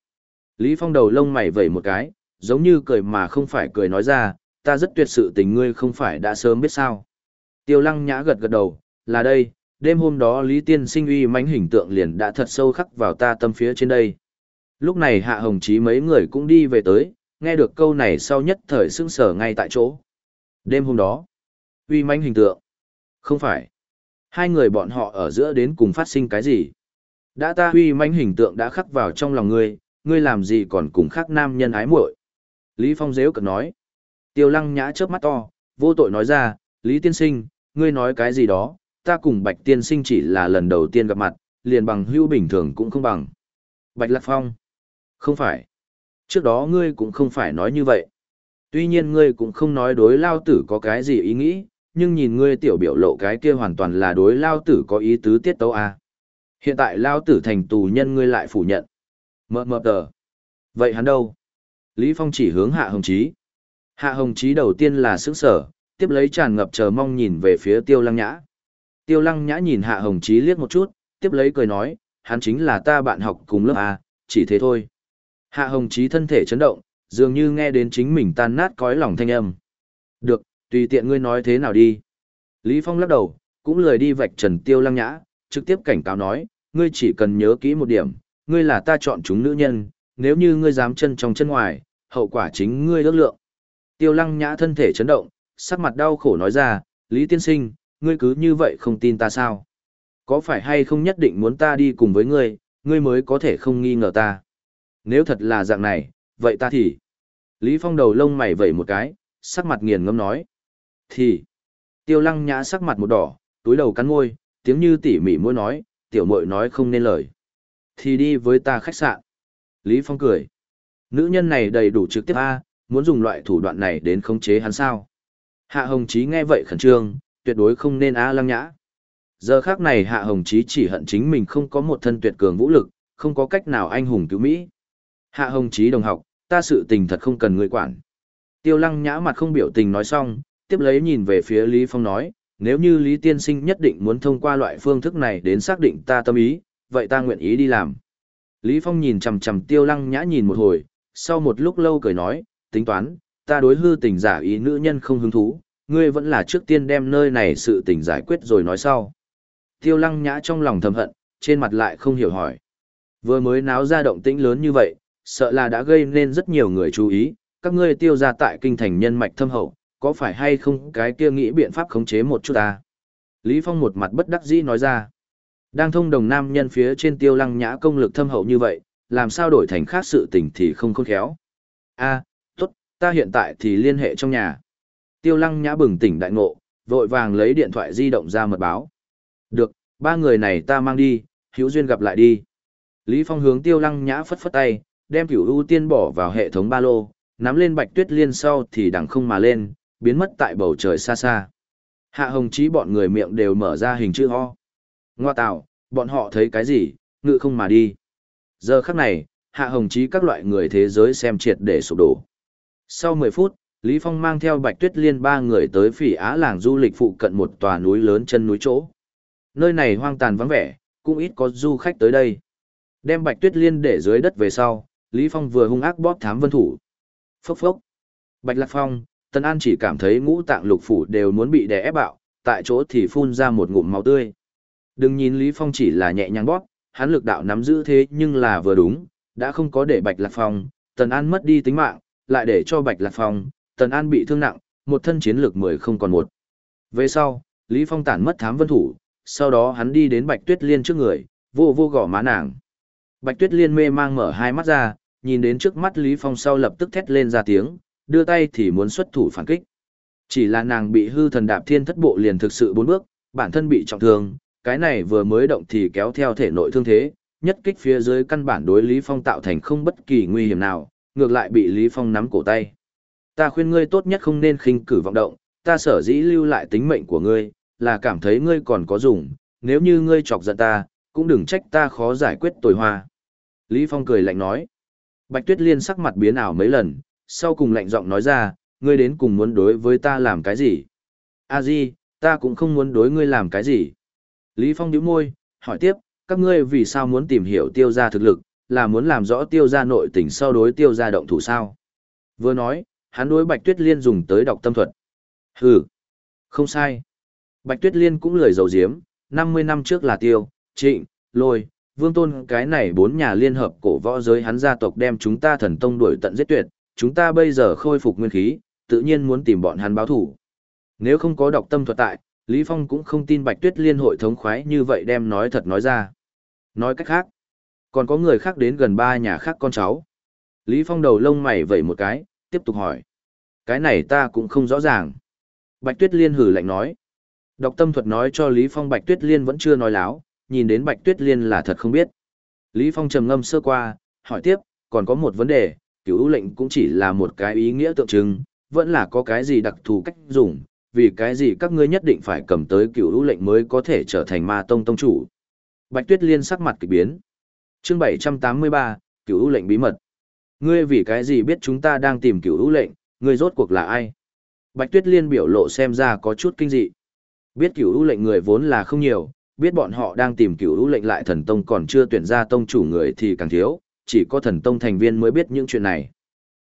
Lý Phong đầu lông mày vẩy một cái, giống như cười mà không phải cười nói ra, ta rất tuyệt sự tình ngươi không phải đã sớm biết sao. Tiêu Lăng Nhã gật gật đầu, là đây, đêm hôm đó Lý Tiên sinh uy mãnh hình tượng liền đã thật sâu khắc vào ta tâm phía trên đây. Lúc này Hạ Hồng Chí mấy người cũng đi về tới, nghe được câu này sau nhất thời sững sờ ngay tại chỗ. Đêm hôm đó, uy manh hình tượng. Không phải. Hai người bọn họ ở giữa đến cùng phát sinh cái gì? Đã ta uy manh hình tượng đã khắc vào trong lòng ngươi, ngươi làm gì còn cùng khác nam nhân ái muội? Lý Phong dễ cợt nói. Tiêu lăng nhã chớp mắt to, vô tội nói ra, Lý Tiên Sinh, ngươi nói cái gì đó, ta cùng Bạch Tiên Sinh chỉ là lần đầu tiên gặp mặt, liền bằng hữu bình thường cũng không bằng. Bạch Lạc Phong. Không phải. Trước đó ngươi cũng không phải nói như vậy. Tuy nhiên ngươi cũng không nói đối lao tử có cái gì ý nghĩ, nhưng nhìn ngươi tiểu biểu lộ cái kia hoàn toàn là đối lao tử có ý tứ tiết tấu à. Hiện tại lao tử thành tù nhân ngươi lại phủ nhận. Mờ mờ tờ. Vậy hắn đâu? Lý Phong chỉ hướng Hạ Hồng Chí. Hạ Hồng Chí đầu tiên là sững sở, tiếp lấy tràn ngập chờ mong nhìn về phía Tiêu Lăng Nhã. Tiêu Lăng Nhã nhìn Hạ Hồng Chí liếc một chút, tiếp lấy cười nói, hắn chính là ta bạn học cùng lớp A, chỉ thế thôi. Hạ Hồng Chí thân thể chấn động, dường như nghe đến chính mình tan nát cõi lòng thanh âm. Được, tùy tiện ngươi nói thế nào đi. Lý Phong lắc đầu, cũng lười đi vạch trần Tiêu Lăng Nhã, trực tiếp cảnh cáo nói, ngươi chỉ cần nhớ kỹ một điểm, ngươi là ta chọn chúng nữ nhân, nếu như ngươi dám chân trong chân ngoài, hậu quả chính ngươi ước lượng. Tiêu lăng nhã thân thể chấn động, sắc mặt đau khổ nói ra, Lý Tiên Sinh, ngươi cứ như vậy không tin ta sao? Có phải hay không nhất định muốn ta đi cùng với ngươi, ngươi mới có thể không nghi ngờ ta? Nếu thật là dạng này, vậy ta thì... Lý Phong đầu lông mày vẩy một cái, sắc mặt nghiền ngâm nói. Thì... Tiêu lăng nhã sắc mặt một đỏ, túi đầu cắn môi, tiếng như tỉ mỉ môi nói, tiểu muội nói không nên lời. Thì đi với ta khách sạn. Lý Phong cười. Nữ nhân này đầy đủ trực tiếp A, muốn dùng loại thủ đoạn này đến khống chế hắn sao. Hạ Hồng Chí nghe vậy khẩn trương, tuyệt đối không nên A lăng nhã. Giờ khác này Hạ Hồng Chí chỉ hận chính mình không có một thân tuyệt cường vũ lực, không có cách nào anh hùng cứu Mỹ. Hạ Hồng Chí đồng học, ta sự tình thật không cần người quản. Tiêu lăng nhã mặt không biểu tình nói xong, tiếp lấy nhìn về phía Lý Phong nói, nếu như Lý Tiên Sinh nhất định muốn thông qua loại phương thức này đến xác định ta tâm ý, vậy ta nguyện ý đi làm. Lý Phong nhìn chằm chằm Tiêu Lăng Nhã nhìn một hồi, sau một lúc lâu cười nói, tính toán, ta đối hư tình giả ý nữ nhân không hứng thú, ngươi vẫn là trước tiên đem nơi này sự tình giải quyết rồi nói sau. Tiêu Lăng Nhã trong lòng thầm hận, trên mặt lại không hiểu hỏi. Vừa mới náo ra động tĩnh lớn như vậy, sợ là đã gây nên rất nhiều người chú ý, các ngươi tiêu ra tại kinh thành nhân mạch thâm hậu, có phải hay không cái kia nghĩ biện pháp khống chế một chút ta? Lý Phong một mặt bất đắc dĩ nói ra. Đang thông đồng nam nhân phía trên tiêu lăng nhã công lực thâm hậu như vậy, làm sao đổi thành khác sự tình thì không khôn khéo. a tốt, ta hiện tại thì liên hệ trong nhà. Tiêu lăng nhã bừng tỉnh đại ngộ, vội vàng lấy điện thoại di động ra mật báo. Được, ba người này ta mang đi, hữu duyên gặp lại đi. Lý Phong hướng tiêu lăng nhã phất phất tay, đem cửu ưu tiên bỏ vào hệ thống ba lô, nắm lên bạch tuyết liên sau thì đằng không mà lên, biến mất tại bầu trời xa xa. Hạ hồng chí bọn người miệng đều mở ra hình chữ ho. Ngoa tạo, bọn họ thấy cái gì, ngự không mà đi. Giờ khắc này, hạ hồng chí các loại người thế giới xem triệt để sụp đổ. Sau 10 phút, Lý Phong mang theo Bạch Tuyết Liên ba người tới phỉ Á làng du lịch phụ cận một tòa núi lớn chân núi chỗ. Nơi này hoang tàn vắng vẻ, cũng ít có du khách tới đây. Đem Bạch Tuyết Liên để dưới đất về sau, Lý Phong vừa hung ác bóp thám vân thủ. Phốc phốc. Bạch Lạc Phong, Tân An chỉ cảm thấy ngũ tạng lục phủ đều muốn bị đè ép bạo, tại chỗ thì phun ra một ngụm máu tươi. Đừng nhìn Lý Phong chỉ là nhẹ nhàng bóp, hắn lực đạo nắm giữ thế nhưng là vừa đúng, đã không có để Bạch Lạc Phong, Tần An mất đi tính mạng, lại để cho Bạch Lạc Phong, Tần An bị thương nặng, một thân chiến lược mười không còn một. Về sau, Lý Phong tản mất thám vân thủ, sau đó hắn đi đến Bạch Tuyết Liên trước người, vô vô gõ má nàng. Bạch Tuyết Liên mê mang mở hai mắt ra, nhìn đến trước mắt Lý Phong sau lập tức thét lên ra tiếng, đưa tay thì muốn xuất thủ phản kích. Chỉ là nàng bị hư thần đạp thiên thất bộ liền thực sự bốn bước, bản thân bị trọng thương, cái này vừa mới động thì kéo theo thể nội thương thế, nhất kích phía dưới căn bản đối Lý Phong tạo thành không bất kỳ nguy hiểm nào, ngược lại bị Lý Phong nắm cổ tay. Ta khuyên ngươi tốt nhất không nên khinh cử vọng động, ta sở dĩ lưu lại tính mệnh của ngươi, là cảm thấy ngươi còn có dùng, nếu như ngươi chọc giận ta, cũng đừng trách ta khó giải quyết tồi hoa. Lý Phong cười lạnh nói. Bạch Tuyết Liên sắc mặt biến ảo mấy lần, sau cùng lạnh giọng nói ra, ngươi đến cùng muốn đối với ta làm cái gì? A Di, ta cũng không muốn đối ngươi làm cái gì. Lý Phong nhíu môi, hỏi tiếp, các ngươi vì sao muốn tìm hiểu tiêu gia thực lực, là muốn làm rõ tiêu gia nội tình sau đối tiêu gia động thủ sao? Vừa nói, hắn đối Bạch Tuyết Liên dùng tới đọc tâm thuật. Hừ, không sai. Bạch Tuyết Liên cũng lười dầu diếm, 50 năm trước là tiêu, trịnh, lôi, vương tôn cái này bốn nhà liên hợp cổ võ giới hắn gia tộc đem chúng ta thần tông đuổi tận giết tuyệt, chúng ta bây giờ khôi phục nguyên khí, tự nhiên muốn tìm bọn hắn báo thủ. Nếu không có đọc tâm thuật tại, Lý Phong cũng không tin Bạch Tuyết Liên hội thống khoái như vậy đem nói thật nói ra. Nói cách khác, còn có người khác đến gần ba nhà khác con cháu. Lý Phong đầu lông mày vẩy một cái, tiếp tục hỏi. Cái này ta cũng không rõ ràng. Bạch Tuyết Liên hử lạnh nói. Đọc tâm thuật nói cho Lý Phong Bạch Tuyết Liên vẫn chưa nói láo, nhìn đến Bạch Tuyết Liên là thật không biết. Lý Phong trầm ngâm sơ qua, hỏi tiếp, còn có một vấn đề, cửu ưu lệnh cũng chỉ là một cái ý nghĩa tượng trưng, vẫn là có cái gì đặc thù cách dùng, vì cái gì các ngươi nhất định phải cầm tới cửu ưu lệnh mới có thể trở thành ma tông tông chủ. Bạch Tuyết Liên sắc mặt kỳ biến. Chương 783, cửu ưu lệnh bí mật. Ngươi vì cái gì biết chúng ta đang tìm cửu ưu lệnh, ngươi rốt cuộc là ai? Bạch Tuyết Liên biểu lộ xem ra có chút kinh dị. Biết cửu ưu lệnh người vốn là không nhiều, biết bọn họ đang tìm cửu lũ lệnh lại thần tông còn chưa tuyển ra tông chủ người thì càng thiếu, chỉ có thần tông thành viên mới biết những chuyện này.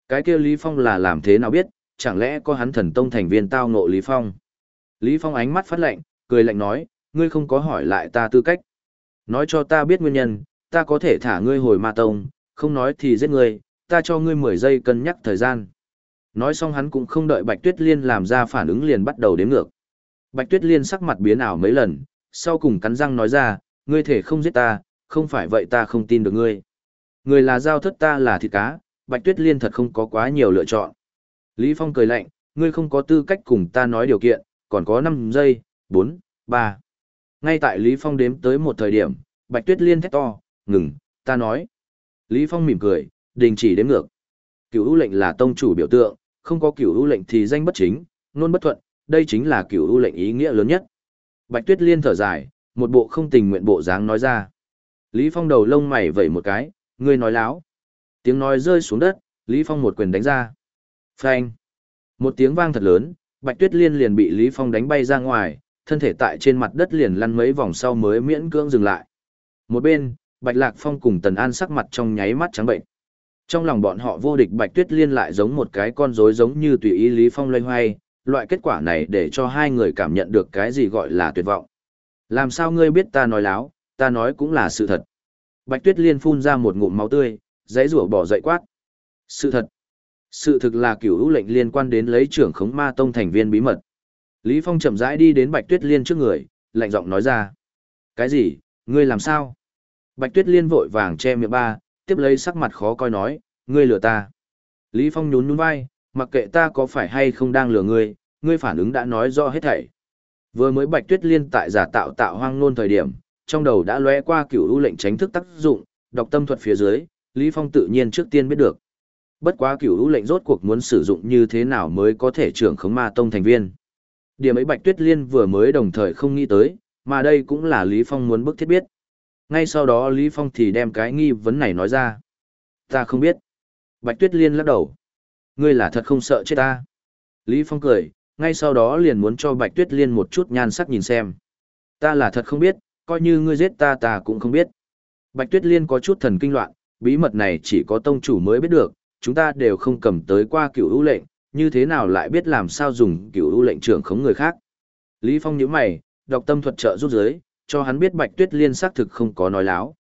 Cái kia Lý Phong là làm thế nào biết, chẳng lẽ có hắn thần tông thành viên tao ngộ Lý Phong? Lý Phong ánh mắt phát lạnh, cười lạnh nói, ngươi không có hỏi lại ta tư cách. Nói cho ta biết nguyên nhân, ta có thể thả ngươi hồi ma tông, không nói thì giết ngươi, ta cho ngươi 10 giây cân nhắc thời gian. Nói xong hắn cũng không đợi Bạch Tuyết Liên làm ra phản ứng liền bắt đầu đếm ngược. Bạch Tuyết Liên sắc mặt biến ảo mấy lần, sau cùng cắn răng nói ra, ngươi thể không giết ta, không phải vậy ta không tin được ngươi. Người là giao thất ta là thịt cá, Bạch Tuyết Liên thật không có quá nhiều lựa chọn. Lý Phong cười lạnh, ngươi không có tư cách cùng ta nói điều kiện, còn có 5 giây, 4, 3. Ngay tại Lý Phong đếm tới một thời điểm, Bạch Tuyết Liên thét to, ngừng, ta nói. Lý Phong mỉm cười, đình chỉ đếm ngược. Cửu ưu lệnh là tông chủ biểu tượng, không có cửu ưu lệnh thì danh bất chính, nôn bất thuận, đây chính là cửu ưu lệnh ý nghĩa lớn nhất. Bạch Tuyết Liên thở dài, một bộ không tình nguyện bộ dáng nói ra. Lý Phong đầu lông mày vẩy một cái, ngươi nói láo. Tiếng nói rơi xuống đất, Lý Phong một quyền đánh ra. Phanh. Một tiếng vang thật lớn, Bạch Tuyết Liên liền bị Lý Phong đánh bay ra ngoài, thân thể tại trên mặt đất liền lăn mấy vòng sau mới miễn cưỡng dừng lại. Một bên, Bạch Lạc Phong cùng Tần An sắc mặt trong nháy mắt trắng bệnh. Trong lòng bọn họ vô địch Bạch Tuyết Liên lại giống một cái con rối giống như tùy ý Lý Phong loay hoay, loại kết quả này để cho hai người cảm nhận được cái gì gọi là tuyệt vọng. Làm sao ngươi biết ta nói láo, ta nói cũng là sự thật. Bạch Tuyết Liên phun ra một ngụm máu tươi, giấy rủa bỏ dậy quát. Sự thật. Sự thực là cửu hữu lệnh liên quan đến lấy trưởng khống ma tông thành viên bí mật. Lý Phong chậm rãi đi đến Bạch Tuyết Liên trước người, lạnh giọng nói ra. Cái gì, ngươi làm sao? Bạch Tuyết Liên vội vàng che miệng ba, tiếp lấy sắc mặt khó coi nói, ngươi lừa ta. Lý Phong nhún nhún vai, mặc kệ ta có phải hay không đang lừa ngươi, ngươi phản ứng đã nói rõ hết thảy. Vừa mới Bạch Tuyết Liên tại giả tạo tạo hoang nôn thời điểm, trong đầu đã lóe qua cửu u lệnh tránh thức tác dụng, đọc tâm thuật phía dưới, Lý Phong tự nhiên trước tiên biết được. Bất quá cửu u lệnh rốt cuộc muốn sử dụng như thế nào mới có thể trưởng khống ma tông thành viên. Điểm ấy Bạch Tuyết Liên vừa mới đồng thời không nghĩ tới, mà đây cũng là Lý Phong muốn bức thiết biết. Ngay sau đó Lý Phong thì đem cái nghi vấn này nói ra. Ta không biết. Bạch Tuyết Liên lắc đầu. Ngươi là thật không sợ chết ta. Lý Phong cười, ngay sau đó liền muốn cho Bạch Tuyết Liên một chút nhan sắc nhìn xem. Ta là thật không biết, coi như ngươi giết ta ta cũng không biết. Bạch Tuyết Liên có chút thần kinh loạn, bí mật này chỉ có tông chủ mới biết được, chúng ta đều không cầm tới qua cựu ưu lệnh, như thế nào lại biết làm sao dùng cựu ưu lệnh trưởng khống người khác. Lý Phong nhíu mày, đọc tâm thuật trợ rút giới, cho hắn biết Bạch Tuyết Liên xác thực không có nói láo.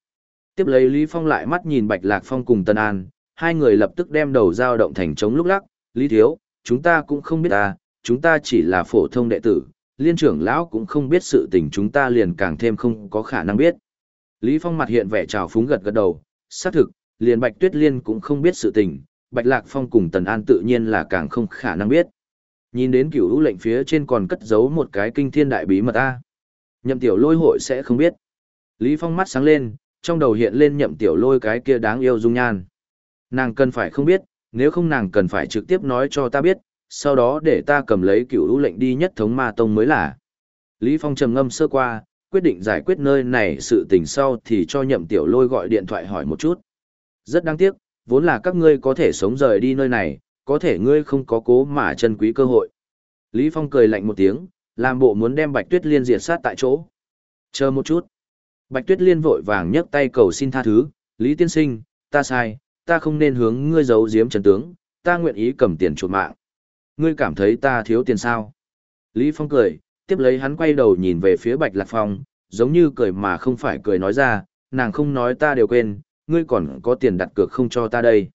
Tiếp lấy Lý Phong lại mắt nhìn Bạch Lạc Phong cùng Tân An, hai người lập tức đem đầu dao động thành trống lúc lắc, Lý Thiếu, chúng ta cũng không biết ta, chúng ta chỉ là phổ thông đệ tử, liên trưởng lão cũng không biết sự tình chúng ta liền càng thêm không có khả năng biết. Lý Phong mặt hiện vẻ trào phúng gật gật đầu, xác thực, liền Bạch Tuyết Liên cũng không biết sự tình, Bạch Lạc Phong cùng Tần An tự nhiên là càng không khả năng biết. Nhìn đến cửu hữu lệnh phía trên còn cất giấu một cái kinh thiên đại bí mật a. Nhậm tiểu lôi hội sẽ không biết. Lý Phong mắt sáng lên, trong đầu hiện lên nhậm tiểu lôi cái kia đáng yêu dung nhan. Nàng cần phải không biết, nếu không nàng cần phải trực tiếp nói cho ta biết, sau đó để ta cầm lấy cửu lũ lệnh đi nhất thống ma tông mới là. Lý Phong trầm ngâm sơ qua, quyết định giải quyết nơi này sự tình sau thì cho nhậm tiểu lôi gọi điện thoại hỏi một chút. Rất đáng tiếc, vốn là các ngươi có thể sống rời đi nơi này, có thể ngươi không có cố mà chân quý cơ hội. Lý Phong cười lạnh một tiếng, làm bộ muốn đem Bạch Tuyết Liên diệt sát tại chỗ. Chờ một chút. Bạch Tuyết Liên vội vàng nhấc tay cầu xin tha thứ, Lý Tiên Sinh, ta sai, ta không nên hướng ngươi giấu giếm chân tướng, ta nguyện ý cầm tiền chuột mạng. Ngươi cảm thấy ta thiếu tiền sao? Lý Phong cười, tiếp lấy hắn quay đầu nhìn về phía Bạch Lạc Phong, giống như cười mà không phải cười nói ra, nàng không nói ta đều quên, ngươi còn có tiền đặt cược không cho ta đây.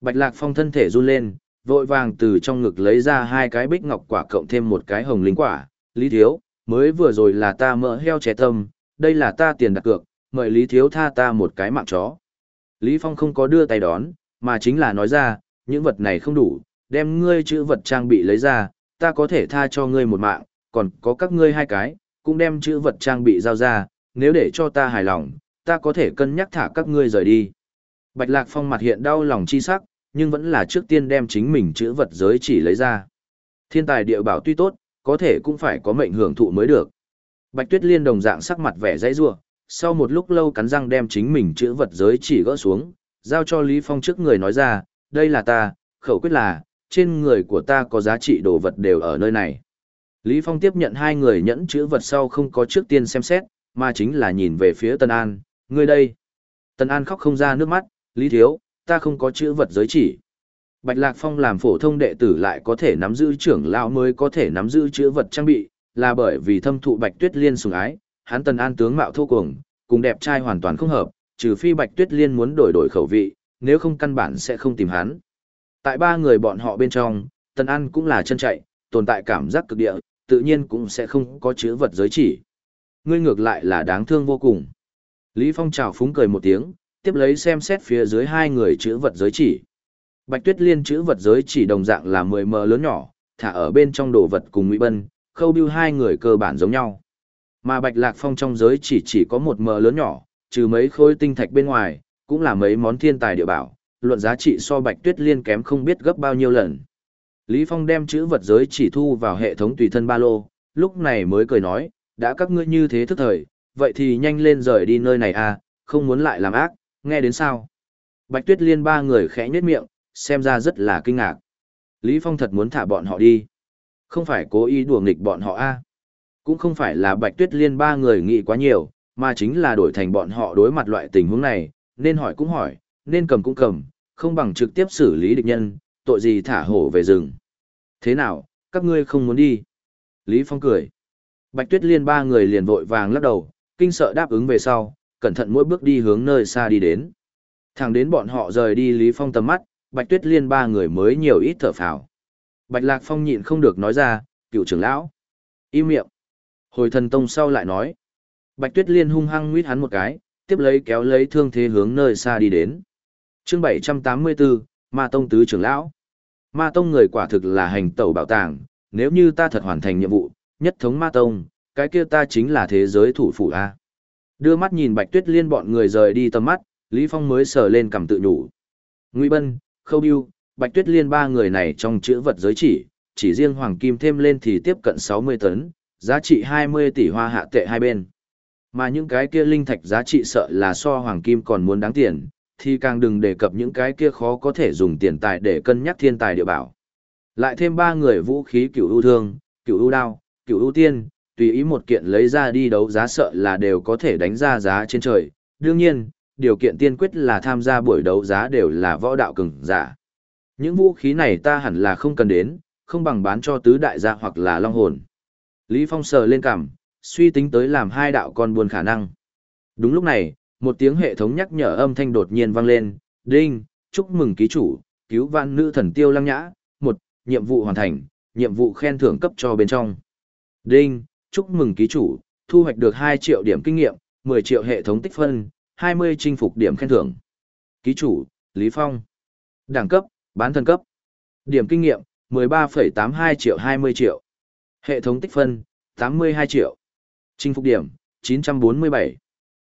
Bạch Lạc Phong thân thể run lên, vội vàng từ trong ngực lấy ra hai cái bích ngọc quả cộng thêm một cái hồng linh quả, Lý Thiếu, mới vừa rồi là ta mỡ heo trẻ tâm, đây là ta tiền đặt cược, mời Lý Thiếu tha ta một cái mạng chó. Lý Phong không có đưa tay đón, mà chính là nói ra, những vật này không đủ, đem ngươi chữ vật trang bị lấy ra, ta có thể tha cho ngươi một mạng, còn có các ngươi hai cái, cũng đem chữ vật trang bị giao ra, nếu để cho ta hài lòng, ta có thể cân nhắc thả các ngươi rời đi. Bạch Lạc Phong mặt hiện đau lòng chi sắc, nhưng vẫn là trước tiên đem chính mình chữ vật giới chỉ lấy ra. Thiên tài địa bảo tuy tốt, có thể cũng phải có mệnh hưởng thụ mới được. Bạch Tuyết Liên đồng dạng sắc mặt vẻ dãy rủa, sau một lúc lâu cắn răng đem chính mình chữ vật giới chỉ gỡ xuống, giao cho Lý Phong trước người nói ra, đây là ta, khẩu quyết là, trên người của ta có giá trị đồ vật đều ở nơi này. Lý Phong tiếp nhận hai người nhẫn chữ vật sau không có trước tiên xem xét, mà chính là nhìn về phía Tân An, ngươi đây. Tân An khóc không ra nước mắt, Lý Thiếu, ta không có chữ vật giới chỉ. Bạch Lạc Phong làm phổ thông đệ tử lại có thể nắm giữ trưởng lão mới có thể nắm giữ chữ vật trang bị, là bởi vì thâm thụ Bạch Tuyết Liên sủng ái, hắn Tần An tướng mạo thô cuồng, cùng đẹp trai hoàn toàn không hợp, trừ phi Bạch Tuyết Liên muốn đổi đổi khẩu vị, nếu không căn bản sẽ không tìm hắn. Tại ba người bọn họ bên trong, Tần An cũng là chân chạy, tồn tại cảm giác cực địa, tự nhiên cũng sẽ không có chữ vật giới chỉ. Ngươi ngược lại là đáng thương vô cùng. Lý Phong chào phúng cười một tiếng, tiếp lấy xem xét phía dưới hai người chữ vật giới chỉ. Bạch Tuyết Liên chữ vật giới chỉ đồng dạng là 10 mờ lớn nhỏ, thả ở bên trong đồ vật cùng Ngụy Bân, Khâu Bưu hai người cơ bản giống nhau. Mà Bạch Lạc Phong trong giới chỉ chỉ có một mờ lớn nhỏ, trừ mấy khối tinh thạch bên ngoài, cũng là mấy món thiên tài địa bảo, luận giá trị so Bạch Tuyết Liên kém không biết gấp bao nhiêu lần. Lý Phong đem chữ vật giới chỉ thu vào hệ thống tùy thân ba lô, lúc này mới cười nói, đã các ngươi như thế thức thời, vậy thì nhanh lên rời đi nơi này à, không muốn lại làm ác, nghe đến sao? Bạch Tuyết Liên ba người khẽ nhếch miệng, xem ra rất là kinh ngạc. Lý Phong thật muốn thả bọn họ đi. Không phải cố ý đùa nghịch bọn họ a à. Cũng không phải là Bạch Tuyết Liên ba người nghĩ quá nhiều, mà chính là đổi thành bọn họ đối mặt loại tình huống này, nên hỏi cũng hỏi, nên cầm cũng cầm, không bằng trực tiếp xử lý địch nhân, tội gì thả hổ về rừng. Thế nào, các ngươi không muốn đi? Lý Phong cười. Bạch Tuyết Liên ba người liền vội vàng lắc đầu, kinh sợ đáp ứng về sau, cẩn thận mỗi bước đi hướng nơi xa đi đến. Thẳng đến bọn họ rời đi Lý Phong tầm mắt, Bạch Tuyết Liên ba người mới nhiều ít thở phào. Bạch Lạc Phong nhịn không được nói ra, cựu trưởng lão. Im miệng. Hồi thần tông sau lại nói. Bạch Tuyết Liên hung hăng nguyết hắn một cái, tiếp lấy kéo lấy thương thế hướng nơi xa đi đến. chương 784, Ma Tông Tứ trưởng lão. Ma Tông người quả thực là hành tẩu bảo tàng, nếu như ta thật hoàn thành nhiệm vụ, nhất thống Ma Tông, cái kia ta chính là thế giới thủ phủ A. Đưa mắt nhìn Bạch Tuyết Liên bọn người rời đi tầm mắt, Lý Phong mới sờ lên cầm tự nhủ. Ngụy Bân, Khâu Biêu, Bạch Tuyết Liên ba người này trong chữ vật giới chỉ, chỉ riêng Hoàng Kim thêm lên thì tiếp cận 60 tấn, giá trị 20 tỷ hoa hạ tệ hai bên. Mà những cái kia linh thạch giá trị sợ là so Hoàng Kim còn muốn đáng tiền, thì càng đừng đề cập những cái kia khó có thể dùng tiền tài để cân nhắc thiên tài địa bảo. Lại thêm ba người vũ khí cửu ưu thương, cửu ưu đao, cửu ưu tiên, tùy ý một kiện lấy ra đi đấu giá sợ là đều có thể đánh ra giá trên trời. Đương nhiên, điều kiện tiên quyết là tham gia buổi đấu giá đều là võ đạo cường giả. Những vũ khí này ta hẳn là không cần đến, không bằng bán cho tứ đại gia hoặc là long hồn. Lý Phong sờ lên cằm, suy tính tới làm hai đạo con buồn khả năng. Đúng lúc này, một tiếng hệ thống nhắc nhở âm thanh đột nhiên vang lên, đinh, chúc mừng ký chủ, cứu vãn nữ thần tiêu lăng nhã, một, nhiệm vụ hoàn thành, nhiệm vụ khen thưởng cấp cho bên trong. Đinh, chúc mừng ký chủ, thu hoạch được 2 triệu điểm kinh nghiệm, 10 triệu hệ thống tích phân, 20 chinh phục điểm khen thưởng. Ký chủ, Lý Phong. Đẳng cấp, bán thân cấp. Điểm kinh nghiệm, 13,82 triệu 20 triệu. Hệ thống tích phân, 82 triệu. Chinh phục điểm, 947.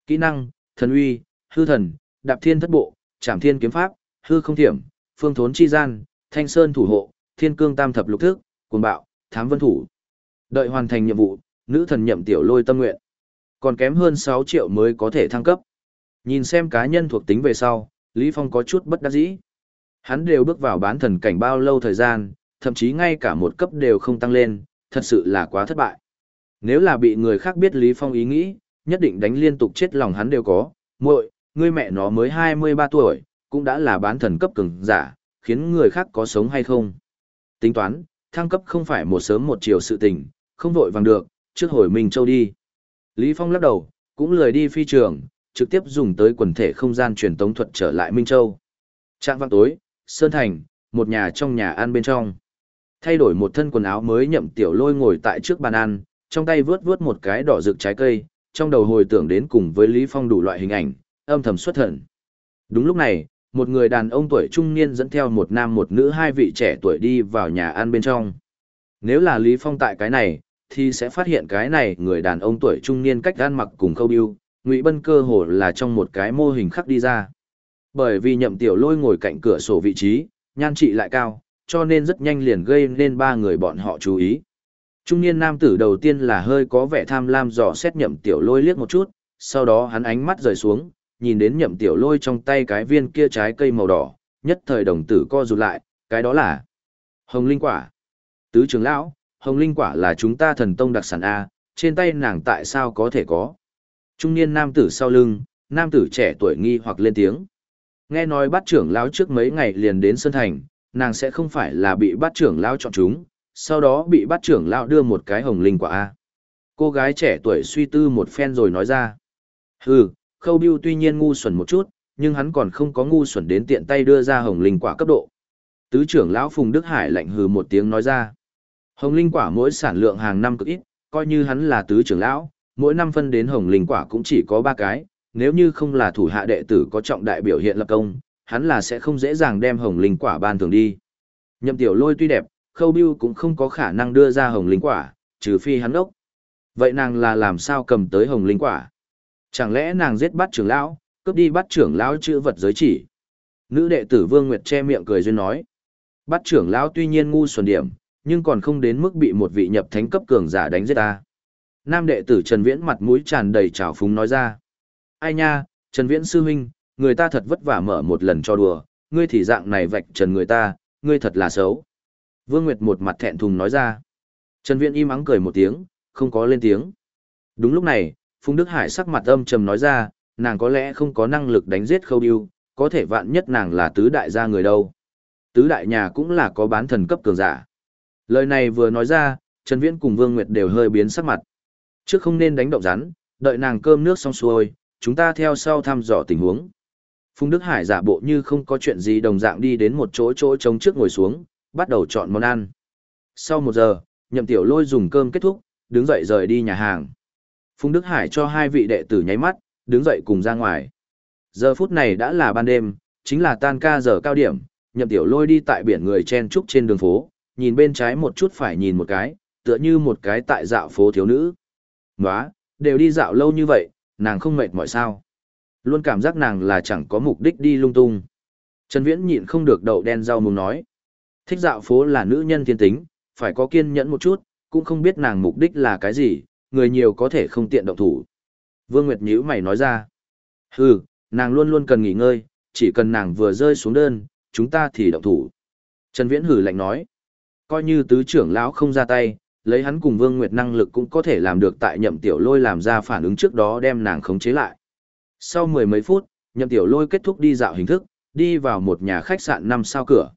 Kỹ năng, thần uy, hư thần, đạp thiên thất bộ, trảm thiên kiếm pháp, hư không thiểm, phương thốn chi gian, thanh sơn thủ hộ, thiên cương tam thập lục thức, cuồng bạo, thám vân thủ. Đợi hoàn thành nhiệm vụ, nữ thần nhậm tiểu lôi tâm nguyện. Còn kém hơn 6 triệu mới có thể thăng cấp. Nhìn xem cá nhân thuộc tính về sau, Lý Phong có chút bất đắc dĩ. Hắn đều bước vào bán thần cảnh bao lâu thời gian, thậm chí ngay cả một cấp đều không tăng lên, thật sự là quá thất bại. Nếu là bị người khác biết Lý Phong ý nghĩ, nhất định đánh liên tục chết lòng hắn đều có. muội ngươi mẹ nó mới 23 tuổi, cũng đã là bán thần cấp cường giả, khiến người khác có sống hay không. Tính toán, thăng cấp không phải một sớm một chiều sự tình, không vội vàng được, trước hồi Minh Châu đi. Lý Phong lắc đầu, cũng lười đi phi trường, trực tiếp dùng tới quần thể không gian truyền tống thuật trở lại Minh Châu. Trạng vang tối, Sơn Thành, một nhà trong nhà ăn bên trong. Thay đổi một thân quần áo mới nhậm tiểu lôi ngồi tại trước bàn ăn, trong tay vướt vướt một cái đỏ rực trái cây, trong đầu hồi tưởng đến cùng với Lý Phong đủ loại hình ảnh, âm thầm xuất thần. Đúng lúc này, một người đàn ông tuổi trung niên dẫn theo một nam một nữ hai vị trẻ tuổi đi vào nhà ăn bên trong. Nếu là Lý Phong tại cái này, thì sẽ phát hiện cái này người đàn ông tuổi trung niên cách ăn mặc cùng khâu biêu, ngụy bân cơ hồ là trong một cái mô hình khắc đi ra. Bởi vì nhậm tiểu lôi ngồi cạnh cửa sổ vị trí, nhan trị lại cao, cho nên rất nhanh liền gây nên ba người bọn họ chú ý. Trung niên nam tử đầu tiên là hơi có vẻ tham lam dò xét nhậm tiểu lôi liếc một chút, sau đó hắn ánh mắt rời xuống, nhìn đến nhậm tiểu lôi trong tay cái viên kia trái cây màu đỏ, nhất thời đồng tử co rụt lại, cái đó là hồng linh quả. Tứ trưởng lão, hồng linh quả là chúng ta thần tông đặc sản A, trên tay nàng tại sao có thể có. Trung niên nam tử sau lưng, nam tử trẻ tuổi nghi hoặc lên tiếng. Nghe nói bắt trưởng lão trước mấy ngày liền đến Sơn Thành, nàng sẽ không phải là bị bắt trưởng lão chọn chúng, sau đó bị bắt trưởng lão đưa một cái hồng linh quả A. Cô gái trẻ tuổi suy tư một phen rồi nói ra. Hừ, khâu biêu tuy nhiên ngu xuẩn một chút, nhưng hắn còn không có ngu xuẩn đến tiện tay đưa ra hồng linh quả cấp độ. Tứ trưởng lão Phùng Đức Hải lạnh hừ một tiếng nói ra. Hồng linh quả mỗi sản lượng hàng năm cực ít, coi như hắn là tứ trưởng lão, mỗi năm phân đến hồng linh quả cũng chỉ có ba cái, nếu như không là thủ hạ đệ tử có trọng đại biểu hiện lập công, hắn là sẽ không dễ dàng đem hồng linh quả ban thường đi. Nhậm tiểu lôi tuy đẹp, khâu bưu cũng không có khả năng đưa ra hồng linh quả, trừ phi hắn ốc. Vậy nàng là làm sao cầm tới hồng linh quả? Chẳng lẽ nàng giết bắt trưởng lão, cướp đi bắt trưởng lão chữ vật giới chỉ? Nữ đệ tử Vương Nguyệt che miệng cười duyên nói. Bắt trưởng lão tuy nhiên ngu xuẩn điểm, nhưng còn không đến mức bị một vị nhập thánh cấp cường giả đánh giết ta. Nam đệ tử Trần Viễn mặt mũi tràn đầy trào phúng nói ra. Ai nha, Trần Viễn sư huynh, người ta thật vất vả mở một lần cho đùa, ngươi thì dạng này vạch trần người ta, ngươi thật là xấu. Vương Nguyệt một mặt thẹn thùng nói ra. Trần Viễn im ắng cười một tiếng, không có lên tiếng. Đúng lúc này, Phùng Đức Hải sắc mặt âm trầm nói ra, nàng có lẽ không có năng lực đánh giết khâu điêu, có thể vạn nhất nàng là tứ đại gia người đâu. Tứ đại nhà cũng là có bán thần cấp cường giả. Lời này vừa nói ra, Trần Viễn cùng Vương Nguyệt đều hơi biến sắc mặt. Trước không nên đánh động rắn, đợi nàng cơm nước xong xuôi, chúng ta theo sau thăm dò tình huống. Phùng Đức Hải giả bộ như không có chuyện gì đồng dạng đi đến một chỗ chỗ trống trước ngồi xuống, bắt đầu chọn món ăn. Sau một giờ, nhậm tiểu lôi dùng cơm kết thúc, đứng dậy rời đi nhà hàng. Phùng Đức Hải cho hai vị đệ tử nháy mắt, đứng dậy cùng ra ngoài. Giờ phút này đã là ban đêm, chính là tan ca giờ cao điểm, nhậm tiểu lôi đi tại biển người chen trúc trên đường phố, nhìn bên trái một chút phải nhìn một cái, tựa như một cái tại dạo phố thiếu nữ. Nóa, đều đi dạo lâu như vậy, nàng không mệt mỏi sao. Luôn cảm giác nàng là chẳng có mục đích đi lung tung. Trần Viễn nhịn không được đậu đen rau mùng nói. Thích dạo phố là nữ nhân thiên tính, phải có kiên nhẫn một chút, cũng không biết nàng mục đích là cái gì, người nhiều có thể không tiện động thủ. Vương Nguyệt nhíu mày nói ra. Hừ, nàng luôn luôn cần nghỉ ngơi, chỉ cần nàng vừa rơi xuống đơn, chúng ta thì động thủ. Trần Viễn hử lạnh nói. Coi như tứ trưởng lão không ra tay, lấy hắn cùng Vương Nguyệt năng lực cũng có thể làm được tại nhậm tiểu lôi làm ra phản ứng trước đó đem nàng khống chế lại. Sau mười mấy phút, nhậm tiểu lôi kết thúc đi dạo hình thức, đi vào một nhà khách sạn năm sao cửa.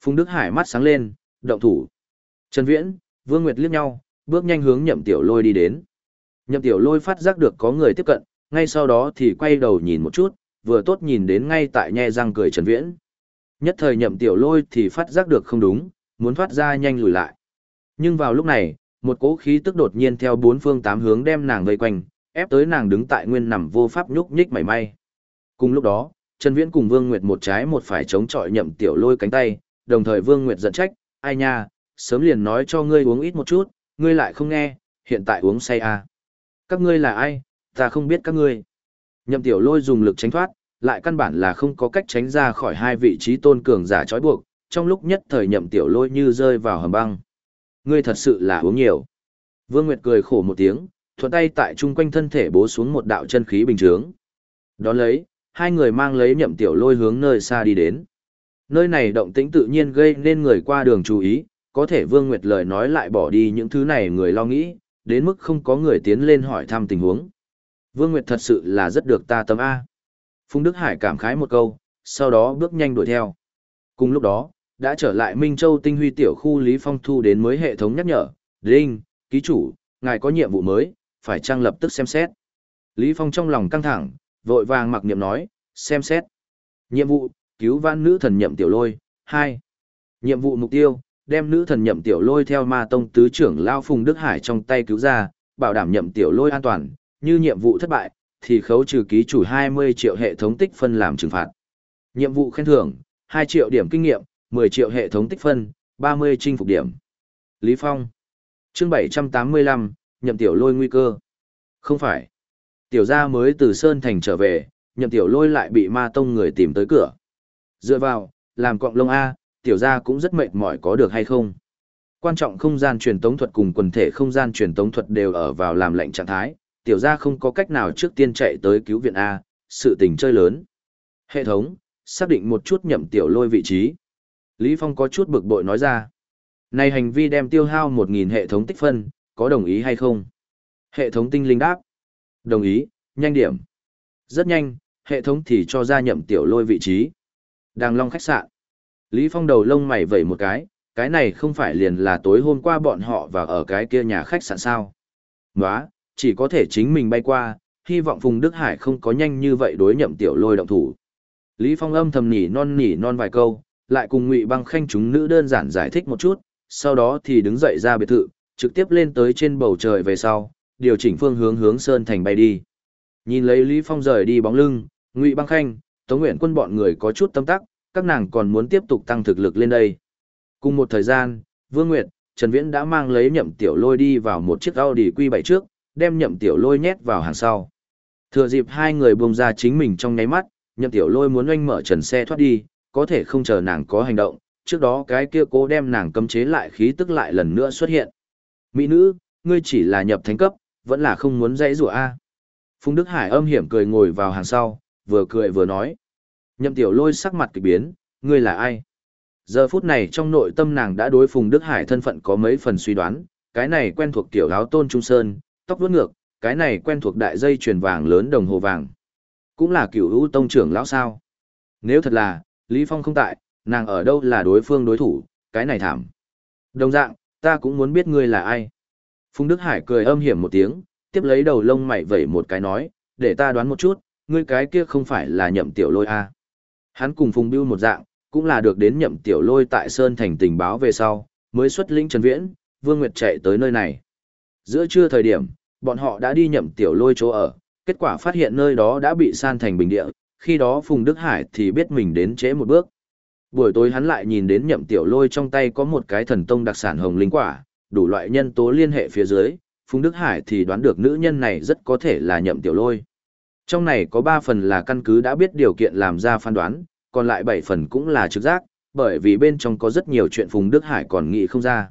Phùng Đức Hải mắt sáng lên, động thủ. Trần Viễn, Vương Nguyệt liếc nhau, bước nhanh hướng nhậm tiểu lôi đi đến. Nhậm tiểu lôi phát giác được có người tiếp cận, ngay sau đó thì quay đầu nhìn một chút, vừa tốt nhìn đến ngay tại nhe răng cười Trần Viễn. Nhất thời nhậm tiểu lôi thì phát giác được không đúng, muốn thoát ra nhanh lùi lại. Nhưng vào lúc này, một cỗ khí tức đột nhiên theo bốn phương tám hướng đem nàng vây quanh, ép tới nàng đứng tại nguyên nằm vô pháp nhúc nhích mảy may. Cùng lúc đó, Trần Viễn cùng Vương Nguyệt một trái một phải chống chọi nhậm tiểu lôi cánh tay, đồng thời Vương Nguyệt giận trách, ai nha, sớm liền nói cho ngươi uống ít một chút, ngươi lại không nghe, hiện tại uống say à. Các ngươi là ai, ta không biết các ngươi. Nhậm tiểu lôi dùng lực tránh thoát, lại căn bản là không có cách tránh ra khỏi hai vị trí tôn cường giả trói buộc, trong lúc nhất thời nhậm tiểu lôi như rơi vào hầm băng. Ngươi thật sự là uống nhiều. Vương Nguyệt cười khổ một tiếng, thuận tay tại chung quanh thân thể bố xuống một đạo chân khí bình chướng. Đón lấy, hai người mang lấy nhậm tiểu lôi hướng nơi xa đi đến. Nơi này động tĩnh tự nhiên gây nên người qua đường chú ý, có thể Vương Nguyệt lời nói lại bỏ đi những thứ này người lo nghĩ, đến mức không có người tiến lên hỏi thăm tình huống. Vương Nguyệt thật sự là rất được ta tâm A. Phùng Đức Hải cảm khái một câu, sau đó bước nhanh đuổi theo. Cùng lúc đó, đã trở lại Minh Châu tinh huy tiểu khu Lý Phong thu đến mới hệ thống nhắc nhở, Đinh, ký chủ, ngài có nhiệm vụ mới, phải trang lập tức xem xét. Lý Phong trong lòng căng thẳng, vội vàng mặc niệm nói, xem xét. Nhiệm vụ, cứu vãn nữ thần nhậm tiểu lôi, 2. Nhiệm vụ mục tiêu, đem nữ thần nhậm tiểu lôi theo ma tông tứ trưởng Lao Phùng Đức Hải trong tay cứu ra, bảo đảm nhậm tiểu lôi an toàn, như nhiệm vụ thất bại, thì khấu trừ ký chủ 20 triệu hệ thống tích phân làm trừng phạt. Nhiệm vụ khen thưởng, 2 triệu điểm kinh nghiệm, 10 triệu hệ thống tích phân, 30 chinh phục điểm. Lý Phong. Chương 785, nhậm tiểu lôi nguy cơ. Không phải. Tiểu gia mới từ Sơn Thành trở về, nhậm tiểu lôi lại bị ma tông người tìm tới cửa. Dựa vào, làm cọng lông A, tiểu gia cũng rất mệt mỏi có được hay không. Quan trọng không gian truyền tống thuật cùng quần thể không gian truyền tống thuật đều ở vào làm lệnh trạng thái, tiểu gia không có cách nào trước tiên chạy tới cứu viện A, sự tình chơi lớn. Hệ thống, xác định một chút nhậm tiểu lôi vị trí. Lý Phong có chút bực bội nói ra. Này hành vi đem tiêu hao 1.000 hệ thống tích phân, có đồng ý hay không? Hệ thống tinh linh đáp. Đồng ý, nhanh điểm. Rất nhanh, hệ thống thì cho ra nhậm tiểu lôi vị trí. Đàng long khách sạn. Lý Phong đầu lông mày vẩy một cái, cái này không phải liền là tối hôm qua bọn họ vào ở cái kia nhà khách sạn sao. Nóa, chỉ có thể chính mình bay qua, hy vọng Phùng Đức Hải không có nhanh như vậy đối nhậm tiểu lôi động thủ. Lý Phong âm thầm nỉ non nỉ non vài câu, lại cùng Ngụy Băng Khanh chúng nữ đơn giản giải thích một chút, sau đó thì đứng dậy ra biệt thự, trực tiếp lên tới trên bầu trời về sau, điều chỉnh phương hướng hướng Sơn Thành bay đi. Nhìn lấy Lý Phong rời đi bóng lưng, Ngụy Băng Khanh, Tống Nguyện Quân bọn người có chút tâm tắc, các nàng còn muốn tiếp tục tăng thực lực lên đây. Cùng một thời gian, Vương Nguyệt, Trần Viễn đã mang lấy nhậm tiểu lôi đi vào một chiếc Audi Q7 trước, đem nhậm tiểu lôi nhét vào hàng sau. Thừa dịp hai người buông ra chính mình trong nháy mắt, nhậm tiểu lôi muốn oanh mở trần xe thoát đi, có thể không chờ nàng có hành động, trước đó cái kia cố đem nàng cấm chế lại khí tức lại lần nữa xuất hiện. Mỹ nữ, ngươi chỉ là nhập thánh cấp, vẫn là không muốn dãy rủa a. Phùng Đức Hải âm hiểm cười ngồi vào hàng sau, vừa cười vừa nói. Nhậm tiểu lôi sắc mặt kỳ biến, ngươi là ai? Giờ phút này trong nội tâm nàng đã đối Phùng Đức Hải thân phận có mấy phần suy đoán, cái này quen thuộc tiểu áo tôn trung sơn, tóc vuốt ngược, cái này quen thuộc đại dây chuyền vàng lớn đồng hồ vàng. Cũng là cửu hữu tông trưởng lão sao. Nếu thật là, Lý Phong không tại, nàng ở đâu là đối phương đối thủ, cái này thảm. Đồng dạng, ta cũng muốn biết ngươi là ai. Phùng Đức Hải cười âm hiểm một tiếng, tiếp lấy đầu lông mày vẩy một cái nói, để ta đoán một chút, ngươi cái kia không phải là nhậm tiểu lôi a Hắn cùng Phùng Biêu một dạng, cũng là được đến nhậm tiểu lôi tại Sơn Thành tình báo về sau, mới xuất lĩnh Trần Viễn, Vương Nguyệt chạy tới nơi này. Giữa trưa thời điểm, bọn họ đã đi nhậm tiểu lôi chỗ ở, kết quả phát hiện nơi đó đã bị san thành bình địa, khi đó Phùng Đức Hải thì biết mình đến trễ một bước. Buổi tối hắn lại nhìn đến nhậm tiểu lôi trong tay có một cái thần tông đặc sản hồng linh quả, đủ loại nhân tố liên hệ phía dưới, Phùng Đức Hải thì đoán được nữ nhân này rất có thể là nhậm tiểu lôi. Trong này có 3 phần là căn cứ đã biết điều kiện làm ra phán đoán, còn lại 7 phần cũng là trực giác, bởi vì bên trong có rất nhiều chuyện Phùng Đức Hải còn nghĩ không ra.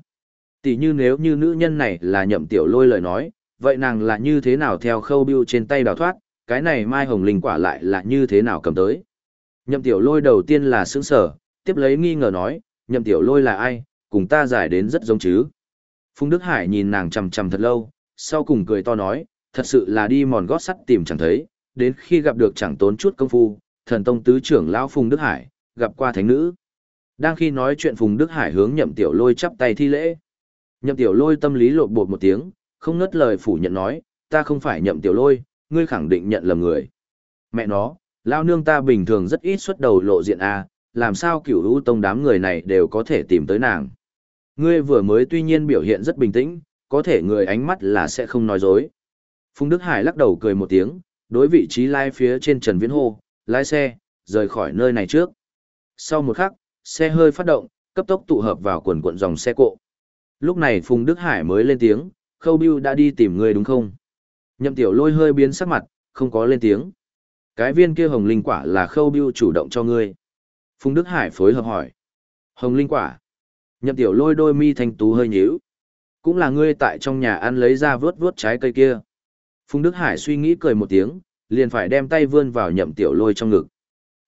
Tỷ như nếu như nữ nhân này là nhậm tiểu lôi lời nói, vậy nàng là như thế nào theo khâu biêu trên tay đào thoát, cái này mai hồng linh quả lại là như thế nào cầm tới. Nhậm tiểu lôi đầu tiên là sướng sở, tiếp lấy nghi ngờ nói, nhậm tiểu lôi là ai, cùng ta giải đến rất giống chứ. Phùng Đức Hải nhìn nàng chầm chầm thật lâu, sau cùng cười to nói, thật sự là đi mòn gót sắt tìm chẳng thấy, đến khi gặp được chẳng tốn chút công phu, thần tông tứ trưởng lão Phùng Đức Hải, gặp qua thánh nữ. Đang khi nói chuyện Phùng Đức Hải hướng nhậm tiểu lôi chắp tay thi lễ. Nhậm tiểu lôi tâm lý lột bột một tiếng, không ngất lời phủ nhận nói, ta không phải nhậm tiểu lôi, ngươi khẳng định nhận lầm người. Mẹ nó, lao nương ta bình thường rất ít xuất đầu lộ diện a, làm sao cửu u tông đám người này đều có thể tìm tới nàng. Ngươi vừa mới tuy nhiên biểu hiện rất bình tĩnh, có thể người ánh mắt là sẽ không nói dối. Phùng Đức Hải lắc đầu cười một tiếng, đối vị trí lai phía trên Trần Viễn Hồ lái xe, rời khỏi nơi này trước. Sau một khắc, xe hơi phát động, cấp tốc tụ hợp vào quần cuộn dòng xe cộ. Lúc này Phùng Đức Hải mới lên tiếng, Khâu Biêu đã đi tìm ngươi đúng không? Nhậm Tiểu Lôi hơi biến sắc mặt, không có lên tiếng. Cái viên kia hồng linh quả là Khâu Biêu chủ động cho ngươi. Phùng Đức Hải phối hợp hỏi. Hồng linh quả. Nhậm Tiểu Lôi đôi mi thanh tú hơi nhíu. Cũng là ngươi tại trong nhà ăn lấy ra vớt vớt trái cây kia. Phùng Đức Hải suy nghĩ cười một tiếng, liền phải đem tay vươn vào Nhậm Tiểu Lôi trong ngực.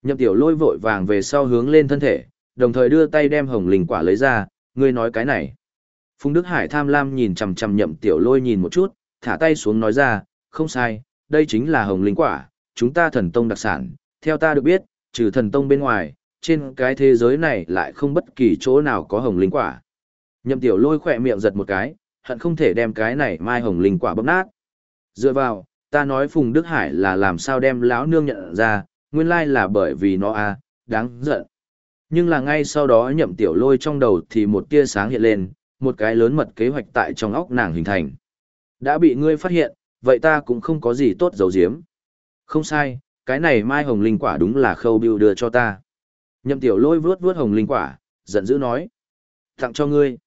Nhậm Tiểu Lôi vội vàng về sau hướng lên thân thể, đồng thời đưa tay đem hồng linh quả lấy ra, ngươi nói cái này. Phùng Đức Hải tham lam nhìn chằm chằm nhậm tiểu lôi nhìn một chút, thả tay xuống nói ra, không sai, đây chính là hồng linh quả, chúng ta thần tông đặc sản, theo ta được biết, trừ thần tông bên ngoài, trên cái thế giới này lại không bất kỳ chỗ nào có hồng linh quả. Nhậm tiểu lôi khỏe miệng giật một cái, hận không thể đem cái này mai hồng linh quả bóp nát. Dựa vào, ta nói Phùng Đức Hải là làm sao đem lão nương nhận ra, nguyên lai là bởi vì nó à, đáng giận. Nhưng là ngay sau đó nhậm tiểu lôi trong đầu thì một tia sáng hiện lên, một cái lớn mật kế hoạch tại trong óc nàng hình thành. Đã bị ngươi phát hiện, vậy ta cũng không có gì tốt giấu giếm. Không sai, cái này mai hồng linh quả đúng là khâu biêu đưa cho ta. Nhậm tiểu lôi vướt vướt hồng linh quả, giận dữ nói. Tặng cho ngươi.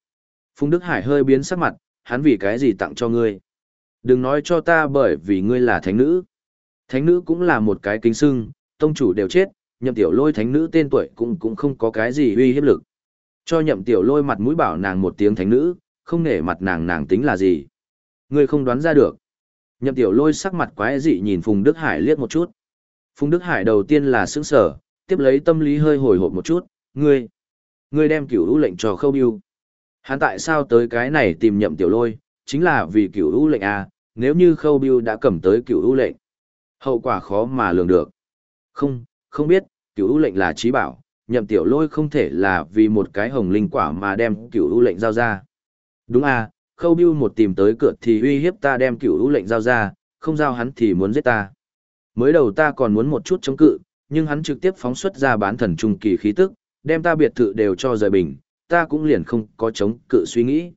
Phùng Đức Hải hơi biến sắc mặt, hắn vì cái gì tặng cho ngươi. Đừng nói cho ta bởi vì ngươi là thánh nữ. Thánh nữ cũng là một cái kính sưng, tông chủ đều chết, nhậm tiểu lôi thánh nữ tên tuổi cũng cũng không có cái gì uy hiếp lực. Cho nhậm tiểu lôi mặt mũi bảo nàng một tiếng thánh nữ, không nể mặt nàng nàng tính là gì. Ngươi không đoán ra được. Nhậm tiểu lôi sắc mặt quái dị nhìn Phùng Đức Hải liếc một chút. Phùng Đức Hải đầu tiên là sững sở, tiếp lấy tâm lý hơi hồi hộp một chút, ngươi, ngươi đem cửu lũ lệnh cho khâu biêu. Hắn tại sao tới cái này tìm nhậm tiểu lôi, chính là vì cửu lũ lệnh à, nếu như khâu biêu đã cầm tới cửu lũ lệnh. Hậu quả khó mà lường được. Không, không biết, cửu lũ lệnh là trí bảo, nhậm tiểu lôi không thể là vì một cái hồng linh quả mà đem cửu lũ lệnh giao ra. Đúng à, khâu biêu một tìm tới cửa thì uy hiếp ta đem cửu lũ lệnh giao ra, không giao hắn thì muốn giết ta. Mới đầu ta còn muốn một chút chống cự, nhưng hắn trực tiếp phóng xuất ra bán thần trung kỳ khí tức, đem ta biệt thự đều cho rời bình, ta cũng liền không có chống cự suy nghĩ.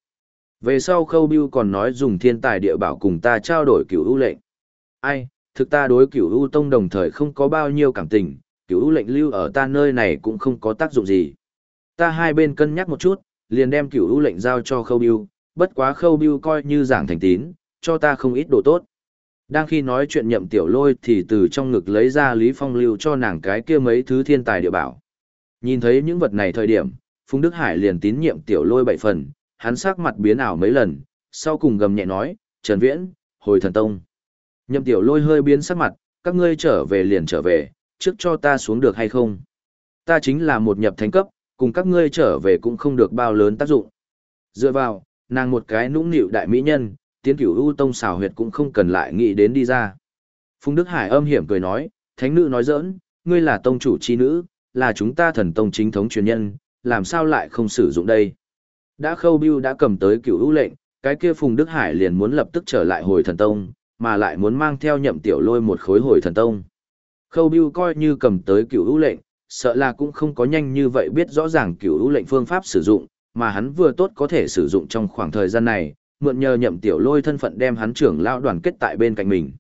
Về sau khâu biêu còn nói dùng thiên tài địa bảo cùng ta trao đổi cửu ưu lệnh. Ai, thực ta đối cửu ưu tông đồng thời không có bao nhiêu cảm tình, cửu lệnh lưu ở ta nơi này cũng không có tác dụng gì. Ta hai bên cân nhắc một chút, liền đem cửu lệnh giao cho khâu biêu, bất quá khâu biêu coi như giảng thành tín, cho ta không ít đồ tốt. Đang khi nói chuyện nhậm tiểu lôi thì từ trong ngực lấy ra Lý Phong lưu cho nàng cái kia mấy thứ thiên tài địa bảo. Nhìn thấy những vật này thời điểm, Phùng Đức Hải liền tín nhiệm tiểu lôi bảy phần, hắn sắc mặt biến ảo mấy lần, sau cùng gầm nhẹ nói, Trần Viễn, hồi thần tông. Nhậm tiểu lôi hơi biến sắc mặt, các ngươi trở về liền trở về, trước cho ta xuống được hay không? Ta chính là một nhập thánh cấp, cùng các ngươi trở về cũng không được bao lớn tác dụng. Dựa vào, nàng một cái nũng nịu đại mỹ nhân, tiến cửu ưu tông xào huyệt cũng không cần lại nghĩ đến đi ra. Phùng Đức Hải âm hiểm cười nói, thánh nữ nói giỡn, ngươi là tông chủ chi nữ, là chúng ta thần tông chính thống truyền nhân, làm sao lại không sử dụng đây? Đã khâu bưu đã cầm tới cửu ưu lệnh, cái kia Phùng Đức Hải liền muốn lập tức trở lại hồi thần tông, mà lại muốn mang theo nhậm tiểu lôi một khối hồi thần tông. Khâu Bưu coi như cầm tới cửu u lệnh, sợ là cũng không có nhanh như vậy biết rõ ràng cửu u lệnh phương pháp sử dụng, mà hắn vừa tốt có thể sử dụng trong khoảng thời gian này, mượn nhờ nhậm tiểu lôi thân phận đem hắn trưởng lão đoàn kết tại bên cạnh mình.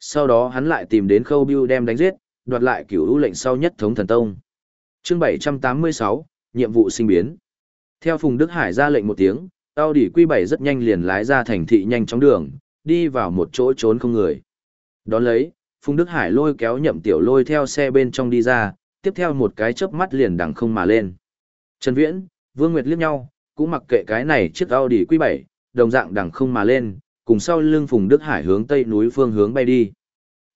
Sau đó hắn lại tìm đến khâu biêu đem đánh giết, đoạt lại cửu u lệnh sau nhất thống thần tông. Chương 786, nhiệm vụ sinh biến. Theo Phùng Đức Hải ra lệnh một tiếng, Audi Q7 rất nhanh liền lái ra thành thị nhanh chóng đường, đi vào một chỗ trốn không người. Đón lấy, Phùng Đức Hải lôi kéo nhậm tiểu lôi theo xe bên trong đi ra, tiếp theo một cái chớp mắt liền đằng không mà lên. Trần Viễn, Vương Nguyệt liếc nhau, cũng mặc kệ cái này chiếc Audi Q7, đồng dạng đằng không mà lên, cùng sau lưng Phùng Đức Hải hướng tây núi phương hướng bay đi.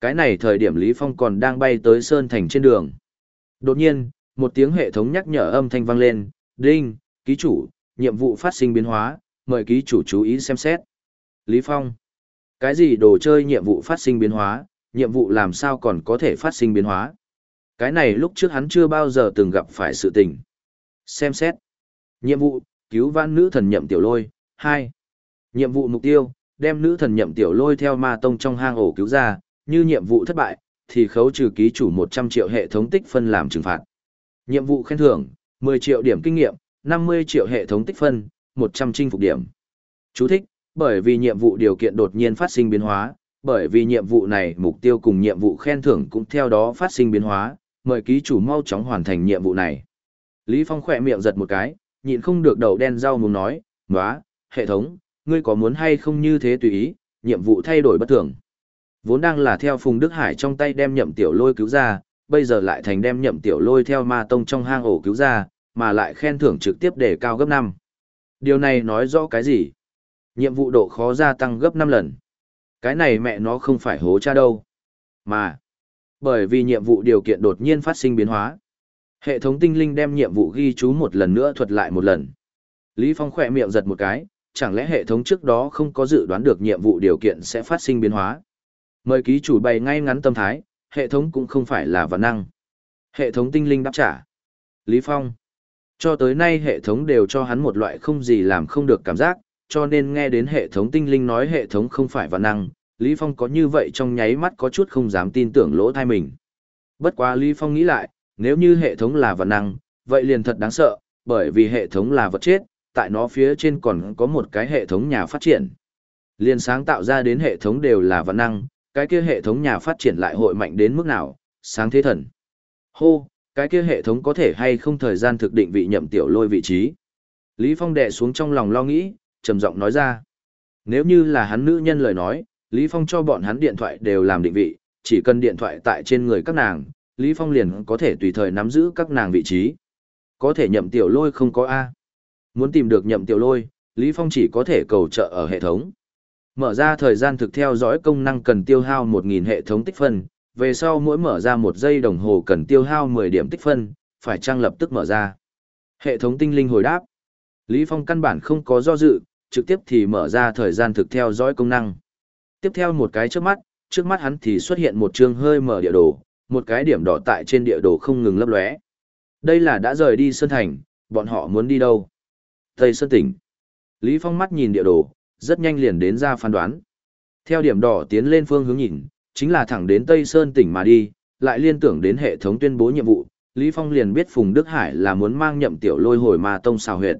Cái này thời điểm Lý Phong còn đang bay tới Sơn Thành trên đường. Đột nhiên, một tiếng hệ thống nhắc nhở âm thanh vang lên, đinh, ký chủ, nhiệm vụ phát sinh biến hóa, mời ký chủ chú ý xem xét. Lý Phong, cái gì đồ chơi nhiệm vụ phát sinh biến hóa, nhiệm vụ làm sao còn có thể phát sinh biến hóa. Cái này lúc trước hắn chưa bao giờ từng gặp phải sự tình. Xem xét. Nhiệm vụ, cứu vãn nữ thần nhậm tiểu lôi, 2. Nhiệm vụ mục tiêu, đem nữ thần nhậm tiểu lôi theo ma tông trong hang ổ cứu ra, như nhiệm vụ thất bại, thì khấu trừ ký chủ 100 triệu hệ thống tích phân làm trừng phạt. Nhiệm vụ khen thưởng, 10 triệu điểm kinh nghiệm, 50 triệu hệ thống tích phân, 100 chinh phục điểm. Chú thích, bởi vì nhiệm vụ điều kiện đột nhiên phát sinh biến hóa, bởi vì nhiệm vụ này mục tiêu cùng nhiệm vụ khen thưởng cũng theo đó phát sinh biến hóa, mời ký chủ mau chóng hoàn thành nhiệm vụ này. Lý Phong khỏe miệng giật một cái, nhịn không được đầu đen rau muốn nói, nóa, hệ thống, ngươi có muốn hay không như thế tùy ý, nhiệm vụ thay đổi bất thường. Vốn đang là theo Phùng Đức Hải trong tay đem nhậm tiểu lôi cứu ra, bây giờ lại thành đem nhậm tiểu lôi theo ma tông trong hang ổ cứu ra, mà lại khen thưởng trực tiếp để cao gấp 5. Điều này nói rõ cái gì? Nhiệm vụ độ khó gia tăng gấp 5 lần. Cái này mẹ nó không phải hố cha đâu. Mà, bởi vì nhiệm vụ điều kiện đột nhiên phát sinh biến hóa. Hệ thống tinh linh đem nhiệm vụ ghi chú một lần nữa thuật lại một lần. Lý Phong khỏe miệng giật một cái, chẳng lẽ hệ thống trước đó không có dự đoán được nhiệm vụ điều kiện sẽ phát sinh biến hóa. Mời ký chủ bày ngay ngắn tâm thái, hệ thống cũng không phải là văn năng. Hệ thống tinh linh đáp trả. Lý Phong. Cho tới nay hệ thống đều cho hắn một loại không gì làm không được cảm giác, cho nên nghe đến hệ thống tinh linh nói hệ thống không phải văn năng, Lý Phong có như vậy trong nháy mắt có chút không dám tin tưởng lỗ thai mình. Bất quá Lý Phong nghĩ lại, nếu như hệ thống là văn năng, vậy liền thật đáng sợ, bởi vì hệ thống là vật chết, tại nó phía trên còn có một cái hệ thống nhà phát triển. Liên sáng tạo ra đến hệ thống đều là văn năng, cái kia hệ thống nhà phát triển lại hội mạnh đến mức nào, sáng thế thần. Hô, cái kia hệ thống có thể hay không thời gian thực định vị nhậm tiểu lôi vị trí. Lý Phong đè xuống trong lòng lo nghĩ, trầm giọng nói ra. Nếu như là hắn nữ nhân lời nói, Lý Phong cho bọn hắn điện thoại đều làm định vị, chỉ cần điện thoại tại trên người các nàng, Lý Phong liền có thể tùy thời nắm giữ các nàng vị trí. Có thể nhậm tiểu lôi không có A. Muốn tìm được nhậm tiểu lôi, Lý Phong chỉ có thể cầu trợ ở hệ thống. Mở ra thời gian thực theo dõi công năng cần tiêu hao 1.000 hệ thống tích phân, về sau mỗi mở ra một giây đồng hồ cần tiêu hao 10 điểm tích phân, phải trang lập tức mở ra. Hệ thống tinh linh hồi đáp. Lý Phong căn bản không có do dự, trực tiếp thì mở ra thời gian thực theo dõi công năng. Tiếp theo một cái trước mắt, trước mắt hắn thì xuất hiện một chương hơi mở địa đồ, một cái điểm đỏ tại trên địa đồ không ngừng lấp lóe. Đây là đã rời đi Sơn Thành, bọn họ muốn đi đâu? Tây Sơn tỉnh. Lý Phong mắt nhìn địa đồ, rất nhanh liền đến ra phán đoán. Theo điểm đỏ tiến lên phương hướng nhìn, chính là thẳng đến Tây Sơn tỉnh mà đi, lại liên tưởng đến hệ thống tuyên bố nhiệm vụ, Lý Phong liền biết Phùng Đức Hải là muốn mang nhậm tiểu lôi hồi ma tông xào huyệt.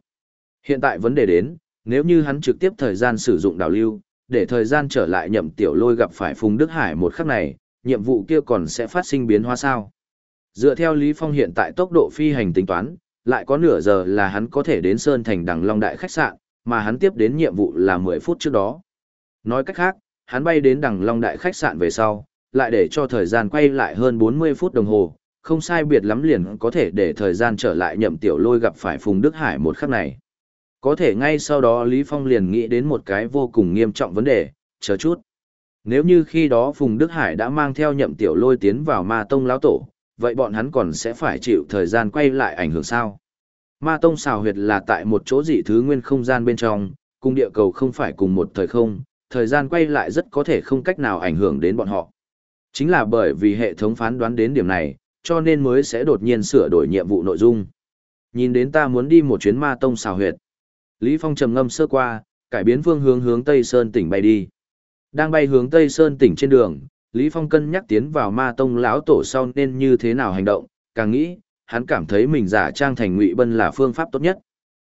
Hiện tại vấn đề đến, nếu như hắn trực tiếp thời gian sử dụng đào lưu, để thời gian trở lại nhậm tiểu lôi gặp phải Phùng Đức Hải một khắc này, nhiệm vụ kia còn sẽ phát sinh biến hóa sao. Dựa theo Lý Phong hiện tại tốc độ phi hành tính toán, lại có nửa giờ là hắn có thể đến Sơn Thành Đằng Long Đại khách sạn, mà hắn tiếp đến nhiệm vụ là 10 phút trước đó. Nói cách khác, hắn bay đến Đằng Long Đại khách sạn về sau, lại để cho thời gian quay lại hơn 40 phút đồng hồ, không sai biệt lắm liền có thể để thời gian trở lại nhậm tiểu lôi gặp phải Phùng Đức Hải một khắc này. Có thể ngay sau đó Lý Phong liền nghĩ đến một cái vô cùng nghiêm trọng vấn đề, chờ chút. Nếu như khi đó Phùng Đức Hải đã mang theo nhậm tiểu lôi tiến vào ma tông lão tổ, vậy bọn hắn còn sẽ phải chịu thời gian quay lại ảnh hưởng sao? Ma tông xào huyệt là tại một chỗ dị thứ nguyên không gian bên trong, cùng địa cầu không phải cùng một thời không, thời gian quay lại rất có thể không cách nào ảnh hưởng đến bọn họ. Chính là bởi vì hệ thống phán đoán đến điểm này, cho nên mới sẽ đột nhiên sửa đổi nhiệm vụ nội dung. Nhìn đến ta muốn đi một chuyến ma tông xào huyệt. Lý Phong trầm ngâm sơ qua, cải biến phương hướng hướng Tây Sơn tỉnh bay đi. Đang bay hướng Tây Sơn tỉnh trên đường, Lý Phong cân nhắc tiến vào ma tông lão tổ sau nên như thế nào hành động, càng nghĩ, hắn cảm thấy mình giả trang thành Ngụy Bân là phương pháp tốt nhất.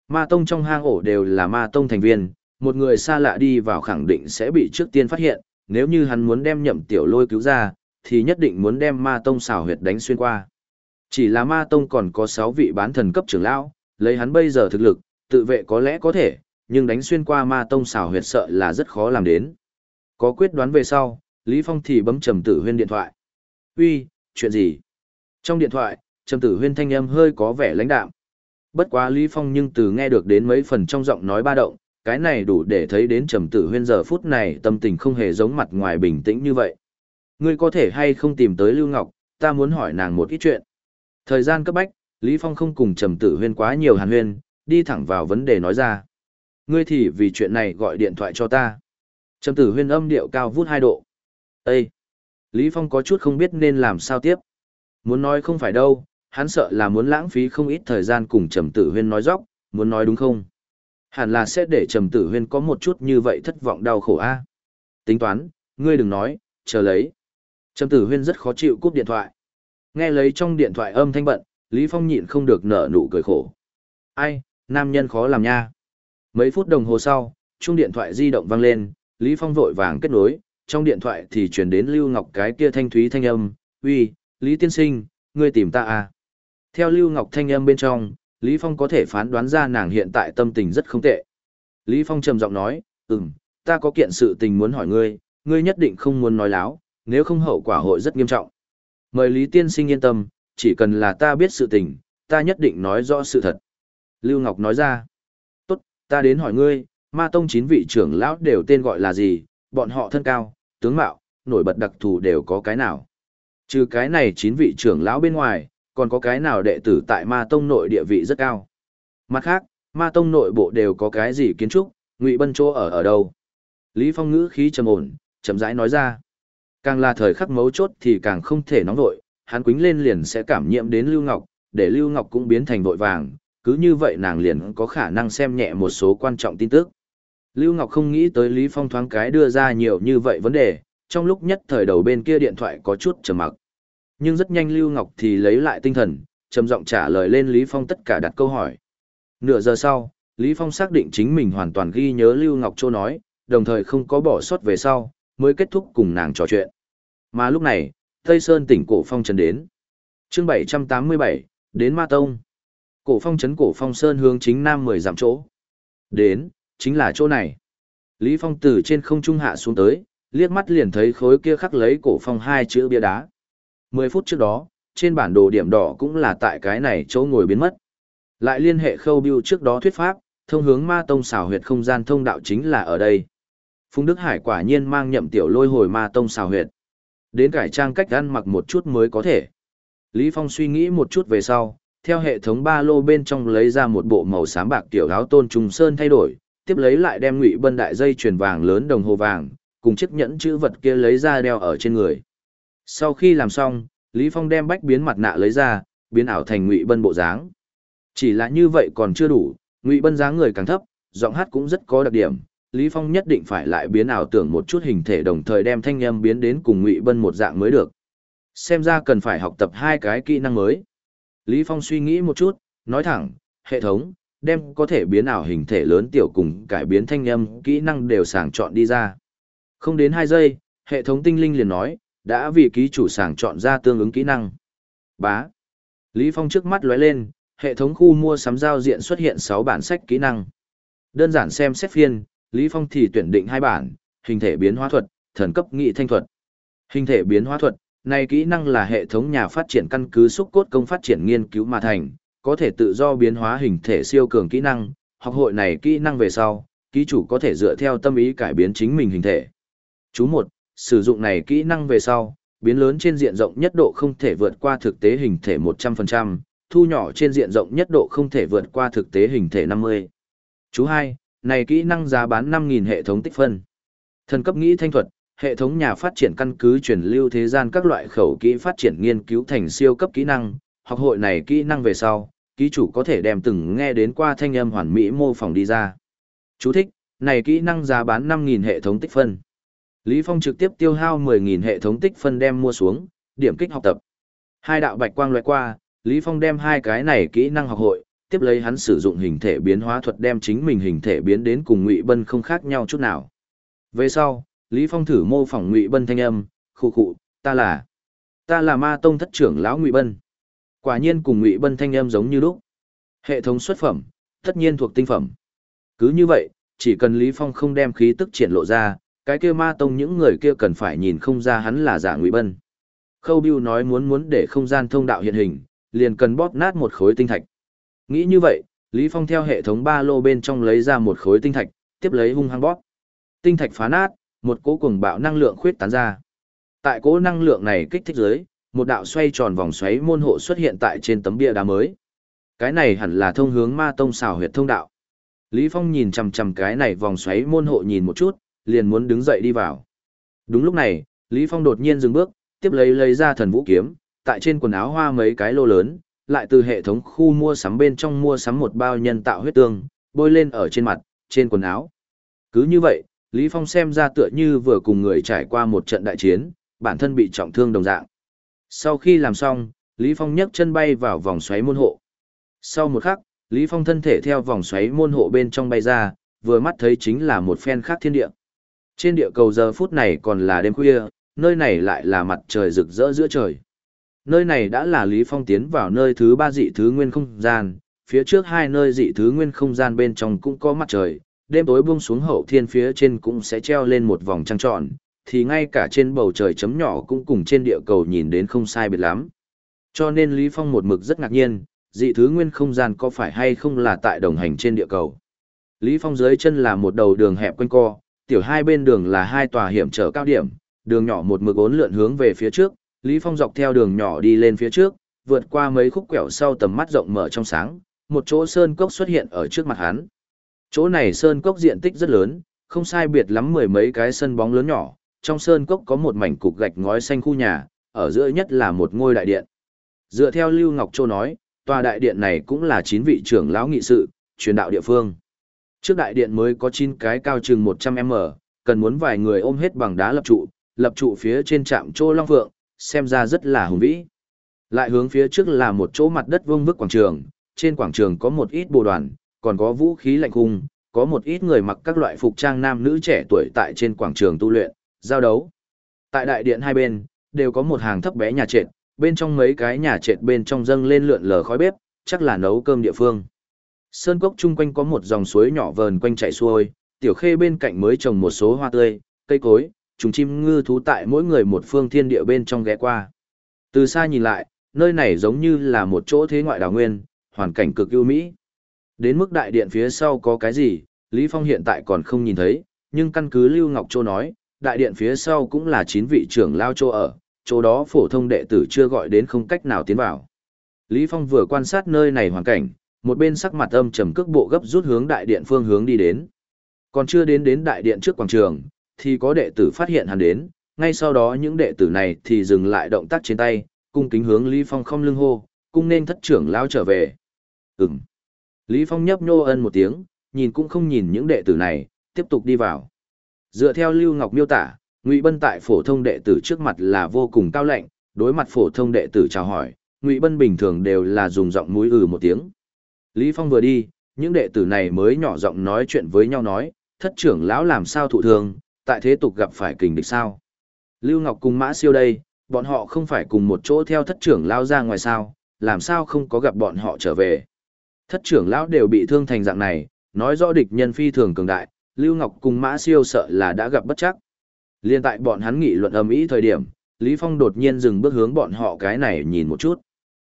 Ma tông trong hang ổ đều là ma tông thành viên, một người xa lạ đi vào khẳng định sẽ bị trước tiên phát hiện, nếu như hắn muốn đem nhậm tiểu lôi cứu ra, thì nhất định muốn đem ma tông xảo huyệt đánh xuyên qua. Chỉ là ma tông còn có 6 vị bán thần cấp trưởng lão, lấy hắn bây giờ thực lực, tự vệ có lẽ có thể, nhưng đánh xuyên qua ma tông xảo huyệt sợ là rất khó làm đến. Có quyết đoán về sau, Lý Phong thì bấm trầm tử huyên điện thoại. Uy, chuyện gì? Trong điện thoại, trầm tử huyên thanh âm hơi có vẻ lãnh đạm. Bất quá Lý Phong nhưng từ nghe được đến mấy phần trong giọng nói ba động, cái này đủ để thấy đến trầm tử huyên giờ phút này tâm tình không hề giống mặt ngoài bình tĩnh như vậy. Ngươi có thể hay không tìm tới Lưu Ngọc, ta muốn hỏi nàng một ít chuyện. Thời gian cấp bách, Lý Phong không cùng trầm tử huyên quá nhiều hàn huyên, đi thẳng vào vấn đề nói ra. Ngươi thì vì chuyện này gọi điện thoại cho ta. Trầm tử huyên âm điệu cao vút hai độ. Ê! Lý Phong có chút không biết nên làm sao tiếp. Muốn nói không phải đâu, hắn sợ là muốn lãng phí không ít thời gian cùng trầm tử huyên nói dóc, muốn nói đúng không? Hẳn là sẽ để trầm tử huyên có một chút như vậy thất vọng đau khổ a. Tính toán, ngươi đừng nói, chờ lấy. Trầm tử huyên rất khó chịu cúp điện thoại. Nghe lấy trong điện thoại âm thanh bận, Lý Phong nhịn không được nở nụ cười khổ. Ai, nam nhân khó làm nha. Mấy phút đồng hồ sau, chuông điện thoại di động vang lên, Lý Phong vội vàng kết nối, trong điện thoại thì truyền đến Lưu Ngọc cái kia thanh thúy thanh âm, "Uy, Lý tiên sinh, ngươi tìm ta à?" Theo Lưu Ngọc thanh âm bên trong, Lý Phong có thể phán đoán ra nàng hiện tại tâm tình rất không tệ. Lý Phong trầm giọng nói, "Ừm, ta có kiện sự tình muốn hỏi ngươi, ngươi nhất định không muốn nói láo, nếu không hậu quả hội rất nghiêm trọng." Mời Lý tiên sinh yên tâm, chỉ cần là ta biết sự tình, ta nhất định nói rõ sự thật. Lưu Ngọc nói ra, tốt, ta đến hỏi ngươi, ma tông chín vị trưởng lão đều tên gọi là gì, bọn họ thân cao, tướng mạo, nổi bật đặc thù đều có cái nào. Trừ cái này chín vị trưởng lão bên ngoài, còn có cái nào đệ tử tại ma tông nội địa vị rất cao. Mặt khác, ma tông nội bộ đều có cái gì kiến trúc, ngụy bân chỗ ở ở đâu. Lý Phong ngữ khí trầm ổn, chậm rãi nói ra. Càng là thời khắc mấu chốt thì càng không thể nóng vội, hắn quính lên liền sẽ cảm nhiễm đến Lưu Ngọc, để Lưu Ngọc cũng biến thành vội vàng, cứ như vậy nàng liền có khả năng xem nhẹ một số quan trọng tin tức. Lưu Ngọc không nghĩ tới Lý Phong thoáng cái đưa ra nhiều như vậy vấn đề, trong lúc nhất thời đầu bên kia điện thoại có chút trầm mặc. Nhưng rất nhanh Lưu Ngọc thì lấy lại tinh thần, trầm giọng trả lời lên Lý Phong tất cả đặt câu hỏi. Nửa giờ sau, Lý Phong xác định chính mình hoàn toàn ghi nhớ Lưu Ngọc Châu nói, đồng thời không có bỏ sót về sau, mới kết thúc cùng nàng trò chuyện. Mà lúc này, Tây Sơn tỉnh Cổ Phong Trấn đến. chương 787, đến Ma Tông. Cổ Phong Trấn Cổ Phong Sơn hướng chính nam 10 dặm chỗ. Đến, chính là chỗ này. Lý Phong từ trên không trung hạ xuống tới, liếc mắt liền thấy khối kia khắc lấy Cổ Phong hai chữ bia đá. 10 phút trước đó, trên bản đồ điểm đỏ cũng là tại cái này chỗ ngồi biến mất. Lại liên hệ khâu biêu trước đó thuyết pháp, thông hướng ma tông xảo huyệt không gian thông đạo chính là ở đây. Phùng Đức Hải quả nhiên mang nhậm tiểu lôi hồi ma tông xảo huyệt. Đến cải trang cách ăn mặc một chút mới có thể. Lý Phong suy nghĩ một chút về sau, theo hệ thống ba lô bên trong lấy ra một bộ màu xám bạc tiểu áo tôn trùng sơn thay đổi, tiếp lấy lại đem ngụy bân đại dây chuyền vàng lớn đồng hồ vàng, cùng chiếc nhẫn chữ vật kia lấy ra đeo ở trên người. Sau khi làm xong, Lý Phong đem bách biến mặt nạ lấy ra, biến ảo thành ngụy bân bộ dáng. Chỉ là như vậy còn chưa đủ, ngụy bân dáng người càng thấp, giọng hát cũng rất có đặc điểm, Lý Phong nhất định phải lại biến ảo tưởng một chút hình thể đồng thời đem thanh âm biến đến cùng Ngụy Bân một dạng mới được. Xem ra cần phải học tập hai cái kỹ năng mới. Lý Phong suy nghĩ một chút, nói thẳng, hệ thống, đem có thể biến ảo hình thể lớn tiểu cùng cải biến thanh âm kỹ năng đều sàng chọn đi ra. Không đến 2 giây, hệ thống tinh linh liền nói, đã vì ký chủ sàng chọn ra tương ứng kỹ năng. Bá. Lý Phong trước mắt lóe lên, hệ thống khu mua sắm giao diện xuất hiện 6 bản sách kỹ năng. Đơn giản xem xét phiên, Lý Phong thì tuyển định hai bản, hình thể biến hóa thuật, thần cấp nghị thanh thuật. Hình thể biến hóa thuật, này kỹ năng là hệ thống nhà phát triển căn cứ xúc cốt công phát triển nghiên cứu mà thành, có thể tự do biến hóa hình thể siêu cường kỹ năng, học hội này kỹ năng về sau, ký chủ có thể dựa theo tâm ý cải biến chính mình hình thể. Chú 1, sử dụng này kỹ năng về sau, biến lớn trên diện rộng nhất độ không thể vượt qua thực tế hình thể 100%, thu nhỏ trên diện rộng nhất độ không thể vượt qua thực tế hình thể 50. Chú 2, này kỹ năng giá bán 5.000 hệ thống tích phân. Thần cấp nghĩ thanh thuật, hệ thống nhà phát triển căn cứ truyền lưu thế gian các loại khẩu kỹ phát triển nghiên cứu thành siêu cấp kỹ năng, học hội này kỹ năng về sau, ký chủ có thể đem từng nghe đến qua thanh âm hoàn mỹ mô phỏng đi ra. Chú thích, này kỹ năng giá bán 5.000 hệ thống tích phân. Lý Phong trực tiếp tiêu hao 10.000 hệ thống tích phân đem mua xuống, điểm kích học tập. Hai đạo bạch quang loại qua, Lý Phong đem hai cái này kỹ năng học hội, tiếp lấy hắn sử dụng hình thể biến hóa thuật đem chính mình hình thể biến đến cùng Ngụy Bân không khác nhau chút nào. Về sau, Lý Phong thử mô phỏng Ngụy Bân thanh âm, khụ khụ, ta là, ta là ma tông thất trưởng lão Ngụy Bân. Quả nhiên cùng Ngụy Bân thanh âm giống như lúc. Hệ thống xuất phẩm, tất nhiên thuộc tinh phẩm. Cứ như vậy, chỉ cần Lý Phong không đem khí tức triển lộ ra, cái kia ma tông những người kia cần phải nhìn không ra hắn là giả Ngụy Bân. Khâu Biêu nói muốn muốn để không gian thông đạo hiện hình, liền cần bóp nát một khối tinh thạch. Nghĩ như vậy, Lý Phong theo hệ thống ba lô bên trong lấy ra một khối tinh thạch, tiếp lấy hung hăng bóp. Tinh thạch phá nát, một cỗ cuồng bạo năng lượng khuyết tán ra. Tại cỗ năng lượng này kích thích dưới, một đạo xoay tròn vòng xoáy môn hộ xuất hiện tại trên tấm bia đá mới. Cái này hẳn là thông hướng ma tông xào huyệt thông đạo. Lý Phong nhìn chằm chằm cái này vòng xoáy môn hộ nhìn một chút, liền muốn đứng dậy đi vào. Đúng lúc này, Lý Phong đột nhiên dừng bước, tiếp lấy lấy ra thần vũ kiếm, tại trên quần áo hoa mấy cái lô lớn, lại từ hệ thống khu mua sắm bên trong mua sắm một bao nhân tạo huyết tương, bôi lên ở trên mặt, trên quần áo. Cứ như vậy, Lý Phong xem ra tựa như vừa cùng người trải qua một trận đại chiến, bản thân bị trọng thương đồng dạng. Sau khi làm xong, Lý Phong nhấc chân bay vào vòng xoáy môn hộ. Sau một khắc, Lý Phong thân thể theo vòng xoáy môn hộ bên trong bay ra, vừa mắt thấy chính là một phen khác thiên địa. Trên địa cầu giờ phút này còn là đêm khuya, nơi này lại là mặt trời rực rỡ giữa trời. Nơi này đã là Lý Phong tiến vào nơi thứ ba dị thứ nguyên không gian, phía trước hai nơi dị thứ nguyên không gian bên trong cũng có mặt trời, đêm tối buông xuống hậu thiên phía trên cũng sẽ treo lên một vòng trăng tròn, thì ngay cả trên bầu trời chấm nhỏ cũng cùng trên địa cầu nhìn đến không sai biệt lắm. Cho nên Lý Phong một mực rất ngạc nhiên, dị thứ nguyên không gian có phải hay không là tại đồng hành trên địa cầu. Lý Phong dưới chân là một đầu đường hẹp quanh co, tiểu hai bên đường là hai tòa hiểm trở cao điểm, đường nhỏ một mực ốn lượn hướng về phía trước, Lý Phong dọc theo đường nhỏ đi lên phía trước, vượt qua mấy khúc quẹo sau tầm mắt rộng mở trong sáng, một chỗ sơn cốc xuất hiện ở trước mặt hắn. Chỗ này sơn cốc diện tích rất lớn, không sai biệt lắm mười mấy cái sân bóng lớn nhỏ, trong sơn cốc có một mảnh cục gạch ngói xanh khu nhà, ở giữa nhất là một ngôi đại điện. Dựa theo Lưu Ngọc Châu nói, tòa đại điện này cũng là chín vị trưởng lão nghị sự, truyền đạo địa phương. Trước đại điện mới có 9 cái cao chừng 100m, cần muốn vài người ôm hết bằng đá lập trụ, lập trụ phía trên trạm châu Long Phượng, xem ra rất là hùng vĩ. Lại hướng phía trước là một chỗ mặt đất vương vức quảng trường, trên quảng trường có một ít bộ đoàn, còn có vũ khí lạnh hung có một ít người mặc các loại phục trang nam nữ trẻ tuổi tại trên quảng trường tu luyện, giao đấu. Tại đại điện hai bên, đều có một hàng thấp bé nhà trệt, bên trong mấy cái nhà trệt bên trong dâng lên lượn lờ khói bếp, chắc là nấu cơm địa phương. Sơn cốc chung quanh có một dòng suối nhỏ vờn quanh chảy xuôi, tiểu khê bên cạnh mới trồng một số hoa tươi, cây cối, trùng chim ngư thú tại mỗi người một phương thiên địa bên trong ghé qua. Từ xa nhìn lại, nơi này giống như là một chỗ thế ngoại đảo nguyên, hoàn cảnh cực ưu mỹ. Đến mức đại điện phía sau có cái gì, Lý Phong hiện tại còn không nhìn thấy, nhưng căn cứ Lưu Ngọc Châu nói, đại điện phía sau cũng là chín vị trưởng lao châu ở, chỗ đó phổ thông đệ tử chưa gọi đến không cách nào tiến vào. Lý Phong vừa quan sát nơi này hoàn cảnh, một bên sắc mặt âm trầm cước bộ gấp rút hướng đại điện phương hướng đi đến. Còn chưa đến đến đại điện trước quảng trường, thì có đệ tử phát hiện hắn đến, ngay sau đó những đệ tử này thì dừng lại động tác trên tay, cung kính hướng Lý Phong không lưng hô, cung nên thất trưởng lao trở về. Ừm. Lý Phong nhấp nhô ân một tiếng, nhìn cũng không nhìn những đệ tử này, tiếp tục đi vào. Dựa theo Lưu Ngọc miêu tả, Ngụy Bân tại phổ thông đệ tử trước mặt là vô cùng cao lạnh, đối mặt phổ thông đệ tử chào hỏi, Ngụy Bân bình thường đều là dùng giọng mũi ừ một tiếng. Lý Phong vừa đi, những đệ tử này mới nhỏ giọng nói chuyện với nhau nói, thất trưởng lão làm sao thụ thương, tại thế tục gặp phải kình địch sao. Lưu Ngọc cùng Mã Siêu đây, bọn họ không phải cùng một chỗ theo thất trưởng lão ra ngoài sao, làm sao không có gặp bọn họ trở về. Thất trưởng lão đều bị thương thành dạng này, nói rõ địch nhân phi thường cường đại, Lưu Ngọc cùng Mã Siêu sợ là đã gặp bất chắc. Liên tại bọn hắn nghị luận ầm ĩ thời điểm, Lý Phong đột nhiên dừng bước hướng bọn họ cái này nhìn một chút.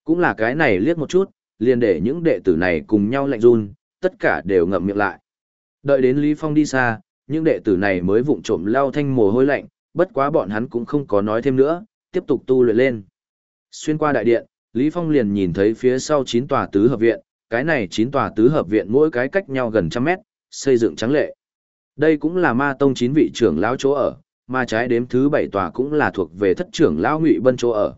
Cũng là cái này liếc một chút, liền để những đệ tử này cùng nhau lạnh run, tất cả đều ngậm miệng lại. Đợi đến Lý Phong đi xa, những đệ tử này mới vụng trộm lao thanh mồ hôi lạnh, bất quá bọn hắn cũng không có nói thêm nữa, tiếp tục tu luyện lên. Xuyên qua đại điện, Lý Phong liền nhìn thấy phía sau 9 tòa tứ hợp viện, cái này 9 tòa tứ hợp viện mỗi cái cách nhau gần trăm mét, xây dựng trắng lệ. Đây cũng là ma tông 9 vị trưởng lão chỗ ở, mà trái đếm thứ 7 tòa cũng là thuộc về thất trưởng lão Ngụy Bân chỗ ở.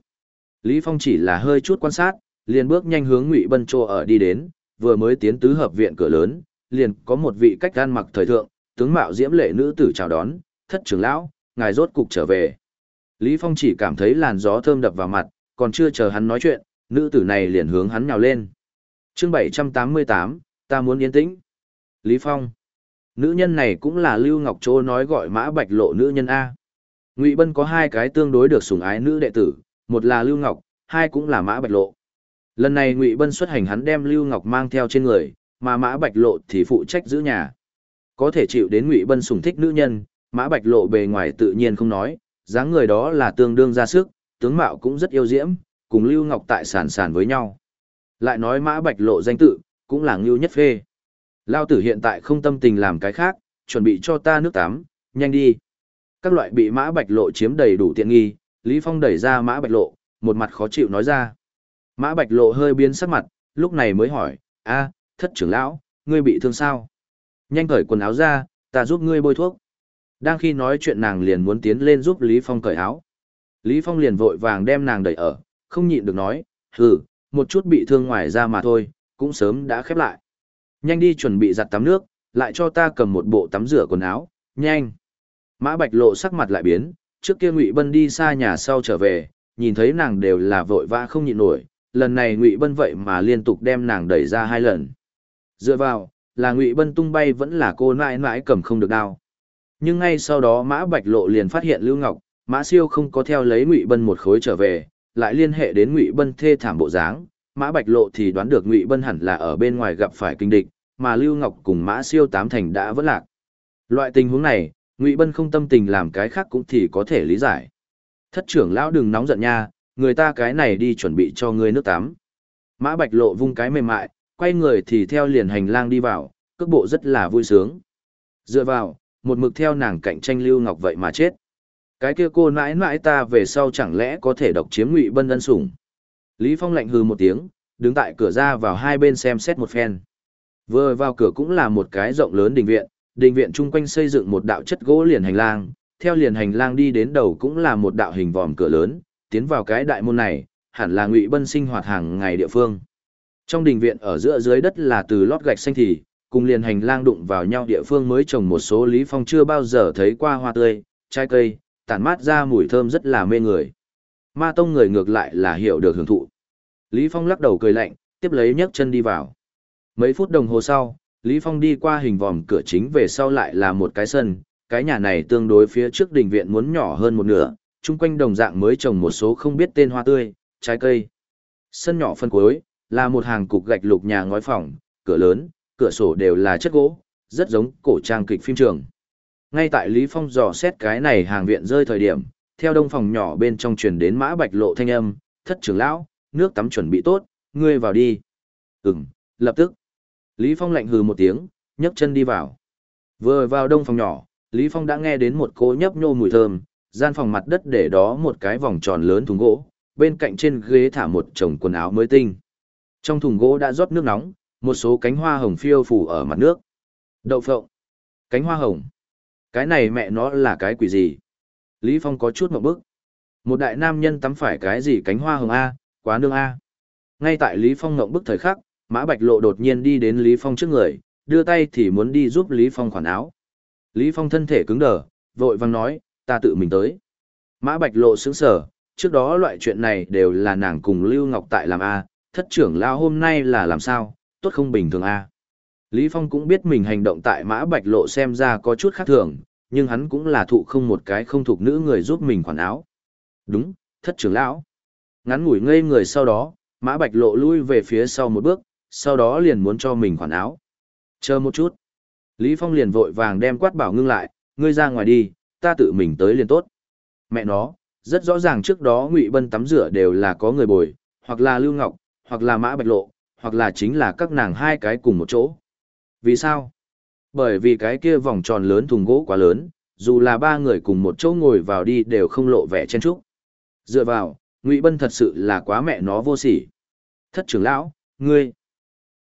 Lý Phong chỉ là hơi chút quan sát, liền bước nhanh hướng Ngụy Bân chỗ ở đi đến, vừa mới tiến tứ hợp viện cửa lớn, liền có một vị cách gan mặc thời thượng, tướng mạo diễm lệ nữ tử chào đón, thất trưởng lão, ngài rốt cục trở về. Lý Phong chỉ cảm thấy làn gió thơm đập vào mặt, còn chưa chờ hắn nói chuyện, nữ tử này liền hướng hắn nhào lên. chương 788, ta muốn yên tĩnh. Lý Phong. Nữ nhân này cũng là Lưu Ngọc Châu nói gọi mã bạch lộ nữ nhân A. Ngụy Bân có hai cái tương đối được sủng ái nữ đệ tử, một là Lưu Ngọc, hai cũng là mã bạch lộ. Lần này Ngụy Bân xuất hành hắn đem Lưu Ngọc mang theo trên người, mà mã bạch lộ thì phụ trách giữ nhà. Có thể chịu đến Ngụy Bân sủng thích nữ nhân, mã bạch lộ bề ngoài tự nhiên không nói, dáng người đó là tương đương ra sức, tướng mạo cũng rất yêu diễm, cùng Lưu Ngọc tại sàn sàn với nhau. Lại nói mã bạch lộ danh tự, cũng là ngưu nhất phê. Lao tử hiện tại không tâm tình làm cái khác, chuẩn bị cho ta nước tắm, nhanh đi. Các loại bị mã bạch lộ chiếm đầy đủ tiện nghi, Lý Phong đẩy ra mã bạch lộ, một mặt khó chịu nói ra. Mã bạch lộ hơi biến sắc mặt, lúc này mới hỏi, a, thất trưởng lão, ngươi bị thương sao? Nhanh cởi quần áo ra, ta giúp ngươi bôi thuốc. Đang khi nói chuyện nàng liền muốn tiến lên giúp Lý Phong cởi áo. Lý Phong liền vội vàng đem nàng đẩy ở, không nhịn được nói, hừ, một chút bị thương ngoài ra mà thôi, cũng sớm đã khép lại. Nhanh đi chuẩn bị giặt tắm nước, lại cho ta cầm một bộ tắm rửa quần áo, nhanh. Mã Bạch lộ sắc mặt lại biến, trước kia Ngụy Bân đi xa nhà sau trở về, nhìn thấy nàng đều là vội vã không nhịn nổi, lần này Ngụy Bân vậy mà liên tục đem nàng đẩy ra hai lần. Dựa vào, là Ngụy Bân tung bay vẫn là cô nãi nãi cầm không được đao. Nhưng ngay sau đó Mã Bạch lộ liền phát hiện Lưu Ngọc, Mã Siêu không có theo lấy Ngụy Bân một khối trở về, lại liên hệ đến Ngụy Bân thê thảm bộ dáng, Mã Bạch Lộ thì đoán được Ngụy Bân hẳn là ở bên ngoài gặp phải kinh địch, mà Lưu Ngọc cùng Mã Siêu tám thành đã vỡ lạc. Loại tình huống này, Ngụy Bân không tâm tình làm cái khác cũng thì có thể lý giải. Thất trưởng lão đừng nóng giận nha, người ta cái này đi chuẩn bị cho ngươi nước tắm. Mã Bạch Lộ vung cái mềm mại, quay người thì theo liền hành lang đi vào, cước bộ rất là vui sướng. Dựa vào, một mực theo nàng cạnh tranh Lưu Ngọc vậy mà chết. Cái kia cô nãi nãi ta về sau chẳng lẽ có thể độc chiếm Ngụy Bân ân sủng. Lý Phong lạnh hừ một tiếng, đứng tại cửa ra vào hai bên xem xét một phen. Vừa vào cửa cũng là một cái rộng lớn đình viện, đình viện chung quanh xây dựng một đạo chất gỗ liền hành lang, theo liền hành lang đi đến đầu cũng là một đạo hình vòm cửa lớn, tiến vào cái đại môn này, hẳn là Ngụy Bân sinh hoạt hàng ngày địa phương. Trong đình viện ở giữa dưới đất là từ lót gạch xanh thì, cùng liền hành lang đụng vào nhau địa phương mới trồng một số Lý Phong chưa bao giờ thấy qua hoa tươi, trái cây, tản mát ra mùi thơm rất là mê người. Ma tông người ngược lại là hiểu được hưởng thụ. Lý Phong lắc đầu cười lạnh, tiếp lấy nhấc chân đi vào. Mấy phút đồng hồ sau, Lý Phong đi qua hình vòm cửa chính về sau lại là một cái sân, cái nhà này tương đối phía trước đình viện muốn nhỏ hơn một nửa, chung quanh đồng dạng mới trồng một số không biết tên hoa tươi, trái cây. Sân nhỏ phân cuối, là một hàng cục gạch lục nhà ngói phòng, cửa lớn, cửa sổ đều là chất gỗ, rất giống cổ trang kịch phim trường. Ngay tại Lý Phong dò xét cái này hàng viện rơi thời điểm, theo đông phòng nhỏ bên trong truyền đến mã bạch lộ thanh âm, thất trưởng lão, nước tắm chuẩn bị tốt, ngươi vào đi. Ừm, lập tức. Lý Phong lạnh hừ một tiếng, nhấc chân đi vào. Vừa vào đông phòng nhỏ, Lý Phong đã nghe đến một cỗ nhấp nhô mùi thơm, gian phòng mặt đất để đó một cái vòng tròn lớn thùng gỗ, bên cạnh trên ghế thả một chồng quần áo mới tinh. Trong thùng gỗ đã rót nước nóng, một số cánh hoa hồng phiêu phủ ở mặt nước. Đậu phộng. Cánh hoa hồng. Cái này mẹ nó là cái quỷ gì? Lý Phong có chút một bức. Một đại nam nhân tắm phải cái gì cánh hoa hồng A, quá nương A. Ngay tại Lý Phong ngậm bức thời khắc, Mã Bạch Lộ đột nhiên đi đến Lý Phong trước người, đưa tay thì muốn đi giúp Lý Phong khoản áo. Lý Phong thân thể cứng đờ, vội vàng nói, ta tự mình tới. Mã Bạch Lộ sững sờ, trước đó loại chuyện này đều là nàng cùng Lưu Ngọc tại làm A, thất trưởng lao hôm nay là làm sao, tốt không bình thường A. Lý Phong cũng biết mình hành động tại Mã Bạch Lộ xem ra có chút khác thường, nhưng hắn cũng là thụ không một cái không thuộc nữ người giúp mình khoản áo. Đúng, thất trưởng lão. Ngắn ngủi ngây người sau đó, Mã Bạch Lộ lui về phía sau một bước, sau đó liền muốn cho mình khoản áo. Chờ một chút. Lý Phong liền vội vàng đem quát bảo ngưng lại, ngươi ra ngoài đi, ta tự mình tới liền tốt. Mẹ nó, rất rõ ràng trước đó Ngụy Bân tắm rửa đều là có người bồi, hoặc là Lưu Ngọc, hoặc là Mã Bạch Lộ, hoặc là chính là các nàng hai cái cùng một chỗ. Vì sao? Bởi vì cái kia vòng tròn lớn thùng gỗ quá lớn, dù là ba người cùng một chỗ ngồi vào đi đều không lộ vẻ chen trúc. Dựa vào, Ngụy Bân thật sự là quá mẹ nó vô sỉ. Thất trưởng lão, ngươi,